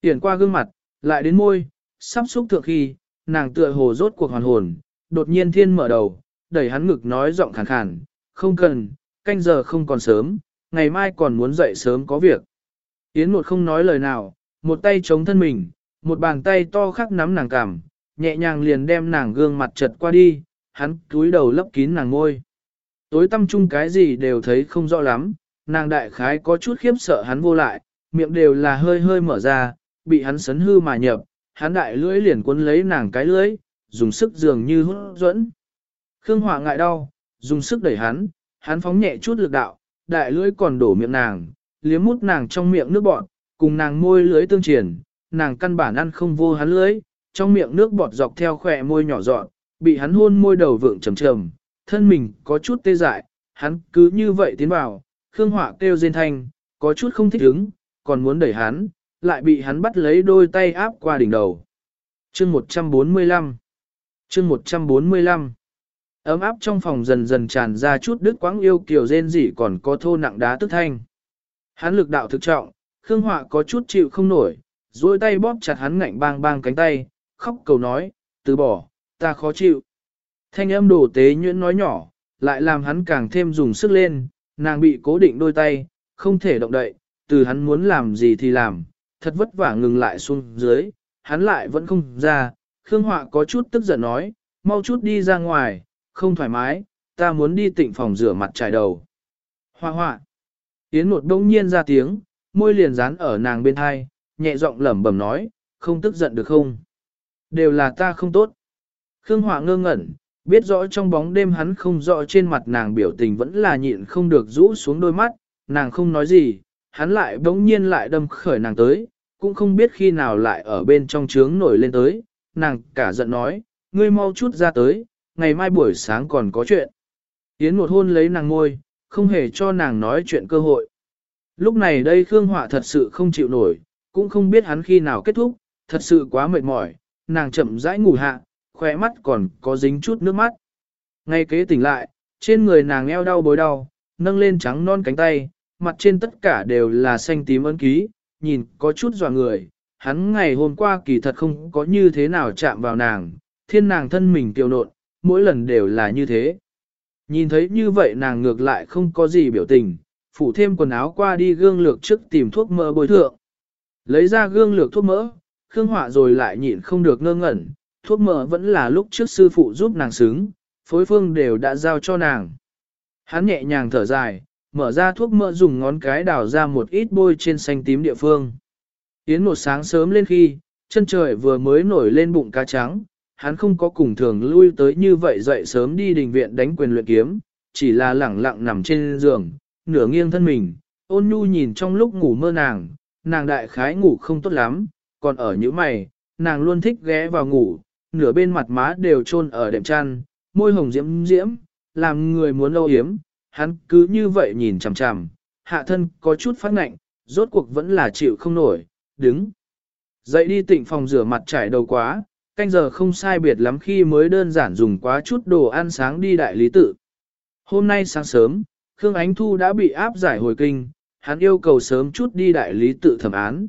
Tiền qua gương mặt, lại đến môi, sắp xúc thượng khi, nàng tựa hồ rốt cuộc hoàn hồn, đột nhiên thiên mở đầu, đẩy hắn ngực nói giọng khàn khàn, không cần, canh giờ không còn sớm, ngày mai còn muốn dậy sớm có việc. Yến một không nói lời nào, một tay chống thân mình, một bàn tay to khắc nắm nàng cằm, nhẹ nhàng liền đem nàng gương mặt chật qua đi, hắn cúi đầu lấp kín nàng ngôi. Tối tâm chung cái gì đều thấy không rõ lắm, nàng đại khái có chút khiếp sợ hắn vô lại, miệng đều là hơi hơi mở ra, bị hắn sấn hư mà nhập, hắn đại lưỡi liền cuốn lấy nàng cái lưỡi, dùng sức dường như hút dẫn. Khương Hỏa ngại đau, dùng sức đẩy hắn, hắn phóng nhẹ chút lực đạo, đại lưỡi còn đổ miệng nàng, liếm mút nàng trong miệng nước bọt, cùng nàng môi lưỡi tương triển, nàng căn bản ăn không vô hắn lưỡi, trong miệng nước bọt dọc theo khỏe môi nhỏ dọn, bị hắn hôn môi đầu vượng trầm trầm, thân mình có chút tê dại, hắn cứ như vậy tiến vào, Khương Hỏa kêu rên thanh, có chút không thích ứng, còn muốn đẩy hắn, lại bị hắn bắt lấy đôi tay áp qua đỉnh đầu. Chương 145 Chương 145 Ấm áp trong phòng dần dần tràn ra chút đứt quãng yêu kiều rên rỉ còn có thô nặng đá tức thanh. Hắn lực đạo thực trọng, Khương Họa có chút chịu không nổi, duỗi tay bóp chặt hắn ngạnh bang bang cánh tay, khóc cầu nói, từ bỏ, ta khó chịu. Thanh âm đổ tế nhuyễn nói nhỏ, lại làm hắn càng thêm dùng sức lên, nàng bị cố định đôi tay, không thể động đậy, từ hắn muốn làm gì thì làm, thật vất vả ngừng lại xuống dưới, hắn lại vẫn không ra, Khương Họa có chút tức giận nói, mau chút đi ra ngoài, không thoải mái, ta muốn đi tịnh phòng rửa mặt trải đầu. Hoa hoa. Yến một đông nhiên ra tiếng, môi liền dán ở nàng bên hai, nhẹ giọng lẩm bẩm nói, không tức giận được không? Đều là ta không tốt. Khương Họa ngơ ngẩn, biết rõ trong bóng đêm hắn không rõ trên mặt nàng biểu tình vẫn là nhịn không được rũ xuống đôi mắt, nàng không nói gì, hắn lại bỗng nhiên lại đâm khởi nàng tới, cũng không biết khi nào lại ở bên trong trướng nổi lên tới, nàng cả giận nói, ngươi mau chút ra tới, ngày mai buổi sáng còn có chuyện. Yến một hôn lấy nàng ngôi, không hề cho nàng nói chuyện cơ hội. Lúc này đây Khương Họa thật sự không chịu nổi, cũng không biết hắn khi nào kết thúc, thật sự quá mệt mỏi, nàng chậm rãi ngủ hạ, khỏe mắt còn có dính chút nước mắt. Ngay kế tỉnh lại, trên người nàng eo đau bối đau, nâng lên trắng non cánh tay, mặt trên tất cả đều là xanh tím ấn ký, nhìn có chút dò người. Hắn ngày hôm qua kỳ thật không có như thế nào chạm vào nàng, thiên nàng thân mình tiêu nộn, mỗi lần đều là như thế. Nhìn thấy như vậy nàng ngược lại không có gì biểu tình, phủ thêm quần áo qua đi gương lược trước tìm thuốc mỡ bồi thượng. Lấy ra gương lược thuốc mỡ, Khương Họa rồi lại nhịn không được ngơ ngẩn, thuốc mỡ vẫn là lúc trước sư phụ giúp nàng xứng, phối phương đều đã giao cho nàng. Hắn nhẹ nhàng thở dài, mở ra thuốc mỡ dùng ngón cái đào ra một ít bôi trên xanh tím địa phương. Yến một sáng sớm lên khi, chân trời vừa mới nổi lên bụng cá trắng, hắn không có cùng thường lui tới như vậy dậy sớm đi đình viện đánh quyền luyện kiếm, chỉ là lẳng lặng nằm trên giường, nửa nghiêng thân mình, ôn nhu nhìn trong lúc ngủ mơ nàng, nàng đại khái ngủ không tốt lắm, còn ở những mày, nàng luôn thích ghé vào ngủ, nửa bên mặt má đều trôn ở đệm chăn, môi hồng diễm diễm, làm người muốn âu yếm, hắn cứ như vậy nhìn chằm chằm, hạ thân có chút phát ngạnh, rốt cuộc vẫn là chịu không nổi, đứng. Dậy đi tịnh phòng rửa mặt trải đầu quá, canh giờ không sai biệt lắm khi mới đơn giản dùng quá chút đồ ăn sáng đi đại lý tự. Hôm nay sáng sớm, Khương Ánh Thu đã bị áp giải hồi kinh, hắn yêu cầu sớm chút đi đại lý tự thẩm án.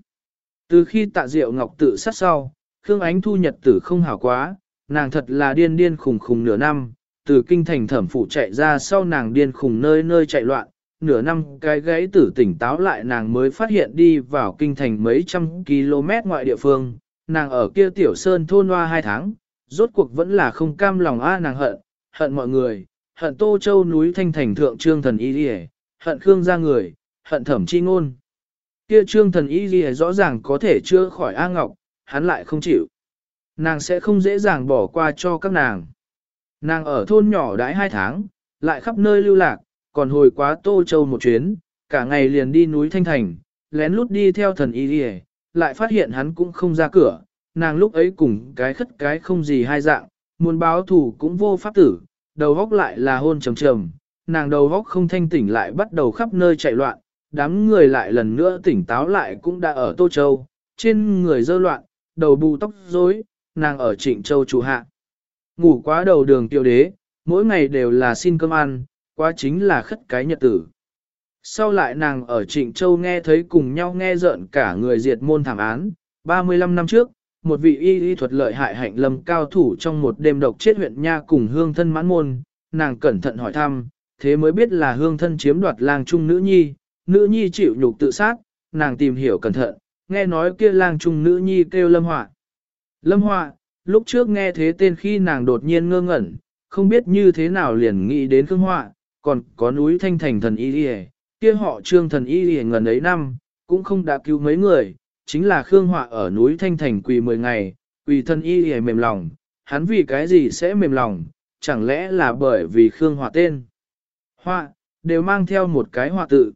Từ khi tạ diệu ngọc tự sát sau, Khương Ánh Thu nhật tử không hảo quá, nàng thật là điên điên khùng khùng nửa năm, từ kinh thành thẩm phụ chạy ra sau nàng điên khùng nơi nơi chạy loạn, nửa năm cái gãy tử tỉnh táo lại nàng mới phát hiện đi vào kinh thành mấy trăm km ngoại địa phương, nàng ở kia tiểu sơn thôn hoa hai tháng, rốt cuộc vẫn là không cam lòng a nàng hận, hận mọi người, hận tô châu núi thanh thành thượng trương thần y đi hận khương gia người, hận thẩm chi ngôn. Kia trương thần y đi rõ ràng có thể chưa khỏi A Ngọc, hắn lại không chịu. Nàng sẽ không dễ dàng bỏ qua cho các nàng. Nàng ở thôn nhỏ đãi hai tháng, lại khắp nơi lưu lạc, còn hồi quá Tô Châu một chuyến, cả ngày liền đi núi Thanh Thành, lén lút đi theo thần y đi lại phát hiện hắn cũng không ra cửa, nàng lúc ấy cùng cái khất cái không gì hai dạng, muốn báo thủ cũng vô pháp tử, đầu góc lại là hôn trầm trầm, nàng đầu góc không thanh tỉnh lại bắt đầu khắp nơi chạy loạn, đám người lại lần nữa tỉnh táo lại cũng đã ở Tô Châu, trên người dơ loạn, đầu bù tóc rối, nàng ở Trịnh Châu chủ hạ. Ngủ quá đầu đường tiêu đế, mỗi ngày đều là xin cơm ăn, quá chính là khất cái nhật tử. Sau lại nàng ở Trịnh Châu nghe thấy cùng nhau nghe rợn cả người diệt môn thảm án, 35 năm trước, một vị y y thuật lợi hại hạnh lâm cao thủ trong một đêm độc chết huyện Nha cùng hương thân mãn môn, nàng cẩn thận hỏi thăm, thế mới biết là hương thân chiếm đoạt lang trung nữ nhi, nữ nhi chịu nhục tự sát, nàng tìm hiểu cẩn thận, nghe nói kia lang trung nữ nhi kêu lâm họa. Lâm họa, lúc trước nghe thế tên khi nàng đột nhiên ngơ ngẩn, không biết như thế nào liền nghĩ đến Khương Họa, còn có núi thanh thành thần y đi kia họ trương thần y đi ngần ấy năm, cũng không đã cứu mấy người, chính là Khương Họa ở núi thanh thành quỳ 10 ngày, quỳ thần y đi mềm lòng, hắn vì cái gì sẽ mềm lòng, chẳng lẽ là bởi vì Khương Họa tên. Họa, đều mang theo một cái họa tự.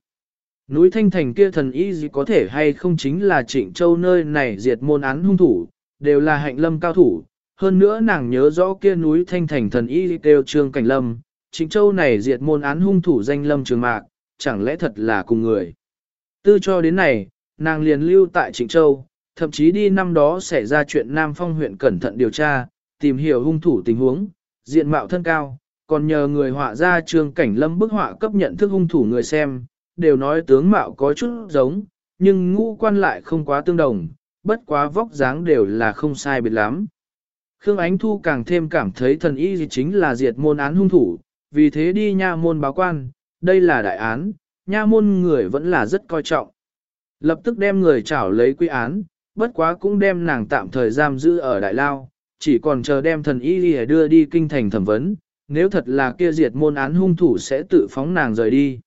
Núi thanh thành kia thần y gì có thể hay không chính là trịnh châu nơi này diệt môn án hung thủ, đều là hạnh lâm cao thủ, hơn nữa nàng nhớ rõ kia núi thanh thành thần y kêu trương cảnh lâm, chính Châu này diệt môn án hung thủ danh lâm trường mạc, chẳng lẽ thật là cùng người. Tư cho đến này, nàng liền lưu tại Trịnh Châu, thậm chí đi năm đó xảy ra chuyện Nam Phong huyện cẩn thận điều tra, tìm hiểu hung thủ tình huống, diện mạo thân cao, còn nhờ người họa ra trương cảnh lâm bức họa cấp nhận thức hung thủ người xem, đều nói tướng mạo có chút giống, nhưng ngũ quan lại không quá tương đồng, bất quá vóc dáng đều là không sai biệt lắm. Khương Ánh Thu càng thêm cảm thấy thần y gì chính là diệt môn án hung thủ, vì thế đi nha môn báo quan, đây là đại án, nha môn người vẫn là rất coi trọng. Lập tức đem người trảo lấy quy án, bất quá cũng đem nàng tạm thời giam giữ ở đại lao, chỉ còn chờ đem thần y đi đưa đi kinh thành thẩm vấn, nếu thật là kia diệt môn án hung thủ sẽ tự phóng nàng rời đi.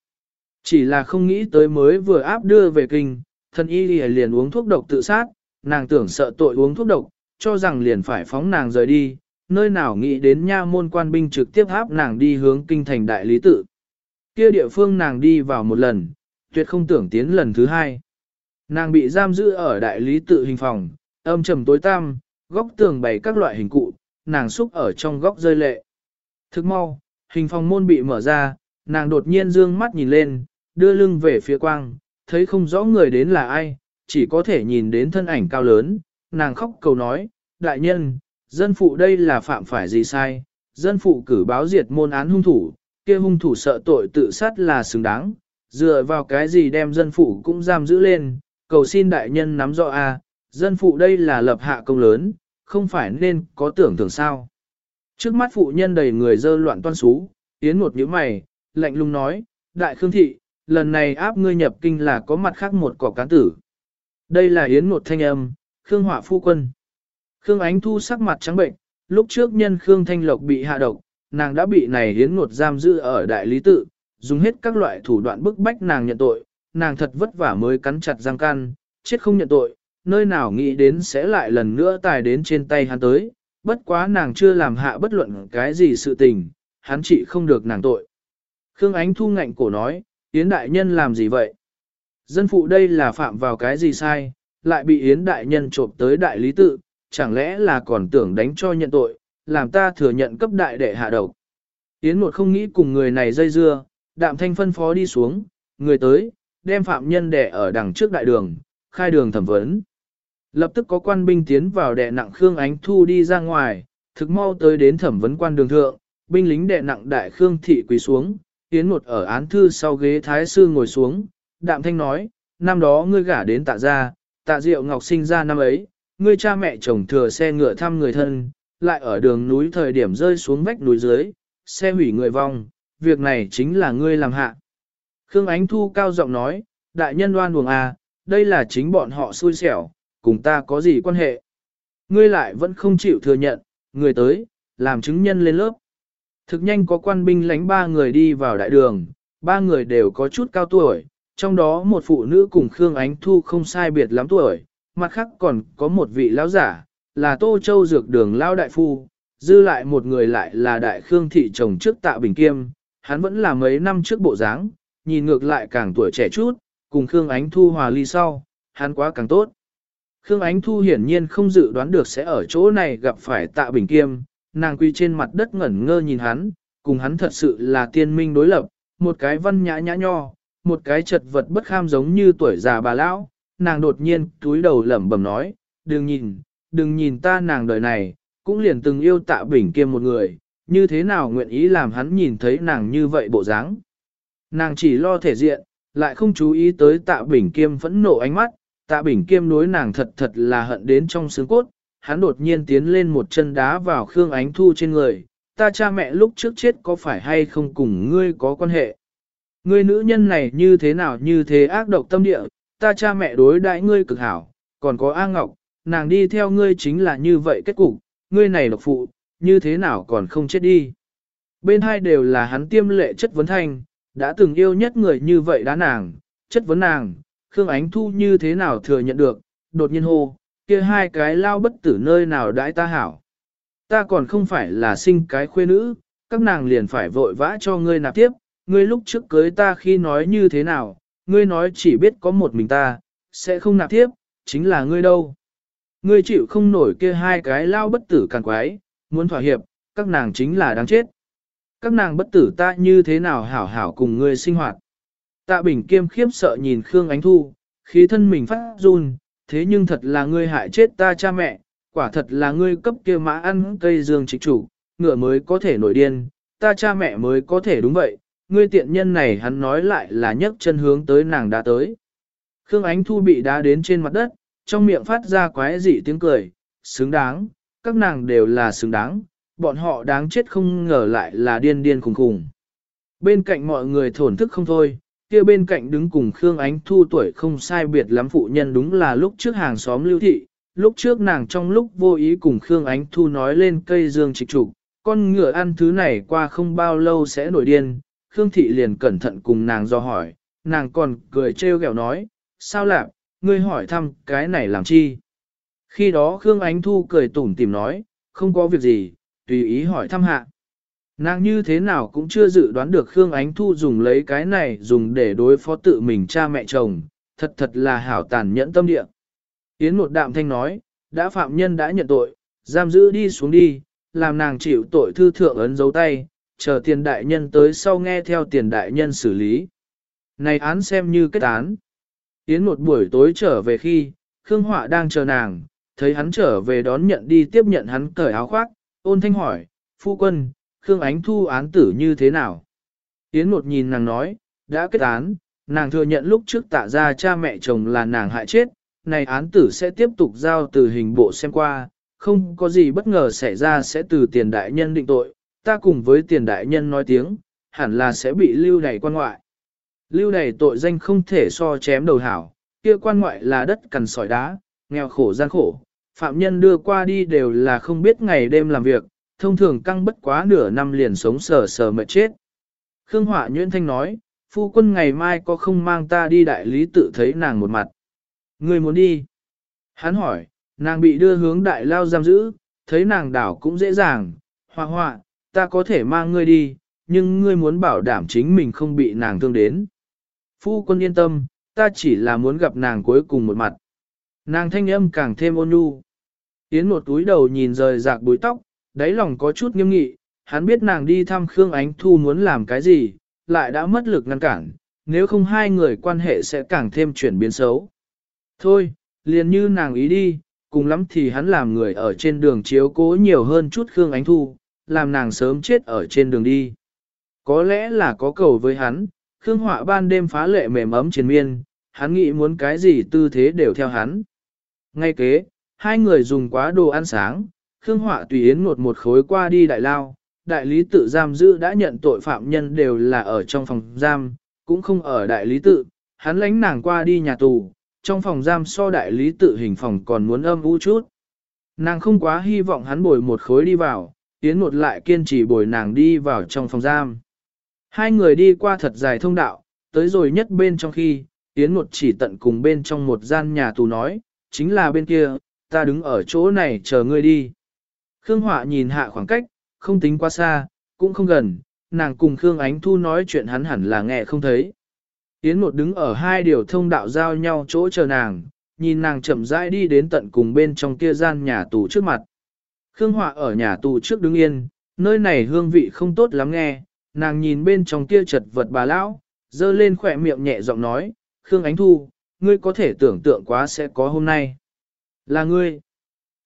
Chỉ là không nghĩ tới mới vừa áp đưa về kinh, thần y liền uống thuốc độc tự sát, nàng tưởng sợ tội uống thuốc độc, cho rằng liền phải phóng nàng rời đi, nơi nào nghĩ đến nha môn quan binh trực tiếp háp nàng đi hướng kinh thành đại lý tự. Kia địa phương nàng đi vào một lần, tuyệt không tưởng tiến lần thứ hai. Nàng bị giam giữ ở đại lý tự hình phòng, âm trầm tối tăm, góc tường bày các loại hình cụ, nàng xúc ở trong góc rơi lệ. Thức mau, hình phòng môn bị mở ra, nàng đột nhiên dương mắt nhìn lên, đưa lưng về phía quang, thấy không rõ người đến là ai, chỉ có thể nhìn đến thân ảnh cao lớn, nàng khóc cầu nói, đại nhân, dân phụ đây là phạm phải gì sai, dân phụ cử báo diệt môn án hung thủ, kia hung thủ sợ tội tự sát là xứng đáng, dựa vào cái gì đem dân phụ cũng giam giữ lên, cầu xin đại nhân nắm rõ a, dân phụ đây là lập hạ công lớn, không phải nên có tưởng tưởng sao. Trước mắt phụ nhân đầy người dơ loạn toan xú, tiến một nhíu mày, lạnh lùng nói, đại khương thị, lần này áp ngươi nhập kinh là có mặt khác một cỏ cán tử. Đây là yến một thanh âm, khương họa phu quân. Khương Ánh Thu sắc mặt trắng bệnh, lúc trước nhân Khương Thanh Lộc bị hạ độc, nàng đã bị này Yến ngột giam giữ ở đại lý tự, dùng hết các loại thủ đoạn bức bách nàng nhận tội, nàng thật vất vả mới cắn chặt răng can, chết không nhận tội, nơi nào nghĩ đến sẽ lại lần nữa tài đến trên tay hắn tới, bất quá nàng chưa làm hạ bất luận cái gì sự tình, hắn chỉ không được nàng tội. Khương Ánh Thu ngạnh cổ nói, Yến Đại Nhân làm gì vậy? Dân phụ đây là phạm vào cái gì sai, lại bị Yến Đại Nhân trộm tới đại lý tự, chẳng lẽ là còn tưởng đánh cho nhận tội, làm ta thừa nhận cấp đại đệ hạ độc. Yến một không nghĩ cùng người này dây dưa, đạm thanh phân phó đi xuống, người tới, đem phạm nhân đẻ ở đằng trước đại đường, khai đường thẩm vấn. Lập tức có quan binh tiến vào đè nặng Khương Ánh Thu đi ra ngoài, thực mau tới đến thẩm vấn quan đường thượng, binh lính đè nặng đại Khương Thị quỳ xuống, Yến một ở án thư sau ghế thái sư ngồi xuống, đạm thanh nói, năm đó ngươi gả đến tạ gia, tạ diệu ngọc sinh ra năm ấy, ngươi cha mẹ chồng thừa xe ngựa thăm người thân, lại ở đường núi thời điểm rơi xuống vách núi dưới, xe hủy người vong, việc này chính là ngươi làm hạ. Khương Ánh Thu cao giọng nói, đại nhân đoan buồng à, đây là chính bọn họ xui xẻo, cùng ta có gì quan hệ. Ngươi lại vẫn không chịu thừa nhận, người tới, làm chứng nhân lên lớp. Thực nhanh có quan binh lánh ba người đi vào đại đường, ba người đều có chút cao tuổi, trong đó một phụ nữ cùng Khương Ánh Thu không sai biệt lắm tuổi, mặt khác còn có một vị lão giả, là Tô Châu Dược Đường Lao Đại Phu, dư lại một người lại là Đại Khương Thị chồng trước tạ Bình Kiêm, hắn vẫn là mấy năm trước bộ dáng, nhìn ngược lại càng tuổi trẻ chút, cùng Khương Ánh Thu hòa ly sau, hắn quá càng tốt. Khương Ánh Thu hiển nhiên không dự đoán được sẽ ở chỗ này gặp phải tạ Bình Kiêm, nàng quy trên mặt đất ngẩn ngơ nhìn hắn, cùng hắn thật sự là tiên minh đối lập, một cái văn nhã nhã nho, một cái chật vật bất kham giống như tuổi già bà lão, nàng đột nhiên túi đầu lẩm bẩm nói, đừng nhìn, đừng nhìn ta nàng đời này, cũng liền từng yêu tạ bình kiêm một người, như thế nào nguyện ý làm hắn nhìn thấy nàng như vậy bộ dáng. Nàng chỉ lo thể diện, lại không chú ý tới tạ bình kiêm phẫn nộ ánh mắt, Tạ Bình Kiêm đối nàng thật thật là hận đến trong xương cốt, hắn đột nhiên tiến lên một chân đá vào Khương Ánh Thu trên người, ta cha mẹ lúc trước chết có phải hay không cùng ngươi có quan hệ. Ngươi nữ nhân này như thế nào như thế ác độc tâm địa, ta cha mẹ đối đãi ngươi cực hảo, còn có A Ngọc, nàng đi theo ngươi chính là như vậy kết cục, ngươi này độc phụ, như thế nào còn không chết đi. Bên hai đều là hắn tiêm lệ chất vấn thanh, đã từng yêu nhất người như vậy đã nàng, chất vấn nàng, Khương Ánh Thu như thế nào thừa nhận được, đột nhiên hô, kia hai cái lao bất tử nơi nào đãi ta hảo. Ta còn không phải là sinh cái khuê nữ, các nàng liền phải vội vã cho ngươi nạp tiếp, ngươi lúc trước cưới ta khi nói như thế nào, ngươi nói chỉ biết có một mình ta, sẽ không nạp tiếp, chính là ngươi đâu. Ngươi chịu không nổi kia hai cái lao bất tử càng quái, muốn thỏa hiệp, các nàng chính là đáng chết. Các nàng bất tử ta như thế nào hảo hảo cùng ngươi sinh hoạt. Tạ Bình kiêm khiếp sợ nhìn Khương Ánh Thu, khí thân mình phát run, thế nhưng thật là ngươi hại chết ta cha mẹ, quả thật là ngươi cấp kia mã ăn cây dương trịch chủ, ngựa mới có thể nổi điên, ta cha mẹ mới có thể đúng vậy, ngươi tiện nhân này hắn nói lại là nhấc chân hướng tới nàng đã tới. Khương Ánh Thu bị đá đến trên mặt đất, trong miệng phát ra quái dị tiếng cười, xứng đáng, các nàng đều là xứng đáng, bọn họ đáng chết không ngờ lại là điên điên khùng khùng. Bên cạnh mọi người thổn thức không thôi, kia bên cạnh đứng cùng Khương Ánh Thu tuổi không sai biệt lắm phụ nhân đúng là lúc trước hàng xóm lưu thị, lúc trước nàng trong lúc vô ý cùng Khương Ánh Thu nói lên cây dương trịch trục, con ngựa ăn thứ này qua không bao lâu sẽ nổi điên, Khương Thị liền cẩn thận cùng nàng do hỏi, nàng còn cười trêu ghẹo nói, sao lạc, ngươi hỏi thăm cái này làm chi? Khi đó Khương Ánh Thu cười tủm tìm nói, không có việc gì, tùy ý hỏi thăm hạ. Nàng như thế nào cũng chưa dự đoán được Khương Ánh Thu dùng lấy cái này dùng để đối phó tự mình cha mẹ chồng, thật thật là hảo tàn nhẫn tâm địa. Yến một đạm thanh nói, đã phạm nhân đã nhận tội, giam giữ đi xuống đi, làm nàng chịu tội thư thượng ấn dấu tay, chờ tiền đại nhân tới sau nghe theo tiền đại nhân xử lý. Này án xem như kết án. Yến một buổi tối trở về khi, Khương Họa đang chờ nàng, thấy hắn trở về đón nhận đi tiếp nhận hắn cởi áo khoác, ôn thanh hỏi, phu quân, Khương Ánh Thu án tử như thế nào? Yến một nhìn nàng nói, đã kết án, nàng thừa nhận lúc trước tạ ra cha mẹ chồng là nàng hại chết, này án tử sẽ tiếp tục giao từ hình bộ xem qua, không có gì bất ngờ xảy ra sẽ từ tiền đại nhân định tội, ta cùng với tiền đại nhân nói tiếng, hẳn là sẽ bị lưu đày quan ngoại. Lưu đày tội danh không thể so chém đầu hảo, kia quan ngoại là đất cằn sỏi đá, nghèo khổ gian khổ, phạm nhân đưa qua đi đều là không biết ngày đêm làm việc, thông thường căng bất quá nửa năm liền sống sờ sờ mệt chết. Khương Họa Nhuyễn Thanh nói, phu quân ngày mai có không mang ta đi đại lý tự thấy nàng một mặt. Người muốn đi. Hắn hỏi, nàng bị đưa hướng đại lao giam giữ, thấy nàng đảo cũng dễ dàng, hoa hoa, ta có thể mang ngươi đi, nhưng ngươi muốn bảo đảm chính mình không bị nàng thương đến. Phu quân yên tâm, ta chỉ là muốn gặp nàng cuối cùng một mặt. Nàng thanh âm càng thêm ôn nhu. Yến một túi đầu nhìn rời rạc búi tóc, đáy lòng có chút nghiêm nghị, hắn biết nàng đi thăm Khương Ánh Thu muốn làm cái gì, lại đã mất lực ngăn cản, nếu không hai người quan hệ sẽ càng thêm chuyển biến xấu. Thôi, liền như nàng ý đi, cùng lắm thì hắn làm người ở trên đường chiếu cố nhiều hơn chút Khương Ánh Thu, làm nàng sớm chết ở trên đường đi. Có lẽ là có cầu với hắn, Khương Họa ban đêm phá lệ mềm ấm triền miên, hắn nghĩ muốn cái gì tư thế đều theo hắn. Ngay kế, hai người dùng quá đồ ăn sáng, Khương Họa tùy yến ngột một khối qua đi đại lao, đại lý tự giam giữ đã nhận tội phạm nhân đều là ở trong phòng giam, cũng không ở đại lý tự, hắn lánh nàng qua đi nhà tù, trong phòng giam so đại lý tự hình phòng còn muốn âm u chút. Nàng không quá hy vọng hắn bồi một khối đi vào, Yến một lại kiên trì bồi nàng đi vào trong phòng giam. Hai người đi qua thật dài thông đạo, tới rồi nhất bên trong khi, Yến một chỉ tận cùng bên trong một gian nhà tù nói, chính là bên kia, ta đứng ở chỗ này chờ ngươi đi. Khương Họa nhìn hạ khoảng cách, không tính quá xa, cũng không gần, nàng cùng Khương Ánh Thu nói chuyện hắn hẳn là nghe không thấy. Yến một đứng ở hai điều thông đạo giao nhau chỗ chờ nàng, nhìn nàng chậm rãi đi đến tận cùng bên trong kia gian nhà tù trước mặt. Khương Họa ở nhà tù trước đứng yên, nơi này hương vị không tốt lắm nghe, nàng nhìn bên trong kia chật vật bà lão, dơ lên khỏe miệng nhẹ giọng nói, Khương Ánh Thu, ngươi có thể tưởng tượng quá sẽ có hôm nay. Là ngươi.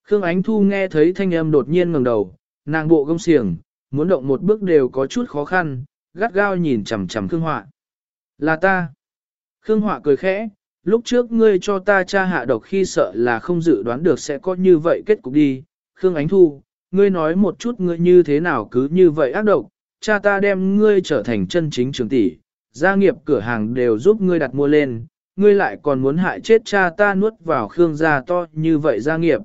Khương Ánh Thu nghe thấy thanh âm đột nhiên ngẩng đầu, nàng bộ gông xiềng, muốn động một bước đều có chút khó khăn, gắt gao nhìn chằm chằm Khương Họa. Là ta. Khương Họa cười khẽ, lúc trước ngươi cho ta cha hạ độc khi sợ là không dự đoán được sẽ có như vậy kết cục đi. Khương Ánh Thu, ngươi nói một chút ngươi như thế nào cứ như vậy ác độc, cha ta đem ngươi trở thành chân chính trường tỷ, gia nghiệp cửa hàng đều giúp ngươi đặt mua lên, ngươi lại còn muốn hại chết cha ta nuốt vào Khương gia to như vậy gia nghiệp.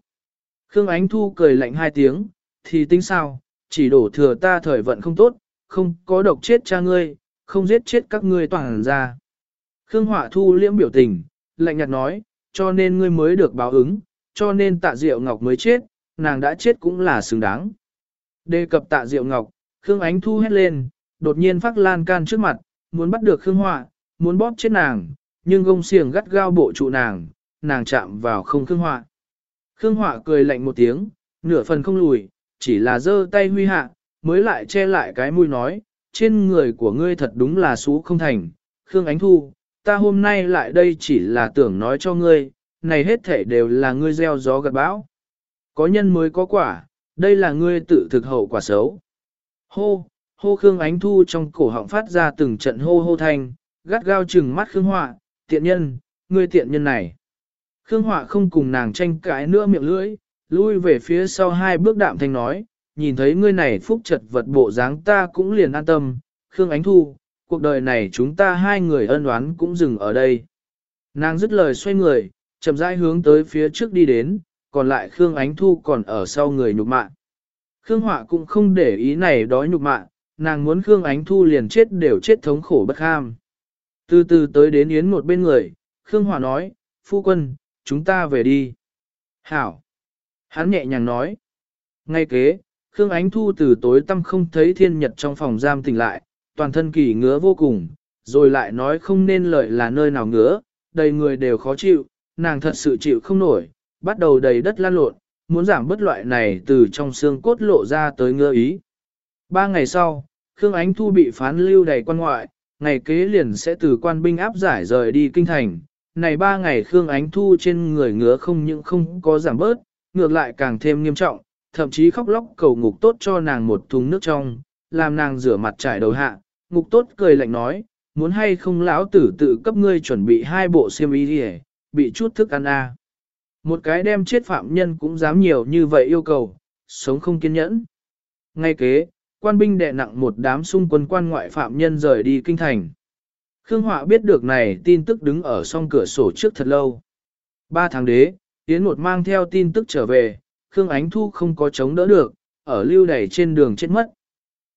Khương Ánh Thu cười lạnh hai tiếng, thì tính sao, chỉ đổ thừa ta thời vận không tốt, không có độc chết cha ngươi, không giết chết các ngươi toàn ra. Khương Họa Thu liễm biểu tình, lạnh nhạt nói, cho nên ngươi mới được báo ứng, cho nên tạ Diệu Ngọc mới chết, nàng đã chết cũng là xứng đáng. Đề cập tạ Diệu Ngọc, Khương Ánh Thu hét lên, đột nhiên phát lan can trước mặt, muốn bắt được Khương Họa, muốn bóp chết nàng, nhưng gông xiềng gắt gao bộ trụ nàng, nàng chạm vào không Khương Họa. Khương Họa cười lạnh một tiếng, nửa phần không lùi, chỉ là giơ tay huy hạ, mới lại che lại cái mũi nói, trên người của ngươi thật đúng là xú không thành. Khương Ánh Thu, ta hôm nay lại đây chỉ là tưởng nói cho ngươi, này hết thể đều là ngươi gieo gió gặt bão. Có nhân mới có quả, đây là ngươi tự thực hậu quả xấu. Hô, hô Khương Ánh Thu trong cổ họng phát ra từng trận hô hô thanh, gắt gao chừng mắt Khương Họa, tiện nhân, ngươi tiện nhân này. Khương Họa không cùng nàng tranh cãi nữa miệng lưỡi, lui về phía sau hai bước đạm thanh nói, nhìn thấy ngươi này phúc chật vật bộ dáng ta cũng liền an tâm, Khương Ánh Thu, cuộc đời này chúng ta hai người ân oán cũng dừng ở đây. Nàng dứt lời xoay người, chậm rãi hướng tới phía trước đi đến, còn lại Khương Ánh Thu còn ở sau người nhục mạ. Khương Họa cũng không để ý này đó nhục mạ, nàng muốn Khương Ánh Thu liền chết đều chết thống khổ bất ham. Từ từ tới đến Yến một bên người, Khương Họa nói, phu quân, chúng ta về đi. Hảo. Hắn nhẹ nhàng nói. Ngay kế, Khương Ánh Thu từ tối tăm không thấy thiên nhật trong phòng giam tỉnh lại, toàn thân kỳ ngứa vô cùng, rồi lại nói không nên lợi là nơi nào ngứa, đầy người đều khó chịu, nàng thật sự chịu không nổi, bắt đầu đầy đất lan lộn, muốn giảm bất loại này từ trong xương cốt lộ ra tới ngơ ý. Ba ngày sau, Khương Ánh Thu bị phán lưu đầy quan ngoại, ngày kế liền sẽ từ quan binh áp giải rời đi kinh thành. Này ba ngày Khương Ánh Thu trên người ngứa không những không có giảm bớt, ngược lại càng thêm nghiêm trọng, thậm chí khóc lóc cầu ngục tốt cho nàng một thùng nước trong, làm nàng rửa mặt trải đầu hạ. Ngục tốt cười lạnh nói, muốn hay không lão tử tự cấp ngươi chuẩn bị hai bộ xiêm y đi bị chút thức ăn a. Một cái đem chết phạm nhân cũng dám nhiều như vậy yêu cầu, sống không kiên nhẫn. Ngay kế, quan binh đệ nặng một đám xung quân quan ngoại phạm nhân rời đi kinh thành. Khương Họa biết được này tin tức đứng ở song cửa sổ trước thật lâu. Ba tháng đế, Yến một mang theo tin tức trở về, Khương Ánh Thu không có chống đỡ được, ở lưu đẩy trên đường chết mất.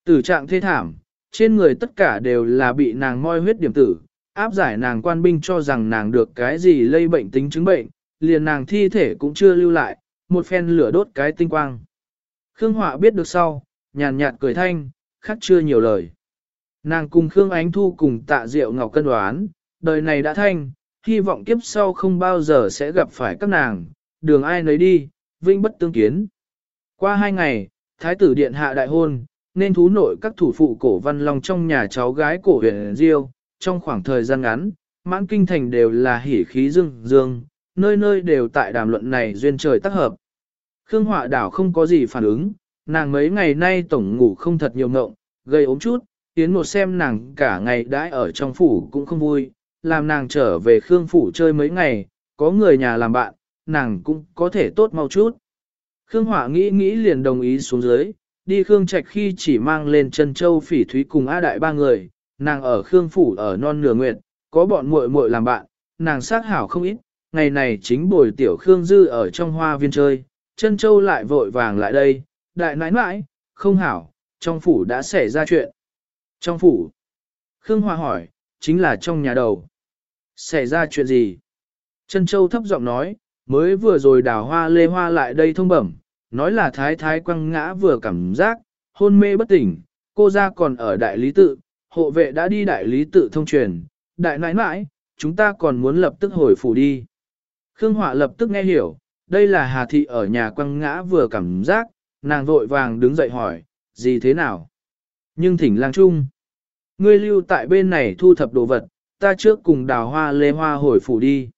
Tử trạng thê thảm, trên người tất cả đều là bị nàng moi huyết điểm tử, áp giải nàng quan binh cho rằng nàng được cái gì lây bệnh tính chứng bệnh, liền nàng thi thể cũng chưa lưu lại, một phen lửa đốt cái tinh quang. Khương Họa biết được sau, nhàn nhạt cười thanh, khắc chưa nhiều lời. Nàng cùng Khương Ánh Thu cùng tạ diệu ngọc cân đoán, đời này đã thanh, hy vọng kiếp sau không bao giờ sẽ gặp phải các nàng, đường ai nấy đi, vinh bất tương kiến. Qua hai ngày, Thái tử Điện hạ đại hôn, nên thú nội các thủ phụ cổ văn long trong nhà cháu gái cổ huyền diêu, trong khoảng thời gian ngắn, mãn kinh thành đều là hỉ khí dương dương, nơi nơi đều tại đàm luận này duyên trời tác hợp. Khương Họa đảo không có gì phản ứng, nàng mấy ngày nay tổng ngủ không thật nhiều ngộng, gây ốm chút, tiến một xem nàng cả ngày đãi ở trong phủ cũng không vui, làm nàng trở về Khương phủ chơi mấy ngày, có người nhà làm bạn, nàng cũng có thể tốt mau chút. Khương Họa nghĩ nghĩ liền đồng ý xuống dưới, đi Khương Trạch khi chỉ mang lên chân châu phỉ thúy cùng A Đại ba người, nàng ở Khương phủ ở non nửa nguyệt, có bọn muội muội làm bạn, nàng xác hảo không ít, ngày này chính bồi tiểu Khương Dư ở trong hoa viên chơi, chân châu lại vội vàng lại đây, đại nãi nãi, không hảo, trong phủ đã xảy ra chuyện. Trong phủ, Khương Hoa hỏi, chính là trong nhà đầu. Xảy ra chuyện gì? Chân châu thấp giọng nói, mới vừa rồi đào hoa lê hoa lại đây thông bẩm, nói là thái thái quăng ngã vừa cảm giác, hôn mê bất tỉnh, cô ra còn ở đại lý tự, hộ vệ đã đi đại lý tự thông truyền, đại nãi nãi, chúng ta còn muốn lập tức hồi phủ đi. Khương Họa lập tức nghe hiểu, đây là Hà Thị ở nhà quăng ngã vừa cảm giác, nàng vội vàng đứng dậy hỏi, gì thế nào? Nhưng thỉnh lang trung, ngươi lưu tại bên này thu thập đồ vật, ta trước cùng đào hoa lê hoa hồi phủ đi.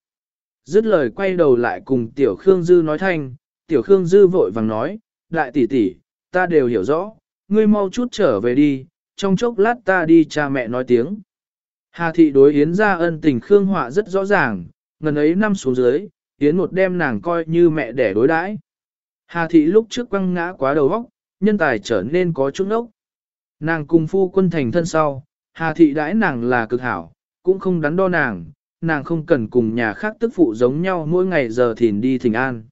Dứt lời quay đầu lại cùng Tiểu Khương Dư nói thanh, Tiểu Khương Dư vội vàng nói, đại tỷ tỷ, ta đều hiểu rõ, ngươi mau chút trở về đi, trong chốc lát ta đi cha mẹ nói tiếng. Hà thị đối Yến ra ân tình Khương Họa rất rõ ràng, ngần ấy năm xuống dưới, Yến một đem nàng coi như mẹ đẻ đối đãi. Hà thị lúc trước quăng ngã quá đầu óc, nhân tài trở nên có chút ốc. Nàng cùng phu quân thành thân sau, Hà thị đãi nàng là cực hảo, cũng không đắn đo nàng, nàng không cần cùng nhà khác tức phụ giống nhau mỗi ngày giờ thìn đi thỉnh an.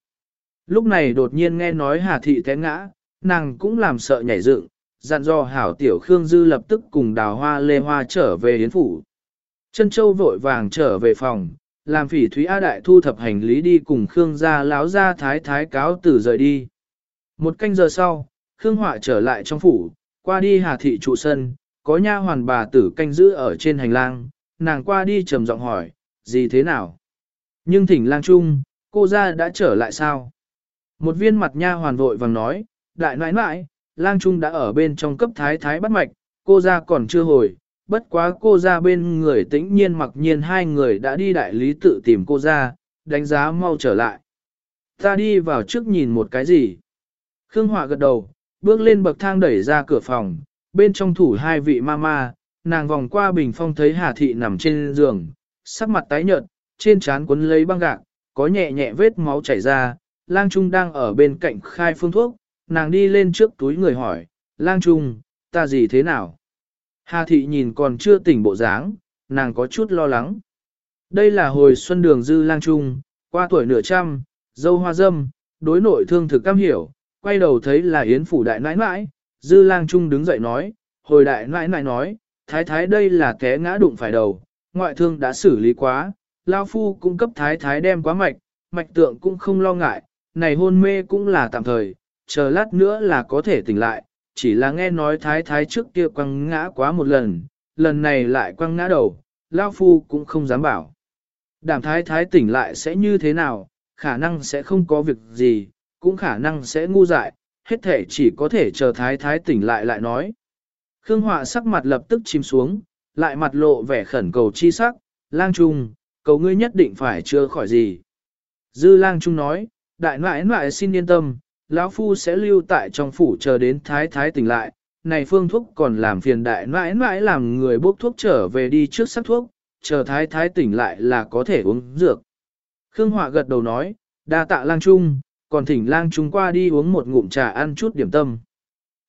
Lúc này đột nhiên nghe nói Hà thị té ngã, nàng cũng làm sợ nhảy dựng, dặn dò hảo tiểu Khương Dư lập tức cùng đào hoa lê hoa trở về yến phủ. Chân châu vội vàng trở về phòng, làm phỉ thúy A Đại thu thập hành lý đi cùng Khương gia láo Gia thái thái cáo tử rời đi. Một canh giờ sau, Khương Họa trở lại trong phủ, qua đi Hà thị trụ sân, có nha hoàn bà tử canh giữ ở trên hành lang, nàng qua đi trầm giọng hỏi, gì thế nào? Nhưng thỉnh lang trung, cô ra đã trở lại sao? Một viên mặt nha hoàn vội vàng nói, đại nãi nãi, lang trung đã ở bên trong cấp thái thái bắt mạch, cô ra còn chưa hồi, bất quá cô ra bên người tĩnh nhiên mặc nhiên hai người đã đi đại lý tự tìm cô ra, đánh giá mau trở lại. Ta đi vào trước nhìn một cái gì? Khương Họa gật đầu, bước lên bậc thang đẩy ra cửa phòng, bên trong thủ hai vị mama, nàng vòng qua bình phong thấy Hà Thị nằm trên giường, sắc mặt tái nhợt, trên trán quấn lấy băng gạc, có nhẹ nhẹ vết máu chảy ra, lang trung đang ở bên cạnh khai phương thuốc, nàng đi lên trước túi người hỏi, lang trung, ta gì thế nào? Hà Thị nhìn còn chưa tỉnh bộ dáng, nàng có chút lo lắng. Đây là hồi xuân đường dư lang trung, qua tuổi nửa trăm, dâu hoa dâm, đối nội thương thực cam hiểu, quay đầu thấy là Yến Phủ Đại nãi nãi, Dư Lang Trung đứng dậy nói, hồi Đại nãi nãi nói, Thái Thái đây là té ngã đụng phải đầu, ngoại thương đã xử lý quá, Lao Phu cung cấp Thái Thái đem quá mạch, mạch tượng cũng không lo ngại, này hôn mê cũng là tạm thời, chờ lát nữa là có thể tỉnh lại, chỉ là nghe nói Thái Thái trước kia quăng ngã quá một lần, lần này lại quăng ngã đầu, Lao Phu cũng không dám bảo. Đảm Thái Thái tỉnh lại sẽ như thế nào, khả năng sẽ không có việc gì, cũng khả năng sẽ ngu dại, hết thể chỉ có thể chờ thái thái tỉnh lại lại nói. Khương Họa sắc mặt lập tức chìm xuống, lại mặt lộ vẻ khẩn cầu chi sắc, lang trung, cầu ngươi nhất định phải chưa khỏi gì. Dư lang trung nói, đại nãi nãi xin yên tâm, lão phu sẽ lưu tại trong phủ chờ đến thái thái tỉnh lại, này phương thuốc còn làm phiền đại nãi nãi làm người bốc thuốc trở về đi trước sắc thuốc, chờ thái thái tỉnh lại là có thể uống dược. Khương Họa gật đầu nói, đa tạ lang trung, còn thỉnh lang trung qua đi uống một ngụm trà ăn chút điểm tâm.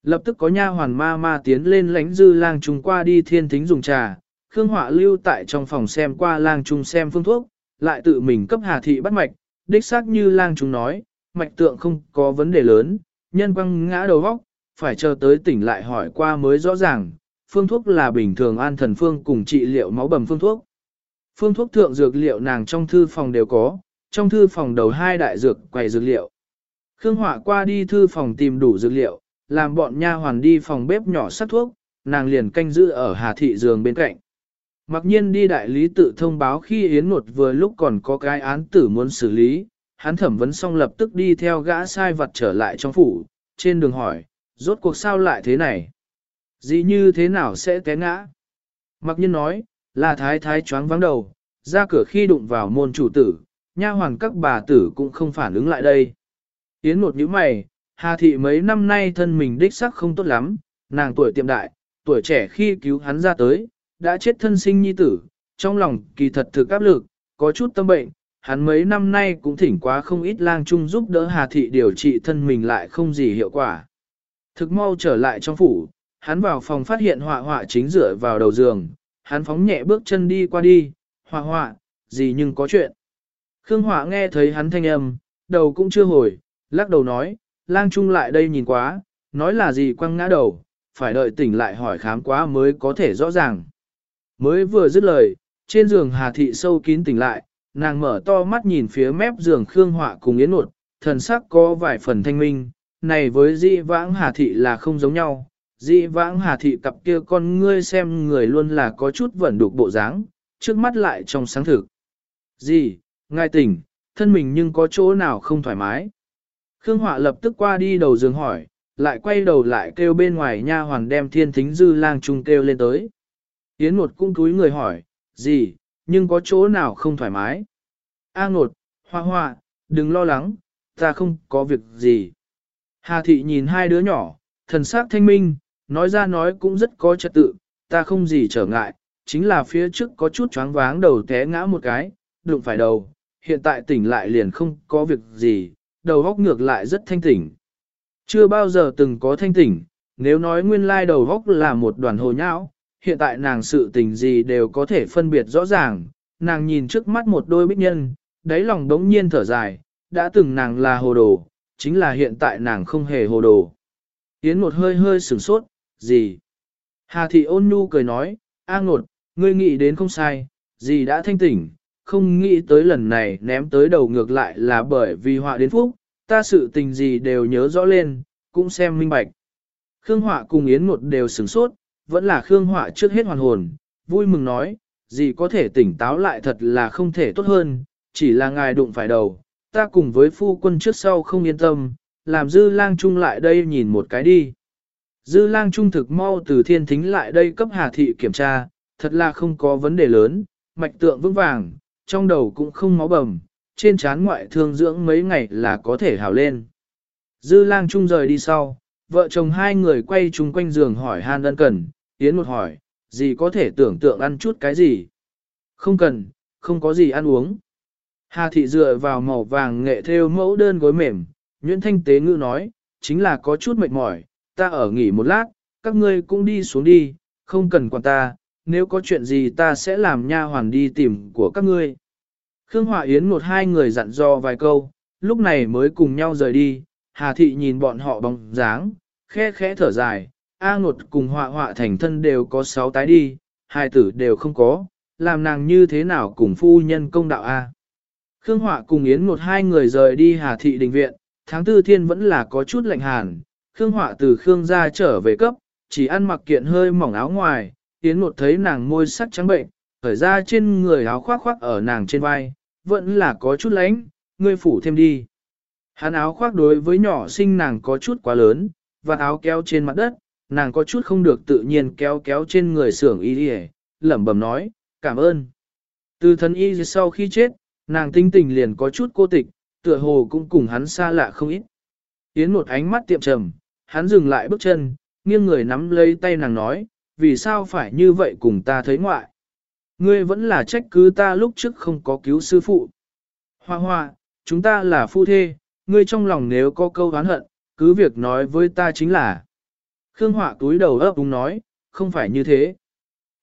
Lập tức có nha hoàn ma ma tiến lên lãnh dư lang trung qua đi thiên thính dùng trà, Khương Họa lưu tại trong phòng xem qua lang trung xem phương thuốc, lại tự mình cấp hà thị bắt mạch, đích xác như lang trung nói, mạch tượng không có vấn đề lớn, nhân quăng ngã đầu vóc, phải chờ tới tỉnh lại hỏi qua mới rõ ràng, phương thuốc là bình thường an thần phương cùng trị liệu máu bầm phương thuốc. Phương thuốc thượng dược liệu nàng trong thư phòng đều có, trong thư phòng đầu hai đại dược quầy dược liệu. Khương Họa qua đi thư phòng tìm đủ dược liệu, làm bọn nha hoàn đi phòng bếp nhỏ sắt thuốc, nàng liền canh giữ ở Hà thị giường bên cạnh. Mặc nhiên đi đại lý tự thông báo khi Yến Nột vừa lúc còn có cái án tử muốn xử lý, hắn thẩm vấn xong lập tức đi theo gã sai vật trở lại trong phủ, trên đường hỏi, rốt cuộc sao lại thế này? Dĩ như thế nào sẽ té ngã? Mặc nhiên nói, là thái thái choáng vắng đầu, ra cửa khi đụng vào môn chủ tử, nha hoàng các bà tử cũng không phản ứng lại đây. Yến một nhíu mày, Hà thị mấy năm nay thân mình đích sắc không tốt lắm, nàng tuổi tiệm đại, tuổi trẻ khi cứu hắn ra tới, đã chết thân sinh nhi tử, trong lòng kỳ thật thực áp lực, có chút tâm bệnh, hắn mấy năm nay cũng thỉnh quá không ít lang chung giúp đỡ Hà thị điều trị thân mình lại không gì hiệu quả. Thực mau trở lại trong phủ, hắn vào phòng phát hiện họa họa chính dựa vào đầu giường, hắn phóng nhẹ bước chân đi qua đi, họa họa, gì nhưng có chuyện. Khương họa nghe thấy hắn thanh âm, đầu cũng chưa hồi, lắc đầu nói, lang trung lại đây nhìn quá, nói là gì quăng ngã đầu, phải đợi tỉnh lại hỏi khám quá mới có thể rõ ràng. Mới vừa dứt lời, trên giường Hà Thị sâu kín tỉnh lại, nàng mở to mắt nhìn phía mép giường Khương Họa cùng Yến Nột, thần sắc có vài phần thanh minh, này với di vãng Hà Thị là không giống nhau. di vãng Hà Thị cặp kia con ngươi xem người luôn là có chút vẩn đục bộ dáng, trước mắt lại trong sáng thực. Gì, ngài tỉnh, thân mình nhưng có chỗ nào không thoải mái. Khương Họa lập tức qua đi đầu giường hỏi, lại quay đầu lại kêu bên ngoài nha hoàn đem thiên thính dư lang trung kêu lên tới. Yến Ngột cung túi người hỏi, gì, nhưng có chỗ nào không thoải mái? A Ngột, Hoa Hoa, đừng lo lắng, ta không có việc gì. Hà Thị nhìn hai đứa nhỏ, thần sắc thanh minh, nói ra nói cũng rất có trật tự, ta không gì trở ngại, chính là phía trước có chút choáng váng đầu té ngã một cái, đụng phải đầu, hiện tại tỉnh lại liền không có việc gì, đầu góc ngược lại rất thanh tỉnh. Chưa bao giờ từng có thanh tỉnh, nếu nói nguyên lai đầu góc là một đoàn hồ nhão, hiện tại nàng sự tình gì đều có thể phân biệt rõ ràng, nàng nhìn trước mắt một đôi bích nhân, đáy lòng đống nhiên thở dài, đã từng nàng là hồ đồ, chính là hiện tại nàng không hề hồ đồ. Yến một hơi hơi sửng sốt, gì? Hà thị ôn nhu cười nói, A ngột, ngươi nghĩ đến không sai, gì đã thanh tỉnh, không nghĩ tới lần này ném tới đầu ngược lại là bởi vì họa đến phúc, ta sự tình gì đều nhớ rõ lên, cũng xem minh bạch. Khương Họa cùng Yến một đều sửng sốt, vẫn là Khương Họa trước hết hoàn hồn, vui mừng nói, gì có thể tỉnh táo lại thật là không thể tốt hơn, chỉ là ngài đụng phải đầu, ta cùng với phu quân trước sau không yên tâm, làm dư lang trung lại đây nhìn một cái đi. Dư lang trung thực mau từ thiên thính lại đây cấp hà thị kiểm tra, thật là không có vấn đề lớn, mạch tượng vững vàng, trong đầu cũng không máu bầm, trên trán ngoại thương dưỡng mấy ngày là có thể hào lên. Dư lang trung rời đi sau, vợ chồng hai người quay chung quanh giường hỏi han ân cần, tiến một hỏi, gì có thể tưởng tượng ăn chút cái gì? Không cần, không có gì ăn uống. Hà thị dựa vào màu vàng nghệ theo mẫu đơn gối mềm, Nguyễn Thanh Tế ngữ nói, chính là có chút mệt mỏi, ta ở nghỉ một lát, các ngươi cũng đi xuống đi, không cần quản ta, nếu có chuyện gì ta sẽ làm nha hoàn đi tìm của các ngươi. Khương Hòa Yến một hai người dặn dò vài câu, lúc này mới cùng nhau rời đi, Hà Thị nhìn bọn họ bóng dáng, khẽ khẽ thở dài, A ngột cùng họa họa thành thân đều có sáu tái đi, hai tử đều không có, làm nàng như thế nào cùng phu nhân công đạo A. Khương họa cùng Yến ngột hai người rời đi Hà Thị đình viện, tháng tư thiên vẫn là có chút lạnh hàn, Khương họa từ Khương gia trở về cấp, chỉ ăn mặc kiện hơi mỏng áo ngoài, Yến ngột thấy nàng môi sắc trắng bệnh, khởi ra trên người áo khoác khoác ở nàng trên vai, vẫn là có chút lánh, ngươi phủ thêm đi. Hắn áo khoác đối với nhỏ sinh nàng có chút quá lớn, và áo kéo trên mặt đất, nàng có chút không được tự nhiên kéo kéo trên người xưởng y đi lẩm bẩm nói, cảm ơn. Từ thần y sau khi chết, nàng tinh tình liền có chút cô tịch, tựa hồ cũng cùng hắn xa lạ không ít. Yến một ánh mắt tiệm trầm, hắn dừng lại bước chân, nghiêng người nắm lấy tay nàng nói, vì sao phải như vậy cùng ta thấy ngoại. Ngươi vẫn là trách cứ ta lúc trước không có cứu sư phụ. Hoa hoa, chúng ta là phu thê, ngươi trong lòng nếu có câu oán hận, cứ việc nói với ta chính là. Khương Họa túi đầu ấp úng nói, không phải như thế.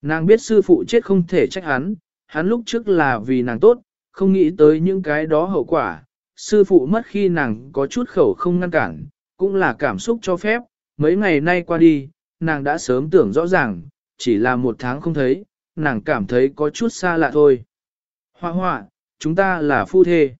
Nàng biết sư phụ chết không thể trách hắn, hắn lúc trước là vì nàng tốt, không nghĩ tới những cái đó hậu quả. Sư phụ mất khi nàng có chút khẩu không ngăn cản, cũng là cảm xúc cho phép, mấy ngày nay qua đi, nàng đã sớm tưởng rõ ràng, chỉ là một tháng không thấy, nàng cảm thấy có chút xa lạ thôi. Hoa hoa, chúng ta là phu thê.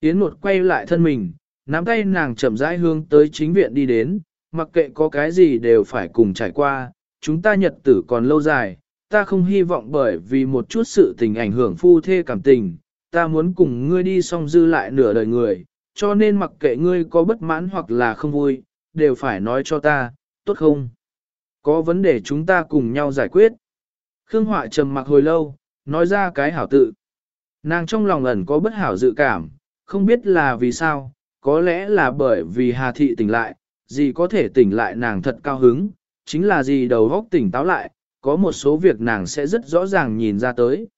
Yến một quay lại thân mình, nắm tay nàng chậm rãi hướng tới chính viện đi đến, mặc kệ có cái gì đều phải cùng trải qua, chúng ta nhật tử còn lâu dài, ta không hy vọng bởi vì một chút sự tình ảnh hưởng phu thê cảm tình, ta muốn cùng ngươi đi xong dư lại nửa đời người, cho nên mặc kệ ngươi có bất mãn hoặc là không vui, đều phải nói cho ta, tốt không? Có vấn đề chúng ta cùng nhau giải quyết. Khương Họa trầm mặc hồi lâu, nói ra cái hảo tự. Nàng trong lòng ẩn có bất hảo dự cảm, không biết là vì sao, có lẽ là bởi vì Hà Thị tỉnh lại, gì có thể tỉnh lại nàng thật cao hứng, chính là gì đầu góc tỉnh táo lại, có một số việc nàng sẽ rất rõ ràng nhìn ra tới.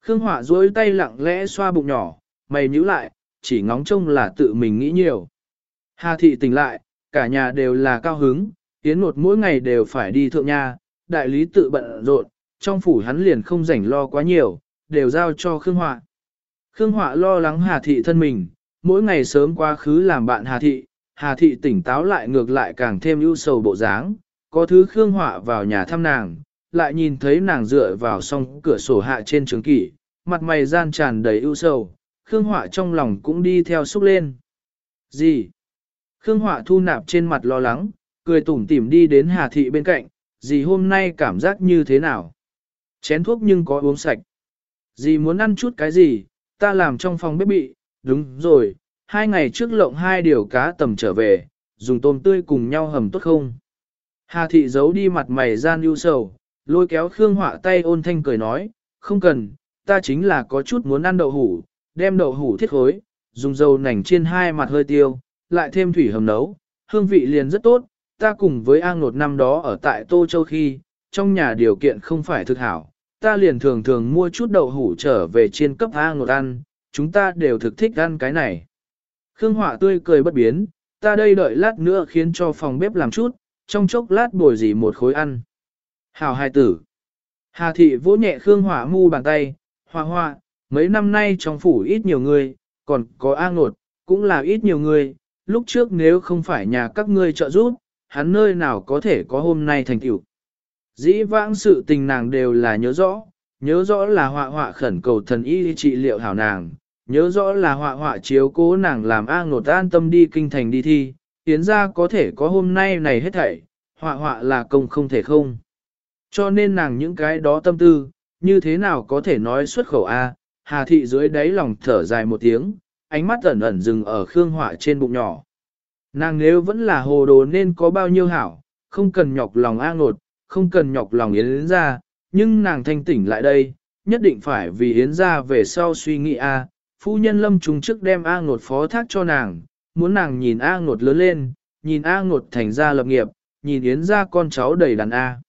Khương Họa duỗi tay lặng lẽ xoa bụng nhỏ, mày nhíu lại, chỉ ngóng trông là tự mình nghĩ nhiều. Hà Thị tỉnh lại, cả nhà đều là cao hứng, tiến một mỗi ngày đều phải đi thượng nha, đại lý tự bận rộn, trong phủ hắn liền không rảnh lo quá nhiều, đều giao cho Khương Họa. Khương Họa lo lắng Hà Thị thân mình, mỗi ngày sớm quá khứ làm bạn Hà Thị, Hà Thị tỉnh táo lại ngược lại càng thêm ưu sầu bộ dáng, có thứ Khương Họa vào nhà thăm nàng, lại nhìn thấy nàng dựa vào song cửa sổ hạ trên trường kỷ, mặt mày gian tràn đầy ưu sầu, Khương Họa trong lòng cũng đi theo xúc lên. Gì? Khương Họa thu nạp trên mặt lo lắng, cười tủm tỉm đi đến Hà Thị bên cạnh, gì hôm nay cảm giác như thế nào? Chén thuốc nhưng có uống sạch. Dì muốn ăn chút cái gì, ta làm trong phòng bếp bị, đúng rồi, hai ngày trước lộng hai điều cá tầm trở về, dùng tôm tươi cùng nhau hầm tốt không? Hà thị giấu đi mặt mày gian ưu sầu, lôi kéo Khương Họa tay ôn thanh cười nói, không cần, ta chính là có chút muốn ăn đậu hủ, đem đậu hủ thiết khối, dùng dầu nành chiên hai mặt hơi tiêu, lại thêm thủy hầm nấu, hương vị liền rất tốt, ta cùng với an nột năm đó ở tại Tô Châu khi, trong nhà điều kiện không phải thực hảo, ta liền thường thường mua chút đậu hủ trở về chiên cấp A ngột ăn, chúng ta đều thực thích ăn cái này. Khương Họa tươi cười bất biến, ta đây đợi lát nữa khiến cho phòng bếp làm chút, trong chốc lát bồi gì một khối ăn. Hào hai tử. Hà thị vỗ nhẹ Khương Họa mu bàn tay, hoa hoa, mấy năm nay trong phủ ít nhiều người, còn có A ngột, cũng là ít nhiều người, lúc trước nếu không phải nhà các ngươi trợ giúp, hắn nơi nào có thể có hôm nay thành tựu. Dĩ vãng sự tình nàng đều là nhớ rõ, nhớ rõ là họa họa khẩn cầu thần y trị liệu hảo nàng, nhớ rõ là họa họa chiếu cố nàng làm A ngột an tâm đi kinh thành đi thi, tiến ra có thể có hôm nay này hết thảy, họa họa là công không thể không. Cho nên nàng những cái đó tâm tư, như thế nào có thể nói xuất khẩu A, Hà thị dưới đáy lòng thở dài một tiếng, ánh mắt ẩn ẩn dừng ở Khương Họa trên bụng nhỏ. Nàng nếu vẫn là hồ đồ nên có bao nhiêu hảo, không cần nhọc lòng A ngột, không cần nhọc lòng Yến ra, nhưng nàng thanh tỉnh lại đây, nhất định phải vì Yến ra về sau suy nghĩ A, phu nhân lâm trùng trước đem A ngột phó thác cho nàng, muốn nàng nhìn A ngột lớn lên, nhìn A ngột thành ra lập nghiệp, nhìn Yến ra con cháu đầy đàn A.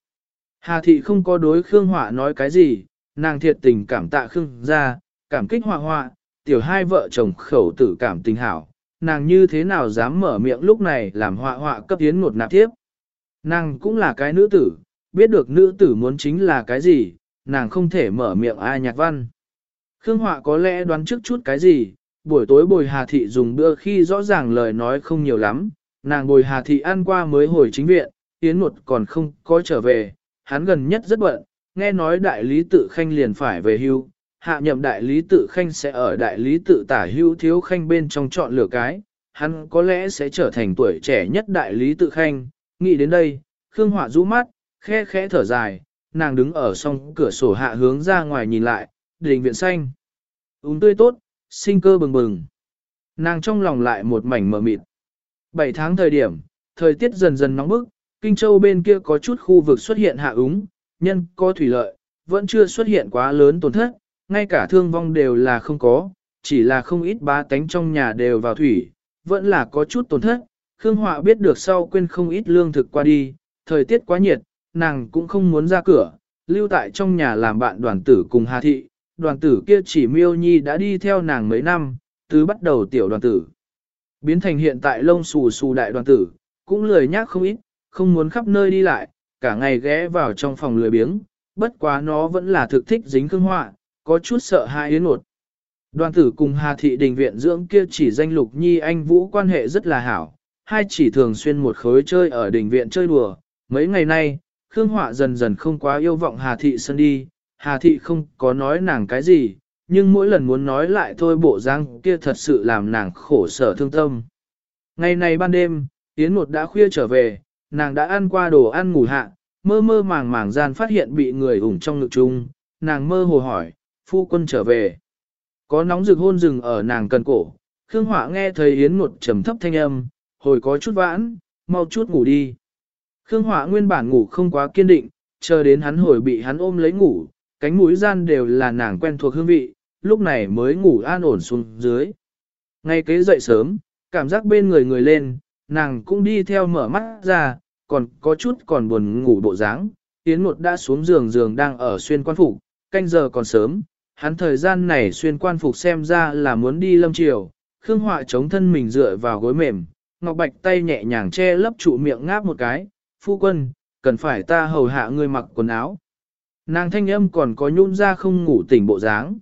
Hà thị không có đối Khương Họa nói cái gì, nàng thiệt tình cảm tạ Khương ra, cảm kích họa họa, tiểu hai vợ chồng khẩu tử cảm tình hảo, nàng như thế nào dám mở miệng lúc này làm họa họa cấp Yến ngột nạp tiếp. Nàng cũng là cái nữ tử, biết được nữ tử muốn chính là cái gì, nàng không thể mở miệng ai nhạc văn. Khương Họa có lẽ đoán trước chút cái gì, buổi tối bồi Hà Thị dùng bữa khi rõ ràng lời nói không nhiều lắm, nàng bồi Hà Thị ăn qua mới hồi chính viện, Yến một còn không có trở về, hắn gần nhất rất bận, nghe nói đại lý tự khanh liền phải về hưu, hạ nhậm đại lý tự khanh sẽ ở đại lý tự tả hưu thiếu khanh bên trong chọn lựa cái, hắn có lẽ sẽ trở thành tuổi trẻ nhất đại lý tự khanh, nghĩ đến đây, Khương Họa rũ mắt, khe khẽ thở dài, nàng đứng ở song cửa sổ hạ hướng ra ngoài nhìn lại, đình viện xanh. Úng tươi tốt, sinh cơ bừng bừng. Nàng trong lòng lại một mảnh mờ mịt. Bảy tháng thời điểm, thời tiết dần dần nóng bức, Kinh Châu bên kia có chút khu vực xuất hiện hạ úng, nhân có thủy lợi, vẫn chưa xuất hiện quá lớn tổn thất, ngay cả thương vong đều là không có, chỉ là không ít bá tánh trong nhà đều vào thủy, vẫn là có chút tổn thất. Khương Họa biết được sau quên không ít lương thực qua đi, thời tiết quá nhiệt, nàng cũng không muốn ra cửa, lưu tại trong nhà làm bạn đoàn tử cùng Hà Thị, đoàn tử kia chỉ miêu nhi đã đi theo nàng mấy năm, từ bắt đầu tiểu đoàn tử. Biến thành hiện tại lông xù xù đại đoàn tử, cũng lười nhác không ít, không muốn khắp nơi đi lại, cả ngày ghé vào trong phòng lười biếng, bất quá nó vẫn là thực thích dính cương họa, có chút sợ hai yến một. Đoàn tử cùng Hà Thị Đình Viện dưỡng kia chỉ danh lục nhi anh Vũ quan hệ rất là hảo, hai chỉ thường xuyên một khối chơi ở đình viện chơi đùa. Mấy ngày nay, Khương Họa dần dần không quá yêu vọng Hà Thị Sơn đi, Hà Thị không có nói nàng cái gì, nhưng mỗi lần muốn nói lại thôi bộ răng kia thật sự làm nàng khổ sở thương tâm. Ngày này ban đêm, Yến một đã khuya trở về, nàng đã ăn qua đồ ăn ngủ hạ, mơ mơ màng màng gian phát hiện bị người ủng trong ngực chung, nàng mơ hồ hỏi, phu quân trở về. Có nóng rực hôn rừng ở nàng cần cổ, Khương Hỏa nghe thấy Yến một trầm thấp thanh âm, hồi có chút vãn, mau chút ngủ đi. Khương Hỏa nguyên bản ngủ không quá kiên định, chờ đến hắn hồi bị hắn ôm lấy ngủ, cánh mũi gian đều là nàng quen thuộc hương vị, lúc này mới ngủ an ổn xuống dưới. Ngay kế dậy sớm, cảm giác bên người người lên, nàng cũng đi theo mở mắt ra, còn có chút còn buồn ngủ bộ dáng. Yến một đã xuống giường giường đang ở xuyên quan phục, canh giờ còn sớm, hắn thời gian này xuyên quan phục xem ra là muốn đi lâm chiều. Khương Họa chống thân mình dựa vào gối mềm, Ngọc Bạch tay nhẹ nhàng che lấp trụ miệng ngáp một cái, phu quân, cần phải ta hầu hạ ngươi mặc quần áo. Nàng thanh âm còn có nhún ra không ngủ tỉnh bộ dáng.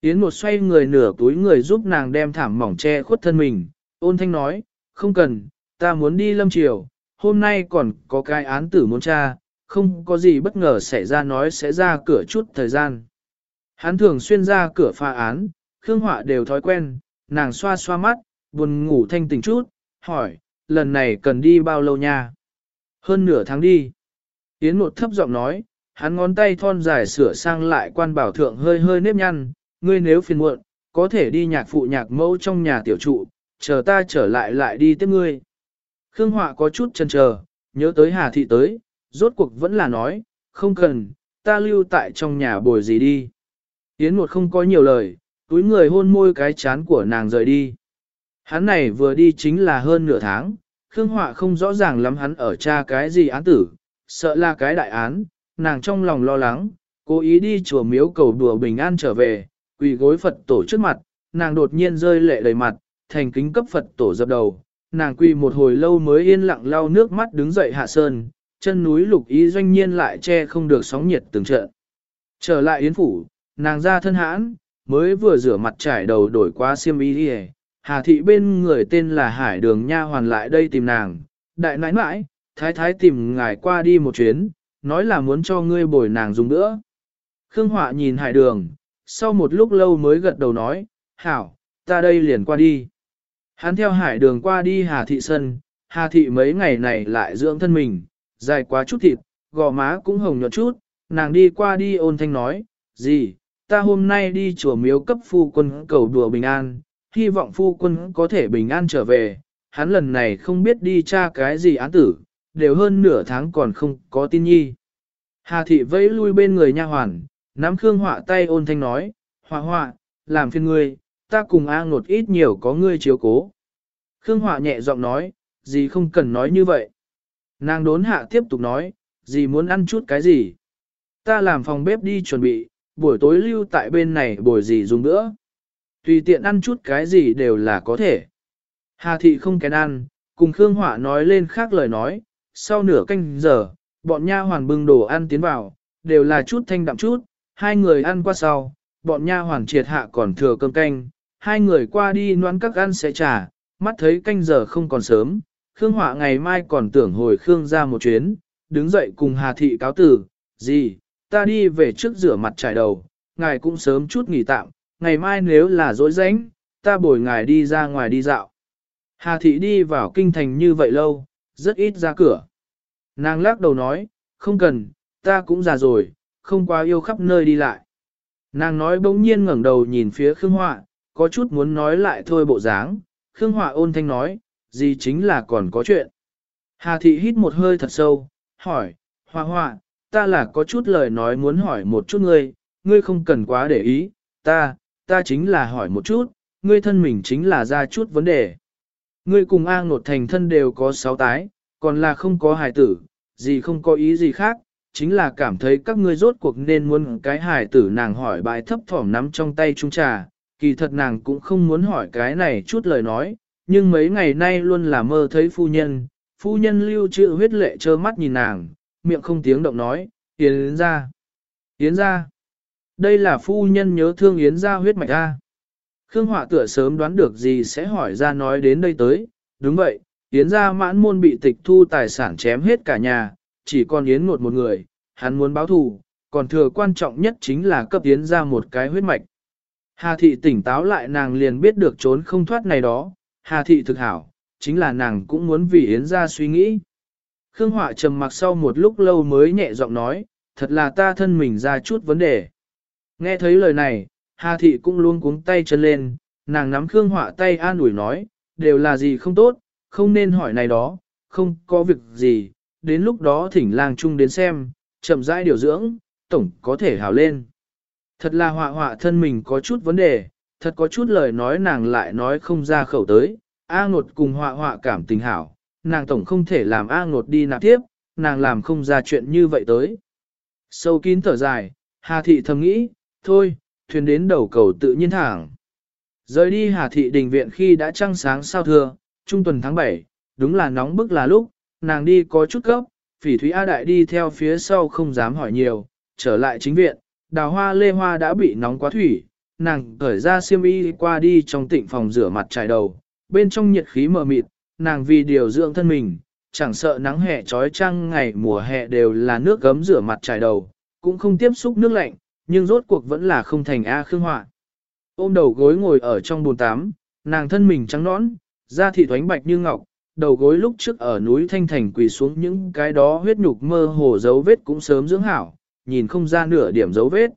Yến một xoay người nửa túi người giúp nàng đem thảm mỏng che khuất thân mình, ôn thanh nói, không cần, ta muốn đi lâm triều, hôm nay còn có cái án tử muốn tra, không có gì bất ngờ xảy ra nói sẽ ra cửa chút thời gian. Hắn thường xuyên ra cửa pha án, Khương Họa đều thói quen, nàng xoa xoa mắt, buồn ngủ thanh tỉnh chút, hỏi, lần này cần đi bao lâu nha? Hơn nửa tháng đi. Yến một thấp giọng nói, hắn ngón tay thon dài sửa sang lại quan bảo thượng hơi hơi nếp nhăn, ngươi nếu phiền muộn, có thể đi nhạc phụ nhạc mẫu trong nhà tiểu trụ, chờ ta trở lại lại đi tiếp ngươi. Khương Họa có chút chần chờ, nhớ tới Hà Thị tới, rốt cuộc vẫn là nói, không cần, ta lưu tại trong nhà bồi gì đi. Yến một không có nhiều lời, túi người hôn môi cái chán của nàng rời đi. Hắn này vừa đi chính là hơn nửa tháng, Khương Họa không rõ ràng lắm hắn ở cha cái gì án tử, sợ là cái đại án, nàng trong lòng lo lắng, Cố ý đi chùa miếu cầu đùa bình an trở về, quỳ gối Phật tổ trước mặt, nàng đột nhiên rơi lệ đầy mặt, thành kính cấp Phật tổ dập đầu. Nàng quỳ một hồi lâu mới yên lặng lau nước mắt đứng dậy hạ sơn, chân núi lục ý doanh nhiên lại che không được sóng nhiệt từng trận. Trở lại yến phủ, nàng ra thân hãn, mới vừa rửa mặt trải đầu đổi qua xiêm y đi Hà thị bên người tên là Hải Đường Nha hoàn lại đây tìm nàng, đại nãi nãi, thái thái tìm ngài qua đi một chuyến, nói là muốn cho ngươi bồi nàng dùng nữa. Khương Họa nhìn Hải Đường, sau một lúc lâu mới gật đầu nói, hảo, ta đây liền qua đi. Hắn theo Hải Đường qua đi Hà thị sân, Hà thị mấy ngày này lại dưỡng thân mình, dài quá chút thịt, gò má cũng hồng nhọt chút, nàng đi qua đi ôn thanh nói, gì, ta hôm nay đi chùa miếu cấp phu quân cầu đùa bình an, hy vọng phu quân có thể bình an trở về, hắn lần này không biết đi tra cái gì án tử, đều hơn nửa tháng còn không có tin nhi. Hà thị vẫy lui bên người nha hoàn, nắm Khương Họa tay ôn thanh nói, Họa họa, làm phiền ngươi, ta cùng A ngột ít nhiều có ngươi chiếu cố. Khương Họa nhẹ giọng nói, gì không cần nói như vậy. Nàng đốn hạ tiếp tục nói, gì muốn ăn chút cái gì. Ta làm phòng bếp đi chuẩn bị, buổi tối lưu tại bên này bồi gì dùng nữa. Tùy tiện ăn chút cái gì đều là có thể. Hà thị không kén ăn, cùng Khương Họa nói lên khác lời nói, sau nửa canh giờ, bọn nha hoàn bưng đồ ăn tiến vào, đều là chút thanh đạm chút, hai người ăn qua sau, bọn nha hoàn triệt hạ còn thừa cơm canh, hai người qua đi noan các ăn sẽ trả, mắt thấy canh giờ không còn sớm, Khương Họa ngày mai còn tưởng hồi Khương ra một chuyến, đứng dậy cùng Hà Thị cáo tử, gì, ta đi về trước rửa mặt trải đầu, ngài cũng sớm chút nghỉ tạm, ngày mai nếu là dỗi rãnh, ta bồi ngài đi ra ngoài đi dạo. Hà Thị đi vào kinh thành như vậy lâu, rất ít ra cửa. Nàng lắc đầu nói, không cần, ta cũng già rồi, không quá yêu khắp nơi đi lại. Nàng nói bỗng nhiên ngẩng đầu nhìn phía Khương Họa, có chút muốn nói lại thôi bộ dáng. Khương Họa ôn thanh nói, gì chính là còn có chuyện. Hà thị hít một hơi thật sâu, hỏi, Họa Họa, ta là có chút lời nói muốn hỏi một chút ngươi, ngươi không cần quá để ý, ta, ta chính là hỏi một chút, ngươi thân mình chính là ra chút vấn đề. Ngươi cùng A ngột thành thân đều có sáu tái, còn là không có hài tử, gì không có ý gì khác, chính là cảm thấy các ngươi rốt cuộc nên muốn cái hài tử nàng hỏi bài thấp thỏm nắm trong tay trung trà, kỳ thật nàng cũng không muốn hỏi cái này chút lời nói, nhưng mấy ngày nay luôn là mơ thấy phu nhân, phu nhân lưu trữ huyết lệ trơ mắt nhìn nàng, miệng không tiếng động nói, Yến ra, Yến ra, đây là phu nhân nhớ thương Yến ra huyết mạch a. Khương Họa tựa sớm đoán được gì sẽ hỏi ra nói đến đây tới, đúng vậy, Yến ra mãn môn bị tịch thu tài sản chém hết cả nhà, chỉ còn Yến ngột một người, hắn muốn báo thù, còn thừa quan trọng nhất chính là cấp Yến ra một cái huyết mạch. Hà thị tỉnh táo lại nàng liền biết được trốn không thoát này đó, Hà thị thực hảo, chính là nàng cũng muốn vì Yến ra suy nghĩ. Khương Họa trầm mặc sau một lúc lâu mới nhẹ giọng nói, thật là ta thân mình ra chút vấn đề. Nghe thấy lời này, Hà thị cũng luôn cuống tay chân lên, nàng nắm Khương Họa tay an ủi nói, đều là gì không tốt, không nên hỏi này đó, không có việc gì, đến lúc đó thỉnh lang chung đến xem, chậm rãi điều dưỡng, tổng có thể hào lên. Thật là họa họa thân mình có chút vấn đề, thật có chút lời nói nàng lại nói không ra khẩu tới, A ngột cùng họa họa cảm tình hảo, nàng tổng không thể làm A ngột đi nạp tiếp, nàng làm không ra chuyện như vậy tới. Sâu kín thở dài, Hà Thị thầm nghĩ, thôi, thuyền đến đầu cầu tự nhiên thẳng. Rời đi Hà Thị đình viện khi đã trăng sáng sao thưa, trung tuần tháng 7, đúng là nóng bức là lúc, nàng đi có chút gấp, phỉ thúy A Đại đi theo phía sau không dám hỏi nhiều, trở lại chính viện, đào hoa lê hoa đã bị nóng quá thủy, nàng cởi ra xiêm y qua đi trong tịnh phòng rửa mặt trải đầu, bên trong nhiệt khí mờ mịt, nàng vì điều dưỡng thân mình, chẳng sợ nắng hè trói trăng ngày mùa hè đều là nước gấm rửa mặt trải đầu, cũng không tiếp xúc nước lạnh, nhưng rốt cuộc vẫn là không thành A khương họa. Ôm đầu gối ngồi ở trong bồn tắm, nàng thân mình trắng nõn, da thị thoánh bạch như ngọc, đầu gối lúc trước ở núi Thanh Thành quỳ xuống những cái đó huyết nhục mơ hồ dấu vết cũng sớm dưỡng hảo, nhìn không ra nửa điểm dấu vết.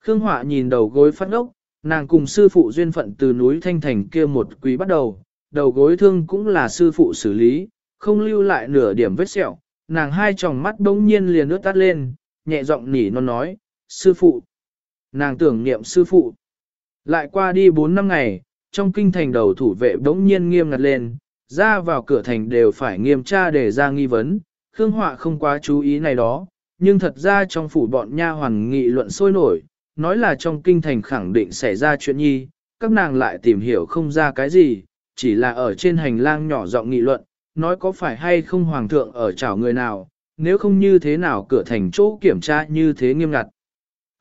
Khương Họa nhìn đầu gối phát ốc, nàng cùng sư phụ duyên phận từ núi Thanh Thành kia một quý bắt đầu, đầu gối thương cũng là sư phụ xử lý, không lưu lại nửa điểm vết sẹo, nàng hai tròng mắt bỗng nhiên liền ướt tắt lên, nhẹ giọng nỉ non nói, sư phụ. Nàng tưởng niệm sư phụ. Lại qua đi 4 năm ngày, trong kinh thành đầu thủ vệ đống nhiên nghiêm ngặt lên, ra vào cửa thành đều phải nghiêm tra để ra nghi vấn, Khương Họa không quá chú ý này đó, nhưng thật ra trong phủ bọn nha hoàn nghị luận sôi nổi, nói là trong kinh thành khẳng định xảy ra chuyện nhi, các nàng lại tìm hiểu không ra cái gì, chỉ là ở trên hành lang nhỏ giọng nghị luận, nói có phải hay không hoàng thượng ở chảo người nào, nếu không như thế nào cửa thành chỗ kiểm tra như thế nghiêm ngặt.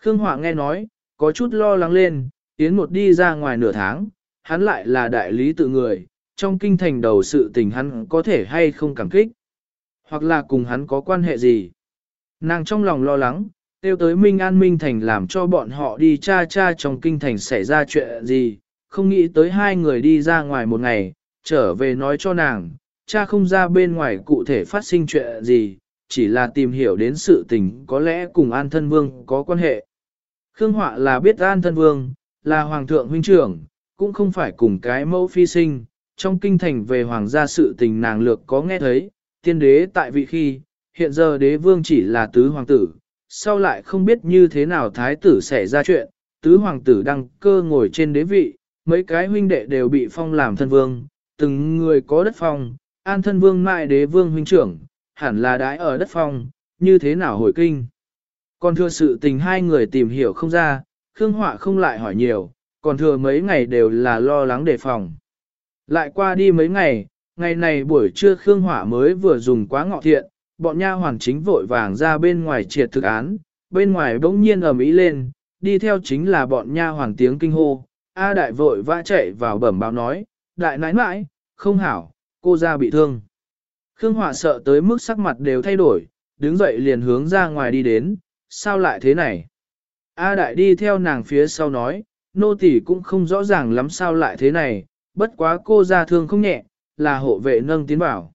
Khương Họa nghe nói, có chút lo lắng lên, Yến một đi ra ngoài nửa tháng, hắn lại là đại lý tự người, trong kinh thành đầu sự tình hắn có thể hay không cảm kích, hoặc là cùng hắn có quan hệ gì. Nàng trong lòng lo lắng, tiêu tới Minh An Minh Thành làm cho bọn họ đi cha cha trong kinh thành xảy ra chuyện gì, không nghĩ tới hai người đi ra ngoài một ngày, trở về nói cho nàng, cha không ra bên ngoài cụ thể phát sinh chuyện gì, chỉ là tìm hiểu đến sự tình có lẽ cùng An Thân Vương có quan hệ. Khương Họa là biết An Thân Vương, là Hoàng thượng huynh trưởng, cũng không phải cùng cái mẫu phi sinh, trong kinh thành về Hoàng gia sự tình nàng lược có nghe thấy, tiên đế tại vị khi, hiện giờ đế vương chỉ là tứ hoàng tử, sau lại không biết như thế nào thái tử xảy ra chuyện, tứ hoàng tử đăng cơ ngồi trên đế vị, mấy cái huynh đệ đều bị phong làm thân vương, từng người có đất phong, an thân vương mại đế vương huynh trưởng, hẳn là đái ở đất phong, như thế nào hồi kinh. Còn thừa sự tình hai người tìm hiểu không ra, Khương Họa không lại hỏi nhiều, còn thừa mấy ngày đều là lo lắng đề phòng. Lại qua đi mấy ngày, ngày này buổi trưa Khương Họa mới vừa dùng quá ngọ thiện, bọn nha hoàn chính vội vàng ra bên ngoài triệt thực án, bên ngoài bỗng nhiên ầm ĩ lên, đi theo chính là bọn nha hoàn tiếng kinh hô, A đại vội vã chạy vào bẩm báo nói, đại nãi nãi, không hảo, cô ra bị thương. Khương Họa sợ tới mức sắc mặt đều thay đổi, đứng dậy liền hướng ra ngoài đi đến, sao lại thế này? A đại đi theo nàng phía sau nói, nô tỳ cũng không rõ ràng lắm sao lại thế này, bất quá cô ra thương không nhẹ, là hộ vệ nâng tiến bảo.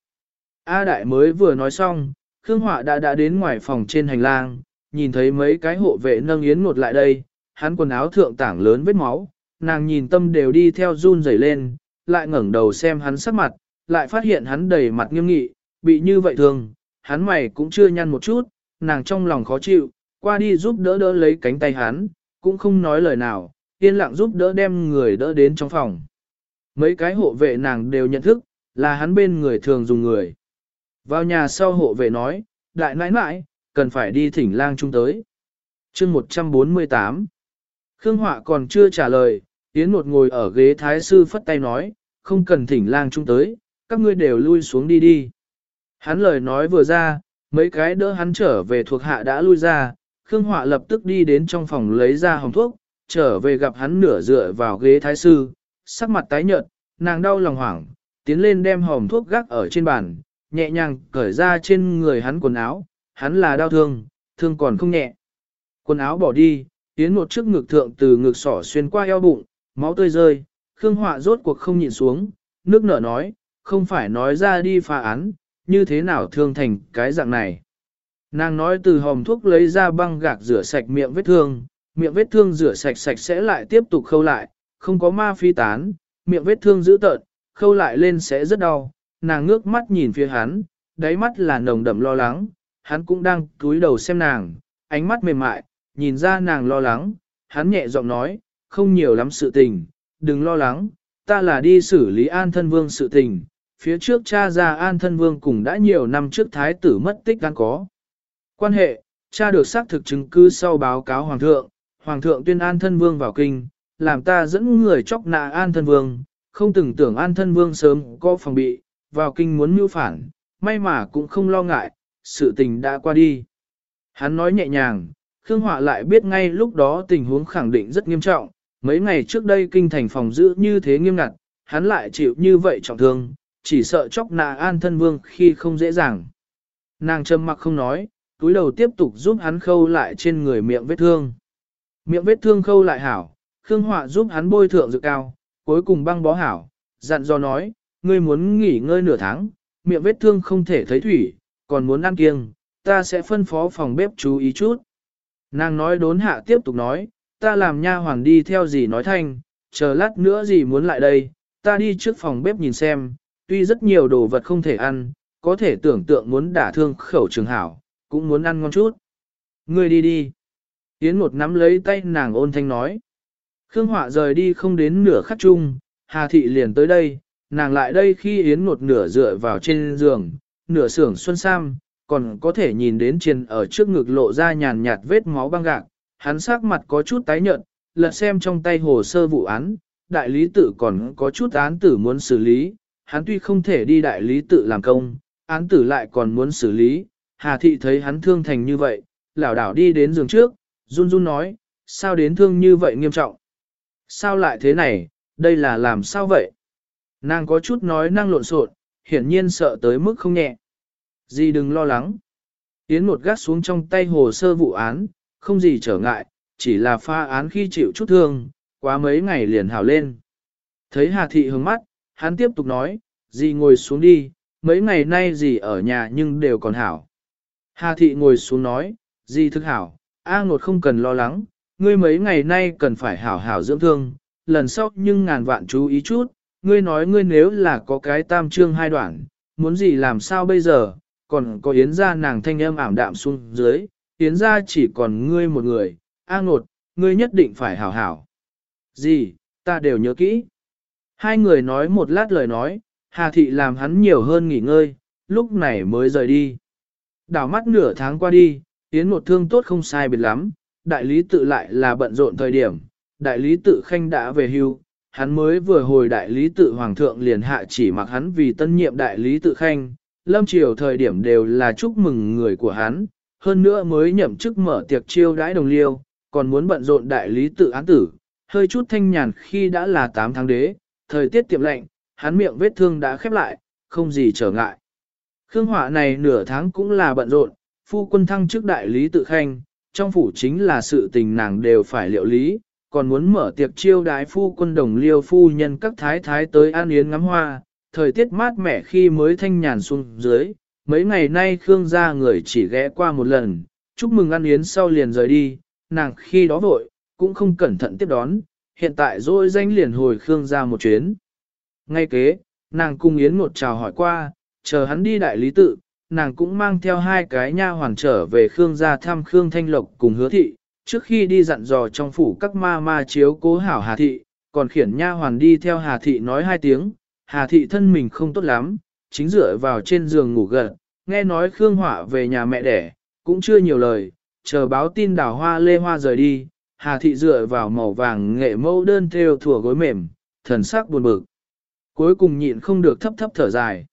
A đại mới vừa nói xong, Khương Họa đã đã đến ngoài phòng trên hành lang, nhìn thấy mấy cái hộ vệ nâng yến ngột lại đây, hắn quần áo thượng tảng lớn vết máu, nàng nhìn tâm đều đi theo run rẩy lên, lại ngẩng đầu xem hắn sắc mặt, lại phát hiện hắn đầy mặt nghiêm nghị, bị như vậy thường, hắn mày cũng chưa nhăn một chút, nàng trong lòng khó chịu, qua đi giúp đỡ đỡ lấy cánh tay hắn, cũng không nói lời nào, yên lặng giúp đỡ đem người đỡ đến trong phòng. Mấy cái hộ vệ nàng đều nhận thức, là hắn bên người thường dùng người. Vào nhà sau hộ vệ nói, đại nãi nãi, cần phải đi thỉnh lang trung tới. chương 148 Khương Họa còn chưa trả lời, Yến một ngồi ở ghế thái sư phất tay nói, không cần thỉnh lang trung tới, các ngươi đều lui xuống đi đi. Hắn lời nói vừa ra, mấy cái đỡ hắn trở về thuộc hạ đã lui ra, Khương Họa lập tức đi đến trong phòng lấy ra hồng thuốc, trở về gặp hắn nửa dựa vào ghế thái sư, sắc mặt tái nhợt, nàng đau lòng hoảng, tiến lên đem hồng thuốc gác ở trên bàn, nhẹ nhàng cởi ra trên người hắn quần áo, hắn là đau thương, thương còn không nhẹ. Quần áo bỏ đi, tiến một chiếc ngực thượng từ ngực sỏ xuyên qua eo bụng, máu tươi rơi, Khương Họa rốt cuộc không nhịn xuống, nước nở nói, không phải nói ra đi phá án, như thế nào thương thành cái dạng này. Nàng nói từ hòm thuốc lấy ra băng gạc rửa sạch miệng vết thương, miệng vết thương rửa sạch sạch sẽ lại tiếp tục khâu lại, không có ma phi tán, miệng vết thương dữ tợn, khâu lại lên sẽ rất đau, nàng ngước mắt nhìn phía hắn, đáy mắt là nồng đậm lo lắng, hắn cũng đang cúi đầu xem nàng, ánh mắt mềm mại, nhìn ra nàng lo lắng, hắn nhẹ giọng nói, không nhiều lắm sự tình, đừng lo lắng, ta là đi xử lý an thân vương sự tình, phía trước cha ra an thân vương cùng đã nhiều năm trước thái tử mất tích đang có. Quan hệ, cha được xác thực chứng cứ sau báo cáo hoàng thượng, hoàng thượng tuyên an thân vương vào kinh, làm ta dẫn người chóc nạ an thân vương, không từng tưởng an thân vương sớm có phòng bị, vào kinh muốn mưu phản, may mà cũng không lo ngại, sự tình đã qua đi. Hắn nói nhẹ nhàng, Khương Họa lại biết ngay lúc đó tình huống khẳng định rất nghiêm trọng, mấy ngày trước đây kinh thành phòng giữ như thế nghiêm ngặt, hắn lại chịu như vậy trọng thương, chỉ sợ chóc nạ an thân vương khi không dễ dàng. Nàng trầm mặc không nói, túi đầu tiếp tục giúp hắn khâu lại trên người miệng vết thương. Miệng vết thương khâu lại hảo, Khương Họa giúp hắn bôi thượng dự cao, cuối cùng băng bó hảo, dặn dò nói, ngươi muốn nghỉ ngơi nửa tháng, miệng vết thương không thể thấy thủy, còn muốn ăn kiêng, ta sẽ phân phó phòng bếp chú ý chút. Nàng nói đốn hạ tiếp tục nói, ta làm nha hoàn đi theo gì nói thanh, chờ lát nữa gì muốn lại đây, ta đi trước phòng bếp nhìn xem, tuy rất nhiều đồ vật không thể ăn, có thể tưởng tượng muốn đả thương khẩu trường hảo, cũng muốn ăn ngon chút. Ngươi đi đi. Yến một nắm lấy tay nàng ôn thanh nói. Khương Họa rời đi không đến nửa khắc chung, Hà Thị liền tới đây, nàng lại đây khi Yến một nửa dựa vào trên giường, nửa sưởng xuân sam, còn có thể nhìn đến triền ở trước ngực lộ ra nhàn nhạt vết máu băng gạc, hắn sắc mặt có chút tái nhợt, lật xem trong tay hồ sơ vụ án, đại lý tự còn có chút án tử muốn xử lý, hắn tuy không thể đi đại lý tự làm công, án tử lại còn muốn xử lý, Hà Thị thấy hắn thương thành như vậy, lảo đảo đi đến giường trước, run run nói, sao đến thương như vậy nghiêm trọng? Sao lại thế này, đây là làm sao vậy? Nàng có chút nói năng lộn xộn, hiển nhiên sợ tới mức không nhẹ. Gì đừng lo lắng. Yến một gác xuống trong tay hồ sơ vụ án, không gì trở ngại, chỉ là pha án khi chịu chút thương, quá mấy ngày liền hảo lên. Thấy Hà Thị hướng mắt, hắn tiếp tục nói, Dì ngồi xuống đi, mấy ngày nay dì ở nhà nhưng đều còn hảo. Hà Thị ngồi xuống nói, gì thức hảo, A ngột không cần lo lắng, ngươi mấy ngày nay cần phải hảo hảo dưỡng thương, lần sau nhưng ngàn vạn chú ý chút, ngươi nói ngươi nếu là có cái tam trương hai đoạn, muốn gì làm sao bây giờ, còn có yến ra nàng thanh âm ảm đạm xuống dưới, yến ra chỉ còn ngươi một người, A ngột, ngươi nhất định phải hảo hảo. Gì, ta đều nhớ kỹ. Hai người nói một lát lời nói, Hà Thị làm hắn nhiều hơn nghỉ ngơi, lúc này mới rời đi. Đảo mắt nửa tháng qua đi, Yến một thương tốt không sai biệt lắm, đại lý tự lại là bận rộn thời điểm, đại lý tự khanh đã về hưu, hắn mới vừa hồi đại lý tự hoàng thượng liền hạ chỉ mặc hắn vì tân nhiệm đại lý tự khanh, lâm triều thời điểm đều là chúc mừng người của hắn, hơn nữa mới nhậm chức mở tiệc chiêu đãi đồng liêu, còn muốn bận rộn đại lý tự án tử, hơi chút thanh nhàn khi đã là 8 tháng đế, thời tiết tiệm lạnh, hắn miệng vết thương đã khép lại, không gì trở ngại. Khương họa này nửa tháng cũng là bận rộn, phu quân thăng trước đại lý tự khanh, trong phủ chính là sự tình nàng đều phải liệu lý, còn muốn mở tiệc chiêu đái phu quân đồng liêu phu nhân các thái thái tới an yến ngắm hoa, thời tiết mát mẻ khi mới thanh nhàn xuống dưới, mấy ngày nay Khương gia người chỉ ghé qua một lần, chúc mừng an yến sau liền rời đi, nàng khi đó vội, cũng không cẩn thận tiếp đón, hiện tại rồi danh liền hồi Khương gia một chuyến. Ngay kế, nàng cung yến một chào hỏi qua, chờ hắn đi đại lý tự, nàng cũng mang theo hai cái nha hoàn trở về Khương gia thăm Khương Thanh Lộc cùng hứa thị, trước khi đi dặn dò trong phủ các ma ma chiếu cố hảo Hà thị, còn khiển nha hoàn đi theo Hà thị nói hai tiếng, Hà thị thân mình không tốt lắm, chính dựa vào trên giường ngủ gật, nghe nói Khương Họa về nhà mẹ đẻ, cũng chưa nhiều lời, chờ báo tin đào hoa lê hoa rời đi, Hà thị dựa vào màu vàng nghệ mẫu đơn theo thủa gối mềm, thần sắc buồn bực. Cuối cùng nhịn không được thấp thấp thở dài.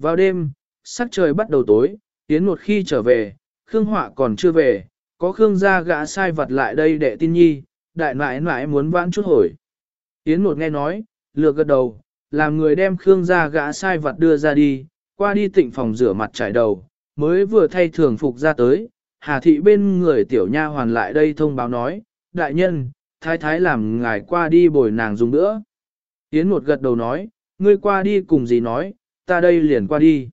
Vào đêm, sắc trời bắt đầu tối, tiến một khi trở về, Khương Họa còn chưa về, có Khương gia gã sai vật lại đây để tin nhi, đại nãi nãi muốn vãn chút hồi. Yến một nghe nói, lừa gật đầu, làm người đem Khương gia gã sai vật đưa ra đi, qua đi tịnh phòng rửa mặt trải đầu, mới vừa thay thường phục ra tới, Hà thị bên người tiểu nha hoàn lại đây thông báo nói, đại nhân, thái thái làm ngài qua đi bồi nàng dùng nữa. Yến một gật đầu nói, ngươi qua đi cùng gì nói, ta đây liền qua đi.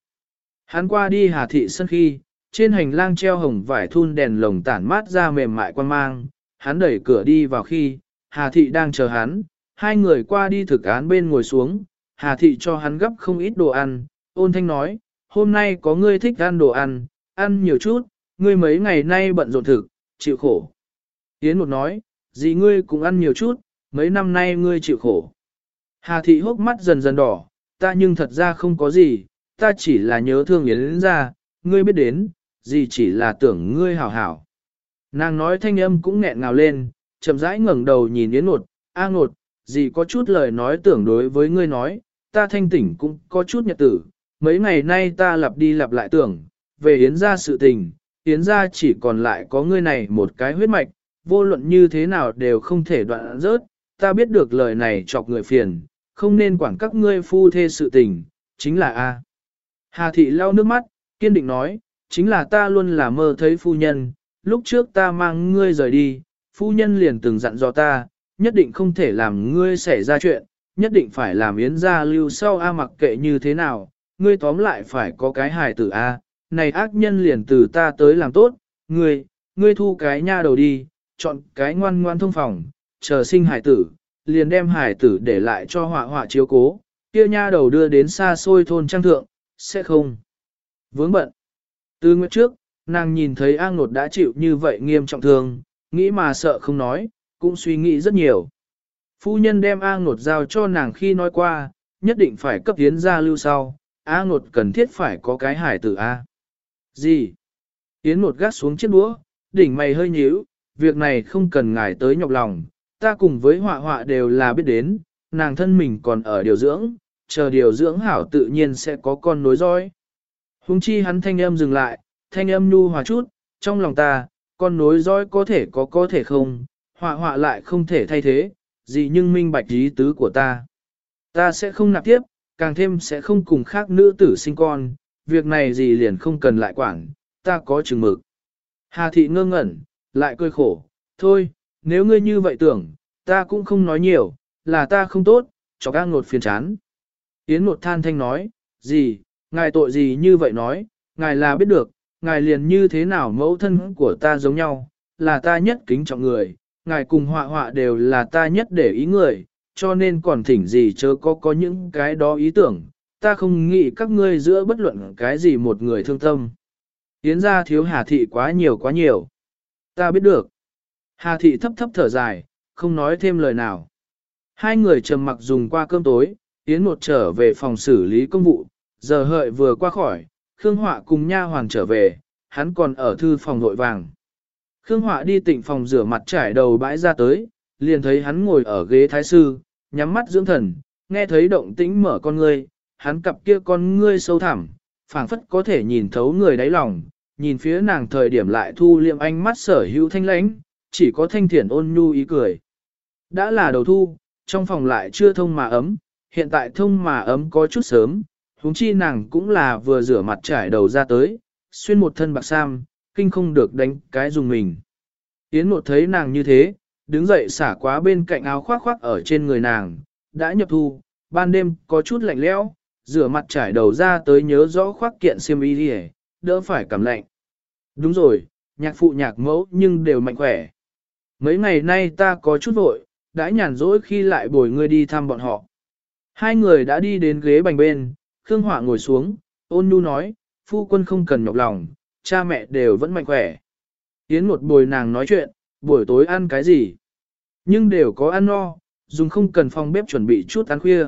Hắn qua đi Hà thị sân khi, trên hành lang treo hồng vải thun đèn lồng tản mát ra mềm mại quan mang, hắn đẩy cửa đi vào khi, Hà thị đang chờ hắn, hai người qua đi thực án bên ngồi xuống, Hà thị cho hắn gấp không ít đồ ăn, ôn thanh nói, hôm nay có ngươi thích ăn đồ ăn, ăn nhiều chút, ngươi mấy ngày nay bận rộn thực, chịu khổ. Yến một nói, gì ngươi cũng ăn nhiều chút, mấy năm nay ngươi chịu khổ. Hà thị hốc mắt dần dần đỏ, ta nhưng thật ra không có gì, ta chỉ là nhớ thương Yến ra, ngươi biết đến, gì chỉ là tưởng ngươi hảo hảo. Nàng nói thanh âm cũng nghẹn ngào lên, chậm rãi ngẩng đầu nhìn Yến Ngột, A Ngột, gì có chút lời nói tưởng đối với ngươi nói, ta thanh tỉnh cũng có chút nhật tử, mấy ngày nay ta lặp đi lặp lại tưởng, về Yến ra sự tình, Yến ra chỉ còn lại có ngươi này một cái huyết mạch, vô luận như thế nào đều không thể đoạn rớt, ta biết được lời này chọc người phiền, không nên quản các ngươi phu thê sự tình, chính là A. Hà thị lau nước mắt, kiên định nói, chính là ta luôn là mơ thấy phu nhân, lúc trước ta mang ngươi rời đi, phu nhân liền từng dặn dò ta, nhất định không thể làm ngươi xảy ra chuyện, nhất định phải làm yến gia lưu sau A mặc kệ như thế nào, ngươi tóm lại phải có cái hài tử A, này ác nhân liền từ ta tới làm tốt, ngươi, ngươi thu cái nha đầu đi, chọn cái ngoan ngoan thông phòng, chờ sinh hài tử, liền đem hải tử để lại cho họa họa chiếu cố, kia nha đầu đưa đến xa xôi thôn trang thượng, sẽ không. Vướng bận. Từ nguyệt trước, nàng nhìn thấy A Ngột đã chịu như vậy nghiêm trọng thương, nghĩ mà sợ không nói, cũng suy nghĩ rất nhiều. Phu nhân đem A Ngột giao cho nàng khi nói qua, nhất định phải cấp tiến ra lưu sau, A Ngột cần thiết phải có cái hải tử A. Gì? Yến Ngột gắt xuống chiếc đũa, đỉnh mày hơi nhíu, việc này không cần ngài tới nhọc lòng, ta cùng với họa họa đều là biết đến, nàng thân mình còn ở điều dưỡng, chờ điều dưỡng hảo tự nhiên sẽ có con nối dõi. Hùng chi hắn thanh âm dừng lại, thanh âm nhu hòa chút, trong lòng ta, con nối dõi có thể có có thể không, họa họa lại không thể thay thế, gì nhưng minh bạch ý tứ của ta. Ta sẽ không nạp tiếp, càng thêm sẽ không cùng khác nữ tử sinh con, việc này gì liền không cần lại quản, ta có chừng mực. Hà thị ngơ ngẩn, lại cười khổ, thôi, nếu ngươi như vậy tưởng, ta cũng không nói nhiều, là ta không tốt, cho các ngột phiền chán. Yến một than thanh nói, gì, ngài tội gì như vậy nói, ngài là biết được, ngài liền như thế nào mẫu thân của ta giống nhau, là ta nhất kính trọng người, ngài cùng họa họa đều là ta nhất để ý người, cho nên còn thỉnh gì chớ có có những cái đó ý tưởng, ta không nghĩ các ngươi giữa bất luận cái gì một người thương tâm. Yến ra thiếu hà thị quá nhiều quá nhiều. Ta biết được. Hà thị thấp thấp thở dài, không nói thêm lời nào. Hai người trầm mặc dùng qua cơm tối, Yến một trở về phòng xử lý công vụ, giờ hợi vừa qua khỏi, Khương Họa cùng nha hoàng trở về, hắn còn ở thư phòng nội vàng. Khương Họa đi tịnh phòng rửa mặt trải đầu bãi ra tới, liền thấy hắn ngồi ở ghế thái sư, nhắm mắt dưỡng thần, nghe thấy động tĩnh mở con ngươi, hắn cặp kia con ngươi sâu thẳm, phảng phất có thể nhìn thấu người đáy lòng, nhìn phía nàng thời điểm lại thu liệm ánh mắt sở hữu thanh lãnh, chỉ có thanh thiển ôn nhu ý cười. Đã là đầu thu, trong phòng lại chưa thông mà ấm, hiện tại thông mà ấm có chút sớm, huống chi nàng cũng là vừa rửa mặt trải đầu ra tới, xuyên một thân bạc sam, kinh không được đánh cái dùng mình. Yến một thấy nàng như thế, đứng dậy xả quá bên cạnh áo khoác khoác ở trên người nàng, đã nhập thu, ban đêm có chút lạnh lẽo, rửa mặt trải đầu ra tới nhớ rõ khoác kiện xiêm y đi đỡ phải cảm lạnh. Đúng rồi, nhạc phụ nhạc mẫu nhưng đều mạnh khỏe. Mấy ngày nay ta có chút vội, đã nhàn rỗi khi lại bồi ngươi đi thăm bọn họ. Hai người đã đi đến ghế bành bên, Khương Hỏa ngồi xuống, ôn nhu nói, phu quân không cần nhọc lòng, cha mẹ đều vẫn mạnh khỏe. Yến một bồi nàng nói chuyện, buổi tối ăn cái gì? Nhưng đều có ăn no, dùng không cần phòng bếp chuẩn bị chút ăn khuya.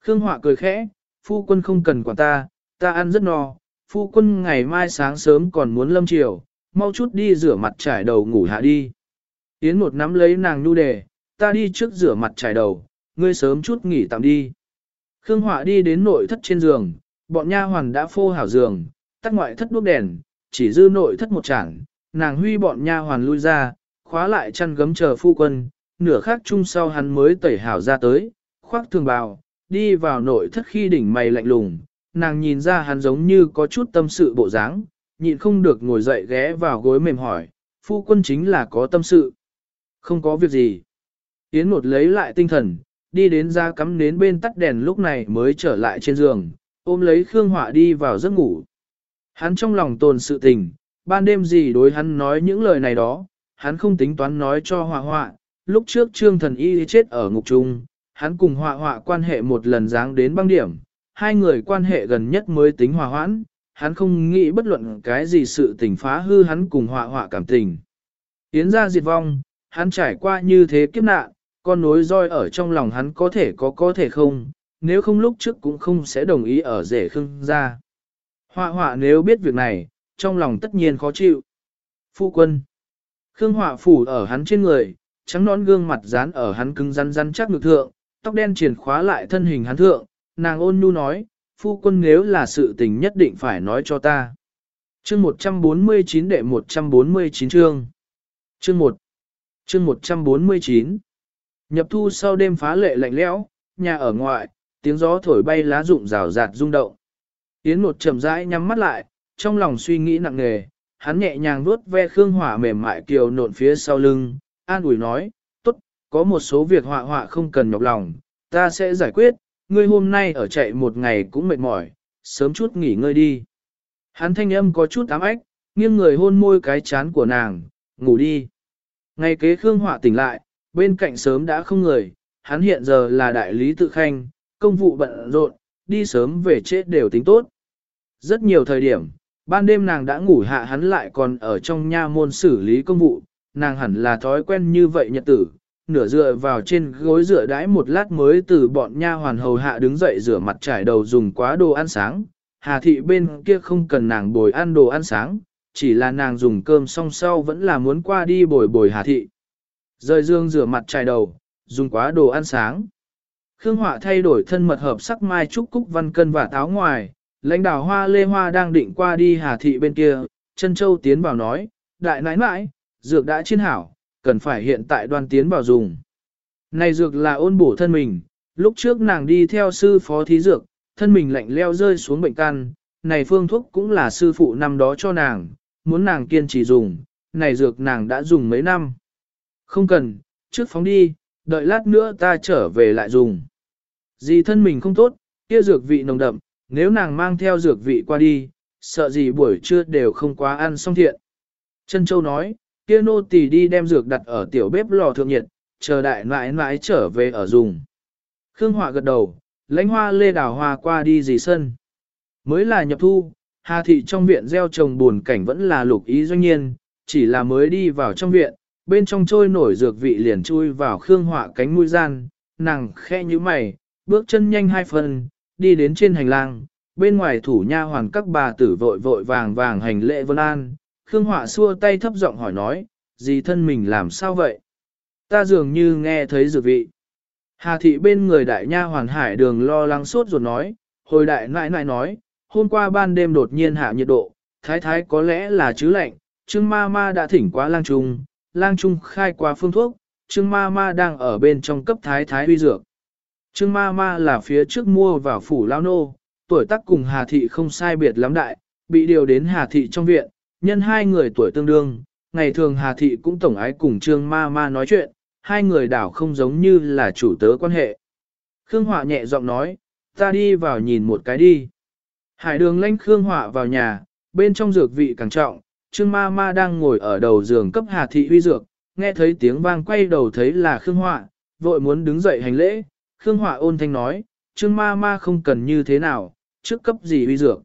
Khương Họa cười khẽ, phu quân không cần quản ta, ta ăn rất no, phu quân ngày mai sáng sớm còn muốn lâm chiều, mau chút đi rửa mặt trải đầu ngủ hạ đi. Yến một nắm lấy nàng nu đề, ta đi trước rửa mặt trải đầu, ngươi sớm chút nghỉ tạm đi. Khương Họa đi đến nội thất trên giường, bọn nha hoàn đã phô hảo giường, tắt ngoại thất đuốc đèn, chỉ dư nội thất một chản, nàng huy bọn nha hoàn lui ra, khóa lại chăn gấm chờ phu quân, nửa khắc chung sau hắn mới tẩy hảo ra tới, khoác thường bào, đi vào nội thất khi đỉnh mày lạnh lùng, nàng nhìn ra hắn giống như có chút tâm sự bộ dáng, nhịn không được ngồi dậy ghé vào gối mềm hỏi, phu quân chính là có tâm sự. Không có việc gì. Yến một lấy lại tinh thần, đi đến ra cắm nến bên tắt đèn lúc này mới trở lại trên giường, ôm lấy Khương Họa đi vào giấc ngủ. Hắn trong lòng tồn sự tình, ban đêm gì đối hắn nói những lời này đó, hắn không tính toán nói cho Họa Họa, lúc trước Trương Thần Y chết ở ngục trung, hắn cùng Họa Họa quan hệ một lần dáng đến băng điểm, hai người quan hệ gần nhất mới tính hòa hoãn, hắn không nghĩ bất luận cái gì sự tình phá hư hắn cùng Họa Họa cảm tình. Yến ra diệt vong, hắn trải qua như thế kiếp nạn, con nối roi ở trong lòng hắn có thể có có thể không, nếu không lúc trước cũng không sẽ đồng ý ở rể khưng ra. Họa họa nếu biết việc này, trong lòng tất nhiên khó chịu. Phu quân. Khương họa phủ ở hắn trên người, trắng nón gương mặt dán ở hắn cứng rắn rắn chắc ngực thượng, tóc đen triển khóa lại thân hình hắn thượng, nàng ôn nhu nói, phu quân nếu là sự tình nhất định phải nói cho ta. Chương 149 đệ 149 chương. Chương 1. Chương 149. Nhập thu sau đêm phá lệ lạnh lẽo, nhà ở ngoại, tiếng gió thổi bay lá rụng rào rạt rung động. Yến một chậm rãi nhắm mắt lại, trong lòng suy nghĩ nặng nề, hắn nhẹ nhàng vuốt ve khương hỏa mềm mại kiều nộn phía sau lưng, an ủi nói, tốt, có một số việc họa họa không cần nhọc lòng, ta sẽ giải quyết, ngươi hôm nay ở chạy một ngày cũng mệt mỏi, sớm chút nghỉ ngơi đi. Hắn thanh âm có chút ám ách, nghiêng người hôn môi cái chán của nàng, ngủ đi. Ngày kế Khương Họa tỉnh lại, bên cạnh sớm đã không người, hắn hiện giờ là đại lý tự khanh, công vụ bận rộn, đi sớm về chết đều tính tốt. Rất nhiều thời điểm, ban đêm nàng đã ngủ hạ hắn lại còn ở trong nha môn xử lý công vụ, nàng hẳn là thói quen như vậy nhật tử, nửa dựa vào trên gối rửa đãi một lát mới từ bọn nha hoàn hầu hạ đứng dậy rửa mặt trải đầu dùng quá đồ ăn sáng, Hà thị bên kia không cần nàng bồi ăn đồ ăn sáng, chỉ là nàng dùng cơm xong sau vẫn là muốn qua đi bồi bồi Hà thị. Rời dương rửa mặt chải đầu, dùng quá đồ ăn sáng. Khương Họa thay đổi thân mật hợp sắc mai trúc cúc văn cân và táo ngoài, lãnh đạo hoa lê hoa đang định qua đi Hà thị bên kia, chân châu tiến vào nói, đại nãi nãi, dược đã chiên hảo, cần phải hiện tại đoan tiến vào dùng. Này dược là ôn bổ thân mình, lúc trước nàng đi theo sư phó thí dược, thân mình lạnh leo rơi xuống bệnh căn, này phương thuốc cũng là sư phụ năm đó cho nàng, muốn nàng kiên trì dùng, này dược nàng đã dùng mấy năm. Không cần, trước phóng đi, đợi lát nữa ta trở về lại dùng. Gì thân mình không tốt, kia dược vị nồng đậm, nếu nàng mang theo dược vị qua đi, sợ gì buổi trưa đều không quá ăn xong thiện. Trân Châu nói, kia nô tỳ đi đem dược đặt ở tiểu bếp lò thượng nhiệt, chờ đại nãi nãi trở về ở dùng. Khương Họa gật đầu, lãnh hoa lê đào hoa qua đi dì sân. Mới là nhập thu, Hà thị trong viện gieo trồng buồn cảnh vẫn là lục ý doanh nhiên, chỉ là mới đi vào trong viện, bên trong trôi nổi dược vị liền chui vào Khương Họa cánh mũi gian, nàng khe như mày, bước chân nhanh hai phần, đi đến trên hành lang, bên ngoài thủ nha hoàn các bà tử vội vội vàng vàng hành lễ vân an, Khương Họa xua tay thấp giọng hỏi nói, gì thân mình làm sao vậy? Ta dường như nghe thấy dược vị. Hà thị bên người đại nha hoàn hải đường lo lắng sốt ruột nói, hồi đại nãi nãi nói, hôm qua ban đêm đột nhiên hạ nhiệt độ, thái thái có lẽ là chứ lạnh, Trương ma ma đã thỉnh quá lang trung, lang trung khai qua phương thuốc, Trương ma ma đang ở bên trong cấp thái thái huy dược. Trương ma ma là phía trước mua vào phủ lao nô, tuổi tác cùng Hà thị không sai biệt lắm đại, bị điều đến Hà thị trong viện, nhân hai người tuổi tương đương, ngày thường Hà thị cũng tổng ái cùng Trương ma ma nói chuyện, hai người đảo không giống như là chủ tớ quan hệ. Khương Họa nhẹ giọng nói, ta đi vào nhìn một cái đi. Hải đường lanh Khương Họa vào nhà, bên trong dược vị càng trọng, Trương ma ma đang ngồi ở đầu giường cấp Hà thị huy dược, nghe thấy tiếng vang quay đầu thấy là Khương Họa, vội muốn đứng dậy hành lễ, Khương Họa ôn thanh nói, Trương ma ma không cần như thế nào, trước cấp gì huy dược.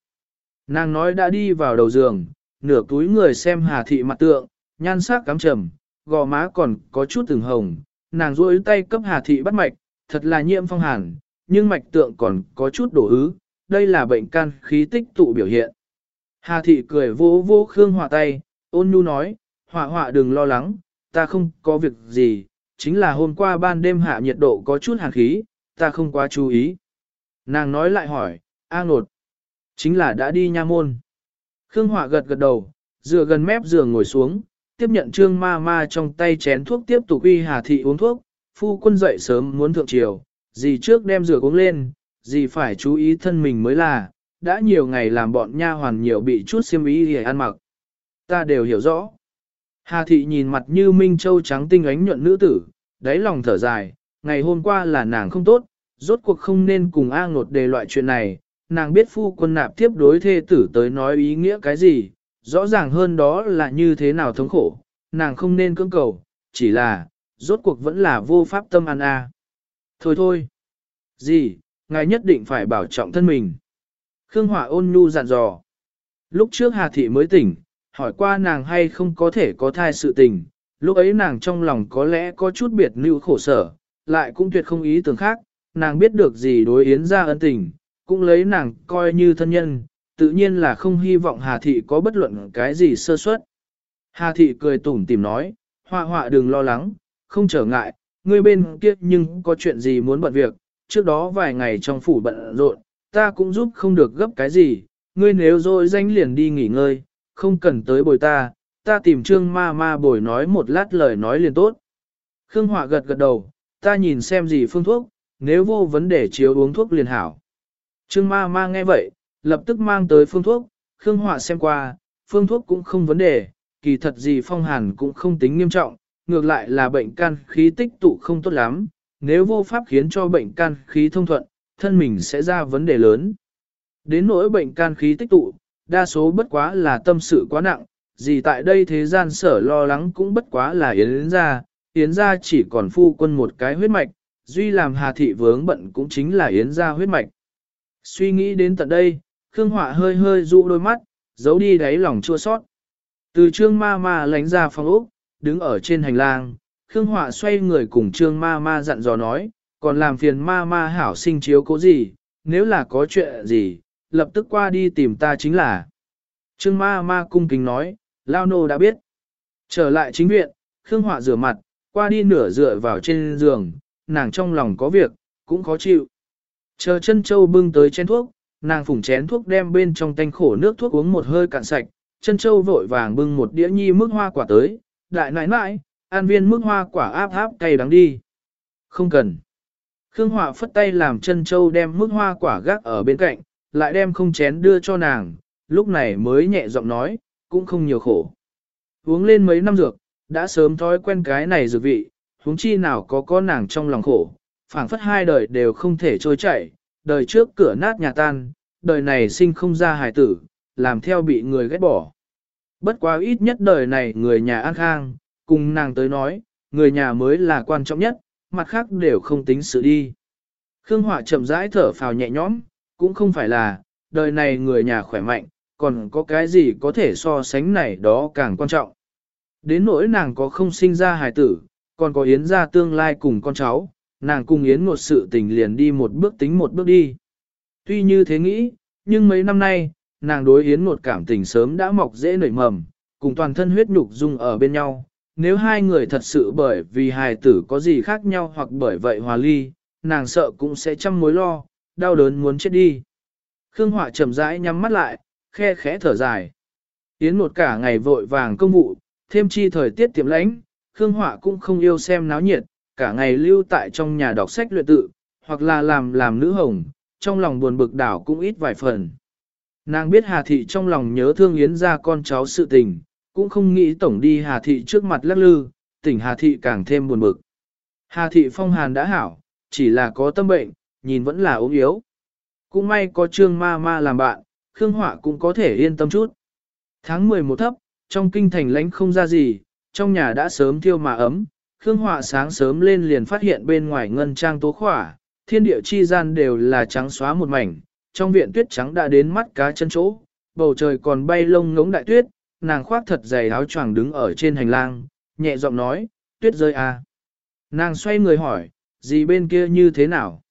Nàng nói đã đi vào đầu giường, nửa túi người xem Hà thị mặt tượng, nhan sắc cám trầm, gò má còn có chút từng hồng, nàng duỗi tay cấp Hà thị bắt mạch, thật là nhiễm phong hàn, nhưng mạch tượng còn có chút đổ ứ, đây là bệnh can khí tích tụ biểu hiện. Hà thị cười vô vô Khương Họa tay, ôn nhu nói, Họa Họa đừng lo lắng, ta không có việc gì, chính là hôm qua ban đêm hạ nhiệt độ có chút hàn khí, ta không quá chú ý. Nàng nói lại hỏi, A nột, chính là đã đi nha môn. Khương Họa gật gật đầu, dựa gần mép giường ngồi xuống, tiếp nhận trương ma ma trong tay chén thuốc tiếp tục uy hà thị uống thuốc, phu quân dậy sớm muốn thượng triều, gì trước đem rửa uống lên, gì phải chú ý thân mình mới là, đã nhiều ngày làm bọn nha hoàn nhiều bị chút xiêm ý để ăn mặc. Ta đều hiểu rõ. Hà thị nhìn mặt như minh châu trắng tinh ánh nhuận nữ tử, đáy lòng thở dài, ngày hôm qua là nàng không tốt, rốt cuộc không nên cùng A ngột đề loại chuyện này, nàng biết phu quân nạp tiếp đối thê tử tới nói ý nghĩa cái gì, rõ ràng hơn đó là như thế nào thống khổ, nàng không nên cưỡng cầu, chỉ là, rốt cuộc vẫn là vô pháp tâm ăn a. Thôi thôi. Gì, ngài nhất định phải bảo trọng thân mình. Khương Hỏa ôn nhu dặn dò. Lúc trước Hà Thị mới tỉnh, hỏi qua nàng hay không có thể có thai sự tình, lúc ấy nàng trong lòng có lẽ có chút biệt lưu khổ sở, lại cũng tuyệt không ý tưởng khác, nàng biết được gì đối Yến ra ân tình, cũng lấy nàng coi như thân nhân, tự nhiên là không hy vọng Hà Thị có bất luận cái gì sơ suất. Hà Thị cười tủm tìm nói, họa họa đừng lo lắng, không trở ngại, ngươi bên kia nhưng có chuyện gì muốn bận việc, trước đó vài ngày trong phủ bận rộn, ta cũng giúp không được gấp cái gì, ngươi nếu rồi danh liền đi nghỉ ngơi, không cần tới bồi ta, ta tìm trương ma ma bồi nói một lát lời nói liền tốt. Khương Họa gật gật đầu, ta nhìn xem gì phương thuốc, nếu vô vấn đề chiếu uống thuốc liền hảo. Trương ma ma nghe vậy, lập tức mang tới phương thuốc, Khương Họa xem qua, phương thuốc cũng không vấn đề, kỳ thật gì phong hàn cũng không tính nghiêm trọng, ngược lại là bệnh can khí tích tụ không tốt lắm, nếu vô pháp khiến cho bệnh can khí thông thuận, thân mình sẽ ra vấn đề lớn. Đến nỗi bệnh can khí tích tụ, đa số bất quá là tâm sự quá nặng, gì tại đây thế gian sở lo lắng cũng bất quá là yến ra, yến ra chỉ còn phu quân một cái huyết mạch, duy làm hà thị vướng bận cũng chính là yến ra huyết mạch. Suy nghĩ đến tận đây, Khương Họa hơi hơi dụ đôi mắt, giấu đi đáy lòng chua sót. Từ trương ma ma lánh ra phòng ốc, đứng ở trên hành lang, Khương Họa xoay người cùng trương ma ma dặn dò nói, còn làm phiền ma ma hảo sinh chiếu cố gì, nếu là có chuyện gì, lập tức qua đi tìm ta chính là. Trương ma ma cung kính nói, Lao Nô đã biết. Trở lại chính viện, Khương Họa rửa mặt, qua đi nửa dựa vào trên giường, nàng trong lòng có việc, cũng khó chịu. Chờ chân châu bưng tới chén thuốc, nàng phủng chén thuốc đem bên trong tanh khổ nước thuốc uống một hơi cạn sạch, chân châu vội vàng bưng một đĩa nhi mức hoa quả tới, đại nãi nãi, an viên mức hoa quả áp áp cay đắng đi. Không cần. Khương Họa phất tay làm chân châu đem mức hoa quả gác ở bên cạnh, lại đem không chén đưa cho nàng, lúc này mới nhẹ giọng nói, cũng không nhiều khổ. Uống lên mấy năm dược, đã sớm thói quen cái này dược vị, huống chi nào có có nàng trong lòng khổ, phảng phất hai đời đều không thể trôi chảy, đời trước cửa nát nhà tan, đời này sinh không ra hài tử, làm theo bị người ghét bỏ. Bất quá ít nhất đời này người nhà an khang, cùng nàng tới nói, người nhà mới là quan trọng nhất, mặt khác đều không tính sự đi. Khương Họa chậm rãi thở phào nhẹ nhõm, cũng không phải là, đời này người nhà khỏe mạnh, còn có cái gì có thể so sánh này đó càng quan trọng. Đến nỗi nàng có không sinh ra hài tử, còn có Yến ra tương lai cùng con cháu, nàng cùng Yến một sự tình liền đi một bước tính một bước đi. Tuy như thế nghĩ, nhưng mấy năm nay, nàng đối Yến một cảm tình sớm đã mọc dễ nảy mầm, cùng toàn thân huyết nhục dung ở bên nhau. Nếu hai người thật sự bởi vì hài tử có gì khác nhau hoặc bởi vậy hòa ly, nàng sợ cũng sẽ chăm mối lo, đau đớn muốn chết đi. Khương Họa chậm rãi nhắm mắt lại, khe khẽ thở dài. Yến một cả ngày vội vàng công vụ, thêm chi thời tiết tiệm lãnh, Khương Họa cũng không yêu xem náo nhiệt, cả ngày lưu tại trong nhà đọc sách luyện tự, hoặc là làm làm nữ hồng, trong lòng buồn bực đảo cũng ít vài phần. Nàng biết Hà Thị trong lòng nhớ thương Yến ra con cháu sự tình, cũng không nghĩ tổng đi Hà Thị trước mặt lắc lư, tỉnh Hà Thị càng thêm buồn bực. Hà Thị phong hàn đã hảo, chỉ là có tâm bệnh, nhìn vẫn là ốm yếu. Cũng may có trương ma ma làm bạn, Khương Họa cũng có thể yên tâm chút. Tháng 11 thấp, trong kinh thành lãnh không ra gì, trong nhà đã sớm thiêu mà ấm, Khương Họa sáng sớm lên liền phát hiện bên ngoài ngân trang tố khỏa, thiên địa chi gian đều là trắng xóa một mảnh, trong viện tuyết trắng đã đến mắt cá chân chỗ, bầu trời còn bay lông ngống đại tuyết, nàng khoác thật dày áo choàng đứng ở trên hành lang, nhẹ giọng nói, tuyết rơi à. Nàng xoay người hỏi, gì bên kia như thế nào?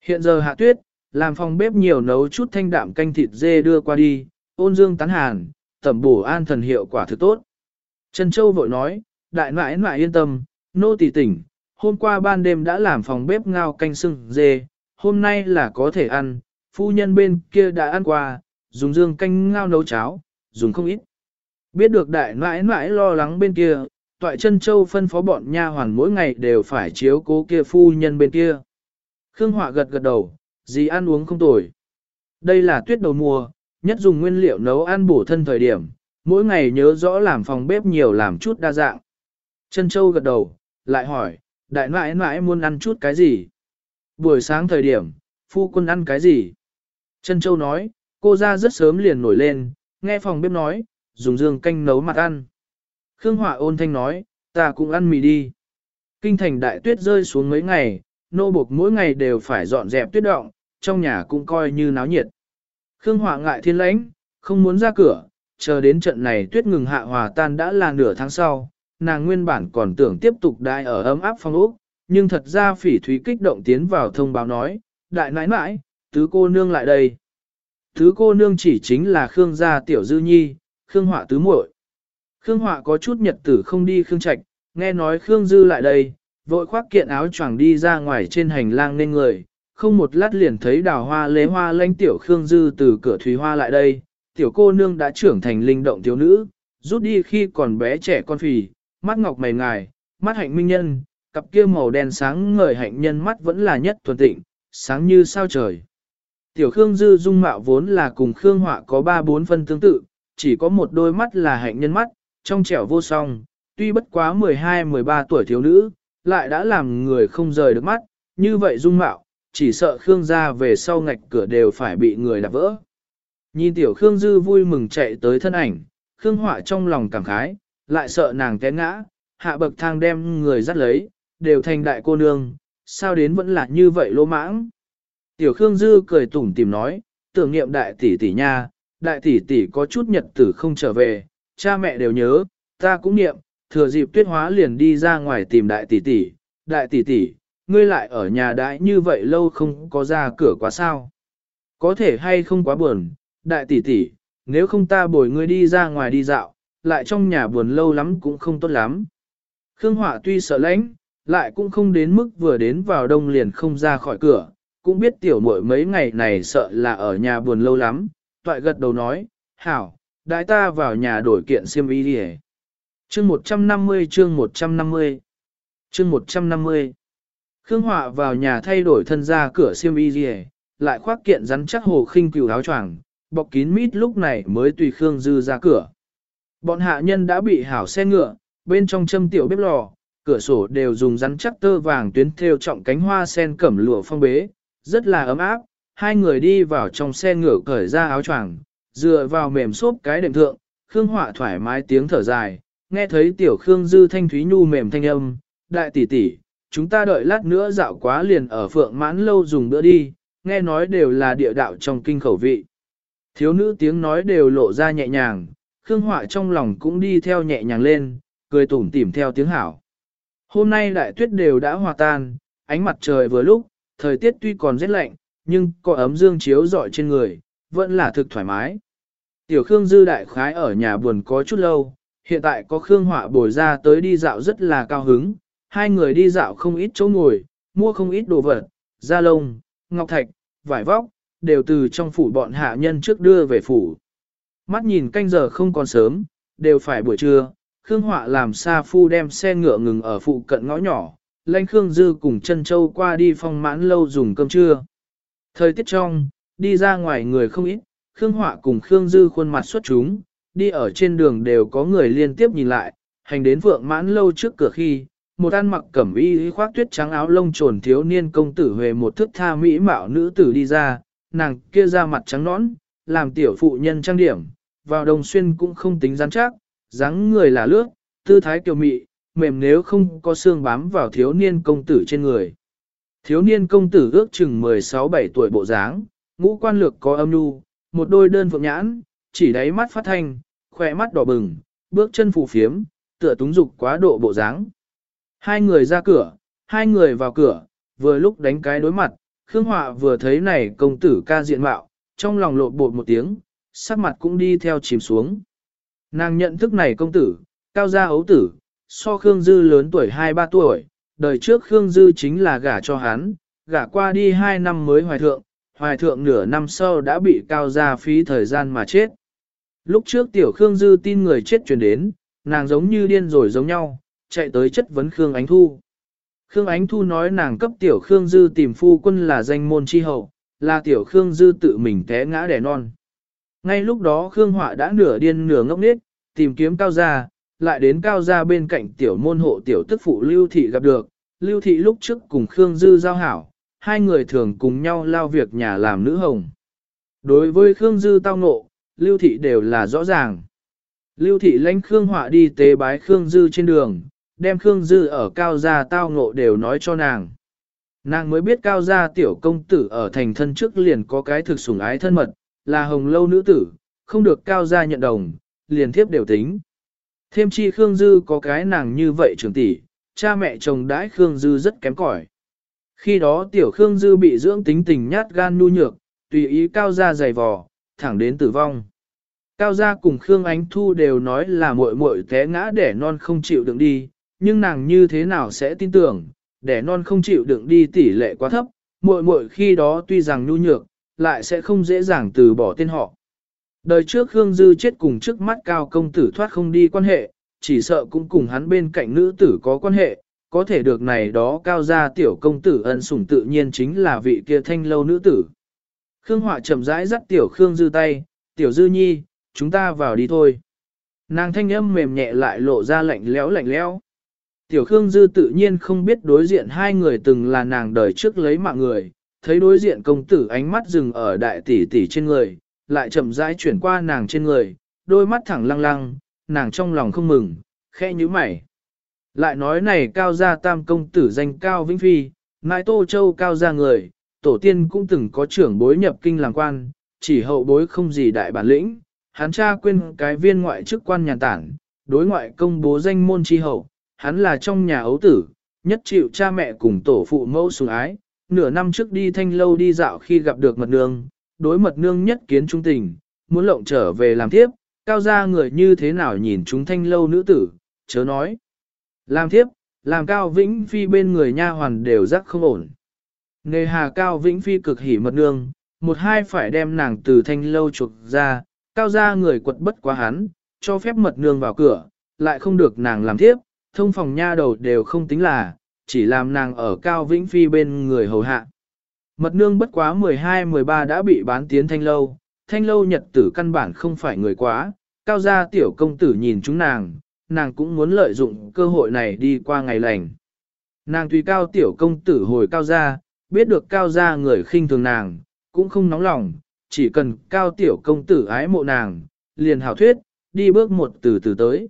Hiện giờ hạ tuyết, làm phòng bếp nhiều nấu chút thanh đạm canh thịt dê đưa qua đi, ôn dương tán hàn, tẩm bổ an thần hiệu quả thực tốt. Trần Châu vội nói, đại nãi nãi yên tâm, nô tỳ tỉnh, hôm qua ban đêm đã làm phòng bếp ngao canh sưng dê, hôm nay là có thể ăn, phu nhân bên kia đã ăn qua, dùng dương canh ngao nấu cháo, dùng không ít. Biết được đại nãi nãi lo lắng bên kia, toại chân châu phân phó bọn nha hoàn mỗi ngày đều phải chiếu cố kia phu nhân bên kia. Khương Họa gật gật đầu, gì ăn uống không tồi. Đây là tuyết đầu mùa, nhất dùng nguyên liệu nấu ăn bổ thân thời điểm, mỗi ngày nhớ rõ làm phòng bếp nhiều làm chút đa dạng. Chân châu gật đầu, lại hỏi, đại nãi nãi muốn ăn chút cái gì? Buổi sáng thời điểm, phu quân ăn cái gì? Chân châu nói, cô ra rất sớm liền nổi lên, nghe phòng bếp nói, dùng dương canh nấu mặt ăn. Khương Họa ôn thanh nói, ta cũng ăn mì đi. Kinh thành đại tuyết rơi xuống mấy ngày, nô buộc mỗi ngày đều phải dọn dẹp tuyết động, trong nhà cũng coi như náo nhiệt. Khương Họa ngại thiên lãnh, không muốn ra cửa, chờ đến trận này tuyết ngừng hạ hòa tan đã là nửa tháng sau, nàng nguyên bản còn tưởng tiếp tục đai ở ấm áp phong ốc, nhưng thật ra phỉ thúy kích động tiến vào thông báo nói, đại nãi nãi, tứ cô nương lại đây. Tứ cô nương chỉ chính là Khương gia tiểu dư nhi, Khương họa tứ muội. Khương họa có chút nhật tử không đi Khương Trạch, nghe nói Khương dư lại đây, vội khoác kiện áo choàng đi ra ngoài trên hành lang nên người, không một lát liền thấy đào hoa lế hoa lanh tiểu Khương dư từ cửa thủy hoa lại đây, tiểu cô nương đã trưởng thành linh động thiếu nữ, rút đi khi còn bé trẻ con phì, mắt ngọc mày ngài, mắt hạnh minh nhân, cặp kia màu đen sáng ngời hạnh nhân mắt vẫn là nhất thuần tịnh, sáng như sao trời. Tiểu Khương Dư dung mạo vốn là cùng Khương Họa có ba bốn phân tương tự, chỉ có một đôi mắt là hạnh nhân mắt, trong trẻo vô song, tuy bất quá 12-13 tuổi thiếu nữ, lại đã làm người không rời được mắt, như vậy dung mạo, chỉ sợ Khương gia về sau ngạch cửa đều phải bị người đạp vỡ. Nhìn tiểu Khương Dư vui mừng chạy tới thân ảnh, Khương Họa trong lòng cảm khái, lại sợ nàng té ngã, hạ bậc thang đem người dắt lấy, đều thành đại cô nương, sao đến vẫn là như vậy lô mãng. Tiểu Khương Dư cười tủm tìm nói, tưởng niệm đại tỷ tỷ nha, đại tỷ tỷ có chút nhật tử không trở về, cha mẹ đều nhớ, ta cũng niệm, thừa dịp tuyết hóa liền đi ra ngoài tìm đại tỷ tỷ, đại tỷ tỷ, ngươi lại ở nhà đãi như vậy lâu không có ra cửa quá sao. Có thể hay không quá buồn, đại tỷ tỷ, nếu không ta bồi ngươi đi ra ngoài đi dạo, lại trong nhà buồn lâu lắm cũng không tốt lắm. Khương Hỏa tuy sợ lãnh, lại cũng không đến mức vừa đến vào đông liền không ra khỏi cửa, cũng biết tiểu muội mấy ngày này sợ là ở nhà buồn lâu lắm, toại gật đầu nói, hảo, đại ta vào nhà đổi kiện xiêm y đi Chương 150 chương 150 Chương 150 Khương Họa vào nhà thay đổi thân ra cửa xiêm y đi lại khoác kiện rắn chắc hồ khinh cửu áo choàng, bọc kín mít lúc này mới tùy Khương Dư ra cửa. Bọn hạ nhân đã bị hảo xe ngựa, bên trong châm tiểu bếp lò, cửa sổ đều dùng rắn chắc tơ vàng tuyến thêu trọng cánh hoa sen cẩm lụa phong bế, rất là ấm áp. Hai người đi vào trong xe ngựa cởi ra áo choàng, dựa vào mềm xốp cái đệm thượng, Khương Họa thoải mái tiếng thở dài, nghe thấy tiểu Khương Dư thanh thúy nhu mềm thanh âm, đại tỷ tỷ, chúng ta đợi lát nữa dạo quá liền ở phượng mãn lâu dùng bữa đi, nghe nói đều là địa đạo trong kinh khẩu vị. Thiếu nữ tiếng nói đều lộ ra nhẹ nhàng, Khương Họa trong lòng cũng đi theo nhẹ nhàng lên, cười tủm tỉm theo tiếng hảo. Hôm nay đại tuyết đều đã hòa tan, ánh mặt trời vừa lúc, thời tiết tuy còn rét lạnh, nhưng có ấm dương chiếu dọi trên người, vẫn là thực thoải mái. Tiểu Khương Dư đại khái ở nhà buồn có chút lâu, hiện tại có Khương Họa bồi ra tới đi dạo rất là cao hứng, hai người đi dạo không ít chỗ ngồi, mua không ít đồ vật, da lông, ngọc thạch, vải vóc, đều từ trong phủ bọn hạ nhân trước đưa về phủ. Mắt nhìn canh giờ không còn sớm, đều phải buổi trưa, Khương Họa làm xa phu đem xe ngựa ngừng ở phụ cận ngõ nhỏ, lãnh Khương Dư cùng chân châu qua đi phong mãn lâu dùng cơm trưa. Thời tiết trong, đi ra ngoài người không ít, Khương Họa cùng Khương Dư khuôn mặt xuất chúng, đi ở trên đường đều có người liên tiếp nhìn lại, hành đến vượng mãn lâu trước cửa khi, một ăn mặc cẩm y khoác tuyết trắng áo lông trồn thiếu niên công tử huề một thức tha mỹ mạo nữ tử đi ra, nàng kia ra mặt trắng nõn, làm tiểu phụ nhân trang điểm, vào đồng xuyên cũng không tính rắn chắc, dáng người là lướt, tư thái kiều mị, mềm nếu không có xương bám vào thiếu niên công tử trên người. Thiếu niên công tử ước chừng 16-17 tuổi bộ dáng, ngũ quan lược có âm nhu, một đôi đơn phượng nhãn, chỉ đáy mắt phát thanh, khỏe mắt đỏ bừng, bước chân phù phiếm, tựa túng dục quá độ bộ dáng. Hai người ra cửa, hai người vào cửa, vừa lúc đánh cái đối mặt, Khương Họa vừa thấy này công tử ca diện mạo, trong lòng lộ bột một tiếng, sắc mặt cũng đi theo chìm xuống. Nàng nhận thức này công tử, cao gia ấu tử, so Khương Dư lớn tuổi 2-3 tuổi, đời trước Khương Dư chính là gả cho hắn, gả qua đi 2 năm mới hoài thượng, hoài thượng nửa năm sau đã bị cao gia phí thời gian mà chết. Lúc trước tiểu Khương Dư tin người chết truyền đến, nàng giống như điên rồi giống nhau, chạy tới chất vấn Khương Ánh Thu. Khương Ánh Thu nói nàng cấp tiểu Khương Dư tìm phu quân là danh môn chi hậu, là tiểu Khương Dư tự mình té ngã đẻ non. Ngay lúc đó Khương Họa đã nửa điên nửa ngốc nết, tìm kiếm cao gia, lại đến cao gia bên cạnh tiểu môn hộ tiểu tức phụ Lưu Thị gặp được. Lưu Thị lúc trước cùng Khương Dư giao hảo, hai người thường cùng nhau lao việc nhà làm nữ hồng. Đối với Khương Dư tao ngộ, Lưu Thị đều là rõ ràng. Lưu Thị lãnh Khương Họa đi tế bái Khương Dư trên đường, đem Khương Dư ở cao gia tao ngộ đều nói cho nàng. Nàng mới biết cao gia tiểu công tử ở thành thân trước liền có cái thực sủng ái thân mật, là hồng lâu nữ tử, không được cao gia nhận đồng, liền thiếp đều tính. Thêm chi Khương Dư có cái nàng như vậy trưởng tỷ, cha mẹ chồng đãi Khương Dư rất kém cỏi. Khi đó tiểu Khương Dư bị dưỡng tính tình nhát gan nu nhược, tùy ý cao gia dày vò, thẳng đến tử vong. Cao gia cùng Khương Ánh Thu đều nói là muội muội té ngã để non không chịu đựng đi, nhưng nàng như thế nào sẽ tin tưởng, để non không chịu đựng đi tỷ lệ quá thấp, muội muội khi đó tuy rằng nhu nhược, lại sẽ không dễ dàng từ bỏ tên họ. Đời trước Khương Dư chết cùng trước mắt cao công tử thoát không đi quan hệ, chỉ sợ cũng cùng hắn bên cạnh nữ tử có quan hệ, có thể được này đó cao gia tiểu công tử ân sủng tự nhiên chính là vị kia thanh lâu nữ tử. Khương Họa chậm rãi dắt tiểu Khương Dư tay, tiểu Dư nhi, chúng ta vào đi thôi. Nàng thanh âm mềm nhẹ lại lộ ra lạnh lẽo lạnh lẽo. Tiểu Khương Dư tự nhiên không biết đối diện hai người từng là nàng đời trước lấy mạng người, thấy đối diện công tử ánh mắt dừng ở đại tỷ tỷ trên người, lại chậm rãi chuyển qua nàng trên người, đôi mắt thẳng lăng lăng, nàng trong lòng không mừng, khẽ như mày. Lại nói này cao gia tam công tử danh cao vĩnh phi, mãi tô châu cao gia người, tổ tiên cũng từng có trưởng bối nhập kinh làm quan, chỉ hậu bối không gì đại bản lĩnh, hắn cha quên cái viên ngoại chức quan nhàn tản, đối ngoại công bố danh môn chi hậu, hắn là trong nhà ấu tử, nhất chịu cha mẹ cùng tổ phụ mẫu sủng ái, nửa năm trước đi thanh lâu đi dạo khi gặp được mật nương, đối mật nương nhất kiến trung tình, muốn lộng trở về làm tiếp, cao gia người như thế nào nhìn chúng thanh lâu nữ tử, chớ nói. Làm tiếp, làm cao vĩnh phi bên người nha hoàn đều rắc không ổn. Nề hà cao vĩnh phi cực hỉ mật nương, một hai phải đem nàng từ thanh lâu chuộc ra, cao gia người quật bất quá hắn, cho phép mật nương vào cửa, lại không được nàng làm tiếp, thông phòng nha đầu đều không tính là, chỉ làm nàng ở cao vĩnh phi bên người hầu hạ. Mật nương bất quá 12-13 đã bị bán tiến thanh lâu, thanh lâu nhật tử căn bản không phải người quá, cao gia tiểu công tử nhìn chúng nàng, nàng cũng muốn lợi dụng cơ hội này đi qua ngày lành. Nàng tùy cao tiểu công tử hồi cao gia, biết được cao gia người khinh thường nàng, cũng không nóng lòng, chỉ cần cao tiểu công tử ái mộ nàng, liền hảo thuyết, đi bước một từ từ tới.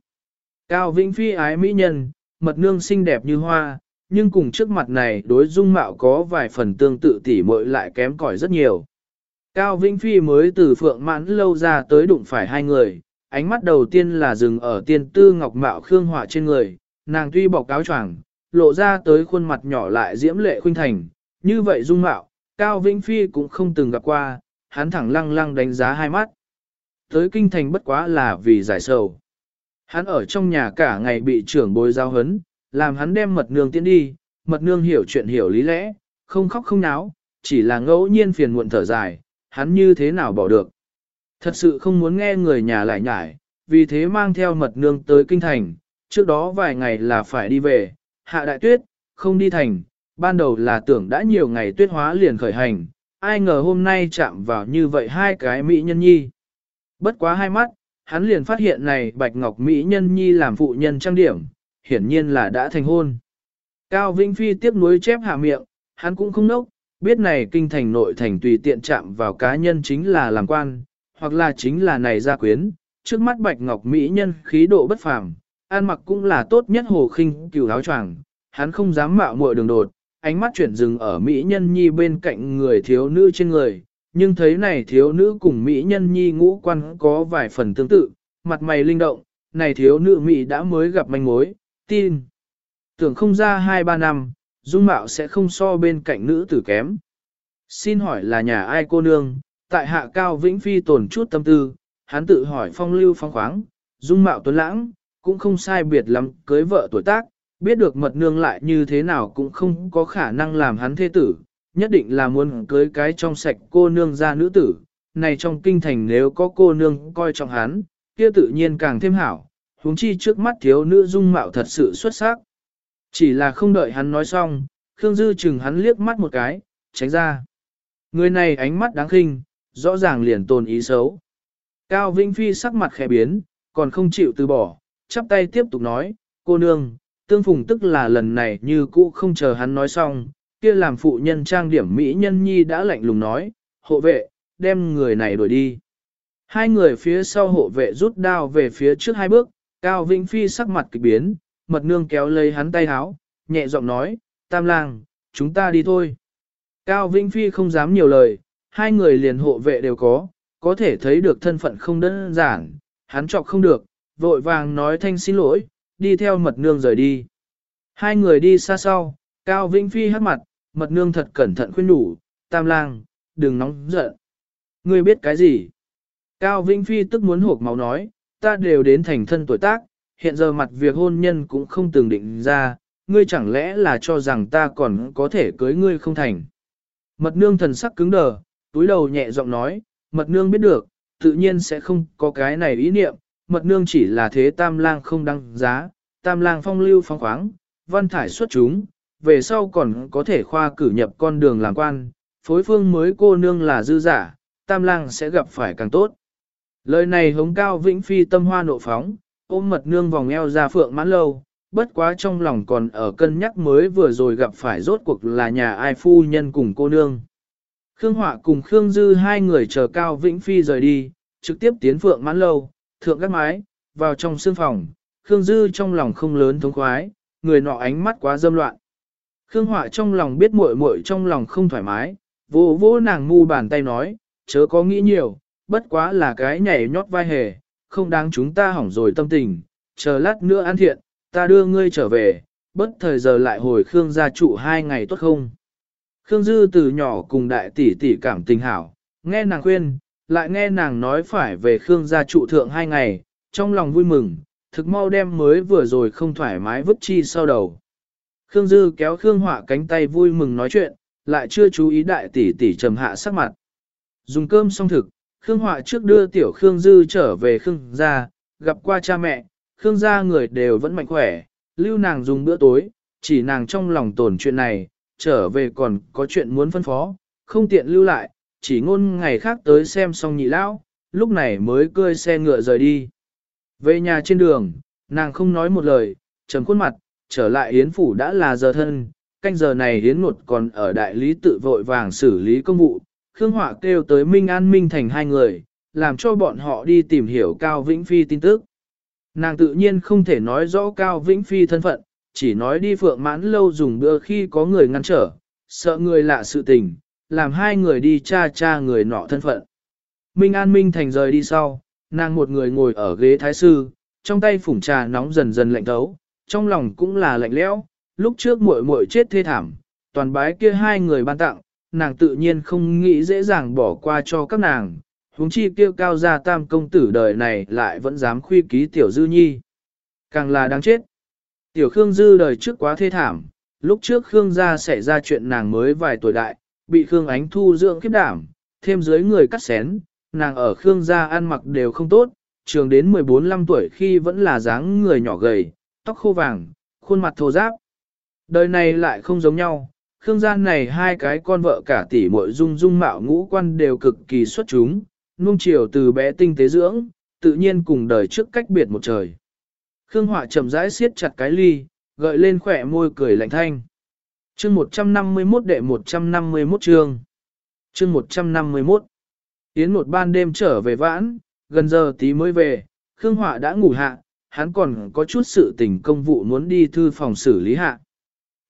Cao Vĩnh Phi ái mỹ nhân, mật nương xinh đẹp như hoa, nhưng cùng trước mặt này đối dung mạo có vài phần tương tự tỉ muội lại kém cỏi rất nhiều. Cao Vĩnh Phi mới từ phượng mãn lâu ra tới đụng phải hai người, ánh mắt đầu tiên là dừng ở tiên tư ngọc mạo khương họa trên người, nàng tuy bọc áo choàng, lộ ra tới khuôn mặt nhỏ lại diễm lệ khuynh thành, như vậy dung mạo, Cao Vĩnh Phi cũng không từng gặp qua, hắn thẳng lăng lăng đánh giá hai mắt. Tới kinh thành bất quá là vì giải sầu. Hắn ở trong nhà cả ngày bị trưởng bối giao hấn, làm hắn đem mật nương tiến đi, mật nương hiểu chuyện hiểu lý lẽ, không khóc không náo, chỉ là ngẫu nhiên phiền muộn thở dài, hắn như thế nào bỏ được. Thật sự không muốn nghe người nhà lại nhải, vì thế mang theo mật nương tới kinh thành, trước đó vài ngày là phải đi về, hạ đại tuyết, không đi thành, ban đầu là tưởng đã nhiều ngày tuyết hóa liền khởi hành, ai ngờ hôm nay chạm vào như vậy hai cái mỹ nhân nhi. Bất quá hai mắt, hắn liền phát hiện này Bạch Ngọc Mỹ Nhân Nhi làm phụ nhân trang điểm, hiển nhiên là đã thành hôn. Cao Vinh Phi tiếp nối chép hạ miệng, hắn cũng không nốc, biết này kinh thành nội thành tùy tiện chạm vào cá nhân chính là làm quan, hoặc là chính là này gia quyến, trước mắt Bạch Ngọc Mỹ Nhân khí độ bất phàm, an mặc cũng là tốt nhất hồ khinh cửu áo choàng, hắn không dám mạo muội đường đột, ánh mắt chuyển dừng ở Mỹ Nhân Nhi bên cạnh người thiếu nữ trên người, nhưng thấy này thiếu nữ cùng Mỹ nhân nhi ngũ quan có vài phần tương tự, mặt mày linh động, này thiếu nữ Mỹ đã mới gặp manh mối, tin. Tưởng không ra hai ba năm, dung mạo sẽ không so bên cạnh nữ tử kém. Xin hỏi là nhà ai cô nương, tại hạ cao vĩnh phi tổn chút tâm tư, hắn tự hỏi phong lưu phong khoáng, dung mạo tuấn lãng, cũng không sai biệt lắm cưới vợ tuổi tác, biết được mật nương lại như thế nào cũng không có khả năng làm hắn thế tử, nhất định là muốn cưới cái trong sạch cô nương ra nữ tử, này trong kinh thành nếu có cô nương coi trọng hắn, kia tự nhiên càng thêm hảo, huống chi trước mắt thiếu nữ dung mạo thật sự xuất sắc. Chỉ là không đợi hắn nói xong, Khương Dư chừng hắn liếc mắt một cái, tránh ra. Người này ánh mắt đáng khinh, rõ ràng liền tồn ý xấu. Cao Vinh Phi sắc mặt khẽ biến, còn không chịu từ bỏ, chắp tay tiếp tục nói, cô nương, tương phùng tức là lần này như cũ không chờ hắn nói xong, kia làm phụ nhân trang điểm Mỹ nhân nhi đã lạnh lùng nói, hộ vệ, đem người này đuổi đi. Hai người phía sau hộ vệ rút đao về phía trước hai bước, Cao Vĩnh Phi sắc mặt kịch biến, mật nương kéo lấy hắn tay háo, nhẹ giọng nói, tam lang, chúng ta đi thôi. Cao Vĩnh Phi không dám nhiều lời, hai người liền hộ vệ đều có, có thể thấy được thân phận không đơn giản, hắn chọc không được, vội vàng nói thanh xin lỗi, đi theo mật nương rời đi. Hai người đi xa sau, Cao Vĩnh Phi hát mặt, mật nương thật cẩn thận khuyên đủ, tam lang, đừng nóng giận. Ngươi biết cái gì? Cao Vĩnh Phi tức muốn hộp máu nói, ta đều đến thành thân tuổi tác, hiện giờ mặt việc hôn nhân cũng không từng định ra, ngươi chẳng lẽ là cho rằng ta còn có thể cưới ngươi không thành. Mật nương thần sắc cứng đờ, túi đầu nhẹ giọng nói, mật nương biết được, tự nhiên sẽ không có cái này ý niệm, mật nương chỉ là thế tam lang không đăng giá, tam lang phong lưu phong khoáng, văn thải xuất chúng, về sau còn có thể khoa cử nhập con đường làm quan, phối phương mới cô nương là dư giả, tam lang sẽ gặp phải càng tốt. Lời này hống cao vĩnh phi tâm hoa nộ phóng, ôm mật nương vòng eo ra phượng mãn lâu, bất quá trong lòng còn ở cân nhắc mới vừa rồi gặp phải rốt cuộc là nhà ai phu nhân cùng cô nương. Khương Họa cùng Khương Dư hai người chờ Cao Vĩnh Phi rời đi, trực tiếp tiến phượng mãn lâu, thượng các mái, vào trong sương phòng, Khương Dư trong lòng không lớn thống khoái, người nọ ánh mắt quá dâm loạn. Khương Họa trong lòng biết muội muội trong lòng không thoải mái, vô vô nàng mu bàn tay nói, chớ có nghĩ nhiều, bất quá là cái nhảy nhót vai hề, không đáng chúng ta hỏng rồi tâm tình, chờ lát nữa ăn thiện, ta đưa ngươi trở về, bất thời giờ lại hồi Khương gia trụ hai ngày tốt không. Khương Dư từ nhỏ cùng đại tỷ tỷ cảm tình hảo, Nghe nàng khuyên, lại nghe nàng nói phải về Khương gia trụ thượng hai ngày, trong lòng vui mừng, thực mau đem mới vừa rồi không thoải mái vứt chi sau đầu. Khương Dư kéo Khương Họa cánh tay vui mừng nói chuyện, lại chưa chú ý đại tỷ tỷ trầm hạ sắc mặt. Dùng cơm xong thực, Khương Họa trước đưa tiểu Khương Dư trở về Khương gia, gặp qua cha mẹ, Khương gia người đều vẫn mạnh khỏe, lưu nàng dùng bữa tối, chỉ nàng trong lòng tổn chuyện này, trở về còn có chuyện muốn phân phó, không tiện lưu lại, chỉ ngôn ngày khác tới xem xong nhị lão, lúc này mới cơi xe ngựa rời đi. Về nhà trên đường, nàng không nói một lời, trầm khuôn mặt, trở lại Yến Phủ đã là giờ thân, canh giờ này Yến Nột còn ở đại lý tự vội vàng xử lý công vụ, Khương Họa kêu tới Minh An Minh thành hai người, làm cho bọn họ đi tìm hiểu Cao Vĩnh Phi tin tức. Nàng tự nhiên không thể nói rõ Cao Vĩnh Phi thân phận, chỉ nói đi phượng mãn lâu dùng bữa khi có người ngăn trở, sợ người lạ sự tình, làm hai người đi cha cha người nọ thân phận. Minh An Minh thành rời đi sau, nàng một người ngồi ở ghế thái sư, trong tay phủng trà nóng dần dần lạnh thấu, trong lòng cũng là lạnh lẽo, lúc trước muội muội chết thê thảm, toàn bái kia hai người ban tặng, nàng tự nhiên không nghĩ dễ dàng bỏ qua cho các nàng, huống chi kêu cao gia tam công tử đời này lại vẫn dám khuy ký tiểu dư nhi. Càng là đáng chết. Tiểu Khương Dư đời trước quá thê thảm, lúc trước Khương gia xảy ra chuyện nàng mới vài tuổi đại, bị Khương Ánh thu dưỡng khiếp đảm, thêm dưới người cắt xén, nàng ở Khương gia ăn mặc đều không tốt, trường đến 14-15 tuổi khi vẫn là dáng người nhỏ gầy, tóc khô vàng, khuôn mặt thô ráp. Đời này lại không giống nhau, Khương gian này hai cái con vợ cả tỷ muội dung dung mạo ngũ quan đều cực kỳ xuất chúng, nuông chiều từ bé tinh tế dưỡng, tự nhiên cùng đời trước cách biệt một trời. Khương Họa chậm rãi siết chặt cái ly, gợi lên khỏe môi cười lạnh thanh. Chương 151 đệ 151 chương. Chương 151. Yến một ban đêm trở về vãn, gần giờ tí mới về, Khương Họa đã ngủ hạ, hắn còn có chút sự tình công vụ muốn đi thư phòng xử lý hạ.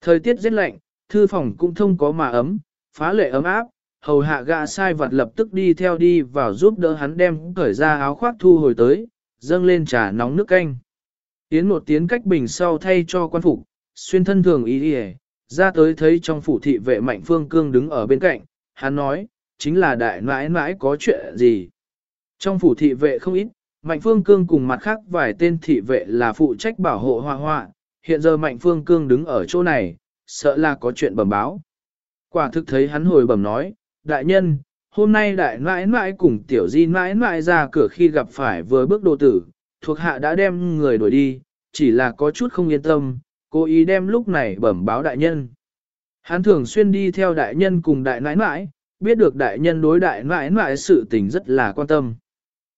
Thời tiết rất lạnh, thư phòng cũng thông có mà ấm, phá lệ ấm áp, hầu hạ gã sai vật lập tức đi theo đi vào giúp đỡ hắn đem cởi ra áo khoác thu hồi tới, dâng lên trà nóng nước canh. Tiến một tiếng cách bình sau thay cho quan phục, xuyên thân thường ý đi ra tới thấy trong phủ thị vệ mạnh phương cương đứng ở bên cạnh, hắn nói, chính là đại nãi nãi có chuyện gì. Trong phủ thị vệ không ít, Mạnh Phương Cương cùng mặt khác vài tên thị vệ là phụ trách bảo hộ hoa hoa, hiện giờ Mạnh Phương Cương đứng ở chỗ này, sợ là có chuyện bẩm báo. Quả thực thấy hắn hồi bẩm nói, đại nhân, hôm nay đại nãi nãi cùng tiểu di nãi nãi ra cửa khi gặp phải vừa bước đồ tử, thuộc hạ đã đem người đuổi đi, chỉ là có chút không yên tâm, cố ý đem lúc này bẩm báo đại nhân. Hắn thường xuyên đi theo đại nhân cùng đại nãi nãi, biết được đại nhân đối đại nãi nãi sự tình rất là quan tâm.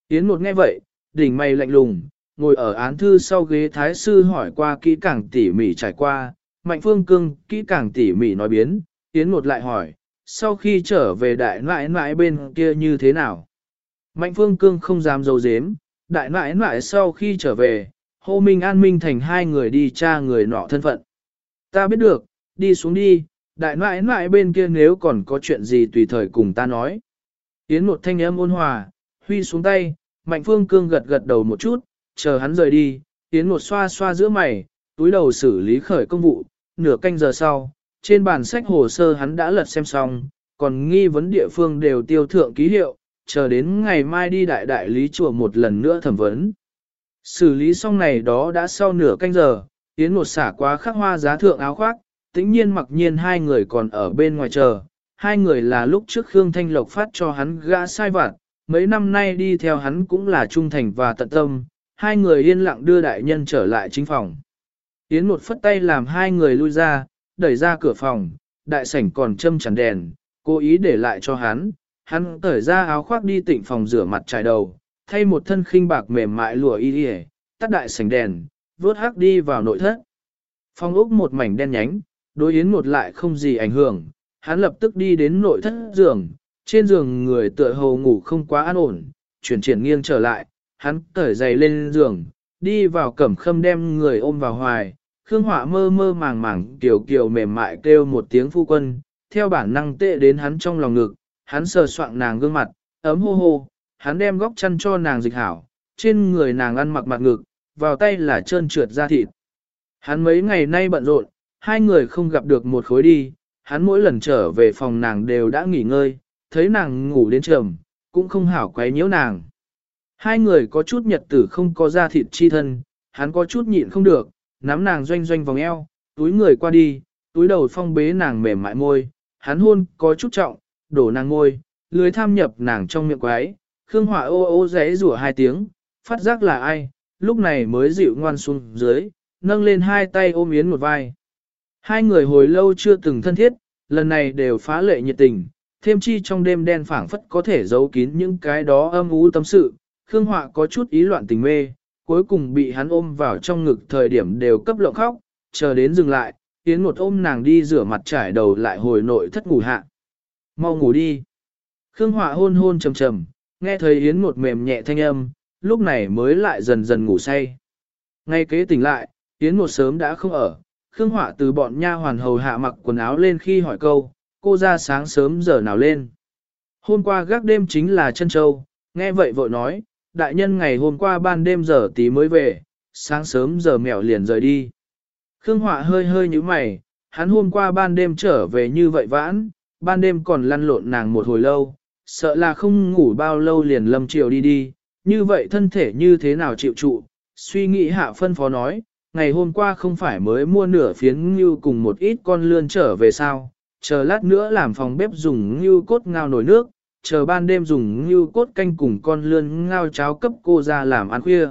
Yến một nghe vậy, đỉnh mày lạnh lùng, ngồi ở án thư sau ghế thái sư hỏi qua kỹ càng tỉ mỉ trải qua, mạnh phương cương kỹ càng tỉ mỉ nói biến, Yến một lại hỏi, sau khi trở về đại nãi nãi bên kia như thế nào? Mạnh phương cương không dám dấu dếm, đại nãi nãi sau khi trở về, hô minh an minh thành hai người đi tra người nọ thân phận. Ta biết được, đi xuống đi, đại nãi nãi bên kia nếu còn có chuyện gì tùy thời cùng ta nói. Yến một thanh âm ôn hòa, huy xuống tay, mạnh phương cương gật gật đầu một chút, chờ hắn rời đi, Yến một xoa xoa giữa mày, túi đầu xử lý khởi công vụ, nửa canh giờ sau, trên bản sách hồ sơ hắn đã lật xem xong, còn nghi vấn địa phương đều tiêu thượng ký hiệu, chờ đến ngày mai đi đại đại lý chùa một lần nữa thẩm vấn. Xử lý xong này đó đã sau nửa canh giờ, Yến một xả quá khắc hoa giá thượng áo khoác, tĩnh nhiên mặc nhiên hai người còn ở bên ngoài chờ. Hai người là lúc trước Khương Thanh Lộc phát cho hắn gã sai vặt, mấy năm nay đi theo hắn cũng là trung thành và tận tâm, hai người yên lặng đưa đại nhân trở lại chính phòng. Yến một phất tay làm hai người lui ra, đẩy ra cửa phòng, đại sảnh còn châm chẳng đèn, cố ý để lại cho hắn, hắn cởi ra áo khoác đi tịnh phòng rửa mặt trải đầu, thay một thân khinh bạc mềm mại lụa y đi tắt đại sảnh đèn, vớt hắc đi vào nội thất. Phòng ốc một mảnh đen nhánh, đối yến một lại không gì ảnh hưởng, hắn lập tức đi đến nội thất giường, trên giường người tựa hồ ngủ không quá an ổn, chuyển chuyển nghiêng trở lại, hắn cởi giày lên giường, đi vào cẩm khâm đem người ôm vào hoài, Khương Họa mơ mơ màng màng kiều kiều mềm mại kêu một tiếng phu quân, theo bản năng tệ đến hắn trong lòng ngực, hắn sờ soạng nàng gương mặt, ấm hô hô, hắn đem góc chăn cho nàng dịch hảo, trên người nàng ăn mặc mặt ngực, vào tay là trơn trượt da thịt. Hắn mấy ngày nay bận rộn, hai người không gặp được một khối đi, hắn mỗi lần trở về phòng nàng đều đã nghỉ ngơi, thấy nàng ngủ đến trầm, cũng không hảo quấy nhiễu nàng. Hai người có chút nhật tử không có da thịt chi thân, hắn có chút nhịn không được, nắm nàng doanh doanh vòng eo, túi người qua đi, túi đầu phong bế nàng mềm mại môi, hắn hôn có chút trọng, đổ nàng môi, lưới tham nhập nàng trong miệng quái, Khương Hỏa ô ô rẽ rủa hai tiếng, phát giác là ai, lúc này mới dịu ngoan xuống dưới, nâng lên hai tay ôm Yến một vai. Hai người hồi lâu chưa từng thân thiết, lần này đều phá lệ nhiệt tình, thêm chi trong đêm đen phảng phất có thể giấu kín những cái đó âm u tâm sự, Khương Họa có chút ý loạn tình mê, cuối cùng bị hắn ôm vào trong ngực thời điểm đều cấp lộng khóc, chờ đến dừng lại, Yến một ôm nàng đi rửa mặt trải đầu lại hồi nội thất ngủ hạ. Mau ngủ đi. Khương Họa hôn hôn trầm trầm, nghe thấy Yến một mềm nhẹ thanh âm, lúc này mới lại dần dần ngủ say. Ngay kế tỉnh lại, Yến một sớm đã không ở, Khương Họa từ bọn nha hoàn hầu hạ mặc quần áo lên khi hỏi câu, cô ra sáng sớm giờ nào lên. Hôm qua gác đêm chính là chân châu, nghe vậy vội nói, đại nhân ngày hôm qua ban đêm giờ tí mới về, sáng sớm giờ mèo liền rời đi. Khương Họa hơi hơi như mày, hắn hôm qua ban đêm trở về như vậy vãn, ban đêm còn lăn lộn nàng một hồi lâu, sợ là không ngủ bao lâu liền lâm chiều đi đi, như vậy thân thể như thế nào chịu trụ, suy nghĩ hạ phân phó nói, ngày hôm qua không phải mới mua nửa phiến ngưu cùng một ít con lươn trở về sao, chờ lát nữa làm phòng bếp dùng ngưu cốt ngao nồi nước, chờ ban đêm dùng như cốt canh cùng con lươn ngao cháo cấp cô ra làm ăn khuya.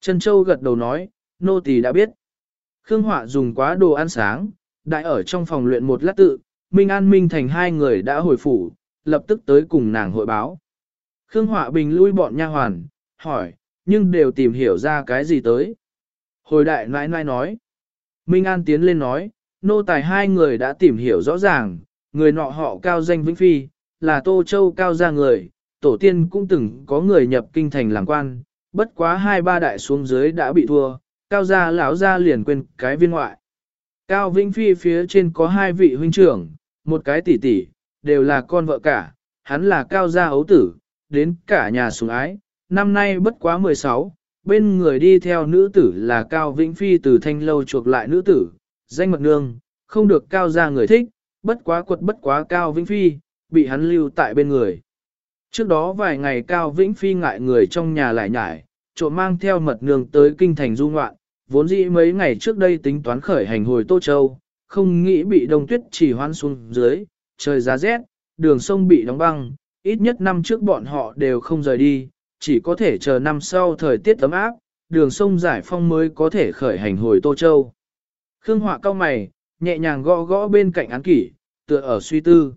Trân Châu gật đầu nói, nô tỳ đã biết. Khương Họa dùng quá đồ ăn sáng, đại ở trong phòng luyện một lát tự, Minh An Minh thành hai người đã hồi phủ, lập tức tới cùng nàng hội báo. Khương Họa Bình lui bọn nha hoàn, hỏi, nhưng đều tìm hiểu ra cái gì tới. Hồi đại nãi nãi nói. Minh An tiến lên nói, nô tài hai người đã tìm hiểu rõ ràng, người nọ họ cao danh Vĩnh Phi, là Tô Châu cao gia người, tổ tiên cũng từng có người nhập kinh thành làm quan, bất quá hai ba đại xuống dưới đã bị thua, cao gia lão gia liền quên cái viên ngoại. Cao Vĩnh Phi phía trên có hai vị huynh trưởng, một cái tỷ tỷ, đều là con vợ cả, hắn là cao gia ấu tử, đến cả nhà sủng ái, năm nay bất quá 16, bên người đi theo nữ tử là Cao Vĩnh Phi từ thanh lâu chuộc lại nữ tử, danh mật nương, không được cao gia người thích, bất quá quật bất quá Cao Vĩnh Phi, bị hắn lưu tại bên người. Trước đó vài ngày Cao Vĩnh Phi ngại người trong nhà lại nhải, trộm mang theo mật nương tới kinh thành du ngoạn, vốn dĩ mấy ngày trước đây tính toán khởi hành hồi Tô Châu, không nghĩ bị đông tuyết chỉ hoan xuống dưới, trời giá rét, đường sông bị đóng băng, ít nhất năm trước bọn họ đều không rời đi, chỉ có thể chờ năm sau thời tiết ấm áp, đường sông giải phong mới có thể khởi hành hồi Tô Châu. Khương Họa cao mày, nhẹ nhàng gõ gõ bên cạnh án kỷ, tựa ở suy tư.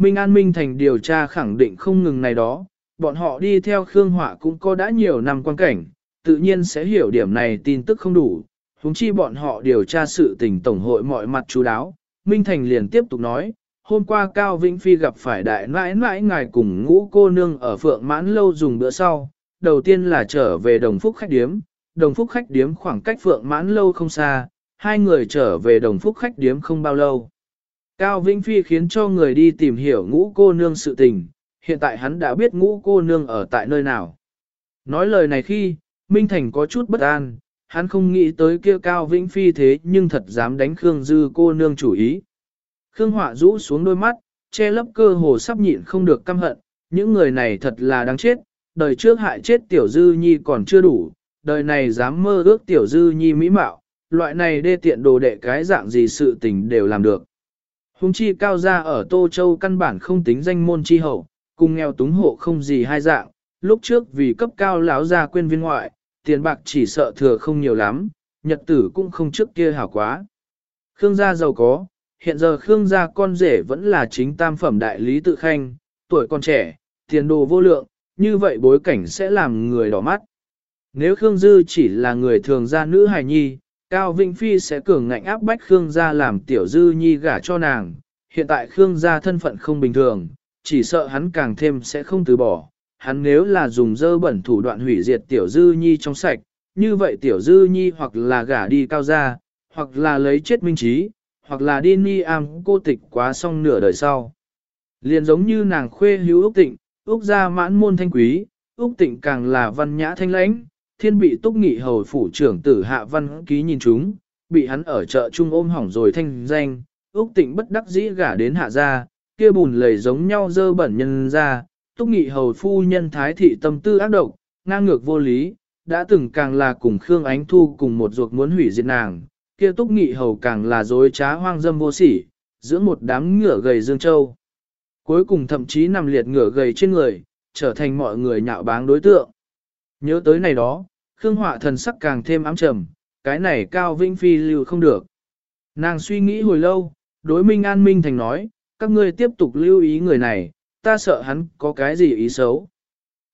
Minh An Minh Thành điều tra khẳng định không ngừng này đó, bọn họ đi theo Khương Họa cũng có đã nhiều năm quan cảnh, tự nhiên sẽ hiểu điểm này tin tức không đủ, huống chi bọn họ điều tra sự tình tổng hội mọi mặt chú đáo. Minh Thành liền tiếp tục nói, hôm qua Cao Vĩnh Phi gặp phải đại nãi nãi ngài cùng ngũ cô nương ở Phượng Mãn Lâu dùng bữa sau, đầu tiên là trở về Đồng Phúc Khách Điếm, Đồng Phúc Khách Điếm khoảng cách Phượng Mãn Lâu không xa, hai người trở về Đồng Phúc Khách Điếm không bao lâu. Cao Vĩnh Phi khiến cho người đi tìm hiểu ngũ cô nương sự tình, hiện tại hắn đã biết ngũ cô nương ở tại nơi nào. Nói lời này khi, Minh Thành có chút bất an, hắn không nghĩ tới kia Cao Vĩnh Phi thế nhưng thật dám đánh Khương Dư cô nương chủ ý. Khương Họa rũ xuống đôi mắt, che lấp cơ hồ sắp nhịn không được căm hận, những người này thật là đáng chết, đời trước hại chết Tiểu Dư Nhi còn chưa đủ, đời này dám mơ ước Tiểu Dư Nhi mỹ mạo, loại này đê tiện đồ đệ cái dạng gì sự tình đều làm được. Hùng chi cao gia ở Tô Châu căn bản không tính danh môn chi hậu, cùng nghèo túng hộ không gì hai dạng, lúc trước vì cấp cao lão gia quên viên ngoại, tiền bạc chỉ sợ thừa không nhiều lắm, nhật tử cũng không trước kia hảo quá. Khương gia giàu có, hiện giờ Khương gia con rể vẫn là chính tam phẩm đại lý tự khanh, tuổi còn trẻ, tiền đồ vô lượng, như vậy bối cảnh sẽ làm người đỏ mắt. Nếu Khương Dư chỉ là người thường gia nữ hài nhi, Cao Vĩnh Phi sẽ cường ngạnh áp bách Khương gia làm tiểu dư nhi gả cho nàng. Hiện tại Khương gia thân phận không bình thường, chỉ sợ hắn càng thêm sẽ không từ bỏ. Hắn nếu là dùng dơ bẩn thủ đoạn hủy diệt tiểu dư nhi trong sạch, như vậy tiểu dư nhi hoặc là gả đi cao gia, hoặc là lấy chết minh trí, hoặc là đi ni am cô tịch quá xong nửa đời sau. Liền giống như nàng khuê hữu Úc Tịnh, Úc gia mãn môn thanh quý, Úc Tịnh càng là văn nhã thanh lãnh, thiên bị túc nghị hầu phủ trưởng tử hạ văn ký nhìn chúng, bị hắn ở chợ trung ôm hỏng rồi thanh danh, Úc Tịnh bất đắc dĩ gả đến hạ gia, kia bùn lầy giống nhau dơ bẩn nhân ra, túc nghị hầu phu nhân thái thị tâm tư ác độc, ngang ngược vô lý, đã từng càng là cùng Khương Ánh Thu cùng một ruột muốn hủy diệt nàng, kia túc nghị hầu càng là dối trá hoang dâm vô sỉ, giữa một đám ngựa gầy dương châu. Cuối cùng thậm chí nằm liệt ngựa gầy trên người, trở thành mọi người nhạo báng đối tượng. Nhớ tới này đó, Khương Họa thần sắc càng thêm ám trầm, cái này Cao Vĩnh Phi lưu không được. Nàng suy nghĩ hồi lâu, đối Minh An Minh Thành nói, các ngươi tiếp tục lưu ý người này, ta sợ hắn có cái gì ý xấu.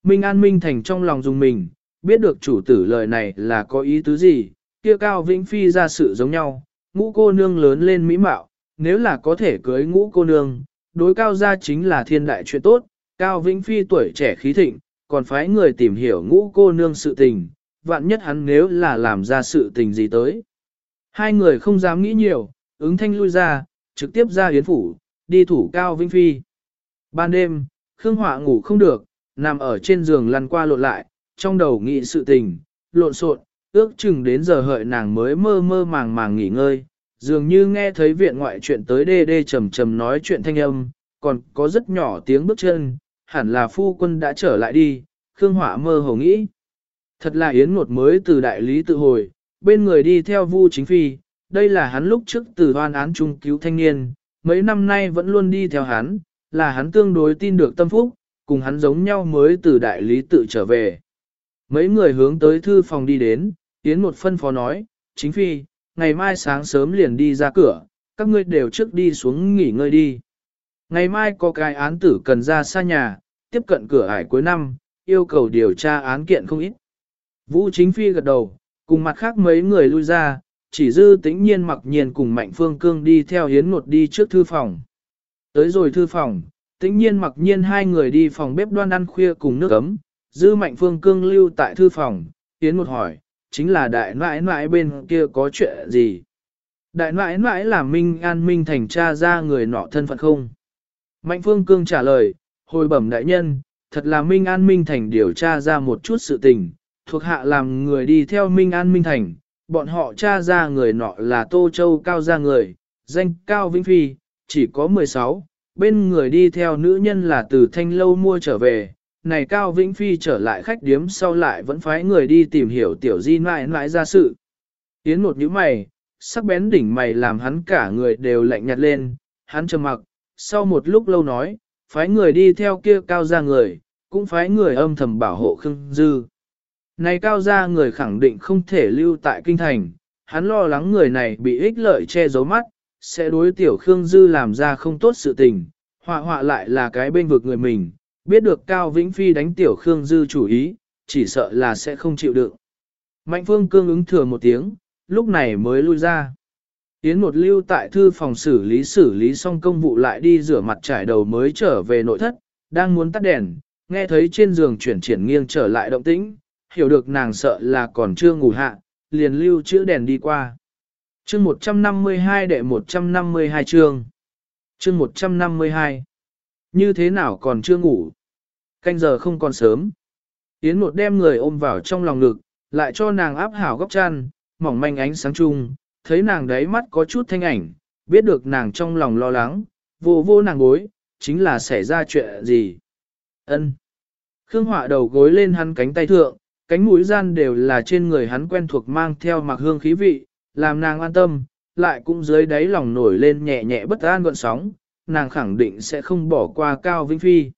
Minh An Minh Thành trong lòng dùng mình, biết được chủ tử lời này là có ý tứ gì, kia Cao Vĩnh Phi ra sự giống nhau, ngũ cô nương lớn lên mỹ mạo, nếu là có thể cưới ngũ cô nương, đối cao gia chính là thiên đại chuyện tốt, Cao Vĩnh Phi tuổi trẻ khí thịnh, còn phải người tìm hiểu ngũ cô nương sự tình, vạn nhất hắn nếu là làm ra sự tình gì tới. Hai người không dám nghĩ nhiều, ứng thanh lui ra, trực tiếp ra yến phủ, đi thủ Cao vinh Phi. Ban đêm, Khương Họa ngủ không được, nằm ở trên giường lăn qua lộn lại, trong đầu nghĩ sự tình, lộn xộn, ước chừng đến giờ hợi nàng mới mơ mơ màng màng nghỉ ngơi, dường như nghe thấy viện ngoại chuyện tới đê đê trầm trầm nói chuyện thanh âm, còn có rất nhỏ tiếng bước chân, hẳn là phu quân đã trở lại đi, Khương Hỏa mơ hồ nghĩ. Thật là Yến Ngột mới từ đại lý tự hồi, bên người đi theo Vu Chính Phi, đây là hắn lúc trước từ hoan án trung cứu thanh niên, mấy năm nay vẫn luôn đi theo hắn, là hắn tương đối tin được tâm phúc, cùng hắn giống nhau mới từ đại lý tự trở về. Mấy người hướng tới thư phòng đi đến, Yến một phân phó nói, chính phi, ngày mai sáng sớm liền đi ra cửa, các ngươi đều trước đi xuống nghỉ ngơi đi. Ngày mai có cái án tử cần ra xa nhà, tiếp cận cửa ải cuối năm, yêu cầu điều tra án kiện không ít. Vũ chính phi gật đầu, cùng mặt khác mấy người lui ra, chỉ dư tĩnh nhiên mặc nhiên cùng mạnh phương cương đi theo hiến một đi trước thư phòng. Tới rồi thư phòng, tĩnh nhiên mặc nhiên hai người đi phòng bếp đoan ăn khuya cùng nước ấm, dư mạnh phương cương lưu tại thư phòng, hiến một hỏi, chính là đại nãi nãi bên kia có chuyện gì? Đại nãi nãi là Minh An Minh thành cha ra người nọ thân phận không? Mạnh phương cương trả lời, hồi bẩm đại nhân, thật là Minh An Minh thành điều tra ra một chút sự tình, thuộc hạ làm người đi theo Minh An Minh thành, bọn họ tra ra người nọ là Tô Châu Cao gia người, danh Cao Vĩnh Phi, chỉ có 16, bên người đi theo nữ nhân là từ thanh lâu mua trở về, này Cao Vĩnh Phi trở lại khách điếm sau lại vẫn phái người đi tìm hiểu tiểu di mãi mãi ra sự. Yến một nhíu mày, sắc bén đỉnh mày làm hắn cả người đều lạnh nhạt lên, hắn trầm mặc, sau một lúc lâu nói, phái người đi theo kia cao ra người, cũng phái người âm thầm bảo hộ Khương Dư. Này cao ra người khẳng định không thể lưu tại kinh thành, hắn lo lắng người này bị ích lợi che giấu mắt, sẽ đối tiểu Khương Dư làm ra không tốt sự tình, họa họa lại là cái bên vực người mình, biết được Cao Vĩnh Phi đánh tiểu Khương Dư chủ ý, chỉ sợ là sẽ không chịu đựng. Mạnh Phương cương ứng thừa một tiếng, lúc này mới lui ra. Yến một lưu tại thư phòng xử lý xử lý xong công vụ lại đi rửa mặt trải đầu mới trở về nội thất, đang muốn tắt đèn, nghe thấy trên giường chuyển chuyển nghiêng trở lại động tĩnh, hiểu được nàng sợ là còn chưa ngủ hạ, liền lưu chữ đèn đi qua. Chương 152 đệ 152 chương. Chương 152. Như thế nào còn chưa ngủ? Canh giờ không còn sớm. Yến một đem người ôm vào trong lòng ngực, lại cho nàng áp hảo góc chăn, mỏng manh ánh sáng chung, thấy nàng đáy mắt có chút thanh ảnh, biết được nàng trong lòng lo lắng, vô vô nàng gối, chính là xảy ra chuyện gì. ân Khương Họa đầu gối lên hắn cánh tay thượng, cánh mũi gian đều là trên người hắn quen thuộc mang theo mặc hương khí vị, làm nàng an tâm, lại cũng dưới đáy lòng nổi lên nhẹ nhẹ bất an gọn sóng, nàng khẳng định sẽ không bỏ qua Cao Vĩnh Phi.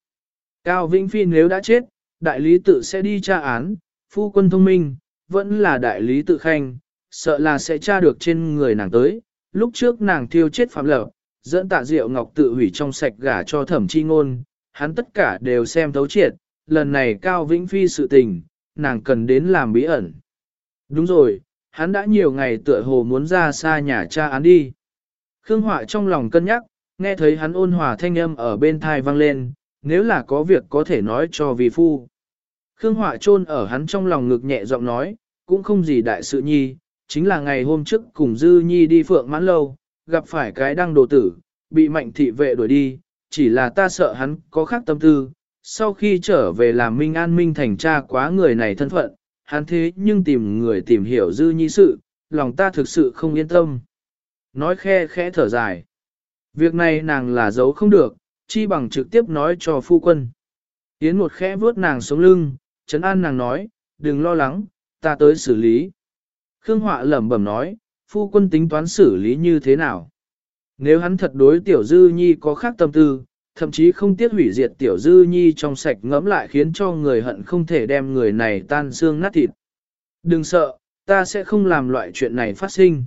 Cao Vĩnh Phi nếu đã chết, đại lý tự sẽ đi tra án, phu quân thông minh, vẫn là đại lý tự khanh, sợ là sẽ tra được trên người nàng tới. Lúc trước nàng thiêu chết phạm lợ, dẫn tạ diệu ngọc tự hủy trong sạch gả cho thẩm chi ngôn, hắn tất cả đều xem thấu triệt, lần này Cao Vĩnh Phi sự tình, nàng cần đến làm bí ẩn. Đúng rồi, hắn đã nhiều ngày tựa hồ muốn ra xa nhà cha án đi. Khương Họa trong lòng cân nhắc, nghe thấy hắn ôn hòa thanh âm ở bên thai vang lên, nếu là có việc có thể nói cho vì phu. Khương Họa chôn ở hắn trong lòng ngực nhẹ giọng nói, cũng không gì đại sự nhi, chính là ngày hôm trước cùng Dư Nhi đi phượng mãn lâu, gặp phải cái đăng đồ tử, bị mạnh thị vệ đuổi đi, chỉ là ta sợ hắn có khác tâm tư. Sau khi trở về làm Minh An Minh thành tra quá người này thân phận, hắn thế nhưng tìm người tìm hiểu Dư Nhi sự, lòng ta thực sự không yên tâm. Nói khe khẽ thở dài. Việc này nàng là giấu không được, chi bằng trực tiếp nói cho phu quân. Yến một khẽ vuốt nàng xuống lưng, chấn an nàng nói, đừng lo lắng, ta tới xử lý. Khương Họa lẩm bẩm nói, phu quân tính toán xử lý như thế nào? Nếu hắn thật đối tiểu dư nhi có khác tâm tư, thậm chí không tiếc hủy diệt tiểu dư nhi trong sạch ngẫm lại khiến cho người hận không thể đem người này tan xương nát thịt. Đừng sợ, ta sẽ không làm loại chuyện này phát sinh.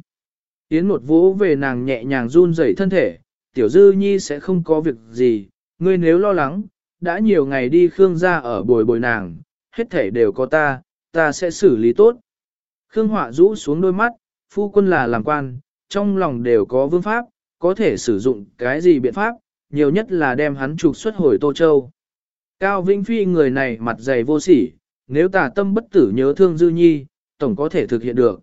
Yến một vỗ về nàng nhẹ nhàng run rẩy thân thể, tiểu dư nhi sẽ không có việc gì, ngươi nếu lo lắng, đã nhiều ngày đi Khương gia ở bồi bồi nàng, hết thể đều có ta, ta sẽ xử lý tốt. Khương Họa rũ xuống đôi mắt, phu quân là làm quan, trong lòng đều có vương pháp, có thể sử dụng cái gì biện pháp, nhiều nhất là đem hắn trục xuất hồi Tô Châu. Cao Vĩnh Phi người này mặt dày vô sỉ, nếu tà tâm bất tử nhớ thương Dư Nhi, tổng có thể thực hiện được.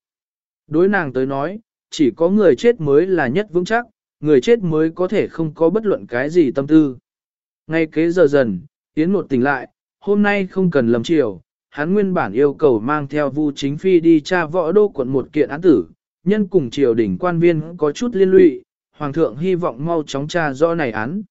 Đối nàng tới nói, chỉ có người chết mới là nhất vững chắc, người chết mới có thể không có bất luận cái gì tâm tư. Ngay kế giờ dần, Yến một tỉnh lại, hôm nay không cần lầm chiều, hắn nguyên bản yêu cầu mang theo Vu Chính Phi đi tra võ đô quận một kiện án tử, nhân cùng triều đình quan viên có chút liên lụy, Hoàng thượng hy vọng mau chóng tra rõ này án.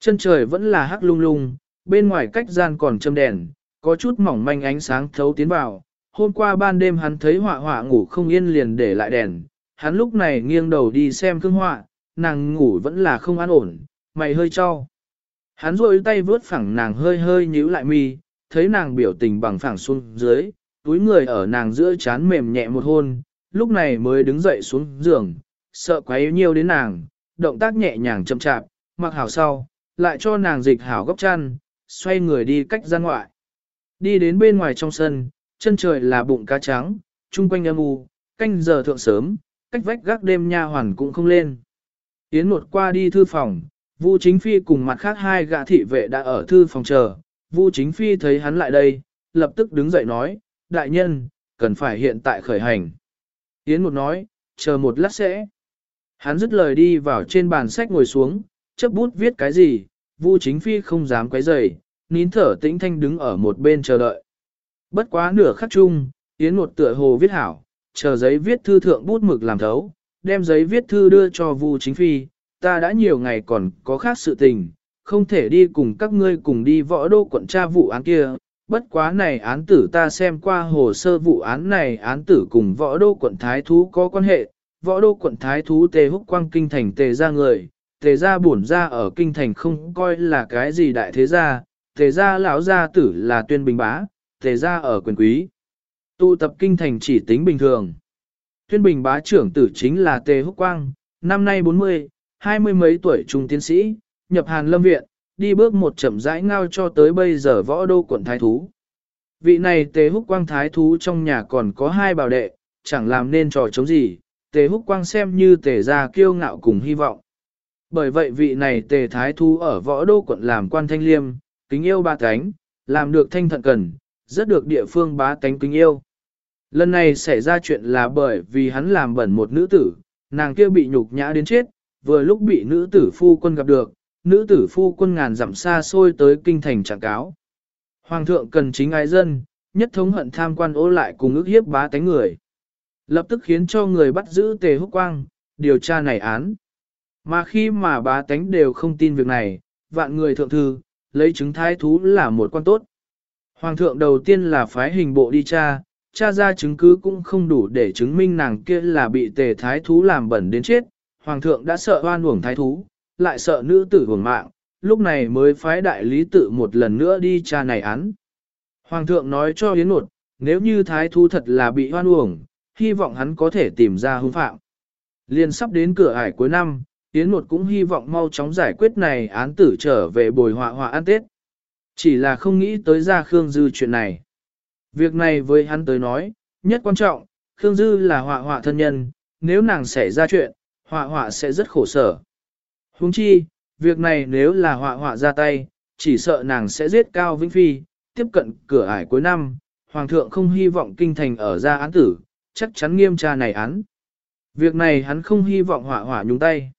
Chân trời vẫn là hắc lung lung, bên ngoài cách gian còn châm đèn, có chút mỏng manh ánh sáng thấu tiến vào. Hôm qua ban đêm hắn thấy họa họa ngủ không yên liền để lại đèn, hắn lúc này nghiêng đầu đi xem cương họa, nàng ngủ vẫn là không an ổn, mày hơi cho. Hắn rôi tay vướt phẳng nàng hơi hơi nhíu lại mi, thấy nàng biểu tình bằng phẳng xuống dưới, túi người ở nàng giữa chán mềm nhẹ một hôn, lúc này mới đứng dậy xuống giường, sợ quá yếu nhiều đến nàng, động tác nhẹ nhàng chậm chạp, mặc hảo sau, lại cho nàng dịch hảo góc chăn, xoay người đi cách gian ngoại. Đi đến bên ngoài trong sân, chân trời là bụng cá trắng, chung quanh âm u, canh giờ thượng sớm, cách vách gác đêm nha hoàn cũng không lên. Yến một qua đi thư phòng, Vu Chính Phi cùng mặt khác hai gã thị vệ đã ở thư phòng chờ. Vu Chính Phi thấy hắn lại đây, lập tức đứng dậy nói, đại nhân, cần phải hiện tại khởi hành. Yến một nói, chờ một lát sẽ. Hắn dứt lời đi vào trên bàn sách ngồi xuống, chấp bút viết cái gì, Vu Chính Phi không dám quấy rầy, nín thở tĩnh thanh đứng ở một bên chờ đợi. Bất quá nửa khắc chung, Yến một tựa hồ viết hảo, chờ giấy viết thư thượng bút mực làm thấu, đem giấy viết thư đưa cho Vu Chính Phi, ta đã nhiều ngày còn có khác sự tình, không thể đi cùng các ngươi cùng đi võ đô quận tra vụ án kia. Bất quá này án tử ta xem qua hồ sơ vụ án này án tử cùng võ đô quận Thái Thú có quan hệ, võ đô quận Thái Thú tề húc quang kinh thành tề ra người, tề ra bổn ra ở kinh thành không coi là cái gì đại thế gia, tề ra lão gia tử là tuyên bình bá, tề ra ở quyền quý. Tụ tập kinh thành chỉ tính bình thường. Tuyên bình bá trưởng tử chính là tề húc quang, năm nay 40, hai mươi mấy tuổi trung tiến sĩ, nhập hàn lâm viện, đi bước một chậm rãi ngao cho tới bây giờ võ đô quận thái thú. Vị này tề húc quang thái thú trong nhà còn có hai bảo đệ, chẳng làm nên trò chống gì, tề húc quang xem như tề gia kiêu ngạo cùng hy vọng. Bởi vậy vị này tề thái thú ở võ đô quận làm quan thanh liêm, kính yêu ba cánh, làm được thanh thận cần, rất được địa phương bá tánh kính yêu. Lần này xảy ra chuyện là bởi vì hắn làm bẩn một nữ tử, nàng kia bị nhục nhã đến chết, vừa lúc bị nữ tử phu quân gặp được, nữ tử phu quân ngàn dặm xa xôi tới kinh thành trạng cáo. Hoàng thượng cần chính ái dân, nhất thống hận tham quan ô lại cùng ước hiếp bá tánh người. Lập tức khiến cho người bắt giữ tề húc quang, điều tra này án. Mà khi mà bá tánh đều không tin việc này, vạn người thượng thư, lấy chứng thái thú là một quan tốt. Hoàng thượng đầu tiên là phái hình bộ đi tra, tra ra chứng cứ cũng không đủ để chứng minh nàng kia là bị tề thái thú làm bẩn đến chết, hoàng thượng đã sợ oan uổng thái thú, lại sợ nữ tử hưởng mạng, lúc này mới phái đại lý tự một lần nữa đi tra này án. Hoàng thượng nói cho Yến Nột, nếu như thái thú thật là bị hoan uổng, hy vọng hắn có thể tìm ra hung phạm. Liên sắp đến cửa ải cuối năm, Yến Nột cũng hy vọng mau chóng giải quyết này án tử trở về bồi họa họa ăn Tết. Chỉ là không nghĩ tới ra Khương Dư chuyện này. Việc này với hắn tới nói, nhất quan trọng, Khương Dư là họa họa thân nhân, nếu nàng xảy ra chuyện, họa họa sẽ rất khổ sở. Huống chi, việc này nếu là họa họa ra tay, chỉ sợ nàng sẽ giết Cao Vĩnh Phi, tiếp cận cửa ải cuối năm, Hoàng thượng không hy vọng kinh thành ở ra án tử, chắc chắn nghiêm tra này án. Việc này hắn không hy vọng họa họa nhúng tay.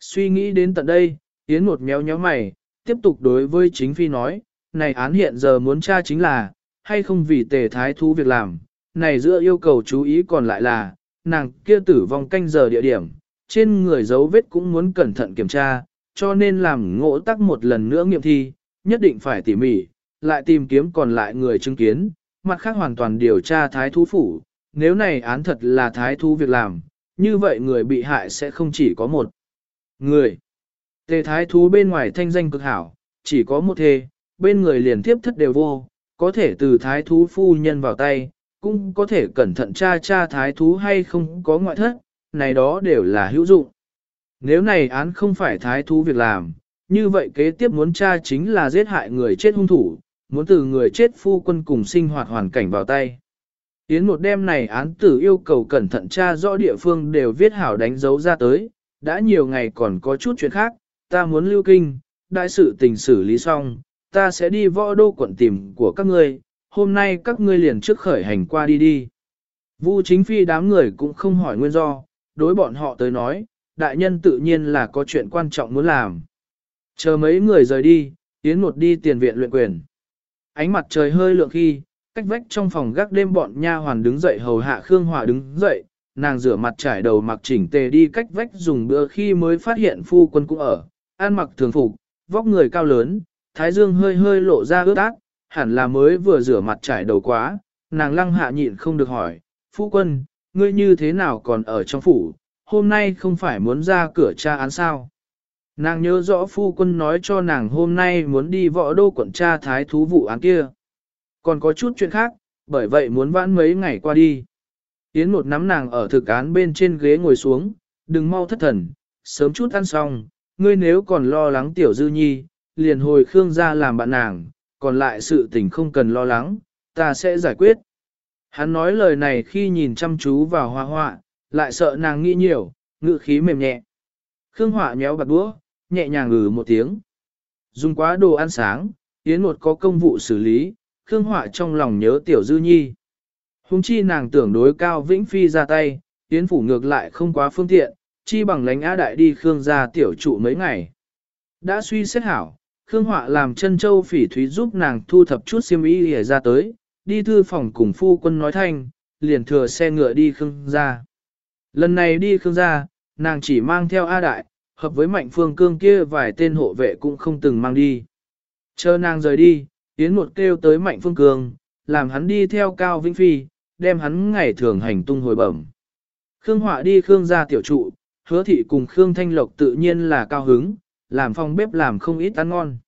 Suy nghĩ đến tận đây, Yến một méo nhéo mày, tiếp tục đối với chính phi nói, này án hiện giờ muốn tra chính là, hay không vì tề thái thú việc làm, này giữa yêu cầu chú ý còn lại là, nàng kia tử vong canh giờ địa điểm, trên người dấu vết cũng muốn cẩn thận kiểm tra, cho nên làm ngộ tắc một lần nữa nghiệm thi, nhất định phải tỉ mỉ, lại tìm kiếm còn lại người chứng kiến, mặt khác hoàn toàn điều tra thái thú phủ, nếu này án thật là thái thú việc làm, như vậy người bị hại sẽ không chỉ có một người. Tề thái thú bên ngoài thanh danh cực hảo, chỉ có một thê, bên người liền tiếp thất đều vô, có thể từ thái thú phu nhân vào tay, cũng có thể cẩn thận tra tra thái thú hay không có ngoại thất, này đó đều là hữu dụng. Nếu này án không phải thái thú việc làm, như vậy kế tiếp muốn tra chính là giết hại người chết hung thủ, muốn từ người chết phu quân cùng sinh hoạt hoàn cảnh vào tay. Yến một đêm này án tử yêu cầu cẩn thận tra rõ địa phương đều viết hảo đánh dấu ra tới, đã nhiều ngày còn có chút chuyện khác, ta muốn lưu kinh, đại sự tình xử lý xong, ta sẽ đi võ đô quận tìm của các ngươi, hôm nay các ngươi liền trước khởi hành qua đi đi. Vu chính phi đám người cũng không hỏi nguyên do, đối bọn họ tới nói, đại nhân tự nhiên là có chuyện quan trọng muốn làm. Chờ mấy người rời đi, Yến một đi tiền viện luyện quyền. Ánh mặt trời hơi lượng khi, cách vách trong phòng gác đêm bọn nha hoàn đứng dậy hầu hạ Khương Hỏa đứng dậy, nàng rửa mặt trải đầu mặc chỉnh tề đi cách vách dùng bữa khi mới phát hiện phu quân cũng ở, ăn mặc thường phục, vóc người cao lớn, thái dương hơi hơi lộ ra ướt át, hẳn là mới vừa rửa mặt trải đầu quá, nàng lăng hạ nhịn không được hỏi, phu quân, ngươi như thế nào còn ở trong phủ, hôm nay không phải muốn ra cửa tra án sao. Nàng nhớ rõ phu quân nói cho nàng hôm nay muốn đi võ đô quận tra thái thú vụ án kia. Còn có chút chuyện khác, bởi vậy muốn vãn mấy ngày qua đi. Yến một nắm nàng ở thực án bên trên ghế ngồi xuống, đừng mau thất thần, sớm chút ăn xong, ngươi nếu còn lo lắng tiểu dư nhi, liền hồi Khương ra làm bạn nàng, còn lại sự tình không cần lo lắng, ta sẽ giải quyết. Hắn nói lời này khi nhìn chăm chú vào hoa họa, lại sợ nàng nghĩ nhiều, ngự khí mềm nhẹ. Khương họa nhéo bạc đũa, nhẹ nhàng ngừ một tiếng. Dùng quá đồ ăn sáng, Yến một có công vụ xử lý, Khương họa trong lòng nhớ tiểu dư nhi. Hùng chi nàng tưởng đối cao vĩnh phi ra tay, Yến phủ ngược lại không quá phương tiện, chi bằng lánh á đại đi Khương ra tiểu trụ mấy ngày. Đã suy xét hảo, Khương Họa làm chân châu phỉ thúy giúp nàng thu thập chút xiêm y để ra tới, đi thư phòng cùng phu quân nói thanh, liền thừa xe ngựa đi Khương ra. Lần này đi Khương ra, nàng chỉ mang theo A Đại, hợp với mạnh phương cương kia vài tên hộ vệ cũng không từng mang đi. Chờ nàng rời đi, Yến một kêu tới mạnh phương cương, làm hắn đi theo Cao Vĩnh Phi, đem hắn ngày thường hành tung hồi bẩm. Khương Họa đi Khương ra tiểu trụ, hứa thị cùng Khương Thanh Lộc tự nhiên là cao hứng, làm phòng bếp làm không ít ăn ngon.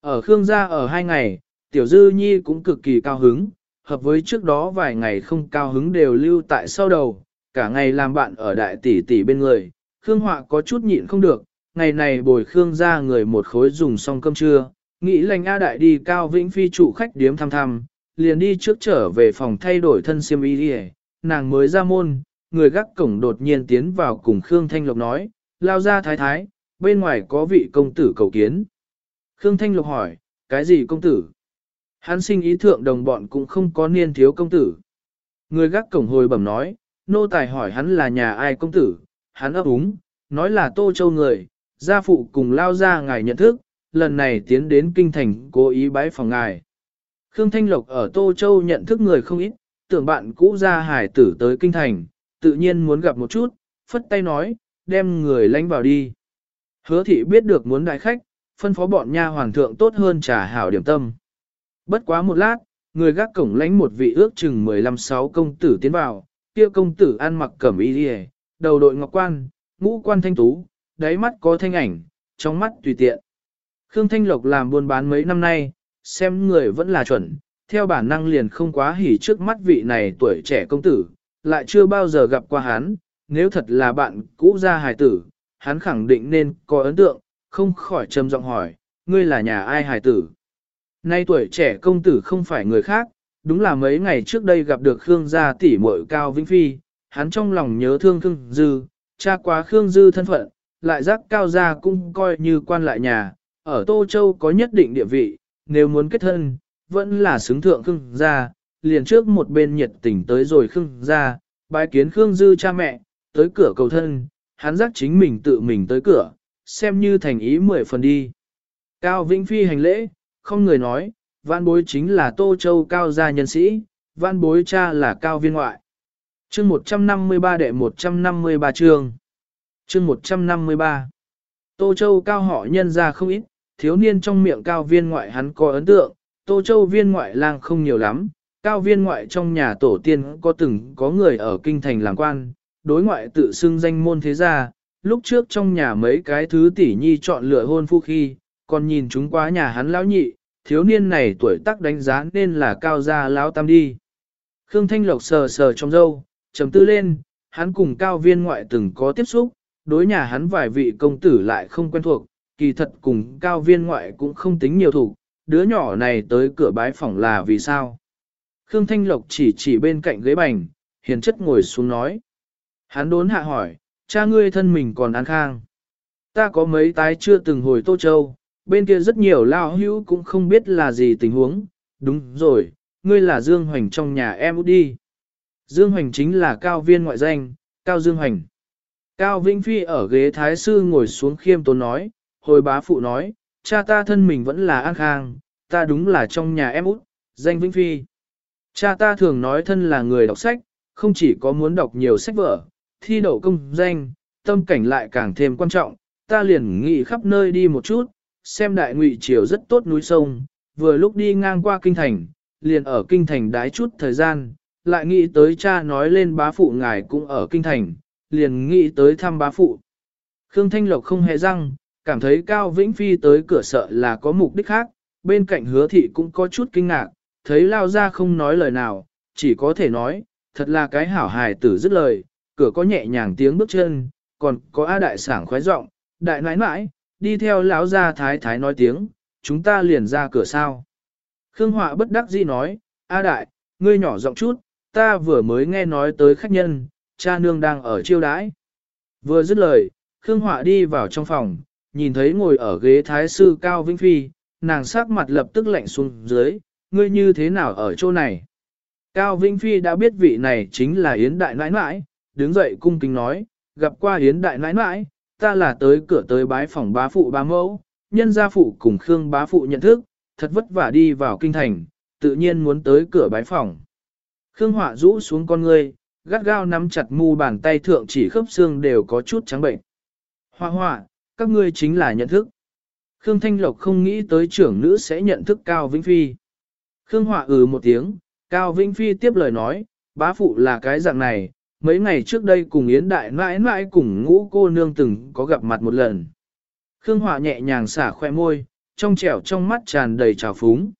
Ở Khương gia ở hai ngày, Tiểu Dư Nhi cũng cực kỳ cao hứng, hợp với trước đó vài ngày không cao hứng đều lưu tại sau đầu, cả ngày làm bạn ở đại tỷ tỷ bên người. Khương Họa có chút nhịn không được, ngày này bồi Khương ra người một khối dùng xong cơm trưa, nghĩ lành A Đại đi cao vĩnh phi trụ khách điếm thăm thăm, liền đi trước trở về phòng thay đổi thân xiêm y đi nàng mới ra môn, người gác cổng đột nhiên tiến vào cùng Khương Thanh Lộc nói, lao ra thái thái, bên ngoài có vị công tử cầu kiến. Khương Thanh Lộc hỏi, cái gì công tử? Hắn sinh ý thượng đồng bọn cũng không có niên thiếu công tử. Người gác cổng hồi bẩm nói, nô tài hỏi hắn là nhà ai công tử, hắn ấp úng, nói là Tô Châu người, gia phụ cùng lao ra ngài nhận thức, lần này tiến đến kinh thành cố ý bái phòng ngài. Khương Thanh Lộc ở Tô Châu nhận thức người không ít, tưởng bạn cũ ra hải tử tới kinh thành, tự nhiên muốn gặp một chút, phất tay nói, đem người lánh vào đi. Hứa thị biết được muốn đại khách, phân phó bọn nha hoàng thượng tốt hơn trả hảo điểm tâm. Bất quá một lát, người gác cổng lánh một vị ước chừng 15-6 công tử tiến vào, kia công tử ăn mặc cẩm y đi đầu đội ngọc quan, ngũ quan thanh tú, đáy mắt có thanh ảnh, trong mắt tùy tiện. Khương Thanh Lộc làm buôn bán mấy năm nay, xem người vẫn là chuẩn, theo bản năng liền không quá hỉ trước mắt vị này tuổi trẻ công tử, lại chưa bao giờ gặp qua hắn, nếu thật là bạn cũ gia hài tử, hắn khẳng định nên có ấn tượng, không khỏi trầm giọng hỏi, ngươi là nhà ai hài tử? Nay tuổi trẻ công tử không phải người khác, đúng là mấy ngày trước đây gặp được Khương gia tỷ muội Cao Vĩnh Phi, hắn trong lòng nhớ thương Khương Dư, cha quá Khương Dư thân phận, lại giác Cao gia cũng coi như quan lại nhà, ở Tô Châu có nhất định địa vị, nếu muốn kết thân, vẫn là xứng thượng Khương gia, liền trước một bên nhiệt tình tới rồi Khương gia, bái kiến Khương Dư cha mẹ, tới cửa cầu thân, hắn giác chính mình tự mình tới cửa, xem như thành ý mười phần đi. Cao Vĩnh Phi hành lễ, không người nói, văn bối chính là Tô Châu Cao gia nhân sĩ, văn bối cha là Cao Viên Ngoại. chương 153 đệ 153 chương. chương 153. Tô Châu cao họ nhân ra không ít, thiếu niên trong miệng cao viên ngoại hắn có ấn tượng, Tô Châu viên ngoại lang không nhiều lắm, cao viên ngoại trong nhà tổ tiên có từng có người ở kinh thành làm quan, đối ngoại tự xưng danh môn thế gia, lúc trước trong nhà mấy cái thứ tỷ nhi chọn lựa hôn phu khi, còn nhìn chúng quá nhà hắn lão nhị, thiếu niên này tuổi tác đánh giá nên là cao gia lão tam đi. Khương Thanh Lộc sờ sờ trong râu trầm tư lên, hắn cùng cao viên ngoại từng có tiếp xúc, đối nhà hắn vài vị công tử lại không quen thuộc, kỳ thật cùng cao viên ngoại cũng không tính nhiều thủ, đứa nhỏ này tới cửa bái phỏng là vì sao. Khương Thanh Lộc chỉ chỉ bên cạnh ghế bành, hiền chất ngồi xuống nói. Hắn đốn hạ hỏi, cha ngươi thân mình còn an khang. Ta có mấy tái chưa từng hồi Tô Châu, bên kia rất nhiều lao hữu cũng không biết là gì tình huống. Đúng rồi, ngươi là Dương Hoành trong nhà em út đi. Dương Hoành chính là cao viên ngoại danh, Cao Dương Hoành. Cao Vĩnh Phi ở ghế thái sư ngồi xuống khiêm tốn nói, hồi bá phụ nói, cha ta thân mình vẫn là an khang, ta đúng là trong nhà em út, danh Vĩnh Phi. Cha ta thường nói thân là người đọc sách, không chỉ có muốn đọc nhiều sách vở, thi đậu công danh, tâm cảnh lại càng thêm quan trọng, ta liền nghĩ khắp nơi đi một chút, xem đại ngụy triều rất tốt núi sông, vừa lúc đi ngang qua kinh thành, liền ở kinh thành đái chút thời gian, lại nghĩ tới cha nói lên bá phụ ngài cũng ở kinh thành, liền nghĩ tới thăm bá phụ. Khương Thanh Lộc không hề răng, cảm thấy Cao Vĩnh Phi tới cửa sợ là có mục đích khác, bên cạnh hứa thị cũng có chút kinh ngạc, thấy lao ra không nói lời nào, chỉ có thể nói, thật là cái hảo hài tử dứt lời, cửa có nhẹ nhàng tiếng bước chân, còn có A đại sảng khoái giọng, đại nãi nãi, đi theo lão ra thái thái nói tiếng, chúng ta liền ra cửa sao. Khương Họa bất đắc dĩ nói, A đại, ngươi nhỏ giọng chút, ta vừa mới nghe nói tới khách nhân, cha nương đang ở chiêu đãi. Vừa dứt lời, Khương Họa đi vào trong phòng, nhìn thấy ngồi ở ghế thái sư Cao Vĩnh Phi, nàng sắc mặt lập tức lạnh xuống dưới, ngươi như thế nào ở chỗ này? Cao Vĩnh Phi đã biết vị này chính là Yến Đại Nãi Nãi, đứng dậy cung kính nói, gặp qua Yến Đại Nãi Nãi, ta là tới cửa tới bái phòng bá phụ bá mẫu, nhân gia phụ cùng Khương bá phụ nhận thức, thật vất vả đi vào kinh thành, tự nhiên muốn tới cửa bái phòng. Khương Họa rũ xuống con ngươi, gắt gao nắm chặt mu bàn tay thượng chỉ khớp xương đều có chút trắng bệnh. Họa họa, các ngươi chính là nhận thức. Khương Thanh Lộc không nghĩ tới trưởng nữ sẽ nhận thức Cao Vĩnh Phi. Khương Họa ừ một tiếng, Cao Vĩnh Phi tiếp lời nói, bá phụ là cái dạng này, mấy ngày trước đây cùng Yến Đại mãi mãi cùng ngũ cô nương từng có gặp mặt một lần. Khương hỏa nhẹ nhàng xả khoe môi, trong trẻo trong mắt tràn đầy trào phúng.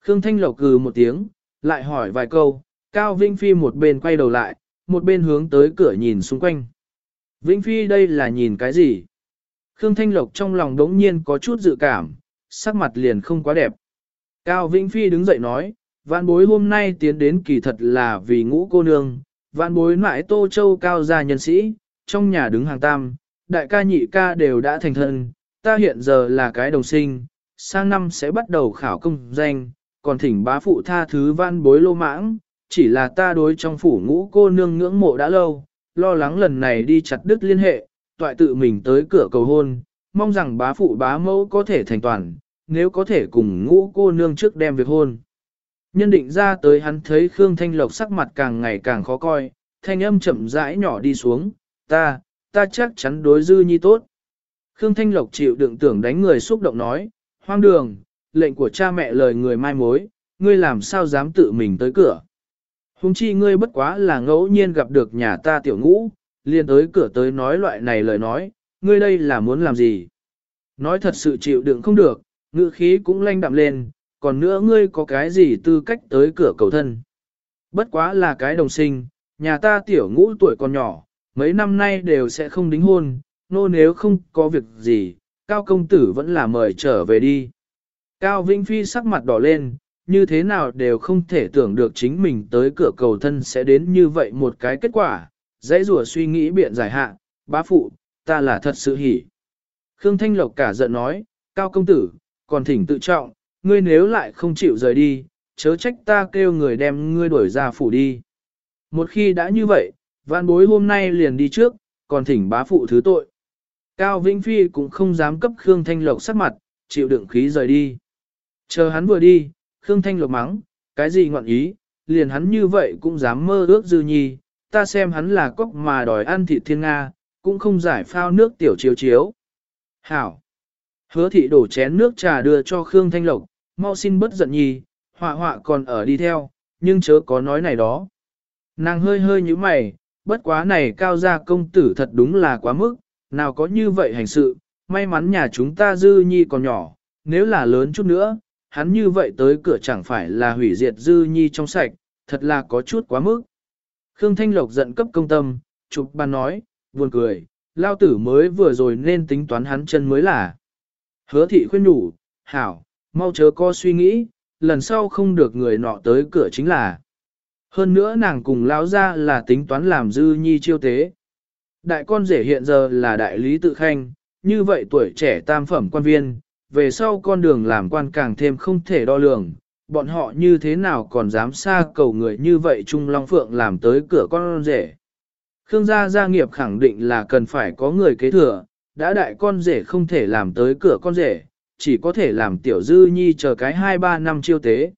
Khương Thanh Lộc cừ một tiếng, lại hỏi vài câu, Cao Vĩnh Phi một bên quay đầu lại, một bên hướng tới cửa nhìn xung quanh. Vĩnh Phi đây là nhìn cái gì? Khương Thanh Lộc trong lòng đống nhiên có chút dự cảm, sắc mặt liền không quá đẹp. Cao Vĩnh Phi đứng dậy nói, vạn bối hôm nay tiến đến kỳ thật là vì ngũ cô nương, vạn bối mãi tô châu cao gia nhân sĩ, trong nhà đứng hàng tam, đại ca nhị ca đều đã thành thân, ta hiện giờ là cái đồng sinh, sang năm sẽ bắt đầu khảo công danh, còn thỉnh bá phụ tha thứ vạn bối lô mãng, chỉ là ta đối trong phủ ngũ cô nương ngưỡng mộ đã lâu, lo lắng lần này đi chặt đứt liên hệ, toại tự mình tới cửa cầu hôn, mong rằng bá phụ bá mẫu có thể thành toàn, nếu có thể cùng ngũ cô nương trước đem việc hôn. Nhân định ra tới hắn thấy Khương Thanh Lộc sắc mặt càng ngày càng khó coi, thanh âm chậm rãi nhỏ đi xuống, ta, ta chắc chắn đối dư nhi tốt. Khương Thanh Lộc chịu đựng tưởng đánh người xúc động nói, hoang đường, lệnh của cha mẹ lời người mai mối, ngươi làm sao dám tự mình tới cửa. Hùng chi ngươi bất quá là ngẫu nhiên gặp được nhà ta tiểu ngũ, liền tới cửa tới nói loại này lời nói, ngươi đây là muốn làm gì? Nói thật sự chịu đựng không được, ngữ khí cũng lanh đạm lên, còn nữa ngươi có cái gì tư cách tới cửa cầu thân? Bất quá là cái đồng sinh, nhà ta tiểu ngũ tuổi còn nhỏ, mấy năm nay đều sẽ không đính hôn, nô nếu không có việc gì, Cao công tử vẫn là mời trở về đi. Cao Vinh Phi sắc mặt đỏ lên, như thế nào đều không thể tưởng được chính mình tới cửa cầu thân sẽ đến như vậy một cái kết quả, dãy rùa suy nghĩ biện giải hạ, bá phụ, ta là thật sự hỉ. Khương Thanh Lộc cả giận nói, cao công tử, còn thỉnh tự trọng, ngươi nếu lại không chịu rời đi, chớ trách ta kêu người đem ngươi đuổi ra phủ đi. Một khi đã như vậy, vạn bối hôm nay liền đi trước, còn thỉnh bá phụ thứ tội. Cao Vĩnh Phi cũng không dám cấp Khương Thanh Lộc sắc mặt, chịu đựng khí rời đi. Chờ hắn vừa đi, Khương Thanh Lộc mắng, cái gì ngọn ý, liền hắn như vậy cũng dám mơ ước dư nhi, ta xem hắn là cốc mà đòi ăn thịt thiên Nga, cũng không giải phao nước tiểu chiếu chiếu. Hảo. Hứa thị đổ chén nước trà đưa cho Khương Thanh Lộc, mau xin bất giận nhi, họa họa còn ở đi theo, nhưng chớ có nói này đó. Nàng hơi hơi như mày, bất quá này cao gia công tử thật đúng là quá mức, nào có như vậy hành sự, may mắn nhà chúng ta dư nhi còn nhỏ, nếu là lớn chút nữa, hắn như vậy tới cửa chẳng phải là hủy diệt dư nhi trong sạch, thật là có chút quá mức. Khương Thanh Lộc giận cấp công tâm, chụp bàn nói, buồn cười, lao tử mới vừa rồi nên tính toán hắn chân mới là. Hứa thị khuyên nhủ, hảo, mau chớ co suy nghĩ, lần sau không được người nọ tới cửa chính là. Hơn nữa nàng cùng lão ra là tính toán làm dư nhi chiêu tế. Đại con rể hiện giờ là đại lý tự khanh, như vậy tuổi trẻ tam phẩm quan viên, về sau con đường làm quan càng thêm không thể đo lường, bọn họ như thế nào còn dám xa cầu người như vậy Trung Long Phượng làm tới cửa con rể. Khương gia gia nghiệp khẳng định là cần phải có người kế thừa, đã đại con rể không thể làm tới cửa con rể, chỉ có thể làm tiểu dư nhi chờ cái 2-3 năm chiêu tế.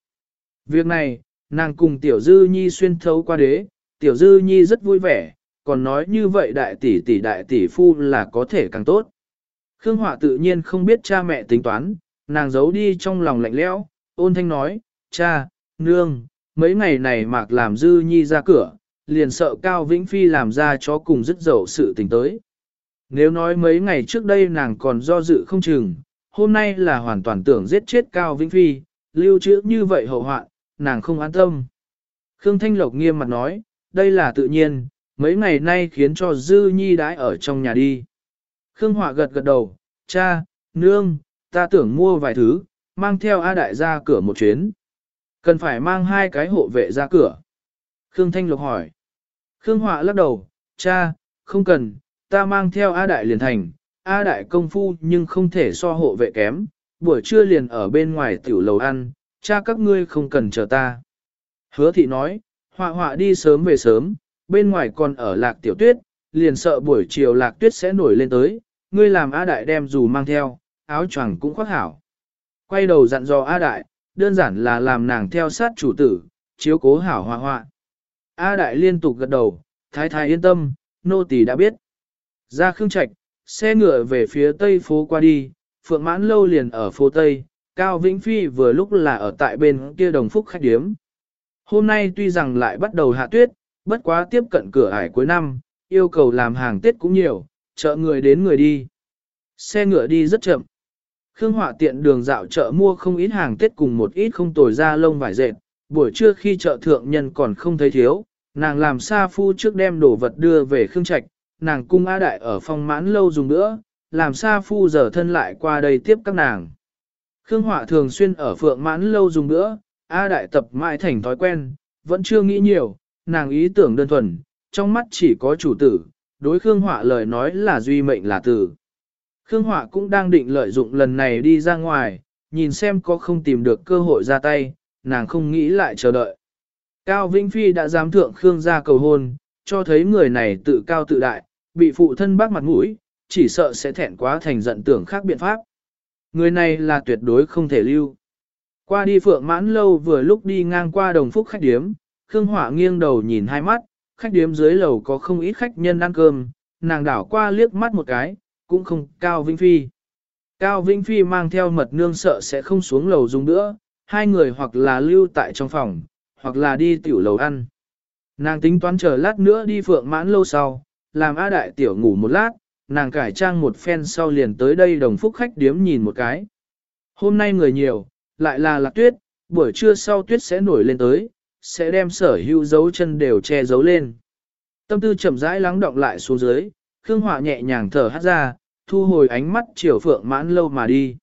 Việc này, nàng cùng tiểu dư nhi xuyên thấu qua đế, tiểu dư nhi rất vui vẻ, còn nói như vậy đại tỷ tỷ đại tỷ phu là có thể càng tốt. Khương Họa tự nhiên không biết cha mẹ tính toán, nàng giấu đi trong lòng lạnh lẽo, ôn thanh nói, cha, nương, mấy ngày này mạc làm dư nhi ra cửa, liền sợ Cao Vĩnh Phi làm ra cho cùng dứt dậu sự tình tới. Nếu nói mấy ngày trước đây nàng còn do dự không chừng, hôm nay là hoàn toàn tưởng giết chết Cao Vĩnh Phi, lưu trữ như vậy hậu hoạn, nàng không an tâm. Khương Thanh Lộc nghiêm mặt nói, đây là tự nhiên, mấy ngày nay khiến cho Dư Nhi đãi ở trong nhà đi. Khương Họa gật gật đầu, cha, nương, ta tưởng mua vài thứ, mang theo A Đại ra cửa một chuyến. Cần phải mang hai cái hộ vệ ra cửa. Khương Thanh Lộc hỏi. Khương Họa lắc đầu, cha, không cần, ta mang theo A Đại liền thành, A Đại công phu nhưng không thể so hộ vệ kém, buổi trưa liền ở bên ngoài tiểu lầu ăn, cha các ngươi không cần chờ ta. Hứa thị nói, Họa Họa đi sớm về sớm, bên ngoài còn ở lạc tiểu tuyết, liền sợ buổi chiều lạc tuyết sẽ nổi lên tới, ngươi làm A Đại đem dù mang theo, áo choàng cũng khoác hảo. Quay đầu dặn dò A Đại, đơn giản là làm nàng theo sát chủ tử, chiếu cố hảo Họa Họa. A Đại liên tục gật đầu, thái thái yên tâm, nô tỳ đã biết. Ra khương trạch, xe ngựa về phía tây phố qua đi, phượng mãn lâu liền ở phố tây, Cao Vĩnh Phi vừa lúc là ở tại bên kia đồng phúc khách điếm. Hôm nay tuy rằng lại bắt đầu hạ tuyết, bất quá tiếp cận cửa ải cuối năm, yêu cầu làm hàng Tết cũng nhiều, chợ người đến người đi. Xe ngựa đi rất chậm. Khương Họa tiện đường dạo chợ mua không ít hàng Tết cùng một ít không tồi ra lông vải dệt, buổi trưa khi chợ thượng nhân còn không thấy thiếu, nàng làm xa phu trước đem đồ vật đưa về Khương Trạch, nàng cung A Đại ở phong mãn lâu dùng nữa, làm xa phu giờ thân lại qua đây tiếp các nàng. Khương Họa thường xuyên ở phượng mãn lâu dùng nữa, A Đại tập mãi thành thói quen, vẫn chưa nghĩ nhiều, nàng ý tưởng đơn thuần, trong mắt chỉ có chủ tử, đối Khương Họa lời nói là duy mệnh là tử. Khương Họa cũng đang định lợi dụng lần này đi ra ngoài, nhìn xem có không tìm được cơ hội ra tay, nàng không nghĩ lại chờ đợi. Cao Vĩnh Phi đã dám thượng Khương gia cầu hôn, cho thấy người này tự cao tự đại, bị phụ thân bác mặt mũi, chỉ sợ sẽ thẹn quá thành giận tưởng khác biện pháp. Người này là tuyệt đối không thể lưu. Qua đi phượng mãn lâu vừa lúc đi ngang qua đồng phúc khách điếm, Khương Hỏa nghiêng đầu nhìn hai mắt, khách điếm dưới lầu có không ít khách nhân ăn cơm, nàng đảo qua liếc mắt một cái, cũng không Cao Vĩnh Phi. Cao Vĩnh Phi mang theo mật nương sợ sẽ không xuống lầu dùng nữa, hai người hoặc là lưu tại trong phòng, hoặc là đi tiểu lầu ăn. Nàng tính toán chờ lát nữa đi phượng mãn lâu sau, làm A Đại Tiểu ngủ một lát, nàng cải trang một phen sau liền tới đây đồng phúc khách điếm nhìn một cái. Hôm nay người nhiều, lại là lạc tuyết, buổi trưa sau tuyết sẽ nổi lên tới, sẽ đem sở hữu dấu chân đều che giấu lên. Tâm tư chậm rãi lắng động lại xuống dưới, Khương Họa nhẹ nhàng thở hát ra, thu hồi ánh mắt chiều phượng mãn lâu mà đi.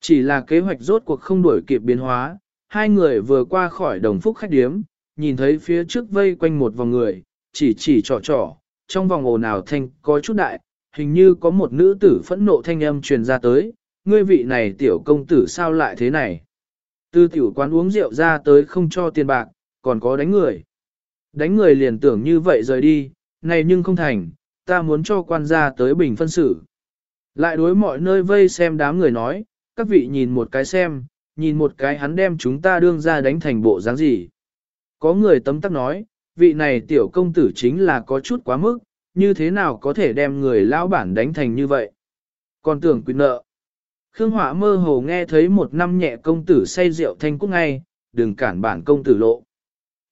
Chỉ là kế hoạch rốt cuộc không đuổi kịp biến hóa, hai người vừa qua khỏi đồng phúc khách điếm, nhìn thấy phía trước vây quanh một vòng người, chỉ chỉ trò trò, trong vòng ồn ào thanh có chút đại, hình như có một nữ tử phẫn nộ thanh âm truyền ra tới, ngươi vị này tiểu công tử sao lại thế này? tư tiểu quán uống rượu ra tới không cho tiền bạc, còn có đánh người. Đánh người liền tưởng như vậy rời đi, này nhưng không thành, ta muốn cho quan gia tới bình phân xử. Lại đối mọi nơi vây xem đám người nói, các vị nhìn một cái xem, nhìn một cái hắn đem chúng ta đương ra đánh thành bộ dáng gì. Có người tấm tắc nói, vị này tiểu công tử chính là có chút quá mức, như thế nào có thể đem người lão bản đánh thành như vậy. Còn tưởng quyết nợ. Khương Họa mơ hồ nghe thấy một năm nhẹ công tử say rượu thanh cúc ngay, đừng cản bản công tử lộ.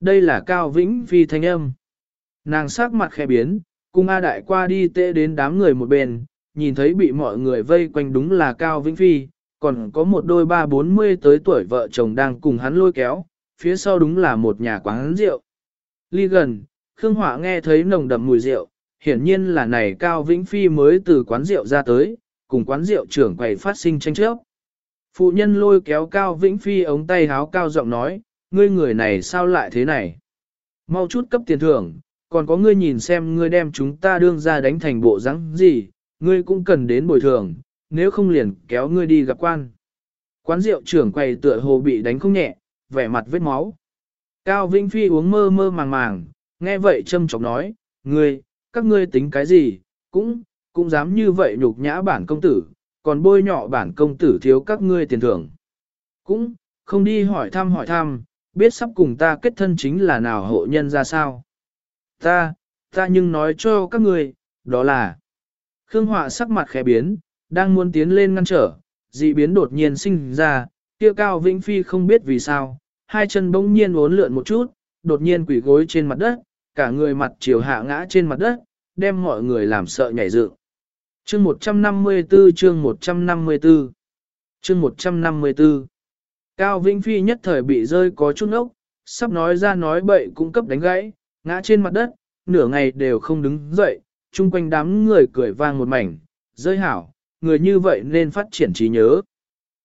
Đây là Cao Vĩnh Phi thanh âm. Nàng sắc mặt khẽ biến, cung A Đại qua đi tệ đến đám người một bên, nhìn thấy bị mọi người vây quanh đúng là Cao Vĩnh Phi, còn có một đôi ba bốn mươi tới tuổi vợ chồng đang cùng hắn lôi kéo, phía sau đúng là một nhà quán rượu. Ly gần, Khương Họa nghe thấy nồng đậm mùi rượu, hiển nhiên là này Cao Vĩnh Phi mới từ quán rượu ra tới, cùng quán rượu trưởng quầy phát sinh tranh chấp. Phụ nhân lôi kéo Cao Vĩnh Phi ống tay háo cao giọng nói, ngươi người này sao lại thế này? Mau chút cấp tiền thưởng, còn có ngươi nhìn xem ngươi đem chúng ta đương ra đánh thành bộ rắn gì, ngươi cũng cần đến bồi thường, nếu không liền kéo ngươi đi gặp quan. Quán rượu trưởng quầy tựa hồ bị đánh không nhẹ, vẻ mặt vết máu. Cao Vĩnh Phi uống mơ mơ màng màng, nghe vậy châm chọc nói, ngươi, các ngươi tính cái gì, cũng, cũng dám như vậy nhục nhã bản công tử, còn bôi nhọ bản công tử thiếu các ngươi tiền thưởng. Cũng, không đi hỏi thăm hỏi thăm, biết sắp cùng ta kết thân chính là nào hộ nhân ra sao. Ta, ta nhưng nói cho các ngươi, đó là Khương Họa sắc mặt khẽ biến, đang muốn tiến lên ngăn trở, dị biến đột nhiên sinh ra, kia cao Vĩnh Phi không biết vì sao, hai chân bỗng nhiên uốn lượn một chút, đột nhiên quỷ gối trên mặt đất, cả người mặt chiều hạ ngã trên mặt đất, đem mọi người làm sợ nhảy dựng. Chương 154 chương 154 Chương 154 Cao Vĩnh Phi nhất thời bị rơi có chút ốc, sắp nói ra nói bậy cũng cấp đánh gãy, ngã trên mặt đất, nửa ngày đều không đứng dậy, chung quanh đám người cười vang một mảnh, rơi hảo, người như vậy nên phát triển trí nhớ.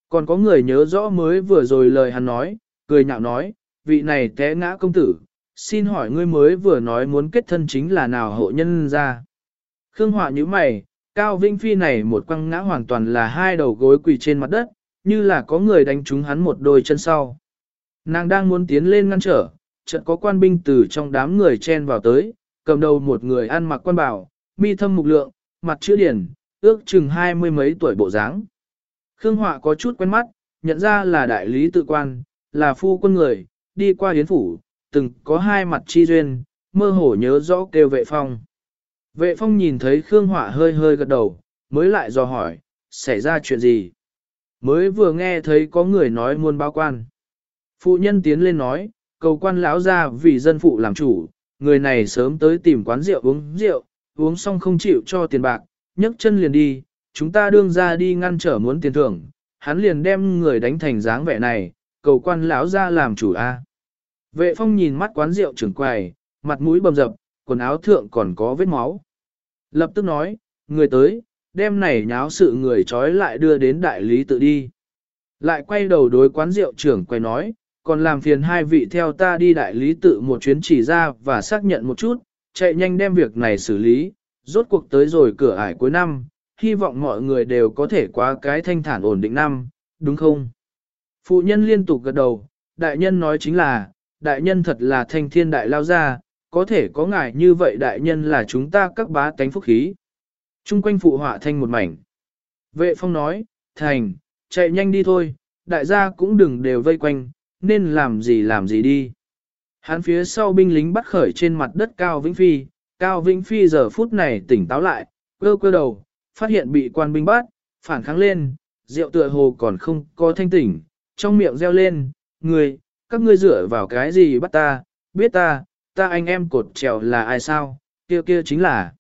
Còn có người nhớ rõ mới vừa rồi lời hắn nói, cười nhạo nói, vị này té ngã công tử, xin hỏi ngươi mới vừa nói muốn kết thân chính là nào hộ nhân ra. Khương Họa như mày, Cao Vinh Phi này một quăng ngã hoàn toàn là hai đầu gối quỳ trên mặt đất, như là có người đánh trúng hắn một đôi chân sau. Nàng đang muốn tiến lên ngăn trở, chợt có quan binh từ trong đám người chen vào tới, cầm đầu một người ăn mặc quan bảo, mi thâm mục lượng, mặt chữ điển, ước chừng hai mươi mấy tuổi bộ dáng. Khương Họa có chút quen mắt, nhận ra là đại lý tự quan, là phu quân người, đi qua hiến phủ, từng có hai mặt chi duyên, mơ hồ nhớ rõ kêu vệ phong. Vệ phong nhìn thấy Khương Họa hơi hơi gật đầu, mới lại dò hỏi, xảy ra chuyện gì? Mới vừa nghe thấy có người nói muôn báo quan. Phụ nhân tiến lên nói, cầu quan lão ra vì dân phụ làm chủ, người này sớm tới tìm quán rượu uống rượu, uống xong không chịu cho tiền bạc, nhấc chân liền đi, chúng ta đương ra đi ngăn trở muốn tiền thưởng, hắn liền đem người đánh thành dáng vẻ này, cầu quan lão ra làm chủ a. Vệ phong nhìn mắt quán rượu trưởng quầy, mặt mũi bầm dập, quần áo thượng còn có vết máu. Lập tức nói, người tới, đem này nháo sự người trói lại đưa đến đại lý tự đi. Lại quay đầu đối quán rượu trưởng quầy nói, còn làm phiền hai vị theo ta đi đại lý tự một chuyến chỉ ra và xác nhận một chút, chạy nhanh đem việc này xử lý, rốt cuộc tới rồi cửa ải cuối năm, hy vọng mọi người đều có thể qua cái thanh thản ổn định năm, đúng không? Phụ nhân liên tục gật đầu, đại nhân nói chính là, đại nhân thật là thanh thiên đại lao gia, có thể có ngài như vậy đại nhân là chúng ta các bá tánh phúc khí. Trung quanh phụ họa thanh một mảnh. Vệ phong nói, thành, chạy nhanh đi thôi, đại gia cũng đừng đều vây quanh, nên làm gì làm gì đi. Hắn phía sau binh lính bắt khởi trên mặt đất Cao Vĩnh Phi, Cao Vĩnh Phi giờ phút này tỉnh táo lại, cơ cơ đầu, phát hiện bị quan binh bắt, phản kháng lên, rượu tựa hồ còn không có thanh tỉnh, trong miệng reo lên, người, các ngươi dựa vào cái gì bắt ta, biết ta, ta anh em cột trèo là ai sao, kia kia chính là.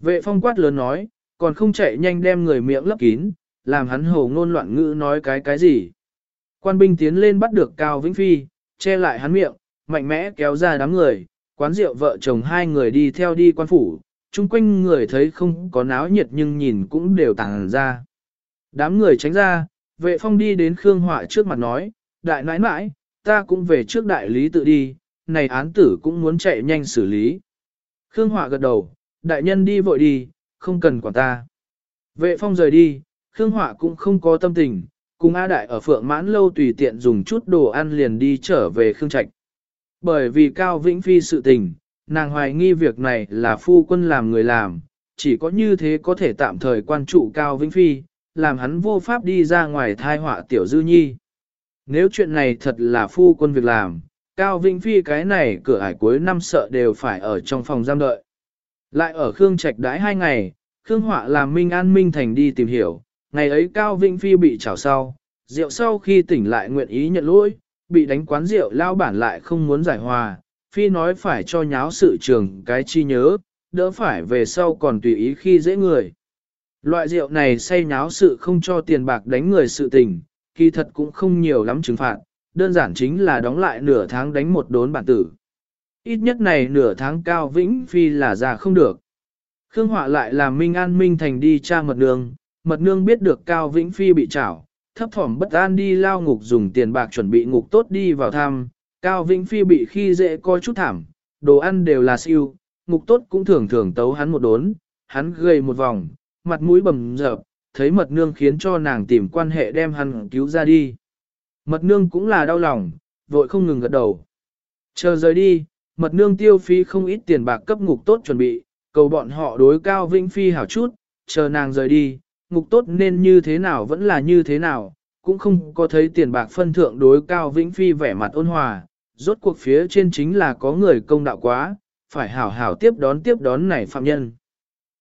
Vệ phong quát lớn nói, còn không chạy nhanh đem người miệng lấp kín, làm hắn hồ ngôn loạn ngữ nói cái cái gì. Quan binh tiến lên bắt được Cao Vĩnh Phi, che lại hắn miệng, mạnh mẽ kéo ra đám người, quán rượu vợ chồng hai người đi theo đi quan phủ, chung quanh người thấy không có náo nhiệt nhưng nhìn cũng đều tàng ra. Đám người tránh ra, vệ phong đi đến Khương Họa trước mặt nói, đại nãi nãi, ta cũng về trước đại lý tự đi, này án tử cũng muốn chạy nhanh xử lý. Khương Họa gật đầu, đại nhân đi vội đi, không cần quản ta. Vệ phong rời đi, Khương Họa cũng không có tâm tình, cùng A Đại ở Phượng Mãn Lâu tùy tiện dùng chút đồ ăn liền đi trở về Khương Trạch. Bởi vì Cao Vĩnh Phi sự tình, nàng hoài nghi việc này là phu quân làm người làm, chỉ có như thế có thể tạm thời quan trụ Cao Vĩnh Phi, làm hắn vô pháp đi ra ngoài thai họa tiểu dư nhi. Nếu chuyện này thật là phu quân việc làm, Cao Vĩnh Phi cái này cửa ải cuối năm sợ đều phải ở trong phòng giam đợi. Lại ở Khương Trạch đãi hai ngày, Khương Họa làm Minh An Minh Thành đi tìm hiểu, ngày ấy Cao Vĩnh Phi bị trào sau, rượu sau khi tỉnh lại nguyện ý nhận lỗi, bị đánh quán rượu lao bản lại không muốn giải hòa, Phi nói phải cho nháo sự trường cái chi nhớ, đỡ phải về sau còn tùy ý khi dễ người. Loại rượu này say nháo sự không cho tiền bạc đánh người sự tình, kỳ thật cũng không nhiều lắm trừng phạt, đơn giản chính là đóng lại nửa tháng đánh một đốn bản tử. Ít nhất này nửa tháng cao vĩnh phi là già không được. Khương Họa lại làm Minh An Minh Thành đi tra mật nương, mật nương biết được Cao Vĩnh Phi bị trảo, thấp thỏm bất an đi lao ngục dùng tiền bạc chuẩn bị ngục tốt đi vào thăm, Cao Vĩnh Phi bị khi dễ coi chút thảm, đồ ăn đều là siêu, ngục tốt cũng thường thường tấu hắn một đốn, hắn gầy một vòng, mặt mũi bầm dập, thấy mật nương khiến cho nàng tìm quan hệ đem hắn cứu ra đi. Mật nương cũng là đau lòng, vội không ngừng gật đầu. Chờ rời đi, mật nương tiêu phí không ít tiền bạc cấp ngục tốt chuẩn bị, cầu bọn họ đối cao vĩnh phi hảo chút, chờ nàng rời đi, ngục tốt nên như thế nào vẫn là như thế nào, cũng không có thấy tiền bạc phân thượng đối cao vĩnh phi vẻ mặt ôn hòa, rốt cuộc phía trên chính là có người công đạo quá, phải hảo hảo tiếp đón tiếp đón này phạm nhân.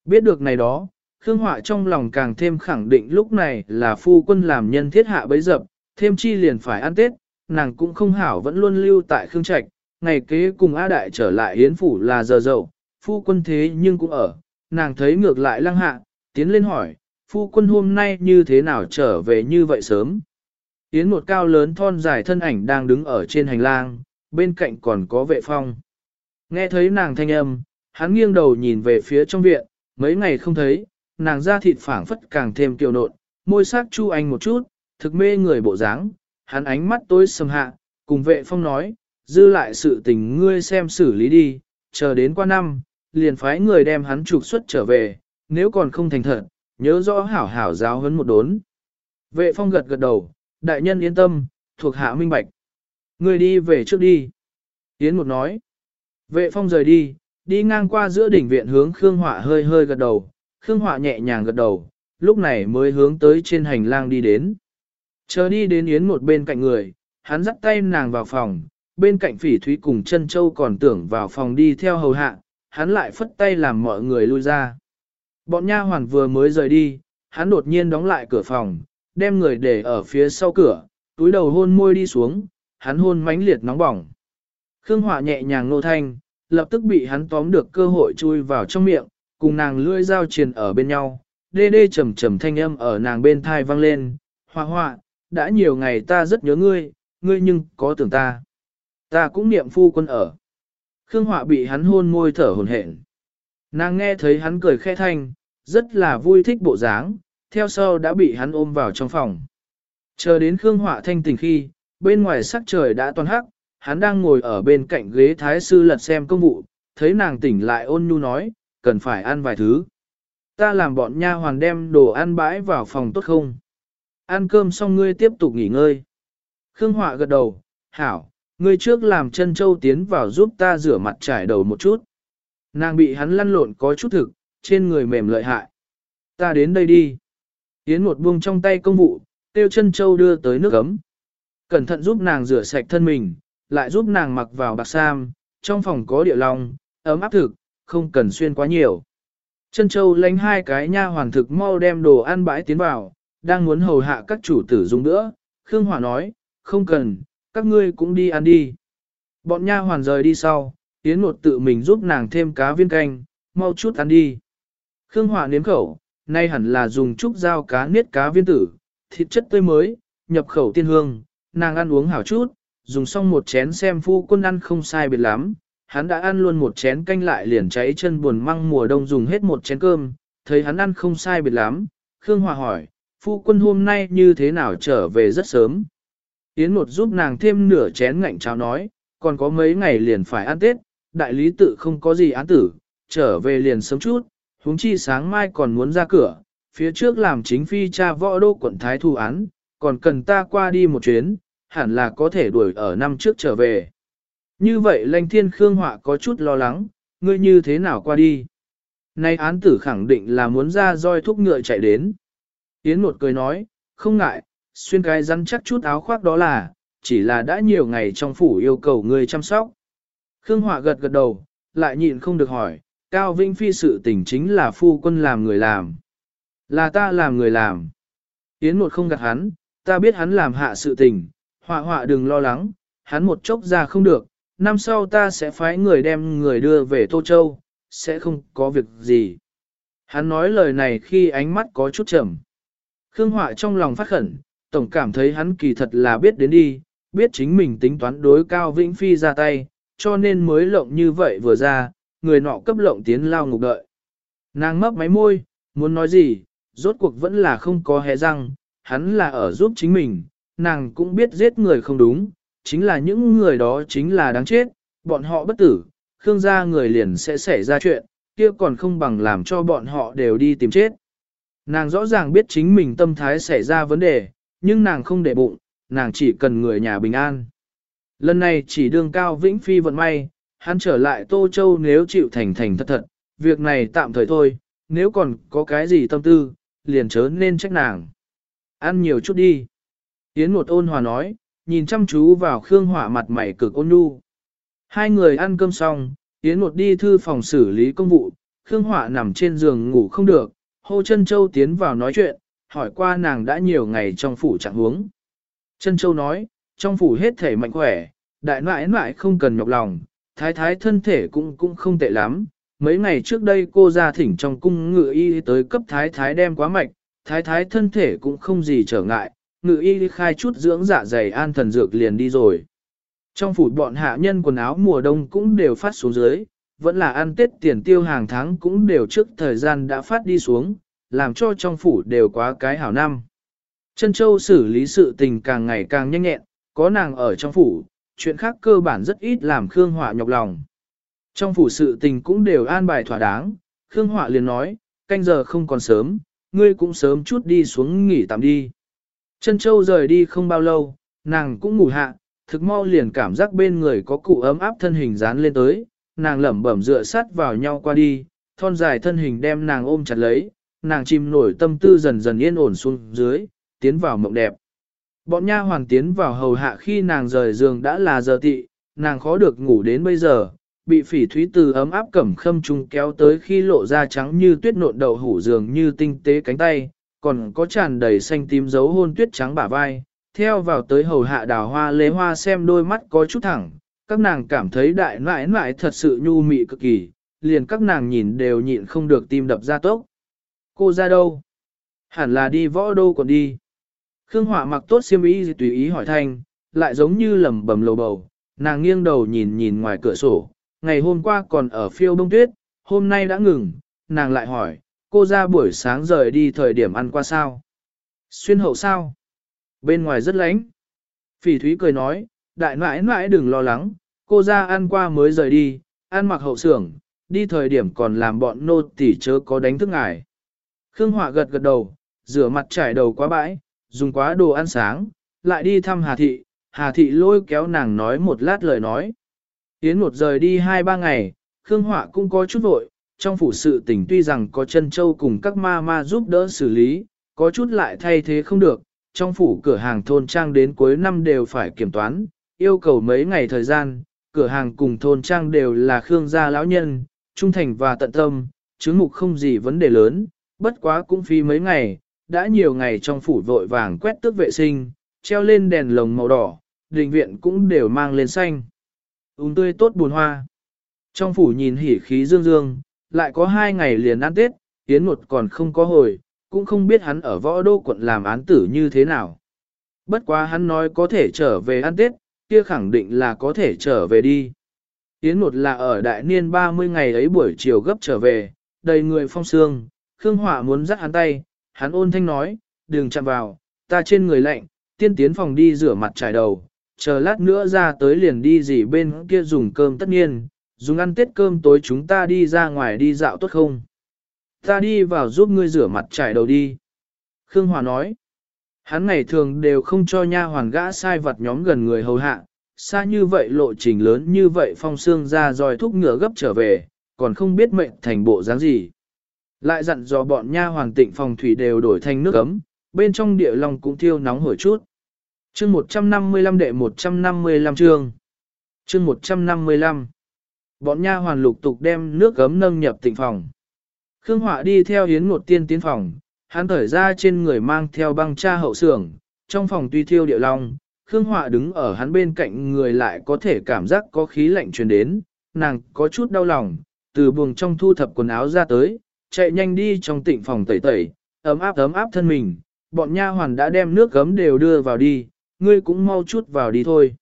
Biết được này đó, Khương Họa trong lòng càng thêm khẳng định lúc này là phu quân làm nhân thiết hạ bấy dập, thêm chi liền phải ăn Tết, nàng cũng không hảo vẫn luôn lưu tại Khương Trạch, ngày kế cùng A Đại trở lại Yến Phủ là giờ dậu, phu quân thế nhưng cũng ở, nàng thấy ngược lại lăng hạ, tiến lên hỏi, phu quân hôm nay như thế nào trở về như vậy sớm. Yến một cao lớn thon dài thân ảnh đang đứng ở trên hành lang, bên cạnh còn có vệ phong. Nghe thấy nàng thanh âm, hắn nghiêng đầu nhìn về phía trong viện, mấy ngày không thấy, nàng da thịt phảng phất càng thêm kiều nộn, môi sắc chu anh một chút, thực mê người bộ dáng, hắn ánh mắt tối sầm hạ, cùng vệ phong nói, dư lại sự tình ngươi xem xử lý đi, chờ đến qua năm, liền phái người đem hắn trục xuất trở về, nếu còn không thành thật, nhớ rõ hảo hảo giáo huấn một đốn. Vệ phong gật gật đầu, đại nhân yên tâm, thuộc hạ minh bạch. Ngươi đi về trước đi. Yến một nói. Vệ phong rời đi, đi ngang qua giữa đỉnh viện hướng Khương Họa hơi hơi gật đầu, Khương Họa nhẹ nhàng gật đầu, lúc này mới hướng tới trên hành lang đi đến. Chờ đi đến Yến một bên cạnh người, hắn dắt tay nàng vào phòng, bên cạnh phỉ thúy cùng chân châu còn tưởng vào phòng đi theo hầu hạ, hắn lại phất tay làm mọi người lui ra. Bọn nha hoàn vừa mới rời đi, hắn đột nhiên đóng lại cửa phòng, đem người để ở phía sau cửa, túi đầu hôn môi đi xuống, hắn hôn mãnh liệt nóng bỏng. Khương Họa nhẹ nhàng nô thanh, lập tức bị hắn tóm được cơ hội chui vào trong miệng, cùng nàng lưỡi dao triền ở bên nhau, đê đê trầm trầm thanh âm ở nàng bên thai vang lên, hoa hoa, đã nhiều ngày ta rất nhớ ngươi, ngươi nhưng có tưởng ta. Ta cũng niệm phu quân ở. Khương Họa bị hắn hôn môi thở hồn hển. Nàng nghe thấy hắn cười khẽ thanh, rất là vui thích bộ dáng, theo sau đã bị hắn ôm vào trong phòng. Chờ đến Khương Họa thanh tỉnh khi, bên ngoài sắc trời đã toàn hắc, hắn đang ngồi ở bên cạnh ghế thái sư lật xem công vụ, thấy nàng tỉnh lại ôn nhu nói, cần phải ăn vài thứ. Ta làm bọn nha hoàn đem đồ ăn bãi vào phòng tốt không? Ăn cơm xong ngươi tiếp tục nghỉ ngơi. Khương Họa gật đầu, hảo, ngươi trước làm chân châu tiến vào giúp ta rửa mặt trải đầu một chút. Nàng bị hắn lăn lộn có chút thực, trên người mềm lợi hại. Ta đến đây đi. Tiến một buông trong tay công vụ, tiêu chân châu đưa tới nước ấm. Cẩn thận giúp nàng rửa sạch thân mình, lại giúp nàng mặc vào bạc sam, trong phòng có địa lòng, ấm áp thực, không cần xuyên quá nhiều. Chân châu lánh hai cái nha hoàn thực mau đem đồ ăn bãi tiến vào, đang muốn hầu hạ các chủ tử dùng nữa. Khương Hòa nói, không cần, các ngươi cũng đi ăn đi. Bọn nha hoàn rời đi sau, Yến một tự mình giúp nàng thêm cá viên canh, mau chút ăn đi. Khương Hòa nếm khẩu, nay hẳn là dùng trúc dao cá niết cá viên tử, thịt chất tươi mới, nhập khẩu tiên hương, nàng ăn uống hảo chút, dùng xong một chén xem phu quân ăn không sai biệt lắm, hắn đã ăn luôn một chén canh lại liền cháy chân buồn măng mùa đông dùng hết một chén cơm, thấy hắn ăn không sai biệt lắm, Khương Hòa hỏi, phu quân hôm nay như thế nào trở về rất sớm. Yến một giúp nàng thêm nửa chén ngạnh cháo nói, còn có mấy ngày liền phải ăn Tết, đại lý tự không có gì án tử, trở về liền sớm chút, huống chi sáng mai còn muốn ra cửa, phía trước làm chính phi cha võ đô quận Thái thu án, còn cần ta qua đi một chuyến, hẳn là có thể đuổi ở năm trước trở về. Như vậy lãnh thiên khương họa có chút lo lắng, ngươi như thế nào qua đi? Nay án tử khẳng định là muốn ra roi thúc ngựa chạy đến. Yến một cười nói, không ngại, xuyên cái rắn chắc chút áo khoác đó là, chỉ là đã nhiều ngày trong phủ yêu cầu ngươi chăm sóc. Khương Họa gật gật đầu, lại nhịn không được hỏi, Cao Vĩnh Phi sự tình chính là phu quân làm người làm. Là ta làm người làm. Yến một không gạt hắn, ta biết hắn làm hạ sự tình, họa họa đừng lo lắng, hắn một chốc ra không được, năm sau ta sẽ phái người đem người đưa về Tô Châu, sẽ không có việc gì. Hắn nói lời này khi ánh mắt có chút trầm. Khương Họa trong lòng phát khẩn, tổng cảm thấy hắn kỳ thật là biết đến đi, biết chính mình tính toán đối cao Vĩnh Phi ra tay, cho nên mới lộng như vậy vừa ra, người nọ cấp lộng tiến lao ngục đợi. Nàng mấp máy môi, muốn nói gì, rốt cuộc vẫn là không có hé răng, hắn là ở giúp chính mình, nàng cũng biết giết người không đúng, chính là những người đó chính là đáng chết, bọn họ bất tử, Khương gia người liền sẽ xảy ra chuyện, kia còn không bằng làm cho bọn họ đều đi tìm chết. Nàng rõ ràng biết chính mình tâm thái xảy ra vấn đề, nhưng nàng không để bụng, nàng chỉ cần người nhà bình an. Lần này chỉ đương cao vĩnh phi vận may, hắn trở lại Tô Châu nếu chịu thành thành thật thật, việc này tạm thời thôi, nếu còn có cái gì tâm tư, liền chớ nên trách nàng. Ăn nhiều chút đi. Yến một ôn hòa nói, nhìn chăm chú vào Khương Hỏa mặt mày cực ôn nhu. Hai người ăn cơm xong, Yến một đi thư phòng xử lý công vụ, Khương Hỏa nằm trên giường ngủ không được, Hồ Trân Châu tiến vào nói chuyện, hỏi qua nàng đã nhiều ngày trong phủ trạng huống. Trân Châu nói, trong phủ hết thể mạnh khỏe, đại nãi nãi không cần nhọc lòng, thái thái thân thể cũng cũng không tệ lắm. Mấy ngày trước đây cô ra thỉnh trong cung ngự y tới cấp thái thái đem quá mạch, thái thái thân thể cũng không gì trở ngại, ngự y khai chút dưỡng dạ dày an thần dược liền đi rồi. Trong phủ bọn hạ nhân quần áo mùa đông cũng đều phát xuống dưới, vẫn là ăn tết tiền tiêu hàng tháng cũng đều trước thời gian đã phát đi xuống, làm cho trong phủ đều quá cái hảo năm. Trân Châu xử lý sự tình càng ngày càng nhanh nhẹn, có nàng ở trong phủ, chuyện khác cơ bản rất ít làm Khương Họa nhọc lòng. Trong phủ sự tình cũng đều an bài thỏa đáng, Khương Họa liền nói, canh giờ không còn sớm, ngươi cũng sớm chút đi xuống nghỉ tạm đi. Trân Châu rời đi không bao lâu, nàng cũng ngủ hạ, thực mau liền cảm giác bên người có cụ ấm áp thân hình dán lên tới, nàng lẩm bẩm dựa sát vào nhau qua đi, thon dài thân hình đem nàng ôm chặt lấy, nàng chìm nổi tâm tư dần dần yên ổn xuống dưới, tiến vào mộng đẹp. Bọn nha hoàng tiến vào hầu hạ khi nàng rời giường đã là giờ tị, nàng khó được ngủ đến bây giờ, bị phỉ thúy từ ấm áp cẩm khâm trung kéo tới khi lộ ra trắng như tuyết nộn đầu hủ giường như tinh tế cánh tay, còn có tràn đầy xanh tím dấu hôn tuyết trắng bả vai, theo vào tới hầu hạ đào hoa lê hoa xem đôi mắt có chút thẳng, các nàng cảm thấy đại nãi nãi thật sự nhu mị cực kỳ, liền các nàng nhìn đều nhịn không được tim đập ra tốc. Cô ra đâu? Hẳn là đi võ đô còn đi. Khương Họa mặc tốt xiêm y tùy ý hỏi thanh, lại giống như lầm bầm lầu bầu, nàng nghiêng đầu nhìn nhìn ngoài cửa sổ, ngày hôm qua còn ở phiêu bông tuyết, hôm nay đã ngừng, nàng lại hỏi, cô ra buổi sáng rời đi thời điểm ăn qua sao? Xuyên hậu sao? Bên ngoài rất lạnh. Phỉ Thúy cười nói, đại nãi nãi đừng lo lắng, cô ra ăn qua mới rời đi, ăn mặc hậu xưởng, đi thời điểm còn làm bọn nô tỉ chớ có đánh thức ngài. Khương Họa gật gật đầu, rửa mặt trải đầu quá bãi, dùng quá đồ ăn sáng, lại đi thăm Hà Thị, Hà Thị lôi kéo nàng nói một lát lời nói. Yến một rời đi hai ba ngày, Khương Họa cũng có chút vội, trong phủ sự tình tuy rằng có chân châu cùng các ma ma giúp đỡ xử lý, có chút lại thay thế không được, trong phủ cửa hàng thôn trang đến cuối năm đều phải kiểm toán, yêu cầu mấy ngày thời gian, cửa hàng cùng thôn trang đều là Khương gia lão nhân, trung thành và tận tâm, chứng mục không gì vấn đề lớn, bất quá cũng phi mấy ngày, đã nhiều ngày trong phủ vội vàng quét tước vệ sinh, treo lên đèn lồng màu đỏ, đình viện cũng đều mang lên xanh. Úng tươi tốt buồn hoa. Trong phủ nhìn hỉ khí dương dương, lại có hai ngày liền ăn Tết, Yến một còn không có hồi, cũng không biết hắn ở võ đô quận làm án tử như thế nào. Bất quá hắn nói có thể trở về ăn Tết, kia khẳng định là có thể trở về đi. Yến một là ở đại niên 30 ngày ấy buổi chiều gấp trở về, đầy người phong sương, Khương hỏa muốn dắt hắn tay, hắn ôn thanh nói, đừng chạm vào, ta trên người lạnh, tiên tiến phòng đi rửa mặt trải đầu, chờ lát nữa ra tới liền đi gì bên kia dùng cơm tất nhiên, dùng ăn tết cơm tối chúng ta đi ra ngoài đi dạo tốt không? Ta đi vào giúp ngươi rửa mặt trải đầu đi. Khương Hòa nói, hắn ngày thường đều không cho nha hoàn gã sai vật nhóm gần người hầu hạ, xa như vậy lộ trình lớn như vậy phong xương ra rồi thúc ngựa gấp trở về, còn không biết mệnh thành bộ dáng gì. Lại dặn dò bọn nha hoàng tịnh phòng thủy đều đổi thành nước ấm, bên trong địa lòng cũng thiêu nóng hổi chút. chương 155 đệ 155 chương. chương 155 bọn nha hoàn lục tục đem nước gấm nâng nhập tịnh phòng. Khương Họa đi theo Yến Ngột Tiên tiến phòng, hắn thở ra trên người mang theo băng cha hậu sưởng, trong phòng tuy thiêu điệu long, Khương Họa đứng ở hắn bên cạnh người lại có thể cảm giác có khí lạnh truyền đến, nàng có chút đau lòng, từ buồng trong thu thập quần áo ra tới, chạy nhanh đi trong tịnh phòng tẩy tẩy, ấm áp ấm áp thân mình, bọn nha hoàn đã đem nước gấm đều đưa vào đi, ngươi cũng mau chút vào đi thôi.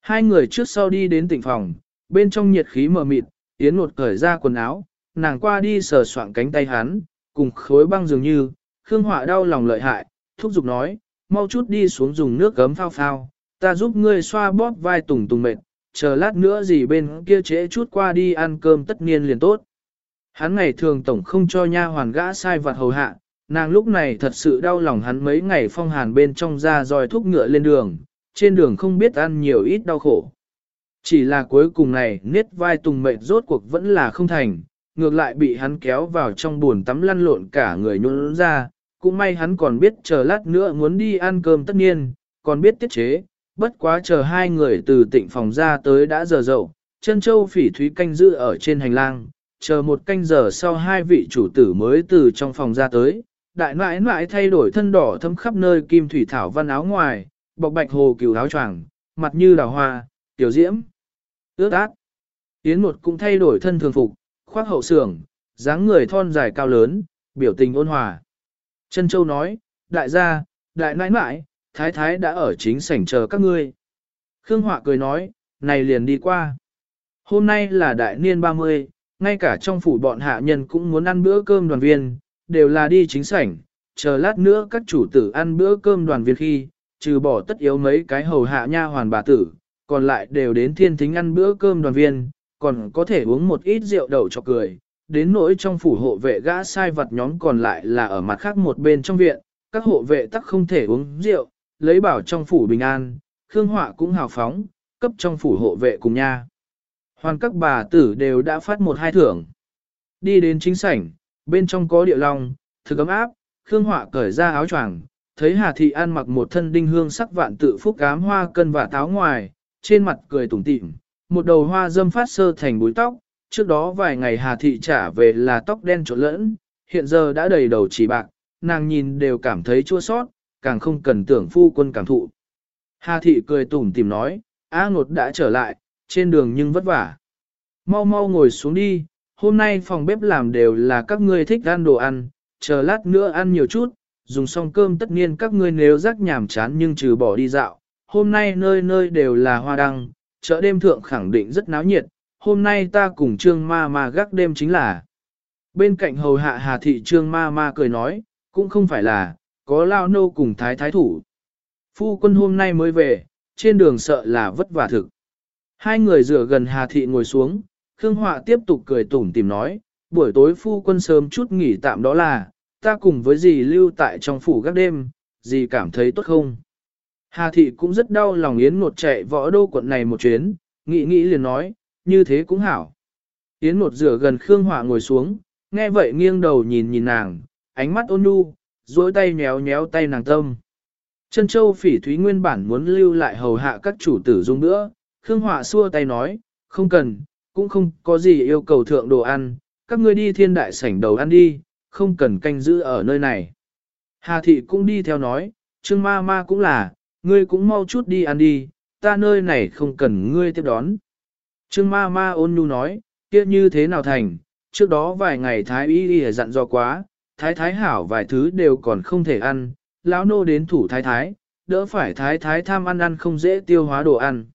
Hai người trước sau đi đến tịnh phòng, bên trong nhiệt khí mờ mịt, Yến một cởi ra quần áo, nàng qua đi sờ soạng cánh tay hắn, cùng khối băng dường như, Khương Họa đau lòng lợi hại, thúc giục nói, mau chút đi xuống dùng nước gấm phao phao, ta giúp ngươi xoa bóp vai tùng tùng mệt, chờ lát nữa gì bên kia trễ chút qua đi ăn cơm tất nhiên liền tốt. Hắn ngày thường tổng không cho nha hoàn gã sai vặt hầu hạ, nàng lúc này thật sự đau lòng hắn mấy ngày phong hàn bên trong ra dòi thúc ngựa lên đường, trên đường không biết ăn nhiều ít đau khổ. Chỉ là cuối cùng này niết vai tùng mệt rốt cuộc vẫn là không thành, ngược lại bị hắn kéo vào trong buồn tắm lăn lộn cả người nhún ra, cũng may hắn còn biết chờ lát nữa muốn đi ăn cơm tất nhiên, còn biết tiết chế, bất quá chờ hai người từ tịnh phòng ra tới đã giờ dậu, chân châu phỉ thúy canh giữ ở trên hành lang, chờ một canh giờ sau hai vị chủ tử mới từ trong phòng ra tới, đại nãi nãi thay đổi thân đỏ thấm khắp nơi kim thủy thảo văn áo ngoài, bọc bạch hồ cửu áo choàng, mặt như đào hoa, tiểu diễm, ướt át. Yến một cũng thay đổi thân thường phục, khoác hậu sưởng, dáng người thon dài cao lớn, biểu tình ôn hòa. Trân Châu nói, đại gia, đại nãi nãi, thái thái đã ở chính sảnh chờ các ngươi. Khương Họa cười nói, này liền đi qua. Hôm nay là đại niên 30, ngay cả trong phủ bọn hạ nhân cũng muốn ăn bữa cơm đoàn viên, đều là đi chính sảnh, chờ lát nữa các chủ tử ăn bữa cơm đoàn viên khi, trừ bỏ tất yếu mấy cái hầu hạ nha hoàn bà tử, còn lại đều đến thiên thính ăn bữa cơm đoàn viên, còn có thể uống một ít rượu đầu cho cười. Đến nỗi trong phủ hộ vệ gã sai vật nhóm còn lại là ở mặt khác một bên trong viện, các hộ vệ tắc không thể uống rượu, lấy bảo trong phủ bình an, Khương Họa cũng hào phóng, cấp trong phủ hộ vệ cùng nha. Hoàn các bà tử đều đã phát một hai thưởng. Đi đến chính sảnh, bên trong có địa long, thực ấm áp, Khương Họa cởi ra áo choàng, thấy Hà Thị An mặc một thân đinh hương sắc vạn tự phúc cám hoa cân và táo ngoài, trên mặt cười tủm tỉm, một đầu hoa dâm phát sơ thành búi tóc, trước đó vài ngày Hà Thị trả về là tóc đen trộn lẫn, hiện giờ đã đầy đầu chỉ bạc, nàng nhìn đều cảm thấy chua sót, càng không cần tưởng phu quân cảm thụ. Hà Thị cười tủm tỉm nói, A ngột đã trở lại, trên đường nhưng vất vả. Mau mau ngồi xuống đi, hôm nay phòng bếp làm đều là các ngươi thích ăn đồ ăn, chờ lát nữa ăn nhiều chút, dùng xong cơm tất nhiên các ngươi nếu rắc nhảm chán nhưng trừ bỏ đi dạo. Hôm nay nơi nơi đều là hoa đăng, chợ đêm thượng khẳng định rất náo nhiệt, hôm nay ta cùng trương ma ma gác đêm chính là. Bên cạnh hầu hạ hà thị trương ma ma cười nói, cũng không phải là, có lao nô cùng thái thái thủ. Phu quân hôm nay mới về, trên đường sợ là vất vả thực. Hai người rửa gần hà thị ngồi xuống, Khương Họa tiếp tục cười tủm tìm nói, buổi tối phu quân sớm chút nghỉ tạm đó là, ta cùng với dì lưu tại trong phủ gác đêm, dì cảm thấy tốt không? Hà thị cũng rất đau lòng Yến Ngột chạy võ đô quận này một chuyến, nghĩ nghĩ liền nói, như thế cũng hảo. Yến Ngột rửa gần Khương Hỏa ngồi xuống, nghe vậy nghiêng đầu nhìn nhìn nàng, ánh mắt ôn nhu, duỗi tay nhéo nhéo tay nàng tâm. Trân châu phỉ thúy nguyên bản muốn lưu lại hầu hạ các chủ tử dung nữa, Khương Hỏa xua tay nói, không cần, cũng không có gì yêu cầu thượng đồ ăn, các ngươi đi thiên đại sảnh đầu ăn đi, không cần canh giữ ở nơi này. Hà thị cũng đi theo nói, Trương ma ma cũng là, ngươi cũng mau chút đi ăn đi, ta nơi này không cần ngươi tiếp đón. Trương ma ma ôn nhu nói, kia như thế nào thành, trước đó vài ngày thái y y dặn do quá, thái thái hảo vài thứ đều còn không thể ăn, lão nô đến thủ thái thái, đỡ phải thái thái tham ăn ăn không dễ tiêu hóa đồ ăn.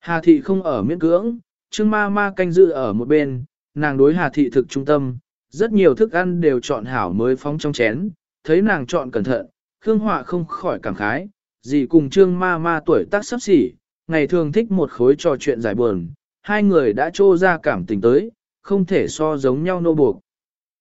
Hà thị không ở miễn cưỡng, Trương ma ma canh dự ở một bên, nàng đối hà thị thực trung tâm, rất nhiều thức ăn đều chọn hảo mới phóng trong chén, thấy nàng chọn cẩn thận, Khương Họa không khỏi cảm khái, dì cùng Trương ma ma tuổi tác sắp xỉ, ngày thường thích một khối trò chuyện giải buồn, hai người đã trô ra cảm tình tới, không thể so giống nhau nô buộc.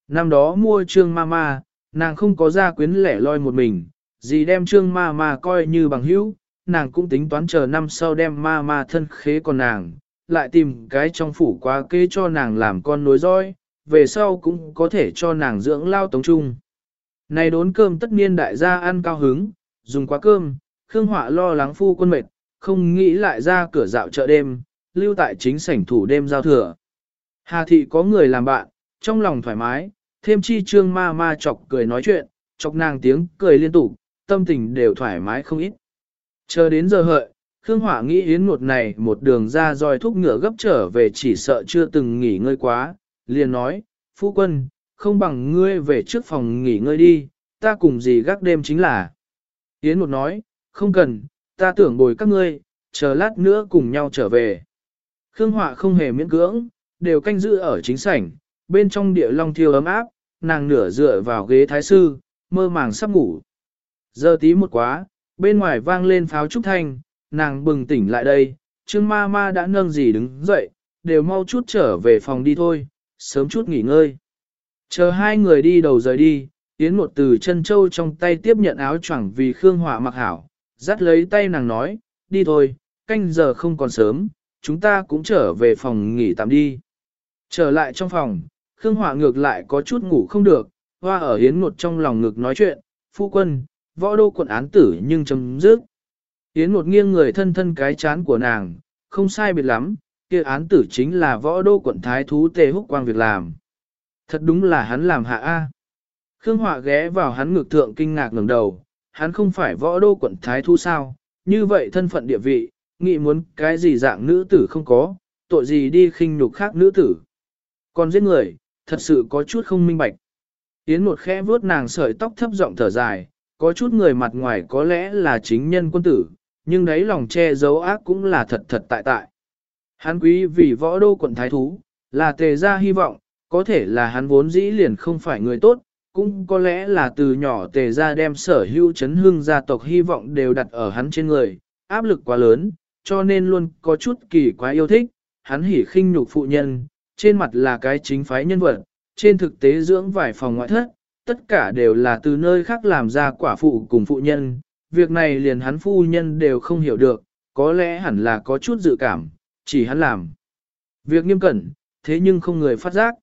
Năm đó mua Trương ma ma, nàng không có ra quyến lẻ loi một mình, dì đem Trương ma ma coi như bằng hữu, nàng cũng tính toán chờ năm sau đem ma ma thân khế còn nàng, lại tìm cái trong phủ quá kế cho nàng làm con nối roi, về sau cũng có thể cho nàng dưỡng lao tống trung. Này đốn cơm tất niên đại gia ăn cao hứng, dùng quá cơm, Khương Họa lo lắng phu quân mệt, không nghĩ lại ra cửa dạo chợ đêm, lưu tại chính sảnh thủ đêm giao thừa. Hà thị có người làm bạn, trong lòng thoải mái, thêm chi trương ma ma chọc cười nói chuyện, chọc nàng tiếng cười liên tục, tâm tình đều thoải mái không ít. Chờ đến giờ hợi, Khương Hỏa nghĩ Yến một này một đường ra roi thúc ngựa gấp trở về chỉ sợ chưa từng nghỉ ngơi quá, liền nói, Phu quân, không bằng ngươi về trước phòng nghỉ ngơi đi, ta cùng gì gác đêm chính là. Yến một nói, không cần, ta tưởng bồi các ngươi, chờ lát nữa cùng nhau trở về. Khương Họa không hề miễn cưỡng, đều canh giữ ở chính sảnh, bên trong địa long thiêu ấm áp, nàng nửa dựa vào ghế thái sư, mơ màng sắp ngủ. Giờ tí một quá, bên ngoài vang lên pháo trúc thanh, nàng bừng tỉnh lại đây, Trương ma ma đã nâng gì đứng dậy, đều mau chút trở về phòng đi thôi, sớm chút nghỉ ngơi. Chờ hai người đi đầu rời đi, Yến một từ chân châu trong tay tiếp nhận áo choàng vì Khương Họa mặc hảo, dắt lấy tay nàng nói, đi thôi, canh giờ không còn sớm, chúng ta cũng trở về phòng nghỉ tạm đi. Trở lại trong phòng, Khương Họa ngược lại có chút ngủ không được, hoa ở Yến một trong lòng ngực nói chuyện, phu quân, võ đô quận án tử nhưng chấm dứt. Yến một nghiêng người thân thân cái chán của nàng, không sai biệt lắm, kia án tử chính là võ đô quận thái thú tề húc quang việc làm. Thật đúng là hắn làm hạ A. Khương Họa ghé vào hắn ngực thượng kinh ngạc ngẩng đầu, hắn không phải võ đô quận thái thú sao, như vậy thân phận địa vị, nghĩ muốn cái gì dạng nữ tử không có, tội gì đi khinh nhục khác nữ tử. Còn giết người, thật sự có chút không minh bạch. Yến một khẽ vuốt nàng sợi tóc thấp giọng thở dài, có chút người mặt ngoài có lẽ là chính nhân quân tử, nhưng đấy lòng che giấu ác cũng là thật thật tại tại. Hắn quý vì võ đô quận thái thú, là tề ra hy vọng, có thể là hắn vốn dĩ liền không phải người tốt, cũng có lẽ là từ nhỏ tề ra đem sở hữu chấn hương gia tộc hy vọng đều đặt ở hắn trên người, áp lực quá lớn, cho nên luôn có chút kỳ quá yêu thích, hắn hỉ khinh nhục phụ nhân, trên mặt là cái chính phái nhân vật, trên thực tế dưỡng vài phòng ngoại thất, tất cả đều là từ nơi khác làm ra quả phụ cùng phụ nhân, việc này liền hắn phu nhân đều không hiểu được, có lẽ hẳn là có chút dự cảm, chỉ hắn làm. Việc nghiêm cẩn, thế nhưng không người phát giác.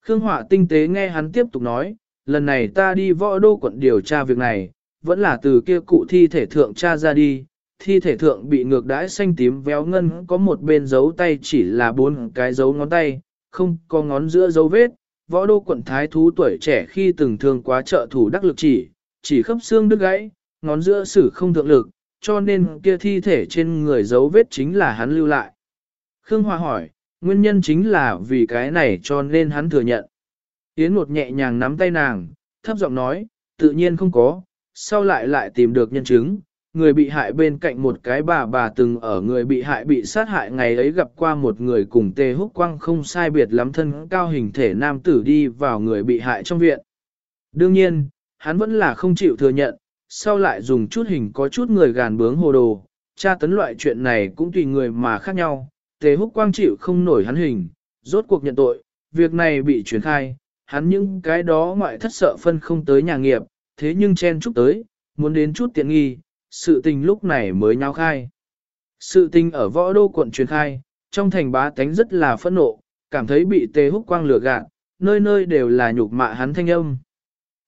Khương Họa tinh tế nghe hắn tiếp tục nói, lần này ta đi võ đô quận điều tra việc này, vẫn là từ kia cụ thi thể thượng tra ra đi, thi thể thượng bị ngược đãi xanh tím véo ngân có một bên dấu tay chỉ là bốn cái dấu ngón tay, không có ngón giữa dấu vết. Võ đô quận thái thú tuổi trẻ khi từng thương quá trợ thủ đắc lực chỉ, chỉ khớp xương đứt gãy, ngón giữa sử không thượng lực, cho nên kia thi thể trên người dấu vết chính là hắn lưu lại. Khương Hoa hỏi, nguyên nhân chính là vì cái này cho nên hắn thừa nhận. Yến một nhẹ nhàng nắm tay nàng, thấp giọng nói, tự nhiên không có, sau lại lại tìm được nhân chứng, người bị hại bên cạnh một cái bà bà từng ở người bị hại bị sát hại ngày ấy gặp qua một người cùng tê húc quang không sai biệt lắm thân cao hình thể nam tử đi vào người bị hại trong viện. Đương nhiên, hắn vẫn là không chịu thừa nhận, sau lại dùng chút hình có chút người gàn bướng hồ đồ, tra tấn loại chuyện này cũng tùy người mà khác nhau, tề húc quang chịu không nổi hắn hình, rốt cuộc nhận tội, việc này bị truyền khai, hắn những cái đó ngoại thất sợ phân không tới nhà nghiệp, thế nhưng chen chúc tới, muốn đến chút tiện nghi, sự tình lúc này mới nhau khai. Sự tình ở võ đô quận truyền khai, trong thành bá tánh rất là phẫn nộ, cảm thấy bị tê húc quang lừa gạt, nơi nơi đều là nhục mạ hắn thanh âm.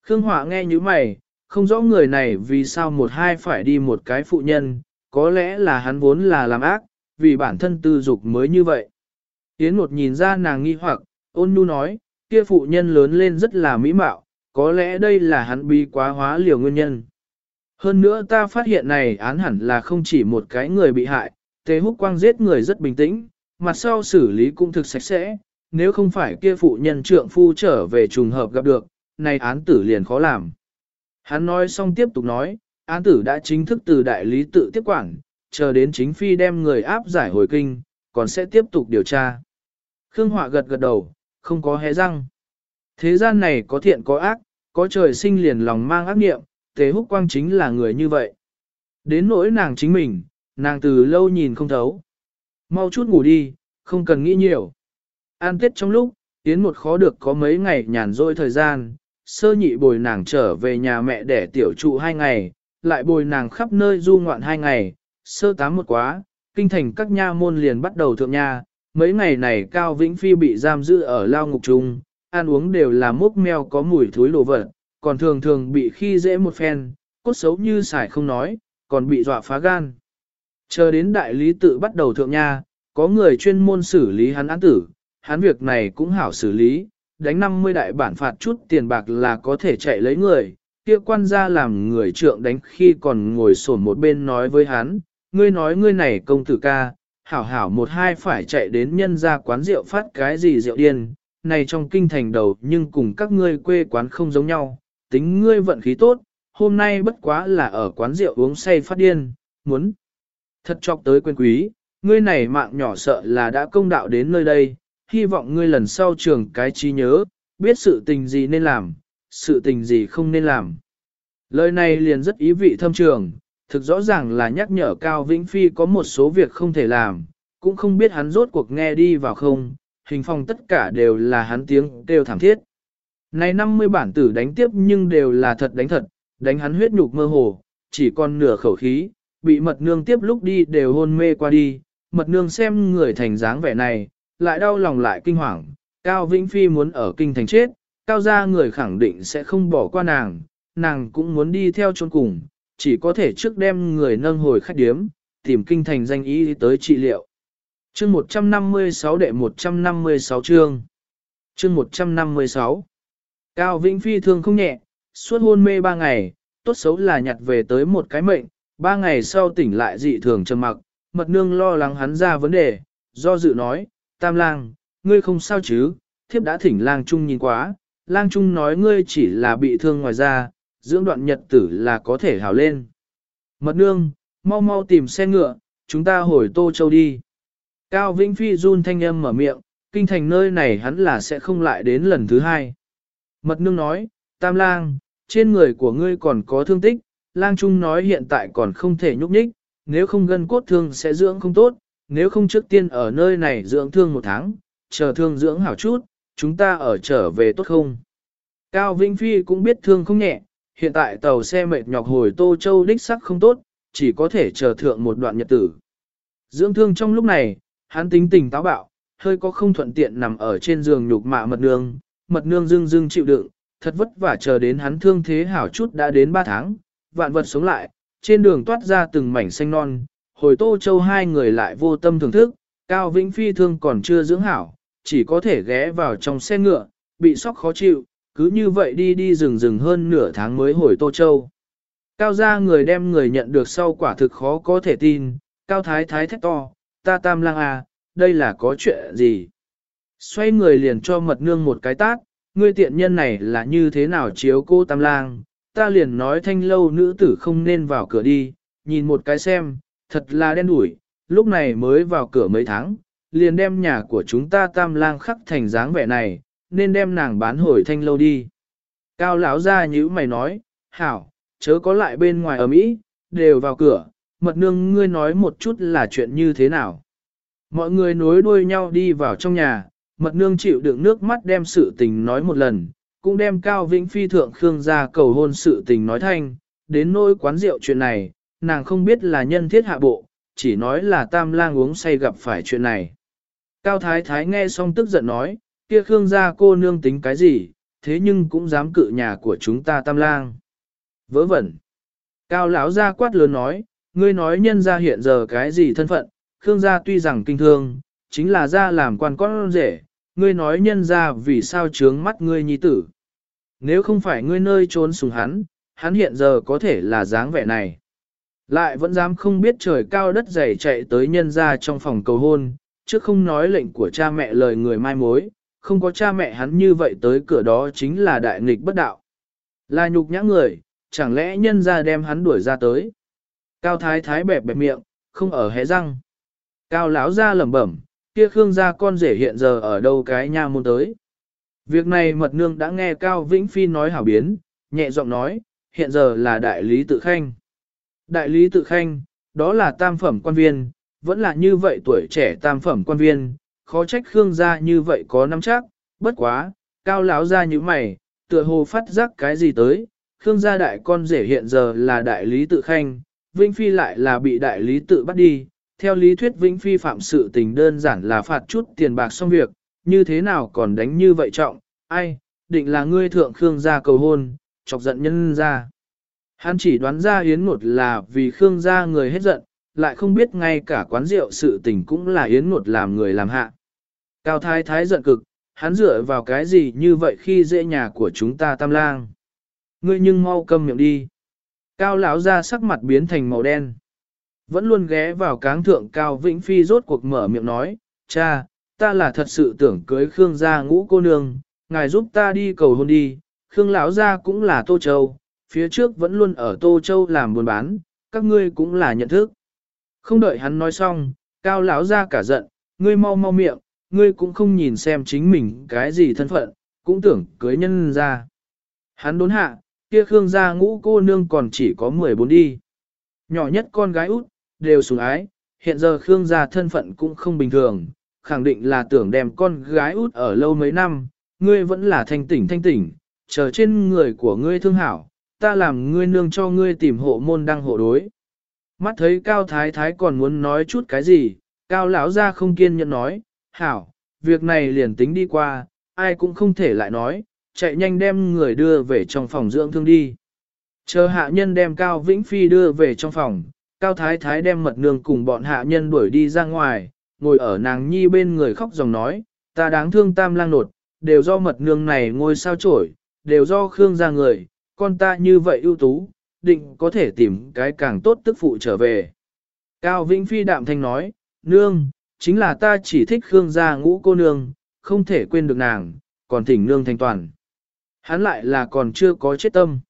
Khương hỏa nghe như mày, không rõ người này vì sao một hai phải đi một cái phụ nhân, có lẽ là hắn vốn là làm ác, vì bản thân tư dục mới như vậy. Yến một nhìn ra nàng nghi hoặc, ôn nhu nói, kia phụ nhân lớn lên rất là mỹ mạo, có lẽ đây là hắn bi quá hóa liều nguyên nhân. Hơn nữa ta phát hiện này án hẳn là không chỉ một cái người bị hại, Tề Húc Quang giết người rất bình tĩnh, mặt sau xử lý cũng thực sạch sẽ, nếu không phải kia phụ nhân trượng phu trở về trùng hợp gặp được, này án tử liền khó làm. Hắn nói xong tiếp tục nói, án tử đã chính thức từ đại lý tự tiếp quản, chờ đến chính phi đem người áp giải hồi kinh, còn sẽ tiếp tục điều tra. Khương Họa gật gật đầu, không có hé răng. Thế gian này có thiện có ác, có trời sinh liền lòng mang ác nghiệm, Tế Húc Quang chính là người như vậy. Đến nỗi nàng chính mình, nàng từ lâu nhìn không thấu. Mau chút ngủ đi, không cần nghĩ nhiều. An tết trong lúc, tiến một khó được có mấy ngày nhàn rỗi thời gian, sơ nhị bồi nàng trở về nhà mẹ để tiểu trụ hai ngày, lại bồi nàng khắp nơi du ngoạn hai ngày, sơ tám một quá, kinh thành các nha môn liền bắt đầu thượng nha, mấy ngày này Cao Vĩnh Phi bị giam giữ ở lao ngục trung, ăn uống đều là mốc meo có mùi thối lộ vật, còn thường thường bị khi dễ một phen, cốt xấu như xài không nói, còn bị dọa phá gan. Chờ đến đại lý tự bắt đầu thượng nha, có người chuyên môn xử lý hắn án tử, hắn việc này cũng hảo xử lý, đánh 50 đại bản phạt chút tiền bạc là có thể chạy lấy người, kia quan gia làm người trượng đánh khi còn ngồi sổn một bên nói với hắn, ngươi nói ngươi này công tử ca, hảo hảo một hai phải chạy đến nhân ra quán rượu phát cái gì rượu điên, này trong kinh thành đầu nhưng cùng các ngươi quê quán không giống nhau, tính ngươi vận khí tốt, hôm nay bất quá là ở quán rượu uống say phát điên, muốn thật chọc tới quên quý, ngươi này mạng nhỏ sợ là đã công đạo đến nơi đây, hy vọng ngươi lần sau trường cái trí nhớ, biết sự tình gì nên làm, sự tình gì không nên làm. Lời này liền rất ý vị thâm trường, thực rõ ràng là nhắc nhở Cao Vĩnh Phi có một số việc không thể làm, cũng không biết hắn rốt cuộc nghe đi vào không, hình phong tất cả đều là hắn tiếng kêu thảm thiết. Này 50 bản tử đánh tiếp nhưng đều là thật đánh thật, đánh hắn huyết nhục mơ hồ, chỉ còn nửa khẩu khí, bị mật nương tiếp lúc đi đều hôn mê qua đi, mật nương xem người thành dáng vẻ này, lại đau lòng lại kinh hoàng, Cao Vĩnh Phi muốn ở kinh thành chết, Cao gia người khẳng định sẽ không bỏ qua nàng, nàng cũng muốn đi theo chôn cùng, chỉ có thể trước đem người nâng hồi khách điếm, tìm kinh thành danh ý tới trị liệu. Chương 156 đệ 156 chương. Chương 156. Cao Vĩnh Phi thương không nhẹ, suốt hôn mê ba ngày, tốt xấu là nhặt về tới một cái mệnh, ba ngày sau tỉnh lại dị thường trầm mặc, mật nương lo lắng hắn ra vấn đề, do dự nói, tam lang, ngươi không sao chứ, thiếp đã thỉnh lang trung nhìn quá, lang trung nói ngươi chỉ là bị thương ngoài da, dưỡng đoạn nhật tử là có thể hào lên. Mật nương, mau mau tìm xe ngựa, chúng ta hồi Tô Châu đi. Cao Vĩnh Phi run thanh âm mở miệng, kinh thành nơi này hắn là sẽ không lại đến lần thứ hai. Mật nương nói, tam lang, trên người của ngươi còn có thương tích, lang trung nói hiện tại còn không thể nhúc nhích, nếu không gân cốt thương sẽ dưỡng không tốt, nếu không trước tiên ở nơi này dưỡng thương một tháng, chờ thương dưỡng hảo chút, chúng ta ở trở về tốt không? Cao Vĩnh Phi cũng biết thương không nhẹ, hiện tại tàu xe mệt nhọc hồi Tô Châu đích sắc không tốt, chỉ có thể chờ thượng một đoạn nhật tử. Dưỡng thương trong lúc này, hắn tính tình táo bạo, hơi có không thuận tiện nằm ở trên giường nhục mạ mật nương, mật nương dưng dưng chịu đựng, thật vất vả chờ đến hắn thương thế hảo chút đã đến 3 tháng, vạn vật sống lại, trên đường toát ra từng mảnh xanh non, hồi Tô Châu hai người lại vô tâm thưởng thức, Cao Vĩnh Phi thương còn chưa dưỡng hảo, chỉ có thể ghé vào trong xe ngựa, bị sóc khó chịu, cứ như vậy đi đi rừng rừng hơn nửa tháng mới hồi Tô Châu. Cao gia người đem người nhận được sau quả thực khó có thể tin, Cao Thái Thái thét to, ta tam lang à, đây là có chuyện gì? Xoay người liền cho mật nương một cái tát, ngươi tiện nhân này là như thế nào chiếu cô tam lang, ta liền nói thanh lâu nữ tử không nên vào cửa đi, nhìn một cái xem, thật là đen đủi, lúc này mới vào cửa mấy tháng, liền đem nhà của chúng ta tam lang khắc thành dáng vẻ này, nên đem nàng bán hồi thanh lâu đi. Cao lão ra như mày nói, hảo, chớ có lại bên ngoài ở Mỹ, đều vào cửa, mật nương ngươi nói một chút là chuyện như thế nào. Mọi người nối đuôi nhau đi vào trong nhà, mật nương chịu đựng nước mắt đem sự tình nói một lần, cũng đem Cao Vĩnh Phi thượng Khương ra cầu hôn sự tình nói thanh, đến nỗi quán rượu chuyện này, nàng không biết là nhân thiết hạ bộ, chỉ nói là tam lang uống say gặp phải chuyện này. Cao Thái Thái nghe xong tức giận nói, kia Khương gia cô nương tính cái gì, thế nhưng cũng dám cự nhà của chúng ta tam lang. Vớ vẩn. Cao lão gia quát lớn nói, ngươi nói nhân gia hiện giờ cái gì thân phận, Khương gia tuy rằng kinh thương, chính là gia làm quan con rể, ngươi nói nhân gia vì sao trướng mắt ngươi nhi tử. Nếu không phải ngươi nơi trốn sùng hắn, hắn hiện giờ có thể là dáng vẻ này. Lại vẫn dám không biết trời cao đất dày chạy tới nhân gia trong phòng cầu hôn, chứ không nói lệnh của cha mẹ lời người mai mối, không có cha mẹ hắn như vậy tới cửa đó chính là đại nghịch bất đạo. Là nhục nhã người, chẳng lẽ nhân ra đem hắn đuổi ra tới. Cao thái thái bẹp bẹp miệng, không ở hé răng. Cao lão ra lẩm bẩm, kia khương gia con rể hiện giờ ở đâu cái nha môn tới. Việc này mật nương đã nghe Cao Vĩnh Phi nói hảo biến, nhẹ giọng nói, hiện giờ là đại lý tự khanh. Đại lý tự khanh, đó là tam phẩm quan viên, vẫn là như vậy tuổi trẻ tam phẩm quan viên, khó trách Khương gia như vậy có nắm chắc, bất quá, cao lão gia như mày, tựa hồ phát giác cái gì tới, Khương gia đại con rể hiện giờ là đại lý tự khanh, Vĩnh Phi lại là bị đại lý tự bắt đi, theo lý thuyết Vĩnh Phi phạm sự tình đơn giản là phạt chút tiền bạc xong việc, như thế nào còn đánh như vậy trọng, ai, định là ngươi thượng Khương gia cầu hôn, chọc giận nhân gia? Hắn chỉ đoán ra Yến Ngột là vì Khương gia người hết giận, lại không biết ngay cả quán rượu sự tình cũng là Yến Ngột làm người làm hạ. Cao Thái Thái giận cực, hắn dựa vào cái gì như vậy khi dễ nhà của chúng ta tam lang. Ngươi nhưng mau câm miệng đi. Cao lão ra sắc mặt biến thành màu đen. Vẫn luôn ghé vào cáng thượng Cao Vĩnh Phi rốt cuộc mở miệng nói, cha, ta là thật sự tưởng cưới Khương gia ngũ cô nương, ngài giúp ta đi cầu hôn đi, Khương lão gia cũng là Tô Châu, phía trước vẫn luôn ở Tô Châu làm buôn bán, các ngươi cũng là nhận thức. Không đợi hắn nói xong, Cao lão gia cả giận, ngươi mau mau miệng, ngươi cũng không nhìn xem chính mình cái gì thân phận, cũng tưởng cưới nhân ra. Hắn đốn hạ, kia Khương gia ngũ cô nương còn chỉ có 14 đi. Nhỏ nhất con gái út, đều sủng ái, hiện giờ Khương gia thân phận cũng không bình thường, khẳng định là tưởng đem con gái út ở lâu mấy năm, ngươi vẫn là thanh tỉnh thanh tỉnh, chờ trên người của ngươi thương hảo, ta làm ngươi nương cho ngươi tìm hộ môn đăng hộ đối. Mắt thấy Cao Thái Thái còn muốn nói chút cái gì, Cao lão ra không kiên nhẫn nói, hảo, việc này liền tính đi qua, ai cũng không thể lại nói, chạy nhanh đem người đưa về trong phòng dưỡng thương đi. Chờ hạ nhân đem Cao Vĩnh Phi đưa về trong phòng, Cao Thái Thái đem mật nương cùng bọn hạ nhân đuổi đi ra ngoài, ngồi ở nàng nhi bên người khóc dòng nói, ta đáng thương tam lang nột, đều do mật nương này ngồi sao trổi, đều do Khương ra người, con ta như vậy ưu tú, định có thể tìm cái càng tốt tức phụ trở về. Cao Vĩnh Phi đạm thanh nói, nương, chính là ta chỉ thích Khương gia ngũ cô nương, không thể quên được nàng, còn thỉnh nương thanh toàn. Hắn lại là còn chưa có chết tâm.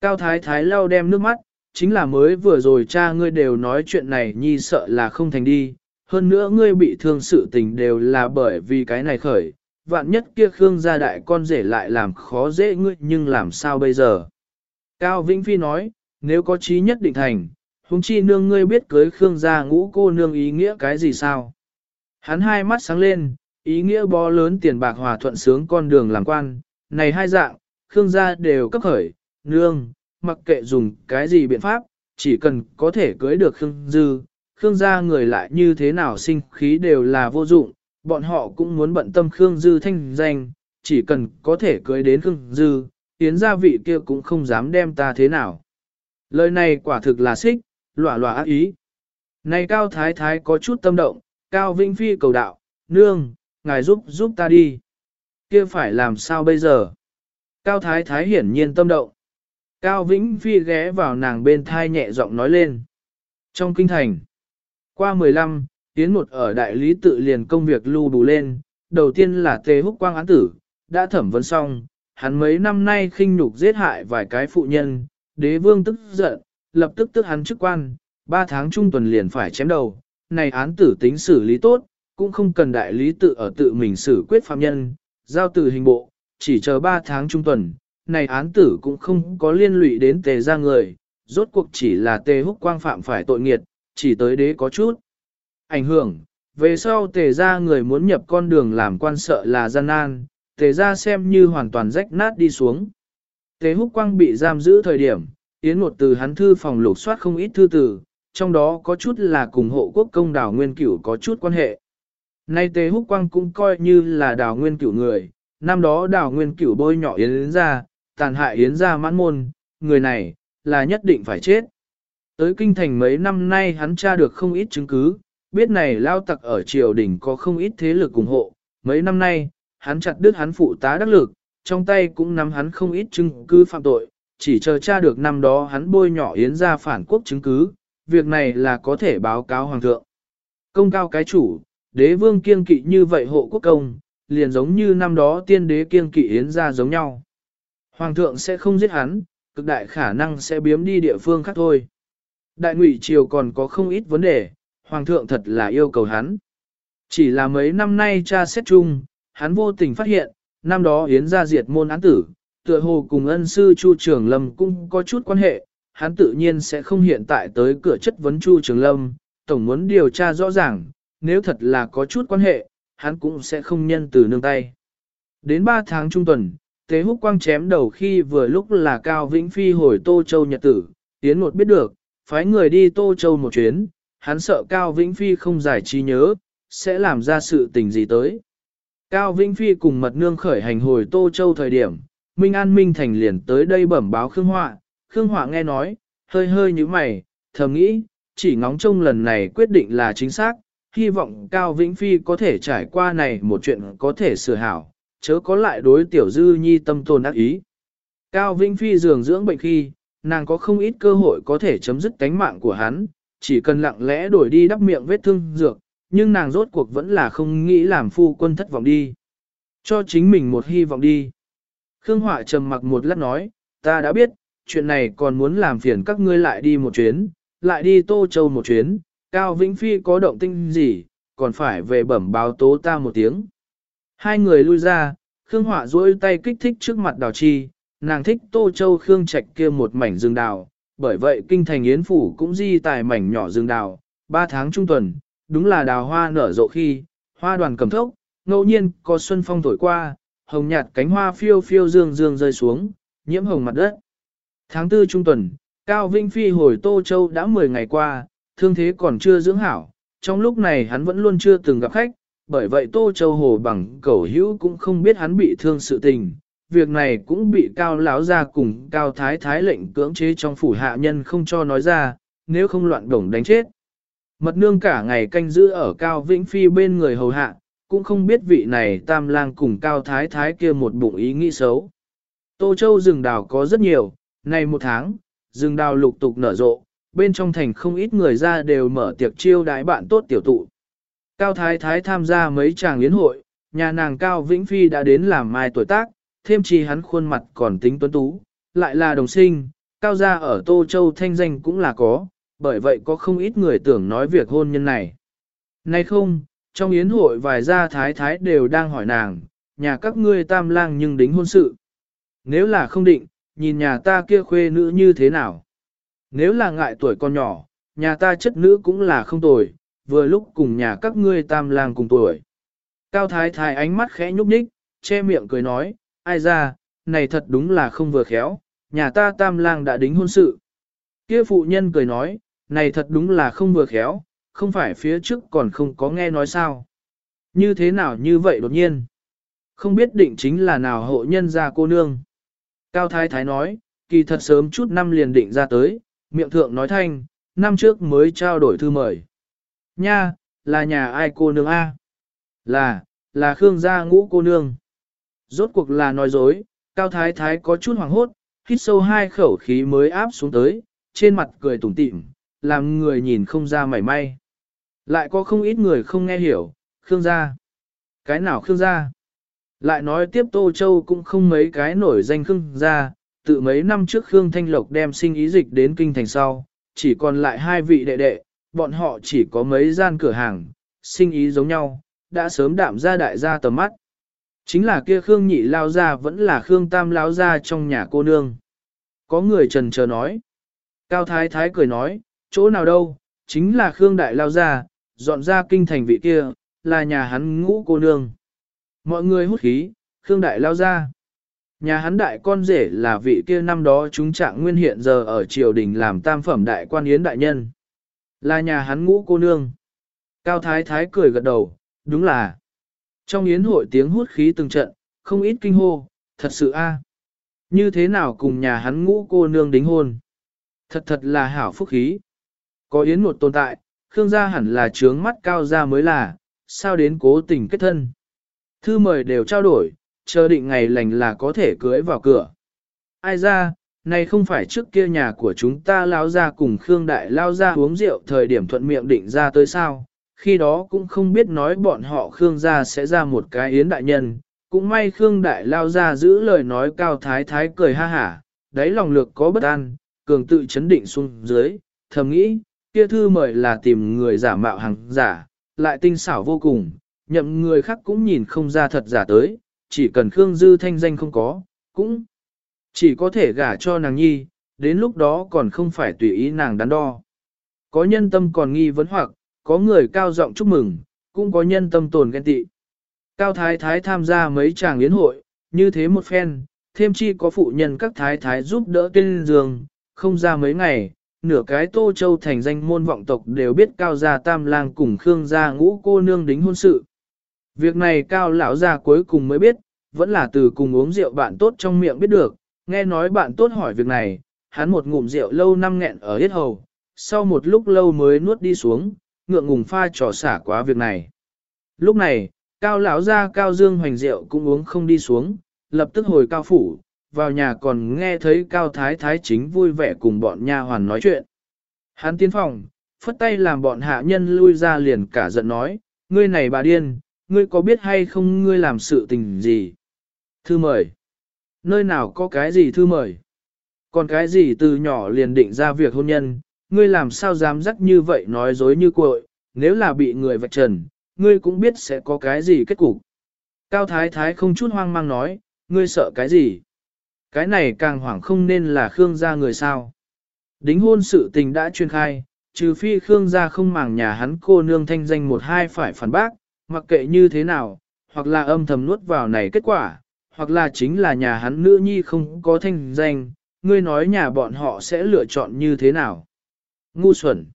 Cao Thái Thái lau đem nước mắt, chính là mới vừa rồi cha ngươi đều nói chuyện này nhi sợ là không thành đi, hơn nữa ngươi bị thương sự tình đều là bởi vì cái này khởi, vạn nhất kia Khương gia đại con rể lại làm khó dễ ngươi nhưng làm sao bây giờ. Cao Vĩnh Phi nói, nếu có trí nhất định thành, huống chi nương ngươi biết cưới Khương gia ngũ cô nương ý nghĩa cái gì sao? Hắn hai mắt sáng lên, ý nghĩa bó lớn tiền bạc hòa thuận sướng con đường làm quan, này hai dạng, Khương gia đều cấp khởi, nương, mặc kệ dùng cái gì biện pháp, chỉ cần có thể cưới được Khương Dư, Khương gia người lại như thế nào sinh khí đều là vô dụng, bọn họ cũng muốn bận tâm Khương Dư thanh danh, chỉ cần có thể cưới đến Khương Dư, tiến gia vị kia cũng không dám đem ta thế nào. Lời này quả thực là xích, lỏa lỏa ác ý. Này Cao Thái Thái có chút tâm động, Cao Vinh Phi cầu đạo, nương, ngài giúp giúp ta đi. Kia phải làm sao bây giờ? Cao Thái Thái hiển nhiên tâm động. Cao Vĩnh Phi ghé vào nàng bên thai nhẹ giọng nói lên. Trong kinh thành, qua 15, tiến một ở đại lý tự liền công việc lưu bù lên, đầu tiên là tề húc quang án tử, đã thẩm vấn xong, hắn mấy năm nay khinh nhục giết hại vài cái phụ nhân, đế vương tức giận, lập tức tức hắn chức quan, ba tháng trung tuần liền phải chém đầu, này án tử tính xử lý tốt, cũng không cần đại lý tự ở tự mình xử quyết phạm nhân, giao từ hình bộ, chỉ chờ ba tháng trung tuần, này án tử cũng không có liên lụy đến tề ra người, rốt cuộc chỉ là tề húc quang phạm phải tội nghiệt, chỉ tới đế có chút ảnh hưởng, về sau tề ra người muốn nhập con đường làm quan sợ là gian nan, tề ra xem như hoàn toàn rách nát đi xuống. Tề húc quang bị giam giữ thời điểm, Yến một từ hắn thư phòng lục soát không ít thư từ, trong đó có chút là cùng hộ quốc công đảo nguyên cửu có chút quan hệ. Nay Tề húc quang cũng coi như là đảo nguyên cửu người, năm đó đảo nguyên cửu bôi nhỏ Yến ra, tàn hại Yến ra mãn môn, người này, là nhất định phải chết. Tới kinh thành mấy năm nay hắn tra được không ít chứng cứ, biết này lao tặc ở triều đình có không ít thế lực ủng hộ, mấy năm nay, hắn chặt đứt hắn phụ tá đắc lực, trong tay cũng nắm hắn không ít chứng cứ phạm tội, chỉ chờ tra được năm đó hắn bôi nhỏ yến ra phản quốc chứng cứ, việc này là có thể báo cáo hoàng thượng. Công cao cái chủ, đế vương kiên kỵ như vậy hộ quốc công, liền giống như năm đó tiên đế kiên kỵ yến ra giống nhau. Hoàng thượng sẽ không giết hắn, cực đại khả năng sẽ biếm đi địa phương khác thôi. Đại ngụy triều còn có không ít vấn đề, Hoàng thượng thật là yêu cầu hắn. Chỉ là mấy năm nay cha xét chung, hắn vô tình phát hiện, năm đó Yến gia diệt môn án tử, tựa hồ cùng ân sư Chu Trường Lâm cũng có chút quan hệ, hắn tự nhiên sẽ không hiện tại tới cửa chất vấn Chu Trường Lâm, tổng muốn điều tra rõ ràng, nếu thật là có chút quan hệ, hắn cũng sẽ không nhân từ nương tay. Đến 3 tháng trung tuần, Tế Húc Quang chém đầu khi vừa lúc là Cao Vĩnh Phi hồi Tô Châu Nhật Tử, tiến một biết được, phái người đi Tô Châu một chuyến, hắn sợ Cao Vĩnh Phi không giải trí nhớ, sẽ làm ra sự tình gì tới. Cao Vĩnh Phi cùng mật nương khởi hành hồi Tô Châu thời điểm, Minh An Minh Thành liền tới đây bẩm báo Khương Họa, Khương Họa nghe nói, hơi hơi như mày, thầm nghĩ, chỉ ngóng trông lần này quyết định là chính xác, hy vọng Cao Vĩnh Phi có thể trải qua này một chuyện có thể sửa hảo, chớ có lại đối tiểu dư nhi tâm tồn ác ý. Cao Vĩnh Phi dường dưỡng bệnh khi, nàng có không ít cơ hội có thể chấm dứt cánh mạng của hắn, chỉ cần lặng lẽ đổi đi đắp miệng vết thương dược, nhưng nàng rốt cuộc vẫn là không nghĩ làm phu quân thất vọng đi. Cho chính mình một hy vọng đi. Khương Họa trầm mặc một lát nói, ta đã biết, chuyện này còn muốn làm phiền các ngươi lại đi một chuyến, lại đi Tô Châu một chuyến, Cao Vĩnh Phi có động tinh gì, còn phải về bẩm báo tố ta một tiếng. Hai người lui ra, Khương Họa duỗi tay kích thích trước mặt đào chi, nàng thích Tô Châu Khương Trạch kia một mảnh rừng đào, bởi vậy kinh thành yến phủ cũng di tài mảnh nhỏ rừng đào, ba tháng trung tuần, đúng là đào hoa nở rộ khi, hoa đoàn cầm thốc, ngẫu nhiên có xuân phong thổi qua, hồng nhạt cánh hoa phiêu phiêu dương dương rơi xuống, nhiễm hồng mặt đất. Tháng tư trung tuần, Cao Vinh Phi hồi Tô Châu đã 10 ngày qua, thương thế còn chưa dưỡng hảo, trong lúc này hắn vẫn luôn chưa từng gặp khách, bởi vậy Tô Châu Hồ bằng cẩu hữu cũng không biết hắn bị thương sự tình. Việc này cũng bị Cao Lão ra cùng Cao Thái Thái lệnh cưỡng chế trong phủ hạ nhân không cho nói ra, nếu không loạn đồng đánh chết. Mật nương cả ngày canh giữ ở Cao Vĩnh Phi bên người hầu hạ, cũng không biết vị này tam lang cùng Cao Thái Thái kia một bụng ý nghĩ xấu. Tô Châu rừng đào có rất nhiều, nay một tháng, rừng đào lục tục nở rộ, bên trong thành không ít người ra đều mở tiệc chiêu đái bạn tốt tiểu tụ. Cao Thái Thái tham gia mấy tràng yến hội, nhà nàng Cao Vĩnh Phi đã đến làm mai tuổi tác, thêm chi hắn khuôn mặt còn tính tuấn tú, lại là đồng sinh, Cao gia ở Tô Châu thanh danh cũng là có, bởi vậy có không ít người tưởng nói việc hôn nhân này. Nay không, trong yến hội vài gia thái thái đều đang hỏi nàng, nhà các ngươi tam lang nhưng đính hôn sự. Nếu là không định, nhìn nhà ta kia khuê nữ như thế nào. Nếu là ngại tuổi con nhỏ, nhà ta chất nữ cũng là không tuổi, vừa lúc cùng nhà các ngươi tam lang cùng tuổi. Cao thái thái ánh mắt khẽ nhúc nhích, che miệng cười nói, ai ra, này thật đúng là không vừa khéo, nhà ta tam lang đã đính hôn sự. Kia phụ nhân cười nói, này thật đúng là không vừa khéo, không phải phía trước còn không có nghe nói sao. Như thế nào như vậy đột nhiên? Không biết định chính là nào hộ nhân ra cô nương. Cao Thái Thái nói, kỳ thật sớm chút năm liền định ra tới, miệng thượng nói thanh, năm trước mới trao đổi thư mời. Nha, là nhà ai cô nương A? Là, là Khương gia ngũ cô nương. Rốt cuộc là nói dối, Cao Thái Thái có chút hoảng hốt, hít sâu hai khẩu khí mới áp xuống tới, trên mặt cười tủm tỉm, làm người nhìn không ra mảy may. Lại có không ít người không nghe hiểu, Khương gia. Cái nào Khương gia? Lại nói tiếp Tô Châu cũng không mấy cái nổi danh Khương gia, tự mấy năm trước Khương Thanh Lộc đem sinh ý dịch đến kinh thành sau, chỉ còn lại hai vị đệ đệ, bọn họ chỉ có mấy gian cửa hàng, sinh ý giống nhau, đã sớm đạm ra đại gia tầm mắt. Chính là kia Khương nhị lao ra vẫn là Khương tam lao ra trong nhà cô nương. Có người trần chờ nói. Cao Thái Thái cười nói, chỗ nào đâu, chính là Khương Đại Lao ra, dọn ra kinh thành vị kia, là nhà hắn ngũ cô nương. Mọi người hút khí, Khương Đại Lao ra. Nhà hắn đại con rể là vị kia năm đó chúng trạng nguyên hiện giờ ở triều đình làm tam phẩm đại quan yến đại nhân. Là nhà hắn ngũ cô nương. Cao Thái Thái cười gật đầu, đúng là. Trong yến hội tiếng hút khí từng trận, không ít kinh hô, thật sự a à. Như thế nào cùng nhà hắn ngũ cô nương đính hôn? Thật thật là hảo phúc khí. Có yến một tồn tại, Khương gia hẳn là trướng mắt cao gia mới là, sao đến cố tình kết thân. Thư mời đều trao đổi, chờ định ngày lành là có thể cưới vào cửa. Ai ra, này không phải trước kia nhà của chúng ta lao ra cùng Khương Đại lao ra uống rượu thời điểm thuận miệng định ra tới sao, khi đó cũng không biết nói bọn họ Khương gia sẽ ra một cái yến đại nhân, cũng may Khương Đại lao ra giữ lời nói cao thái thái cười ha hả, đáy lòng lược có bất an, cường tự chấn định xuống dưới, thầm nghĩ, kia thư mời là tìm người giả mạo hàng giả, lại tinh xảo vô cùng, nhậm người khác cũng nhìn không ra thật giả tới, chỉ cần Khương Dư thanh danh không có, cũng chỉ có thể gả cho nàng nhi, đến lúc đó còn không phải tùy ý nàng đắn đo. Có nhân tâm còn nghi vấn hoặc, có người cao giọng chúc mừng, cũng có nhân tâm tồn ghen tị. Cao Thái Thái tham gia mấy tràng yến hội, như thế một phen, thêm chi có phụ nhân các Thái Thái giúp đỡ tên giường, không ra mấy ngày, nửa cái Tô Châu thành danh môn vọng tộc đều biết Cao gia Tam Lang cùng Khương gia ngũ cô nương đính hôn sự. Việc này Cao lão gia cuối cùng mới biết, vẫn là từ cùng uống rượu bạn tốt trong miệng biết được, nghe nói bạn tốt hỏi việc này, hắn một ngụm rượu lâu năm nghẹn ở hết hầu, sau một lúc lâu mới nuốt đi xuống, ngượng ngùng pha trò xả quá việc này. Lúc này, cao lão ra cao dương hoành rượu cũng uống không đi xuống, lập tức hồi cao phủ, vào nhà còn nghe thấy cao thái thái chính vui vẻ cùng bọn nha hoàn nói chuyện. Hắn tiến phòng, phất tay làm bọn hạ nhân lui ra liền cả giận nói, ngươi này bà điên, ngươi có biết hay không ngươi làm sự tình gì? Thư mời. Nơi nào có cái gì thư mời? Còn cái gì từ nhỏ liền định ra việc hôn nhân, ngươi làm sao dám dắt như vậy nói dối như cội, nếu là bị người vạch trần, ngươi cũng biết sẽ có cái gì kết cục. Cao Thái Thái không chút hoang mang nói, ngươi sợ cái gì? Cái này càng hoảng không nên là Khương gia người sao. Đính hôn sự tình đã chuyên khai, trừ phi Khương gia không màng nhà hắn cô nương thanh danh một hai phải phản bác, mặc kệ như thế nào, hoặc là âm thầm nuốt vào này kết quả, hoặc là chính là nhà hắn nữ nhi không có thanh danh, ngươi nói nhà bọn họ sẽ lựa chọn như thế nào. Ngu xuẩn.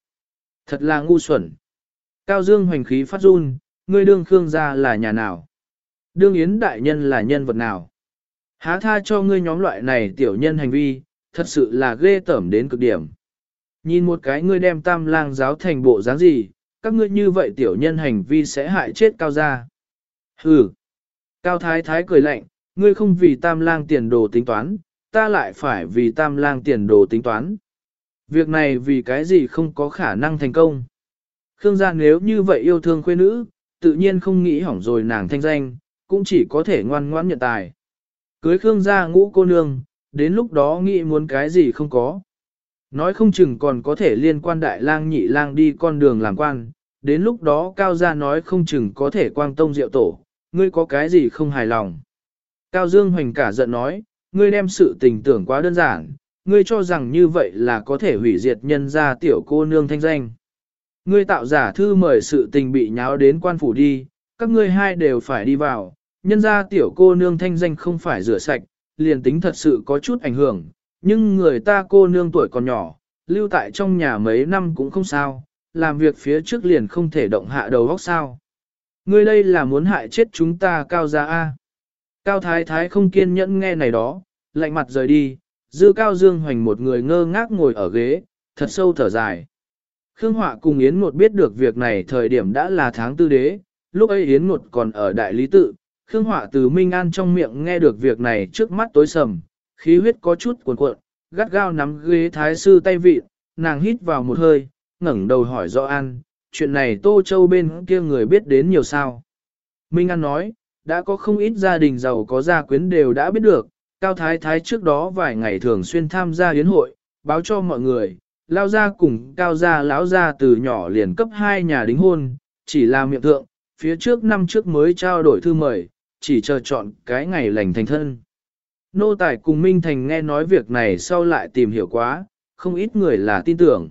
Thật là ngu xuẩn. Cao Dương hoành khí phát run, ngươi đương Khương gia là nhà nào? Đương Yến đại nhân là nhân vật nào? Há tha cho ngươi nhóm loại này tiểu nhân hành vi, thật sự là ghê tởm đến cực điểm. Nhìn một cái ngươi đem tam lang giáo thành bộ dáng gì, các ngươi như vậy tiểu nhân hành vi sẽ hại chết cao gia. Hừ. Cao thái thái cười lạnh, ngươi không vì tam lang tiền đồ tính toán, ta lại phải vì tam lang tiền đồ tính toán. Việc này vì cái gì không có khả năng thành công. Khương gia nếu như vậy yêu thương khuê nữ, tự nhiên không nghĩ hỏng rồi nàng thanh danh, cũng chỉ có thể ngoan ngoãn nhận tài. Cưới Khương gia ngũ cô nương, đến lúc đó nghĩ muốn cái gì không có. Nói không chừng còn có thể liên quan đại lang nhị lang đi con đường làm quan, đến lúc đó Cao gia nói không chừng có thể quang tông diệu tổ, ngươi có cái gì không hài lòng. Cao Dương Hoành cả giận nói, ngươi đem sự tình tưởng quá đơn giản, ngươi cho rằng như vậy là có thể hủy diệt nhân gia tiểu cô nương thanh danh. Ngươi tạo giả thư mời sự tình bị nháo đến quan phủ đi, các ngươi hai đều phải đi vào, nhân gia tiểu cô nương thanh danh không phải rửa sạch, liền tính thật sự có chút ảnh hưởng, nhưng người ta cô nương tuổi còn nhỏ, lưu tại trong nhà mấy năm cũng không sao, làm việc phía trước liền không thể động hạ đầu góc sao. Ngươi đây là muốn hại chết chúng ta cao gia A. Cao Thái Thái không kiên nhẫn nghe này đó, lạnh mặt rời đi, dư Cao Dương Hoành một người ngơ ngác ngồi ở ghế, thật sâu thở dài. Khương Họa cùng Yến Ngột biết được việc này thời điểm đã là tháng tư đế, lúc ấy Yến Ngột còn ở đại lý tự, Khương Họa từ Minh An trong miệng nghe được việc này trước mắt tối sầm, khí huyết có chút cuồn cuộn, gắt gao nắm ghế thái sư tay vị, nàng hít vào một hơi, ngẩng đầu hỏi rõ An, chuyện này Tô Châu bên kia người biết đến nhiều sao. Minh An nói, đã có không ít gia đình giàu có gia quyến đều đã biết được, Cao Thái Thái trước đó vài ngày thường xuyên tham gia yến hội, báo cho mọi người, lao gia cùng Cao gia lão gia từ nhỏ liền cấp hai nhà đính hôn, chỉ là miệng thượng, phía trước năm trước mới trao đổi thư mời, chỉ chờ chọn cái ngày lành thành thân. Nô Tài cùng Minh Thành nghe nói việc này sau lại tìm hiểu quá, không ít người là tin tưởng.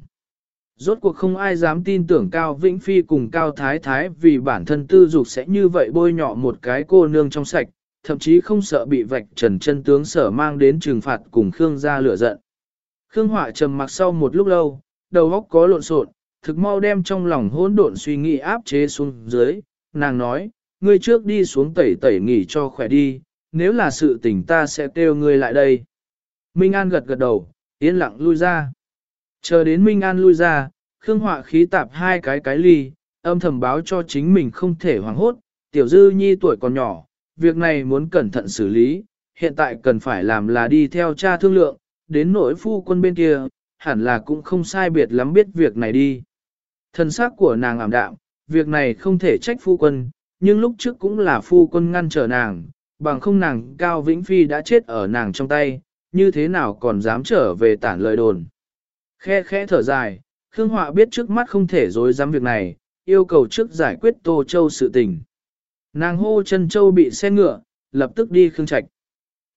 Rốt cuộc không ai dám tin tưởng Cao Vĩnh Phi cùng Cao Thái Thái vì bản thân tư dục sẽ như vậy bôi nhọ một cái cô nương trong sạch, thậm chí không sợ bị vạch trần chân tướng sở mang đến trừng phạt cùng Khương gia lửa giận. Khương Họa trầm mặc sau một lúc lâu, đầu óc có lộn xộn, thực mau đem trong lòng hỗn độn suy nghĩ áp chế xuống dưới, nàng nói, ngươi trước đi xuống tẩy tẩy nghỉ cho khỏe đi, nếu là sự tình ta sẽ kêu ngươi lại đây. Minh An gật gật đầu, yên lặng lui ra. Chờ đến Minh An lui ra, Khương Họa khí tạp hai cái cái ly, âm thầm báo cho chính mình không thể hoảng hốt, tiểu dư nhi tuổi còn nhỏ, việc này muốn cẩn thận xử lý, hiện tại cần phải làm là đi theo cha thương lượng, đến nỗi phu quân bên kia, hẳn là cũng không sai biệt lắm biết việc này đi. Thân xác của nàng ảm đạm, việc này không thể trách phu quân, nhưng lúc trước cũng là phu quân ngăn trở nàng, bằng không nàng Cao Vĩnh Phi đã chết ở nàng trong tay, như thế nào còn dám trở về tản lời đồn. Khe khẽ thở dài, Khương Họa biết trước mắt không thể dối dám việc này, yêu cầu trước giải quyết Tô Châu sự tình. Nàng hô chân Châu bị xe ngựa, lập tức đi Khương Trạch.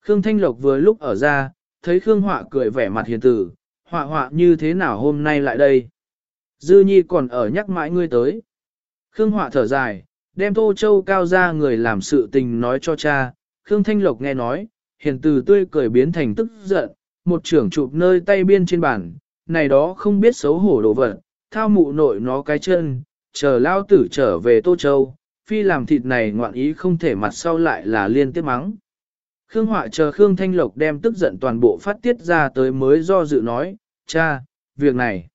Khương Thanh Lộc vừa lúc ở ra, thấy Khương Họa cười vẻ mặt hiền tử, họa họa như thế nào hôm nay lại đây. Dư Nhi còn ở nhắc mãi ngươi tới. Khương Họa thở dài, đem Tô Châu cao ra người làm sự tình nói cho cha. Khương Thanh Lộc nghe nói, hiền từ tươi cười biến thành tức giận, một trưởng chụp nơi tay biên trên bàn, này đó không biết xấu hổ đồ vật, thao mụ nội nó cái chân, chờ lao tử trở về Tô Châu, phi làm thịt này ngoạn ý không thể mặt sau lại là liên tiếp mắng. Khương Họa chờ Khương Thanh Lộc đem tức giận toàn bộ phát tiết ra tới mới do dự nói, cha, việc này,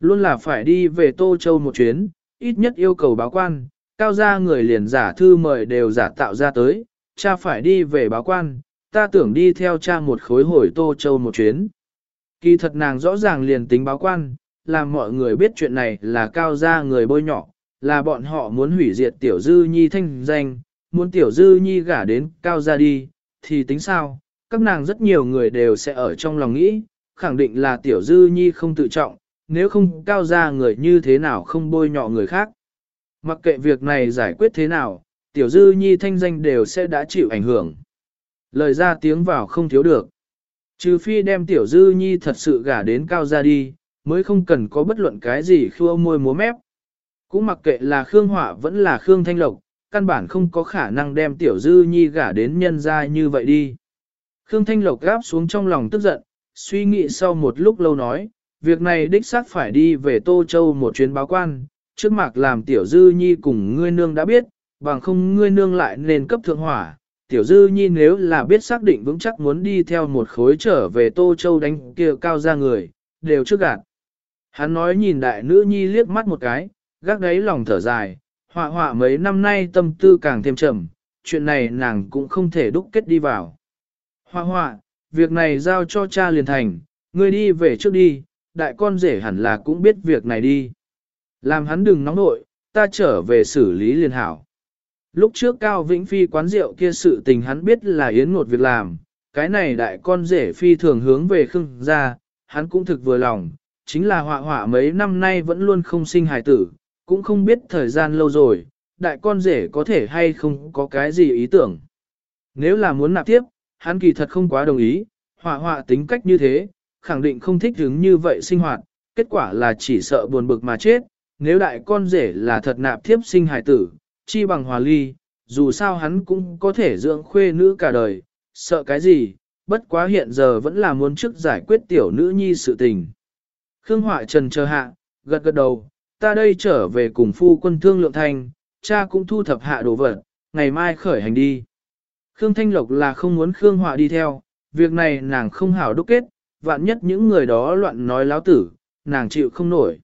luôn là phải đi về Tô Châu một chuyến, ít nhất yêu cầu báo quan, cao gia người liền giả thư mời đều giả tạo ra tới, cha phải đi về báo quan, ta tưởng đi theo cha một khối hồi Tô Châu một chuyến. Kỳ thật nàng rõ ràng liền tính báo quan, làm mọi người biết chuyện này là cao gia người bôi nhỏ, là bọn họ muốn hủy diệt tiểu dư nhi thanh danh, muốn tiểu dư nhi gả đến cao gia đi, thì tính sao, các nàng rất nhiều người đều sẽ ở trong lòng nghĩ, khẳng định là tiểu dư nhi không tự trọng, nếu không cao gia người như thế nào không bôi nhọ người khác. Mặc kệ việc này giải quyết thế nào, tiểu dư nhi thanh danh đều sẽ đã chịu ảnh hưởng. Lời ra tiếng vào không thiếu được. Trừ phi đem tiểu dư nhi thật sự gả đến cao gia đi, mới không cần có bất luận cái gì khua môi múa mép. Cũng mặc kệ là Khương Họa vẫn là Khương Thanh Lộc, căn bản không có khả năng đem tiểu dư nhi gả đến nhân gia như vậy đi. Khương Thanh Lộc gáp xuống trong lòng tức giận, suy nghĩ sau một lúc lâu nói, việc này đích xác phải đi về Tô Châu một chuyến báo quan, trước mặt làm tiểu dư nhi cùng ngươi nương đã biết, bằng không ngươi nương lại nên cấp thượng hỏa. Tiểu dư nhi nếu là biết xác định vững chắc muốn đi theo một khối trở về Tô Châu đánh kia cao ra người, đều trước gạt. Hắn nói nhìn đại nữ nhi liếc mắt một cái, gác đáy lòng thở dài, họa họa mấy năm nay tâm tư càng thêm trầm, chuyện này nàng cũng không thể đúc kết đi vào. Họa họa, việc này giao cho cha liền thành, ngươi đi về trước đi, đại con rể hẳn là cũng biết việc này đi. Làm hắn đừng nóng nội, ta trở về xử lý liền hảo. Lúc trước Cao Vĩnh Phi quán rượu kia sự tình hắn biết là yến một việc làm, cái này đại con rể phi thường hướng về khưng ra, hắn cũng thực vừa lòng, chính là họa họa mấy năm nay vẫn luôn không sinh hài tử, cũng không biết thời gian lâu rồi, đại con rể có thể hay không có cái gì ý tưởng. Nếu là muốn nạp tiếp, hắn kỳ thật không quá đồng ý, họa họa tính cách như thế, khẳng định không thích hứng như vậy sinh hoạt, kết quả là chỉ sợ buồn bực mà chết, nếu đại con rể là thật nạp thiếp sinh hài tử, chi bằng hòa ly, dù sao hắn cũng có thể dưỡng khuê nữ cả đời, sợ cái gì, bất quá hiện giờ vẫn là muốn trước giải quyết tiểu nữ nhi sự tình. Khương Họa Trần chờ hạ, gật gật đầu, ta đây trở về cùng phu quân thương lượng thanh, cha cũng thu thập hạ đồ vật, ngày mai khởi hành đi. Khương Thanh Lộc là không muốn Khương Họa đi theo, việc này nàng không hảo đúc kết, vạn nhất những người đó loạn nói láo tử, nàng chịu không nổi.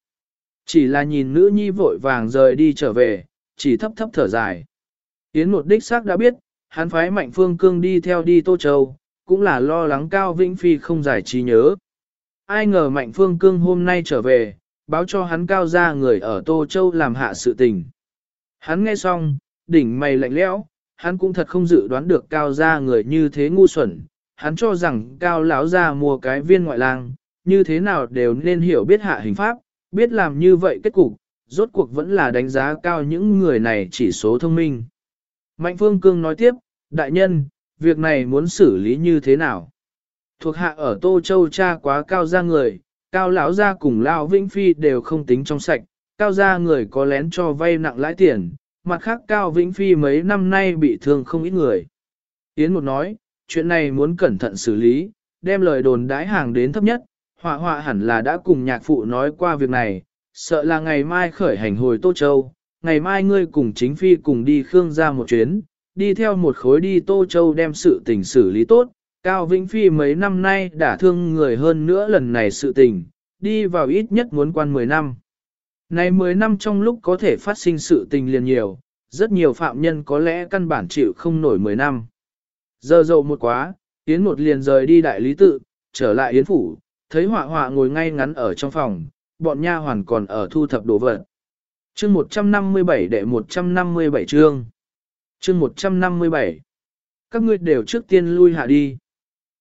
Chỉ là nhìn nữ nhi vội vàng rời đi trở về, chỉ thấp thấp thở dài. Yến một đích xác đã biết, hắn phái mạnh phương cương đi theo đi Tô Châu, cũng là lo lắng Cao Vĩnh Phi không giải trí nhớ. Ai ngờ mạnh phương cương hôm nay trở về, báo cho hắn cao ra người ở Tô Châu làm hạ sự tình. Hắn nghe xong, đỉnh mày lạnh lẽo, hắn cũng thật không dự đoán được cao ra người như thế ngu xuẩn, hắn cho rằng cao lão ra mua cái viên ngoại lang, như thế nào đều nên hiểu biết hạ hình pháp, biết làm như vậy kết cục, rốt cuộc vẫn là đánh giá cao những người này chỉ số thông minh. Mạnh Phương Cương nói tiếp, đại nhân, việc này muốn xử lý như thế nào? Thuộc hạ ở Tô Châu cha quá cao ra người, cao lão gia cùng Lao Vĩnh Phi đều không tính trong sạch, cao gia người có lén cho vay nặng lãi tiền, mặt khác Cao Vĩnh Phi mấy năm nay bị thương không ít người. Yến một nói, chuyện này muốn cẩn thận xử lý, đem lời đồn đái hàng đến thấp nhất, họa họa hẳn là đã cùng nhạc phụ nói qua việc này, sợ là ngày mai khởi hành hồi Tô Châu, ngày mai ngươi cùng chính phi cùng đi Khương ra một chuyến, đi theo một khối đi Tô Châu đem sự tình xử lý tốt, Cao Vĩnh Phi mấy năm nay đã thương người hơn nữa lần này sự tình, đi vào ít nhất muốn quan 10 năm. Này 10 năm trong lúc có thể phát sinh sự tình liền nhiều, rất nhiều phạm nhân có lẽ căn bản chịu không nổi 10 năm. Giờ dậu một quá, Yến một liền rời đi đại lý tự, trở lại Yến phủ, thấy họa họa ngồi ngay ngắn ở trong phòng, bọn nha hoàn còn ở thu thập đồ vật. Chương 157 đệ 157 chương. Chương 157. Các ngươi đều trước tiên lui hạ đi.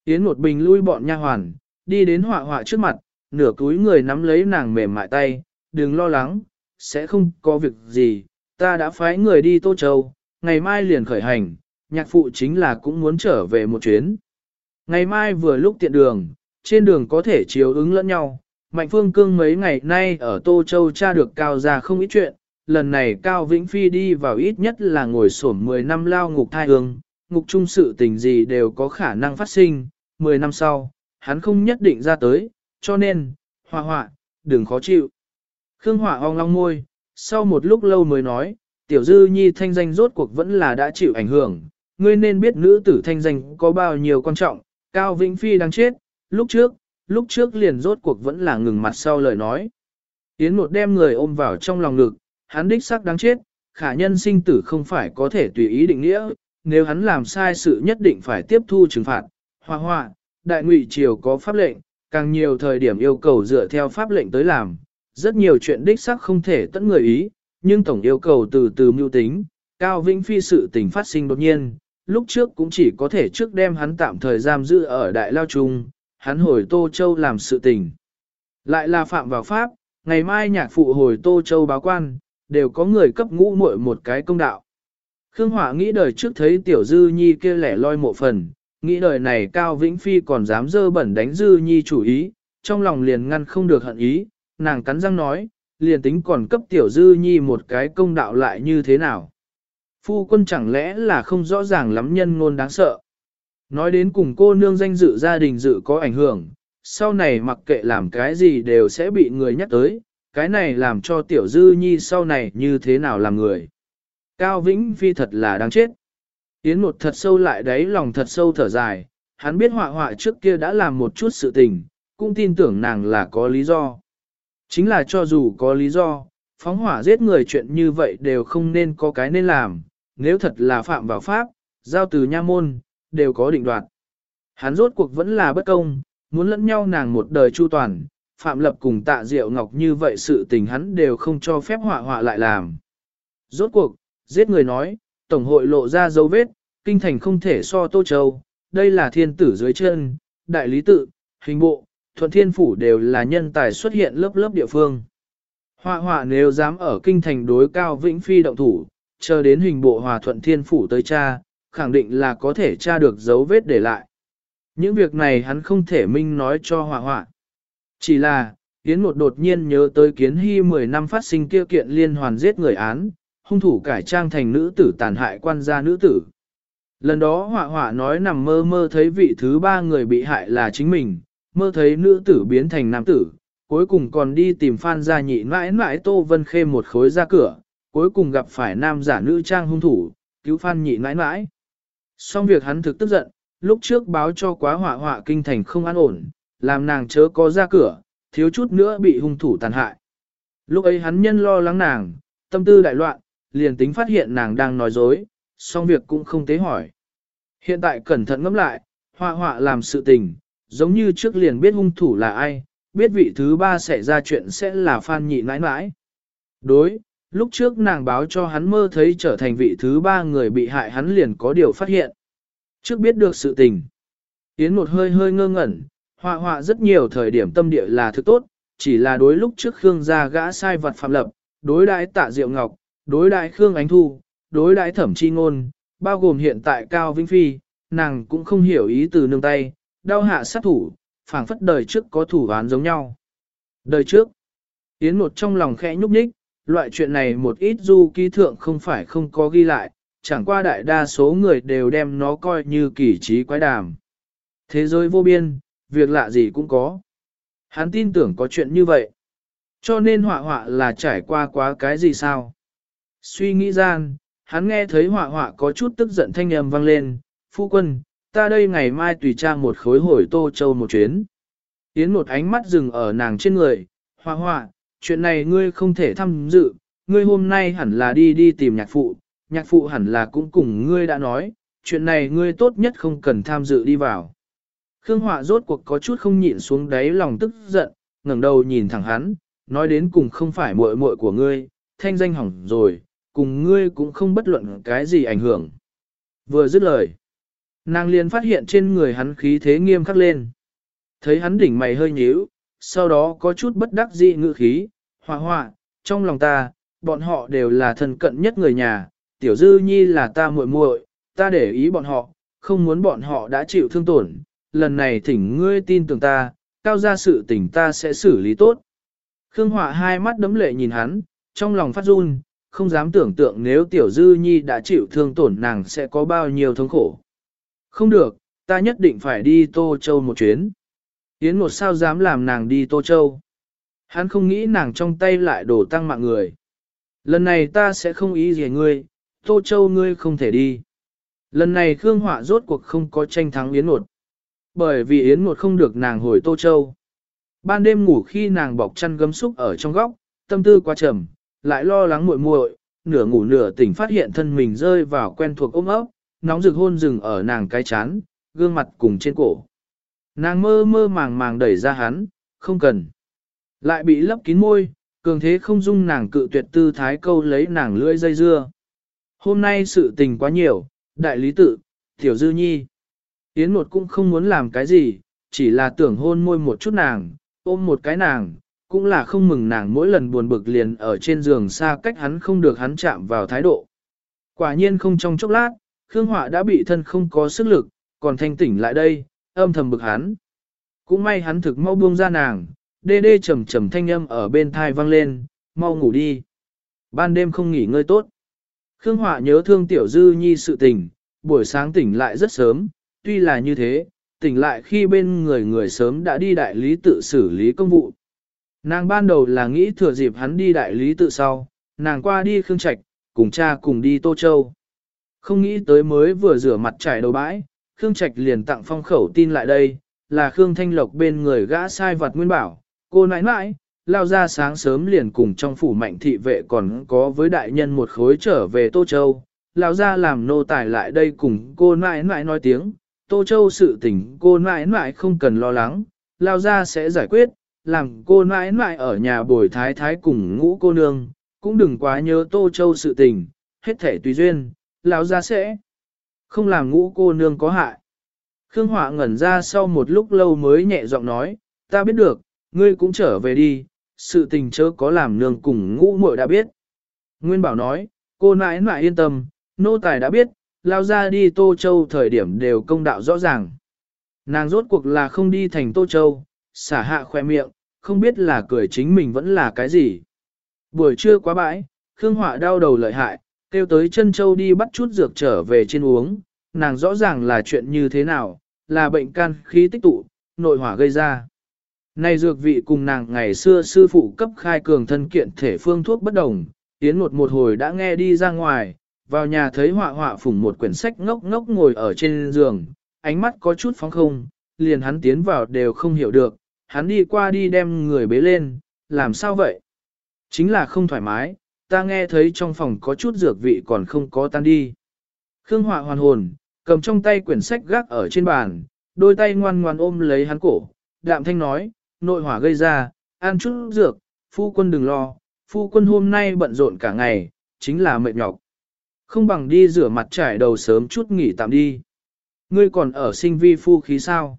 Yến một bình lui bọn nha hoàn, đi đến họa họa trước mặt, nửa túi người nắm lấy nàng mềm mại tay, đừng lo lắng, sẽ không có việc gì, ta đã phái người đi Tô Châu, ngày mai liền khởi hành, nhạc phụ chính là cũng muốn trở về một chuyến. Ngày mai vừa lúc tiện đường, trên đường có thể chiếu ứng lẫn nhau, Mạnh Phương Cương mấy ngày nay ở Tô Châu tra được Cao ra không ít chuyện, lần này Cao Vĩnh Phi đi vào ít nhất là ngồi sổm 10 năm lao ngục thai hương, ngục trung sự tình gì đều có khả năng phát sinh, 10 năm sau, hắn không nhất định ra tới, cho nên, hòa họa, đừng khó chịu. Khương hỏa ong long môi, sau một lúc lâu mới nói, tiểu dư nhi thanh danh rốt cuộc vẫn là đã chịu ảnh hưởng, ngươi nên biết nữ tử thanh danh có bao nhiêu quan trọng, Cao Vĩnh Phi đang chết, lúc trước, lúc trước liền rốt cuộc vẫn là ngừng mặt sau lời nói. Yến một đem người ôm vào trong lòng ngực, hắn đích xác đáng chết, khả nhân sinh tử không phải có thể tùy ý định nghĩa, nếu hắn làm sai sự nhất định phải tiếp thu trừng phạt. Hoa hoa, đại ngụy triều có pháp lệnh, càng nhiều thời điểm yêu cầu dựa theo pháp lệnh tới làm, rất nhiều chuyện đích xác không thể tận người ý, nhưng tổng yêu cầu từ từ mưu tính, Cao Vĩnh Phi sự tình phát sinh đột nhiên, lúc trước cũng chỉ có thể trước đem hắn tạm thời giam giữ ở Đại Lao Trung, hắn hồi Tô Châu làm sự tình. Lại là phạm vào Pháp, ngày mai nhạc phụ hồi Tô Châu báo quan, đều có người cấp ngũ muội một cái công đạo. Khương Hỏa nghĩ đời trước thấy Tiểu Dư Nhi kia lẻ loi mộ phần, nghĩ đời này Cao Vĩnh Phi còn dám dơ bẩn đánh Dư Nhi chủ ý, trong lòng liền ngăn không được hận ý, nàng cắn răng nói, liền tính còn cấp Tiểu Dư Nhi một cái công đạo lại như thế nào. Phu quân chẳng lẽ là không rõ ràng lắm nhân ngôn đáng sợ. Nói đến cùng cô nương danh dự gia đình dự có ảnh hưởng, sau này mặc kệ làm cái gì đều sẽ bị người nhắc tới, cái này làm cho tiểu dư nhi sau này như thế nào làm người. Cao Vĩnh Phi thật là đáng chết. Yến một thật sâu lại đáy lòng thật sâu thở dài, hắn biết họa họa trước kia đã làm một chút sự tình, cũng tin tưởng nàng là có lý do. Chính là cho dù có lý do, phóng hỏa giết người chuyện như vậy đều không nên có cái nên làm, nếu thật là phạm vào pháp, giao từ nha môn, đều có định đoạt. Hắn rốt cuộc vẫn là bất công, muốn lẫn nhau nàng một đời chu toàn, phạm lập cùng tạ diệu ngọc như vậy sự tình hắn đều không cho phép họa họa lại làm. Rốt cuộc, giết người nói, Tổng hội lộ ra dấu vết, kinh thành không thể so Tô Châu, đây là thiên tử dưới chân, đại lý tự, hình bộ, thuận thiên phủ đều là nhân tài xuất hiện lớp lớp địa phương. Họa họa nếu dám ở kinh thành đối cao vĩnh phi động thủ, chờ đến hình bộ hòa thuận thiên phủ tới cha, khẳng định là có thể tra được dấu vết để lại. Những việc này hắn không thể minh nói cho họa họa. Chỉ là, Yến một đột nhiên nhớ tới kiến hy 10 năm phát sinh kia kiện liên hoàn giết người án, hung thủ cải trang thành nữ tử tàn hại quan gia nữ tử. Lần đó họa họa nói nằm mơ mơ thấy vị thứ ba người bị hại là chính mình, mơ thấy nữ tử biến thành nam tử, cuối cùng còn đi tìm phan gia nhị mãi mãi Tô Vân Khê một khối ra cửa, cuối cùng gặp phải nam giả nữ trang hung thủ, cứu phan nhị mãi mãi. Xong việc hắn thực tức giận, lúc trước báo cho quá họa họa kinh thành không an ổn, làm nàng chớ có ra cửa, thiếu chút nữa bị hung thủ tàn hại. Lúc ấy hắn nhân lo lắng nàng, tâm tư đại loạn, liền tính phát hiện nàng đang nói dối, xong việc cũng không tế hỏi. Hiện tại cẩn thận ngẫm lại, họa họa làm sự tình, giống như trước liền biết hung thủ là ai, biết vị thứ ba sẽ ra chuyện sẽ là Phan Nhị nãi nãi. Đối, lúc trước nàng báo cho hắn mơ thấy trở thành vị thứ ba người bị hại hắn liền có điều phát hiện. Trước biết được sự tình. Yến một hơi hơi ngơ ngẩn, họa họa rất nhiều thời điểm tâm địa là thứ tốt, chỉ là đối lúc trước Khương gia gã sai vật phạm lập, đối đãi tạ diệu ngọc, đối đãi Khương Ánh Thu, đối đãi thẩm chi ngôn, bao gồm hiện tại Cao Vĩnh Phi, nàng cũng không hiểu ý từ nương tay, đau hạ sát thủ, phảng phất đời trước có thủ án giống nhau. Đời trước, Yến một trong lòng khẽ nhúc nhích, loại chuyện này một ít du ký thượng không phải không có ghi lại, chẳng qua đại đa số người đều đem nó coi như kỳ trí quái đàm. Thế giới vô biên, việc lạ gì cũng có. Hắn tin tưởng có chuyện như vậy. Cho nên họa họa là trải qua quá cái gì sao? Suy nghĩ gian, hắn nghe thấy họa họa có chút tức giận thanh âm vang lên, phu quân, ta đây ngày mai tùy trang một khối hồi Tô Châu một chuyến. Yến một ánh mắt dừng ở nàng trên người, họa họa, chuyện này ngươi không thể tham dự, ngươi hôm nay hẳn là đi đi tìm nhạc phụ, nhạc phụ hẳn là cũng cùng ngươi đã nói, chuyện này ngươi tốt nhất không cần tham dự đi vào. Khương Họa rốt cuộc có chút không nhịn xuống đáy lòng tức giận, ngẩng đầu nhìn thẳng hắn, nói đến cùng không phải muội muội của ngươi, thanh danh hỏng rồi, cùng ngươi cũng không bất luận cái gì ảnh hưởng. Vừa dứt lời, nàng liền phát hiện trên người hắn khí thế nghiêm khắc lên. Thấy hắn đỉnh mày hơi nhíu, sau đó có chút bất đắc dĩ ngữ khí, hòa hòa, trong lòng ta, bọn họ đều là thân cận nhất người nhà, tiểu dư nhi là ta muội muội, ta để ý bọn họ, không muốn bọn họ đã chịu thương tổn, lần này thỉnh ngươi tin tưởng ta, cao ra sự tình ta sẽ xử lý tốt. Khương Họa hai mắt đấm lệ nhìn hắn, trong lòng phát run, không dám tưởng tượng nếu tiểu dư nhi đã chịu thương tổn nàng sẽ có bao nhiêu thống khổ. Không được, ta nhất định phải đi Tô Châu một chuyến. Yến một sao dám làm nàng đi Tô Châu. Hắn không nghĩ nàng trong tay lại đổ tăng mạng người. Lần này ta sẽ không ý gì ngươi, Tô Châu ngươi không thể đi. Lần này Khương Họa rốt cuộc không có tranh thắng Yến một. Bởi vì Yến một không được nàng hồi Tô Châu. Ban đêm ngủ khi nàng bọc chăn gấm xúc ở trong góc, tâm tư quá trầm, lại lo lắng muội muội, nửa ngủ nửa tỉnh phát hiện thân mình rơi vào quen thuộc ôm ấp, nóng rực hôn rừng ở nàng cái chán, gương mặt cùng trên cổ. Nàng mơ mơ màng màng đẩy ra hắn, không cần. Lại bị lấp kín môi, cường thế không dung nàng cự tuyệt tư thái câu lấy nàng lưỡi dây dưa. Hôm nay sự tình quá nhiều, đại lý tự, tiểu dư nhi. Yến một cũng không muốn làm cái gì, chỉ là tưởng hôn môi một chút nàng, ôm một cái nàng, cũng là không mừng nàng mỗi lần buồn bực liền ở trên giường xa cách hắn không được hắn chạm vào thái độ. Quả nhiên không trong chốc lát, Khương Họa đã bị thân không có sức lực, còn thanh tỉnh lại đây, âm thầm bực hắn. Cũng may hắn thực mau buông ra nàng, đê đê trầm trầm thanh âm ở bên thai vang lên, mau ngủ đi. Ban đêm không nghỉ ngơi tốt. Khương Họa nhớ thương tiểu dư nhi sự tình, buổi sáng tỉnh lại rất sớm, tuy là như thế, tỉnh lại khi bên người người sớm đã đi đại lý tự xử lý công vụ. Nàng ban đầu là nghĩ thừa dịp hắn đi đại lý tự sau, nàng qua đi Khương Trạch, cùng cha cùng đi Tô Châu. Không nghĩ tới mới vừa rửa mặt trải đầu bãi, Khương Trạch liền tặng phong khẩu tin lại đây, là Khương Thanh Lộc bên người gã sai vật nguyên bảo, cô nãi nãi, lao ra sáng sớm liền cùng trong phủ mạnh thị vệ còn có với đại nhân một khối trở về Tô Châu, lao ra làm nô tài lại đây cùng cô nãi nãi nói tiếng, Tô Châu sự tình cô nãi nãi không cần lo lắng, lao ra sẽ giải quyết, làm cô nãi nãi ở nhà bồi thái thái cùng ngũ cô nương, cũng đừng quá nhớ Tô Châu sự tình, hết thể tùy duyên, lao ra sẽ không làm ngũ cô nương có hại. Khương Họa ngẩn ra sau một lúc lâu mới nhẹ giọng nói, ta biết được, ngươi cũng trở về đi, sự tình chớ có làm nương cùng ngũ muội đã biết. Nguyên Bảo nói, cô nãi nãi yên tâm, nô tài đã biết, lao ra đi Tô Châu thời điểm đều công đạo rõ ràng. Nàng rốt cuộc là không đi thành Tô Châu, xả hạ khoe miệng, không biết là cười chính mình vẫn là cái gì. Buổi trưa quá bãi, Khương Họa đau đầu lợi hại, kêu tới chân châu đi bắt chút dược trở về trên uống, nàng rõ ràng là chuyện như thế nào, là bệnh can khí tích tụ, nội hỏa gây ra. Này dược vị cùng nàng ngày xưa sư phụ cấp khai cường thân kiện thể phương thuốc bất đồng, tiến một một hồi đã nghe đi ra ngoài, vào nhà thấy họa họa phủng một quyển sách ngốc ngốc ngồi ở trên giường, ánh mắt có chút phóng không, liền hắn tiến vào đều không hiểu được, hắn đi qua đi đem người bế lên, làm sao vậy? Chính là không thoải mái, ta nghe thấy trong phòng có chút dược vị còn không có tan đi. Khương họa hoàn hồn, cầm trong tay quyển sách gác ở trên bàn, đôi tay ngoan ngoan ôm lấy hắn cổ, đạm thanh nói, nội hỏa gây ra, ăn chút dược, phu quân đừng lo, phu quân hôm nay bận rộn cả ngày, chính là mệt nhọc. Không bằng đi rửa mặt trải đầu sớm chút nghỉ tạm đi. Ngươi còn ở sinh vi phu khí sao?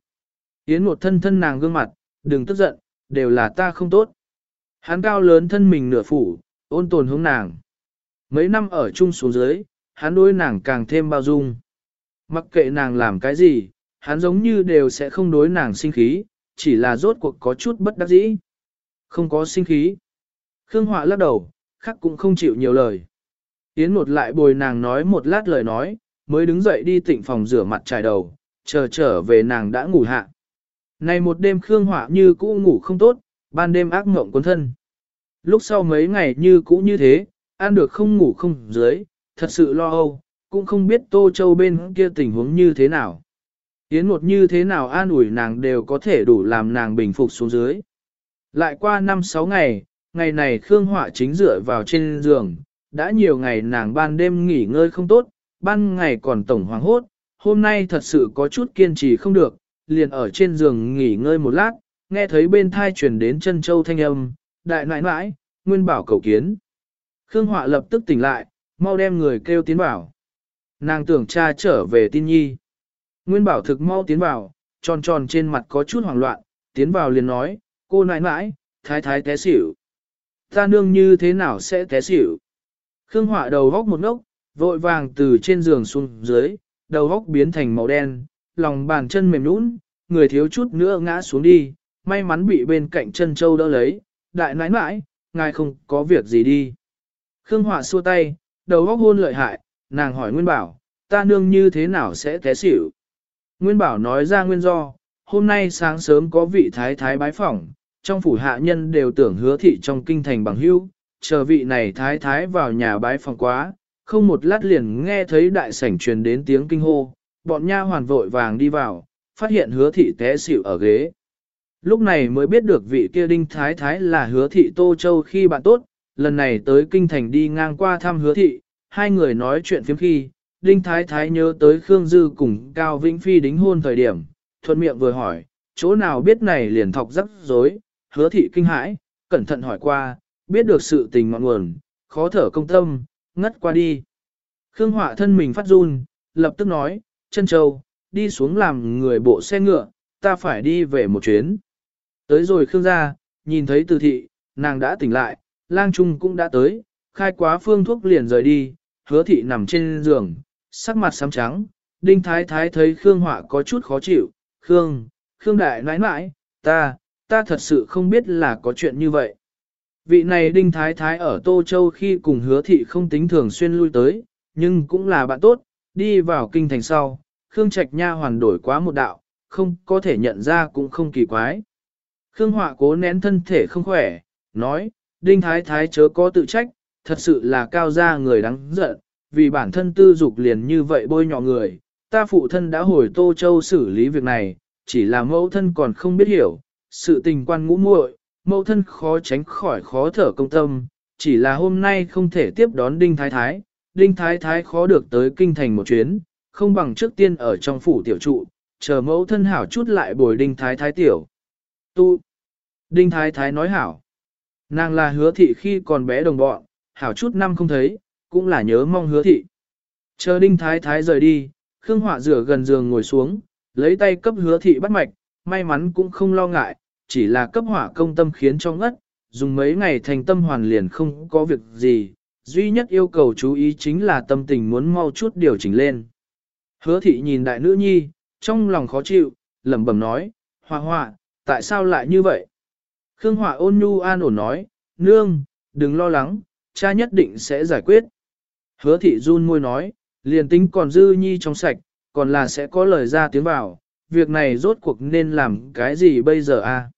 Yến một thân thân nàng gương mặt, đừng tức giận, đều là ta không tốt. Hắn cao lớn thân mình nửa phủ, ôn tồn hướng nàng. Mấy năm ở chung xuống dưới, hắn đối nàng càng thêm bao dung. Mặc kệ nàng làm cái gì, hắn giống như đều sẽ không đối nàng sinh khí, chỉ là rốt cuộc có chút bất đắc dĩ. Không có sinh khí. Khương Họa lắc đầu, khắc cũng không chịu nhiều lời. Yến một lại bồi nàng nói một lát lời nói, mới đứng dậy đi tịnh phòng rửa mặt trải đầu, chờ trở về nàng đã ngủ hạ. Này một đêm Khương Họa như cũ ngủ không tốt, ban đêm ác mộng cuốn thân. Lúc sau mấy ngày như cũ như thế, ăn được không ngủ không dưới, thật sự lo âu, cũng không biết Tô Châu bên kia tình huống như thế nào. Yến một như thế nào an ủi nàng đều có thể đủ làm nàng bình phục xuống dưới. Lại qua 5-6 ngày, ngày này Khương Họa chính dựa vào trên giường, đã nhiều ngày nàng ban đêm nghỉ ngơi không tốt, ban ngày còn tổng hoàng hốt, hôm nay thật sự có chút kiên trì không được, liền ở trên giường nghỉ ngơi một lát, nghe thấy bên thai truyền đến chân châu thanh âm, đại nãi nãi, nguyên bảo cầu kiến. Khương Họa lập tức tỉnh lại, mau đem người kêu tiến bảo. Nàng tưởng cha trở về tin nhi. Nguyên bảo thực mau tiến vào, tròn tròn trên mặt có chút hoảng loạn, tiến vào liền nói, cô nãi nãi, thái thái té xỉu. Ta nương như thế nào sẽ té xỉu? Khương họa đầu góc một ngốc, vội vàng từ trên giường xuống dưới, đầu góc biến thành màu đen, lòng bàn chân mềm nũng, người thiếu chút nữa ngã xuống đi, may mắn bị bên cạnh chân châu đỡ lấy, đại nãi nãi, ngài không có việc gì đi. Khương họa xua tay, đầu góc hôn lợi hại, nàng hỏi Nguyên Bảo, ta nương như thế nào sẽ té xỉu? Nguyên Bảo nói ra nguyên do, hôm nay sáng sớm có vị thái thái bái phỏng, trong phủ hạ nhân đều tưởng hứa thị trong kinh thành bằng hữu, chờ vị này thái thái vào nhà bái phỏng quá, không một lát liền nghe thấy đại sảnh truyền đến tiếng kinh hô, bọn nha hoàn vội vàng đi vào, phát hiện hứa thị té xỉu ở ghế. Lúc này mới biết được vị kia đinh thái thái là hứa thị Tô Châu khi bạn tốt, lần này tới kinh thành đi ngang qua thăm hứa thị, hai người nói chuyện phiếm khi, Đinh Thái Thái nhớ tới Khương Dư cùng Cao Vĩnh Phi đính hôn thời điểm, thuận miệng vừa hỏi, chỗ nào biết này liền thọc rắc rối, hứa thị kinh hãi, cẩn thận hỏi qua, biết được sự tình ngọn nguồn, khó thở công tâm, ngất qua đi. Khương Họa thân mình phát run, lập tức nói, chân châu, đi xuống làm người bộ xe ngựa, ta phải đi về một chuyến. Tới rồi Khương gia, nhìn thấy từ thị, nàng đã tỉnh lại, lang trung cũng đã tới, khai quá phương thuốc liền rời đi, hứa thị nằm trên giường, sắc mặt xám trắng, đinh thái thái thấy Khương Họa có chút khó chịu, Khương, Khương đại nãi nãi, ta, ta thật sự không biết là có chuyện như vậy. Vị này đinh thái thái ở Tô Châu khi cùng hứa thị không tính thường xuyên lui tới, nhưng cũng là bạn tốt, đi vào kinh thành sau, Khương Trạch Nha hoàn đổi quá một đạo, không có thể nhận ra cũng không kỳ quái. Khương Họa cố nén thân thể không khỏe, nói, Đinh Thái Thái chớ có tự trách, thật sự là cao gia người đáng giận, vì bản thân tư dục liền như vậy bôi nhọ người. Ta phụ thân đã hồi Tô Châu xử lý việc này, chỉ là mẫu thân còn không biết hiểu, sự tình quan ngũ muội, mẫu thân khó tránh khỏi khó thở công tâm, chỉ là hôm nay không thể tiếp đón Đinh Thái Thái, Đinh Thái Thái khó được tới kinh thành một chuyến, không bằng trước tiên ở trong phủ tiểu trụ, chờ mẫu thân hảo chút lại bồi Đinh Thái Thái tiểu. Tu. Đinh Thái Thái nói hảo. Nàng là hứa thị khi còn bé đồng bọn, hảo chút năm không thấy, cũng là nhớ mong hứa thị. Chờ Đinh Thái Thái rời đi, Khương Họa rửa gần giường ngồi xuống, lấy tay cấp hứa thị bắt mạch, may mắn cũng không lo ngại, chỉ là cấp hỏa công tâm khiến cho ngất, dùng mấy ngày thành tâm hoàn liền không có việc gì, duy nhất yêu cầu chú ý chính là tâm tình muốn mau chút điều chỉnh lên. Hứa thị nhìn đại nữ nhi, trong lòng khó chịu, lẩm bẩm nói, hoa hoa tại sao lại như vậy? Khương Hỏa ôn nhu an ổn nói, nương, đừng lo lắng, cha nhất định sẽ giải quyết. Hứa thị run môi nói, liền tính còn dư nhi trong sạch, còn là sẽ có lời ra tiếng vào, việc này rốt cuộc nên làm cái gì bây giờ a? À?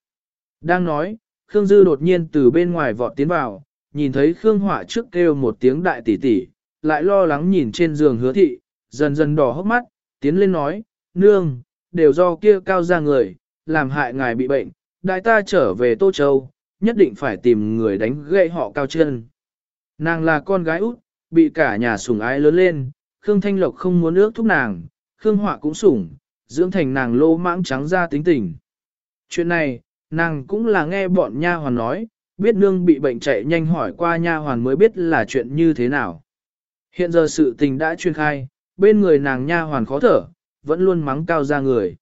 Đang nói, Khương Dư đột nhiên từ bên ngoài vọt tiến vào, nhìn thấy Khương Hỏa trước kêu một tiếng đại tỷ tỷ, lại lo lắng nhìn trên giường hứa thị, dần dần đỏ hốc mắt, tiến lên nói, nương, đều do kia cao ra người, làm hại ngài bị bệnh, đại ta trở về Tô Châu, nhất định phải tìm người đánh gậy họ cao chân. Nàng là con gái út, bị cả nhà sủng ái lớn lên, Khương Thanh Lộc không muốn ước thúc nàng, Khương Họa cũng sủng, dưỡng thành nàng lô mãng trắng ra tính tình. Chuyện này, nàng cũng là nghe bọn nha hoàn nói, biết nương bị bệnh chạy nhanh hỏi qua nha hoàn mới biết là chuyện như thế nào. Hiện giờ sự tình đã truyền khai, bên người nàng nha hoàn khó thở, vẫn luôn mắng cao ra người.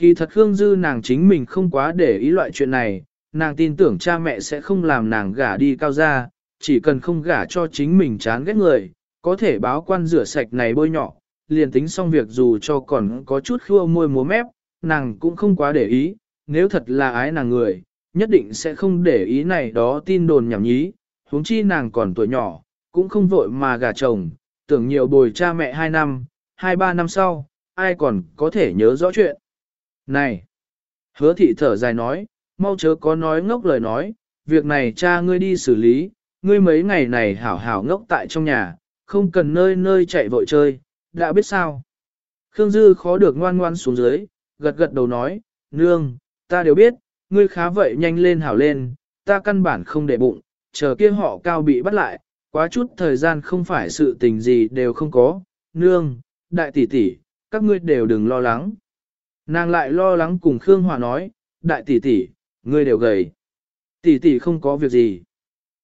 Kỳ thật Khương Dư nàng chính mình không quá để ý loại chuyện này, nàng tin tưởng cha mẹ sẽ không làm nàng gả đi cao ra, chỉ cần không gả cho chính mình chán ghét người, có thể báo quan rửa sạch này bôi nhỏ, liền tính xong việc dù cho còn có chút khua môi múa mép, nàng cũng không quá để ý, nếu thật là ái nàng người, nhất định sẽ không để ý này đó tin đồn nhảm nhí, huống chi nàng còn tuổi nhỏ, cũng không vội mà gả chồng, tưởng nhiều bồi cha mẹ 2 năm, 2-3 năm sau, ai còn có thể nhớ rõ chuyện. Này! Hứa thị thở dài nói, mau chớ có nói ngốc lời nói, việc này cha ngươi đi xử lý, ngươi mấy ngày này hảo hảo ngốc tại trong nhà, không cần nơi nơi chạy vội chơi, đã biết sao. Khương Dư khó được ngoan ngoan xuống dưới, gật gật đầu nói, nương, ta đều biết, ngươi khá vậy nhanh lên hảo lên, ta căn bản không để bụng, chờ kia họ cao bị bắt lại, quá chút thời gian không phải sự tình gì đều không có, nương, đại tỷ tỷ, các ngươi đều đừng lo lắng. Nàng lại lo lắng cùng Khương Hòa nói, đại tỷ tỷ, ngươi đều gầy. Tỷ tỷ không có việc gì.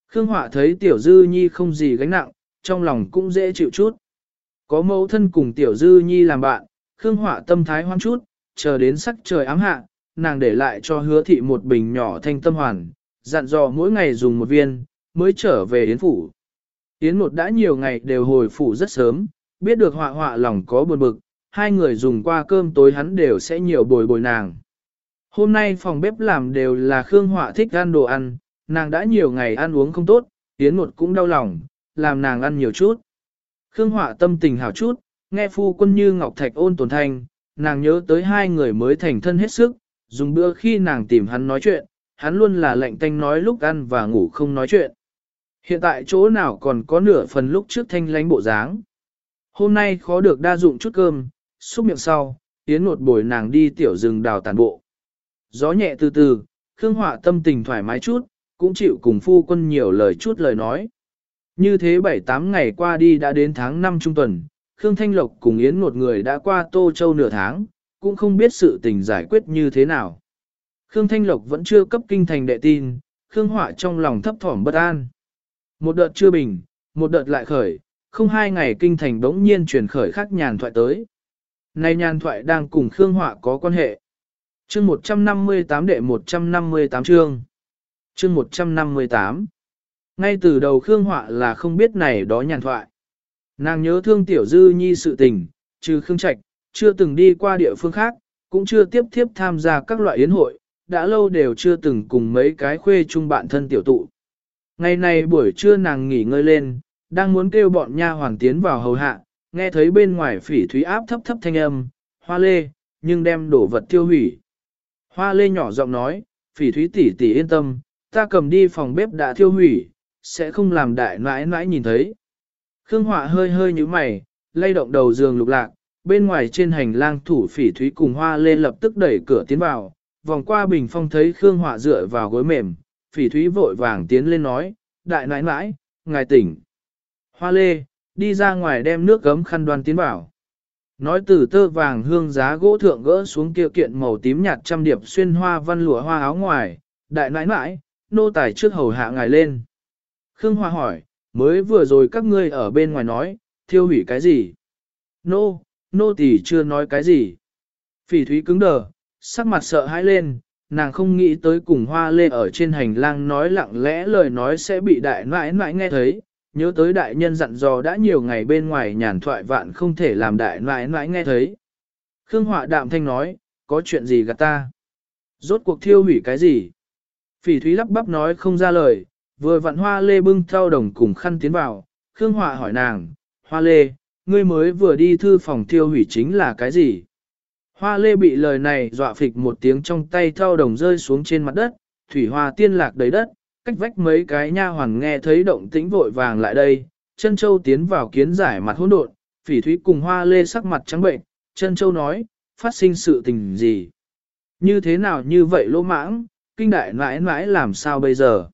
Khương Họa thấy Tiểu Dư Nhi không gì gánh nặng, trong lòng cũng dễ chịu chút. Có mẫu thân cùng Tiểu Dư Nhi làm bạn, Khương Họa tâm thái hoang chút, chờ đến sắc trời ám hạ, nàng để lại cho hứa thị một bình nhỏ thanh tâm hoàn, dặn dò mỗi ngày dùng một viên, mới trở về Yến Phủ. Yến một đã nhiều ngày đều hồi phủ rất sớm, biết được họa họa lòng có buồn bực, hai người dùng qua cơm tối hắn đều sẽ nhiều bồi bồi nàng. Hôm nay phòng bếp làm đều là Khương Họa thích ăn đồ ăn, nàng đã nhiều ngày ăn uống không tốt, Yến một cũng đau lòng, làm nàng ăn nhiều chút. Khương Họa tâm tình hảo chút, nghe phu quân như Ngọc Thạch ôn tồn thanh, nàng nhớ tới hai người mới thành thân hết sức, dùng bữa khi nàng tìm hắn nói chuyện, hắn luôn là lạnh tanh nói lúc ăn và ngủ không nói chuyện. Hiện tại chỗ nào còn có nửa phần lúc trước thanh lánh bộ dáng. Hôm nay khó được đa dụng chút cơm, xúc miệng sau, Yến nột bồi nàng đi tiểu rừng đào tàn bộ. Gió nhẹ từ từ, Khương Họa tâm tình thoải mái chút, cũng chịu cùng phu quân nhiều lời chút lời nói. Như thế 7-8 ngày qua đi đã đến tháng 5 trung tuần, Khương Thanh Lộc cùng Yến một người đã qua Tô Châu nửa tháng, cũng không biết sự tình giải quyết như thế nào. Khương Thanh Lộc vẫn chưa cấp kinh thành đệ tin, Khương Họa trong lòng thấp thỏm bất an. Một đợt chưa bình, một đợt lại khởi, không hai ngày kinh thành bỗng nhiên truyền khởi khắc nhàn thoại tới. Này nhàn thoại đang cùng Khương Họa có quan hệ. Chương 158 đệ 158 chương. Chương 158. Ngay từ đầu Khương Họa là không biết này đó nhàn thoại. Nàng nhớ thương tiểu dư nhi sự tình, trừ Khương Trạch, chưa từng đi qua địa phương khác, cũng chưa tiếp tiếp tham gia các loại yến hội, đã lâu đều chưa từng cùng mấy cái khuê chung bạn thân tiểu tụ. Ngày này buổi trưa nàng nghỉ ngơi lên, đang muốn kêu bọn nha hoàng tiến vào hầu hạ, nghe thấy bên ngoài phỉ thúy áp thấp thấp thanh âm, hoa lê, nhưng đem đổ vật tiêu hủy. Hoa lê nhỏ giọng nói, phỉ thúy tỷ tỷ yên tâm, ta cầm đi phòng bếp đã tiêu hủy, sẽ không làm đại nãi nãi nhìn thấy. Khương Họa hơi hơi như mày, lay động đầu giường lục lạc, bên ngoài trên hành lang thủ phỉ thúy cùng hoa lê lập tức đẩy cửa tiến vào, vòng qua bình phong thấy Khương Họa dựa vào gối mềm, phỉ thúy vội vàng tiến lên nói, đại nãi nãi, ngài tỉnh. Hoa lê, đi ra ngoài đem nước gấm khăn đoan tiến vào. Nói từ tơ vàng hương giá gỗ thượng gỡ xuống kia kiện màu tím nhạt trăm điệp xuyên hoa văn lụa hoa áo ngoài, đại nãi nãi, nô tài trước hầu hạ ngài lên. Khương Hoa hỏi, mới vừa rồi các ngươi ở bên ngoài nói, thiêu hủy cái gì? Nô, nô tỷ chưa nói cái gì. Phỉ thúy cứng đờ, sắc mặt sợ hãi lên, nàng không nghĩ tới cùng hoa lê ở trên hành lang nói lặng lẽ lời nói sẽ bị đại nãi nãi nghe thấy, nhớ tới đại nhân dặn dò đã nhiều ngày bên ngoài nhàn thoại vạn không thể làm đại nãi nãi nghe thấy. Khương Họa đạm thanh nói, có chuyện gì gạt ta? Rốt cuộc thiêu hủy cái gì? Phỉ thúy lắp bắp nói không ra lời, vừa vặn hoa lê bưng theo đồng cùng khăn tiến vào, Khương Họa hỏi nàng, hoa lê, ngươi mới vừa đi thư phòng thiêu hủy chính là cái gì? Hoa lê bị lời này dọa phịch một tiếng trong tay theo đồng rơi xuống trên mặt đất, thủy hoa tiên lạc đầy đất, cách vách mấy cái nha hoàn nghe thấy động tĩnh vội vàng lại đây, chân châu tiến vào kiến giải mặt hỗn độn, phỉ thúy cùng hoa lê sắc mặt trắng bệnh, chân châu nói, phát sinh sự tình gì? Như thế nào như vậy lỗ mãng, kinh đại nãi nãi làm sao bây giờ?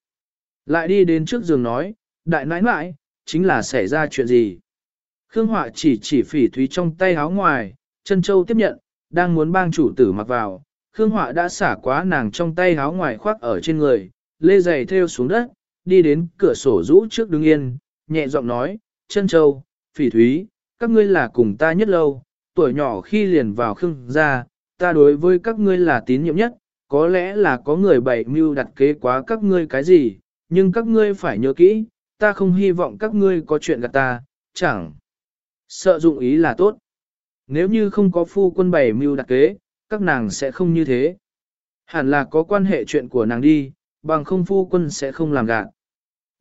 Lại đi đến trước giường nói, đại nãi nãi, chính là xảy ra chuyện gì? Khương Họa chỉ chỉ phỉ thúy trong tay áo ngoài, chân châu tiếp nhận, đang muốn bang chủ tử mặc vào, Khương Họa đã xả quá nàng trong tay áo ngoài khoác ở trên người, lê giày theo xuống đất, đi đến cửa sổ rũ trước đứng yên, nhẹ giọng nói, chân châu, phỉ thúy, các ngươi là cùng ta nhất lâu, tuổi nhỏ khi liền vào Khương gia, ta đối với các ngươi là tín nhiệm nhất, có lẽ là có người bày mưu đặt kế quá các ngươi cái gì, nhưng các ngươi phải nhớ kỹ, ta không hy vọng các ngươi có chuyện gạt ta, chẳng sợ dụng ý là tốt. Nếu như không có phu quân bày mưu đặt kế, các nàng sẽ không như thế. Hẳn là có quan hệ chuyện của nàng đi, bằng không phu quân sẽ không làm gạn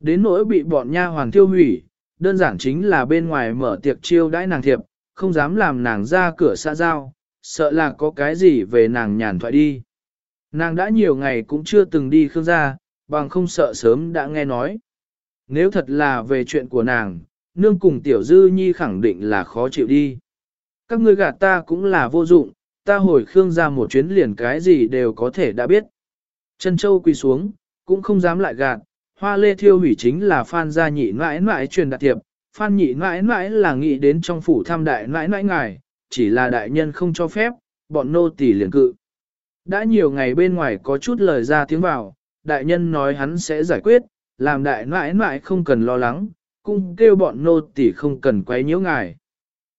Đến nỗi bị bọn nha hoàng tiêu hủy, đơn giản chính là bên ngoài mở tiệc chiêu đãi nàng thiệp, không dám làm nàng ra cửa xa giao, sợ là có cái gì về nàng nhàn thoại đi. Nàng đã nhiều ngày cũng chưa từng đi khương gia, bằng không sợ sớm đã nghe nói. Nếu thật là về chuyện của nàng, nương cùng tiểu dư nhi khẳng định là khó chịu đi. Các ngươi gạt ta cũng là vô dụng, ta hồi khương gia một chuyến liền cái gì đều có thể đã biết. Trân Châu quỳ xuống, cũng không dám lại gạt, hoa lê thiêu hủy chính là Phan gia nhị mãi mãi truyền đạt thiệp, Phan nhị mãi mãi là nghĩ đến trong phủ thăm đại mãi mãi ngài, chỉ là đại nhân không cho phép, bọn nô tỳ liền cự. Đã nhiều ngày bên ngoài có chút lời ra tiếng vào, đại nhân nói hắn sẽ giải quyết, làm đại mãi mãi không cần lo lắng, cũng kêu bọn nô tỳ không cần quấy nhiễu ngài.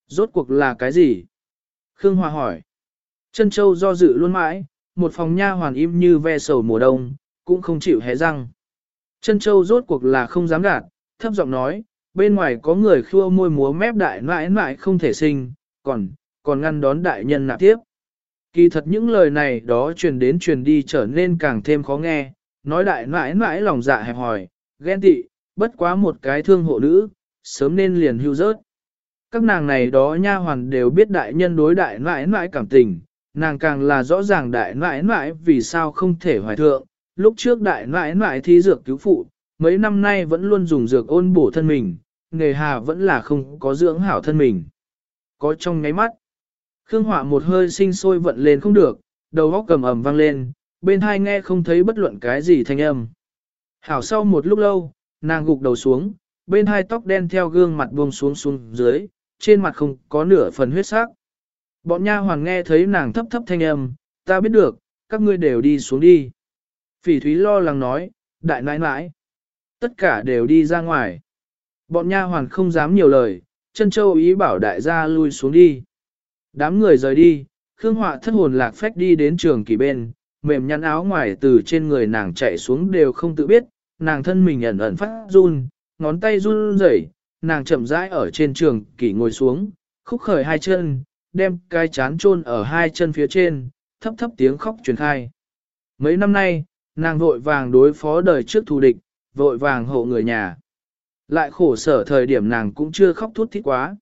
Rốt cuộc là cái gì? Khương Hoa hỏi. Trân Châu do dự luôn mãi, một phòng nha hoàn im như ve sầu mùa đông, cũng không chịu hé răng. Trân Châu rốt cuộc là không dám gạt, thấp giọng nói, bên ngoài có người khua môi múa mép đại mãi mãi không thể sinh, còn, còn ngăn đón đại nhân nạp tiếp. Kỳ thật những lời này đó truyền đến truyền đi trở nên càng thêm khó nghe, nói đại mãi mãi lòng dạ hẹp hòi, ghen tị, bất quá một cái thương hộ nữ, sớm nên liền hưu rớt. Các nàng này đó nha hoàn đều biết đại nhân đối đại mãi mãi cảm tình, nàng càng là rõ ràng đại nãi nãi vì sao không thể hoài thượng. Lúc trước đại nãi nãi thí dược cứu phụ, mấy năm nay vẫn luôn dùng dược ôn bổ thân mình, nghề hà vẫn là không có dưỡng hảo thân mình. Có trong ngáy mắt, Khương Họa một hơi sinh sôi vận lên không được, đầu óc cầm ầm vang lên, bên hai nghe không thấy bất luận cái gì thanh âm. Hảo sau một lúc lâu, nàng gục đầu xuống, bên hai tóc đen theo gương mặt buông xuống xuống dưới, trên mặt không có nửa phần huyết sắc. Bọn nha hoàng nghe thấy nàng thấp thấp thanh âm, ta biết được, các ngươi đều đi xuống đi. Phỉ thúy lo lắng nói, đại nãi nãi, tất cả đều đi ra ngoài. Bọn nha hoàn không dám nhiều lời, chân châu ý bảo đại gia lui xuống đi. Đám người rời đi, Khương Họa thất hồn lạc phách đi đến trường kỳ bên, mềm nhăn áo ngoài từ trên người nàng chạy xuống đều không tự biết, nàng thân mình ẩn ẩn phát run, ngón tay run rẩy, nàng chậm rãi ở trên trường kỳ ngồi xuống, khúc khởi hai chân, đem cái chán chôn ở hai chân phía trên, thấp thấp tiếng khóc truyền khai. Mấy năm nay, nàng vội vàng đối phó đời trước thù địch, vội vàng hộ người nhà. Lại khổ sở thời điểm nàng cũng chưa khóc thút thít quá.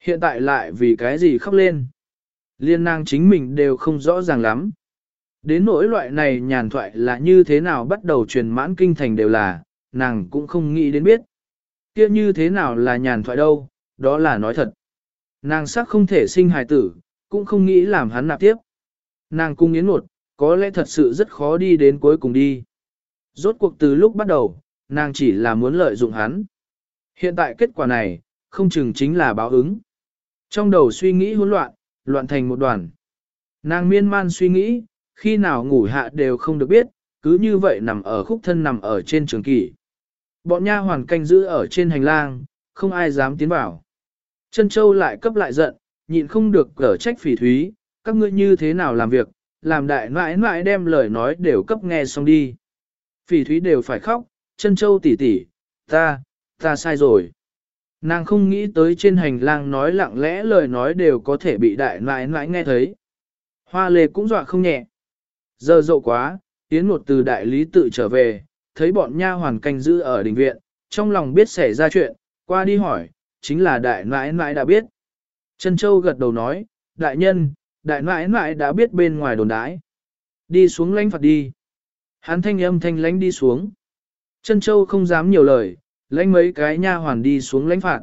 Hiện tại lại vì cái gì khóc lên. Liên nàng chính mình đều không rõ ràng lắm. Đến nỗi loại này nhàn thoại là như thế nào bắt đầu truyền mãn kinh thành đều là, nàng cũng không nghĩ đến biết. kia như thế nào là nhàn thoại đâu, đó là nói thật. Nàng sắc không thể sinh hài tử, cũng không nghĩ làm hắn nạp tiếp. Nàng cung yến một, có lẽ thật sự rất khó đi đến cuối cùng đi. Rốt cuộc từ lúc bắt đầu, nàng chỉ là muốn lợi dụng hắn. Hiện tại kết quả này, không chừng chính là báo ứng. Trong đầu suy nghĩ hỗn loạn, loạn thành một đoàn. Nàng miên man suy nghĩ, khi nào ngủ hạ đều không được biết, cứ như vậy nằm ở khúc thân nằm ở trên trường kỷ. Bọn nha hoàn canh giữ ở trên hành lang, không ai dám tiến vào. Trân châu lại cấp lại giận, nhịn không được cở trách phỉ thúy, các ngươi như thế nào làm việc, làm đại nãi nãi đem lời nói đều cấp nghe xong đi. Phỉ thúy đều phải khóc, Trân châu tỉ tỉ, ta, ta sai rồi. Nàng không nghĩ tới trên hành lang nói lặng lẽ lời nói đều có thể bị đại nãi nãi nghe thấy. Hoa lê cũng dọa không nhẹ. Giờ dậu quá, tiến một từ đại lý tự trở về, thấy bọn nha hoàn canh giữ ở đình viện, trong lòng biết xảy ra chuyện, qua đi hỏi, chính là đại nãi nãi đã biết. Trân Châu gật đầu nói, đại nhân, đại nãi nãi đã biết bên ngoài đồn đái. Đi xuống lãnh phạt đi. Hắn thanh âm thanh lãnh đi xuống. Trân Châu không dám nhiều lời, lãnh mấy cái nha hoàn đi xuống lãnh phạt.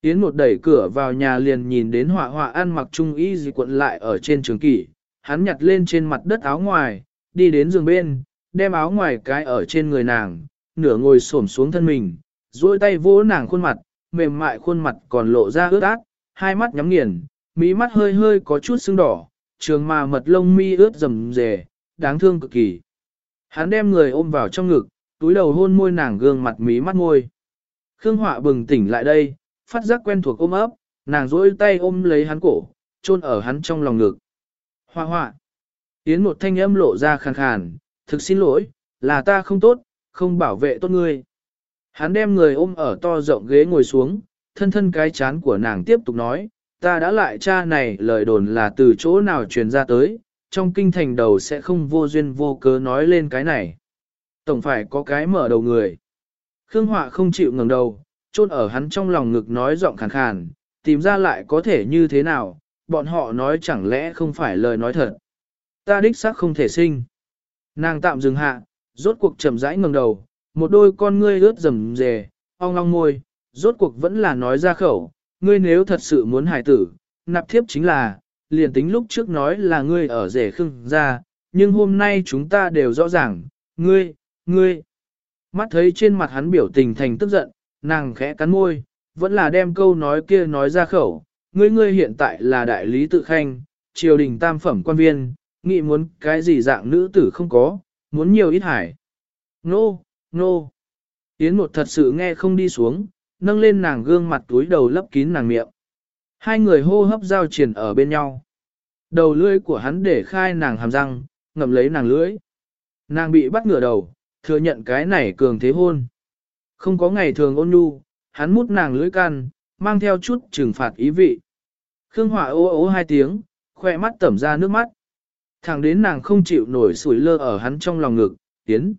Yến một đẩy cửa vào nhà liền nhìn đến họa họa ăn mặc trung y gì quận lại ở trên trường kỷ. Hắn nhặt lên trên mặt đất áo ngoài, đi đến giường bên, đem áo ngoài cái ở trên người nàng, nửa ngồi xổm xuống thân mình, duỗi tay vỗ nàng khuôn mặt, mềm mại khuôn mặt còn lộ ra ướt át, hai mắt nhắm nghiền, mí mắt hơi hơi có chút sưng đỏ, trường mà mật lông mi ướt rầm rề, đáng thương cực kỳ. Hắn đem người ôm vào trong ngực, túi đầu hôn môi nàng gương mặt mí mắt môi. Khương Họa bừng tỉnh lại đây, phát giác quen thuộc ôm ấp, nàng duỗi tay ôm lấy hắn cổ, chôn ở hắn trong lòng ngực. Hoa hoa. Yến một thanh âm lộ ra khàn khàn, thực xin lỗi, là ta không tốt, không bảo vệ tốt ngươi. Hắn đem người ôm ở to rộng ghế ngồi xuống, thân thân cái chán của nàng tiếp tục nói, ta đã lại cha này lời đồn là từ chỗ nào truyền ra tới, trong kinh thành đầu sẽ không vô duyên vô cớ nói lên cái này. Tổng phải có cái mở đầu người. Khương Họa không chịu ngẩng đầu, chôn ở hắn trong lòng ngực nói giọng khàn khàn, tìm ra lại có thể như thế nào, bọn họ nói chẳng lẽ không phải lời nói thật. Ta đích xác không thể sinh. Nàng tạm dừng hạ, rốt cuộc chậm rãi ngẩng đầu, một đôi con ngươi ướt rầm rề, ong ong môi, rốt cuộc vẫn là nói ra khẩu, ngươi nếu thật sự muốn hài tử, nạp thiếp chính là, liền tính lúc trước nói là ngươi ở rể khưng ra, nhưng hôm nay chúng ta đều rõ ràng, ngươi, ngươi. Mắt thấy trên mặt hắn biểu tình thành tức giận, nàng khẽ cắn môi, vẫn là đem câu nói kia nói ra khẩu, ngươi ngươi hiện tại là đại lý tự khanh, triều đình tam phẩm quan viên, nghĩ muốn cái gì dạng nữ tử không có, muốn nhiều ít hải. Nô, no, nô. Yến một thật sự nghe không đi xuống, nâng lên nàng gương mặt túi đầu lấp kín nàng miệng. Hai người hô hấp giao triển ở bên nhau. Đầu lưỡi của hắn để khai nàng hàm răng, ngậm lấy nàng lưỡi. Nàng bị bắt ngửa đầu, thừa nhận cái này cường thế hôn. Không có ngày thường ôn nhu, hắn mút nàng lưỡi can, mang theo chút trừng phạt ý vị. Khương Hỏa ô ô hai tiếng, khoe mắt tẩm ra nước mắt. Thẳng đến nàng không chịu nổi sủi lơ ở hắn trong lòng ngực, tiến.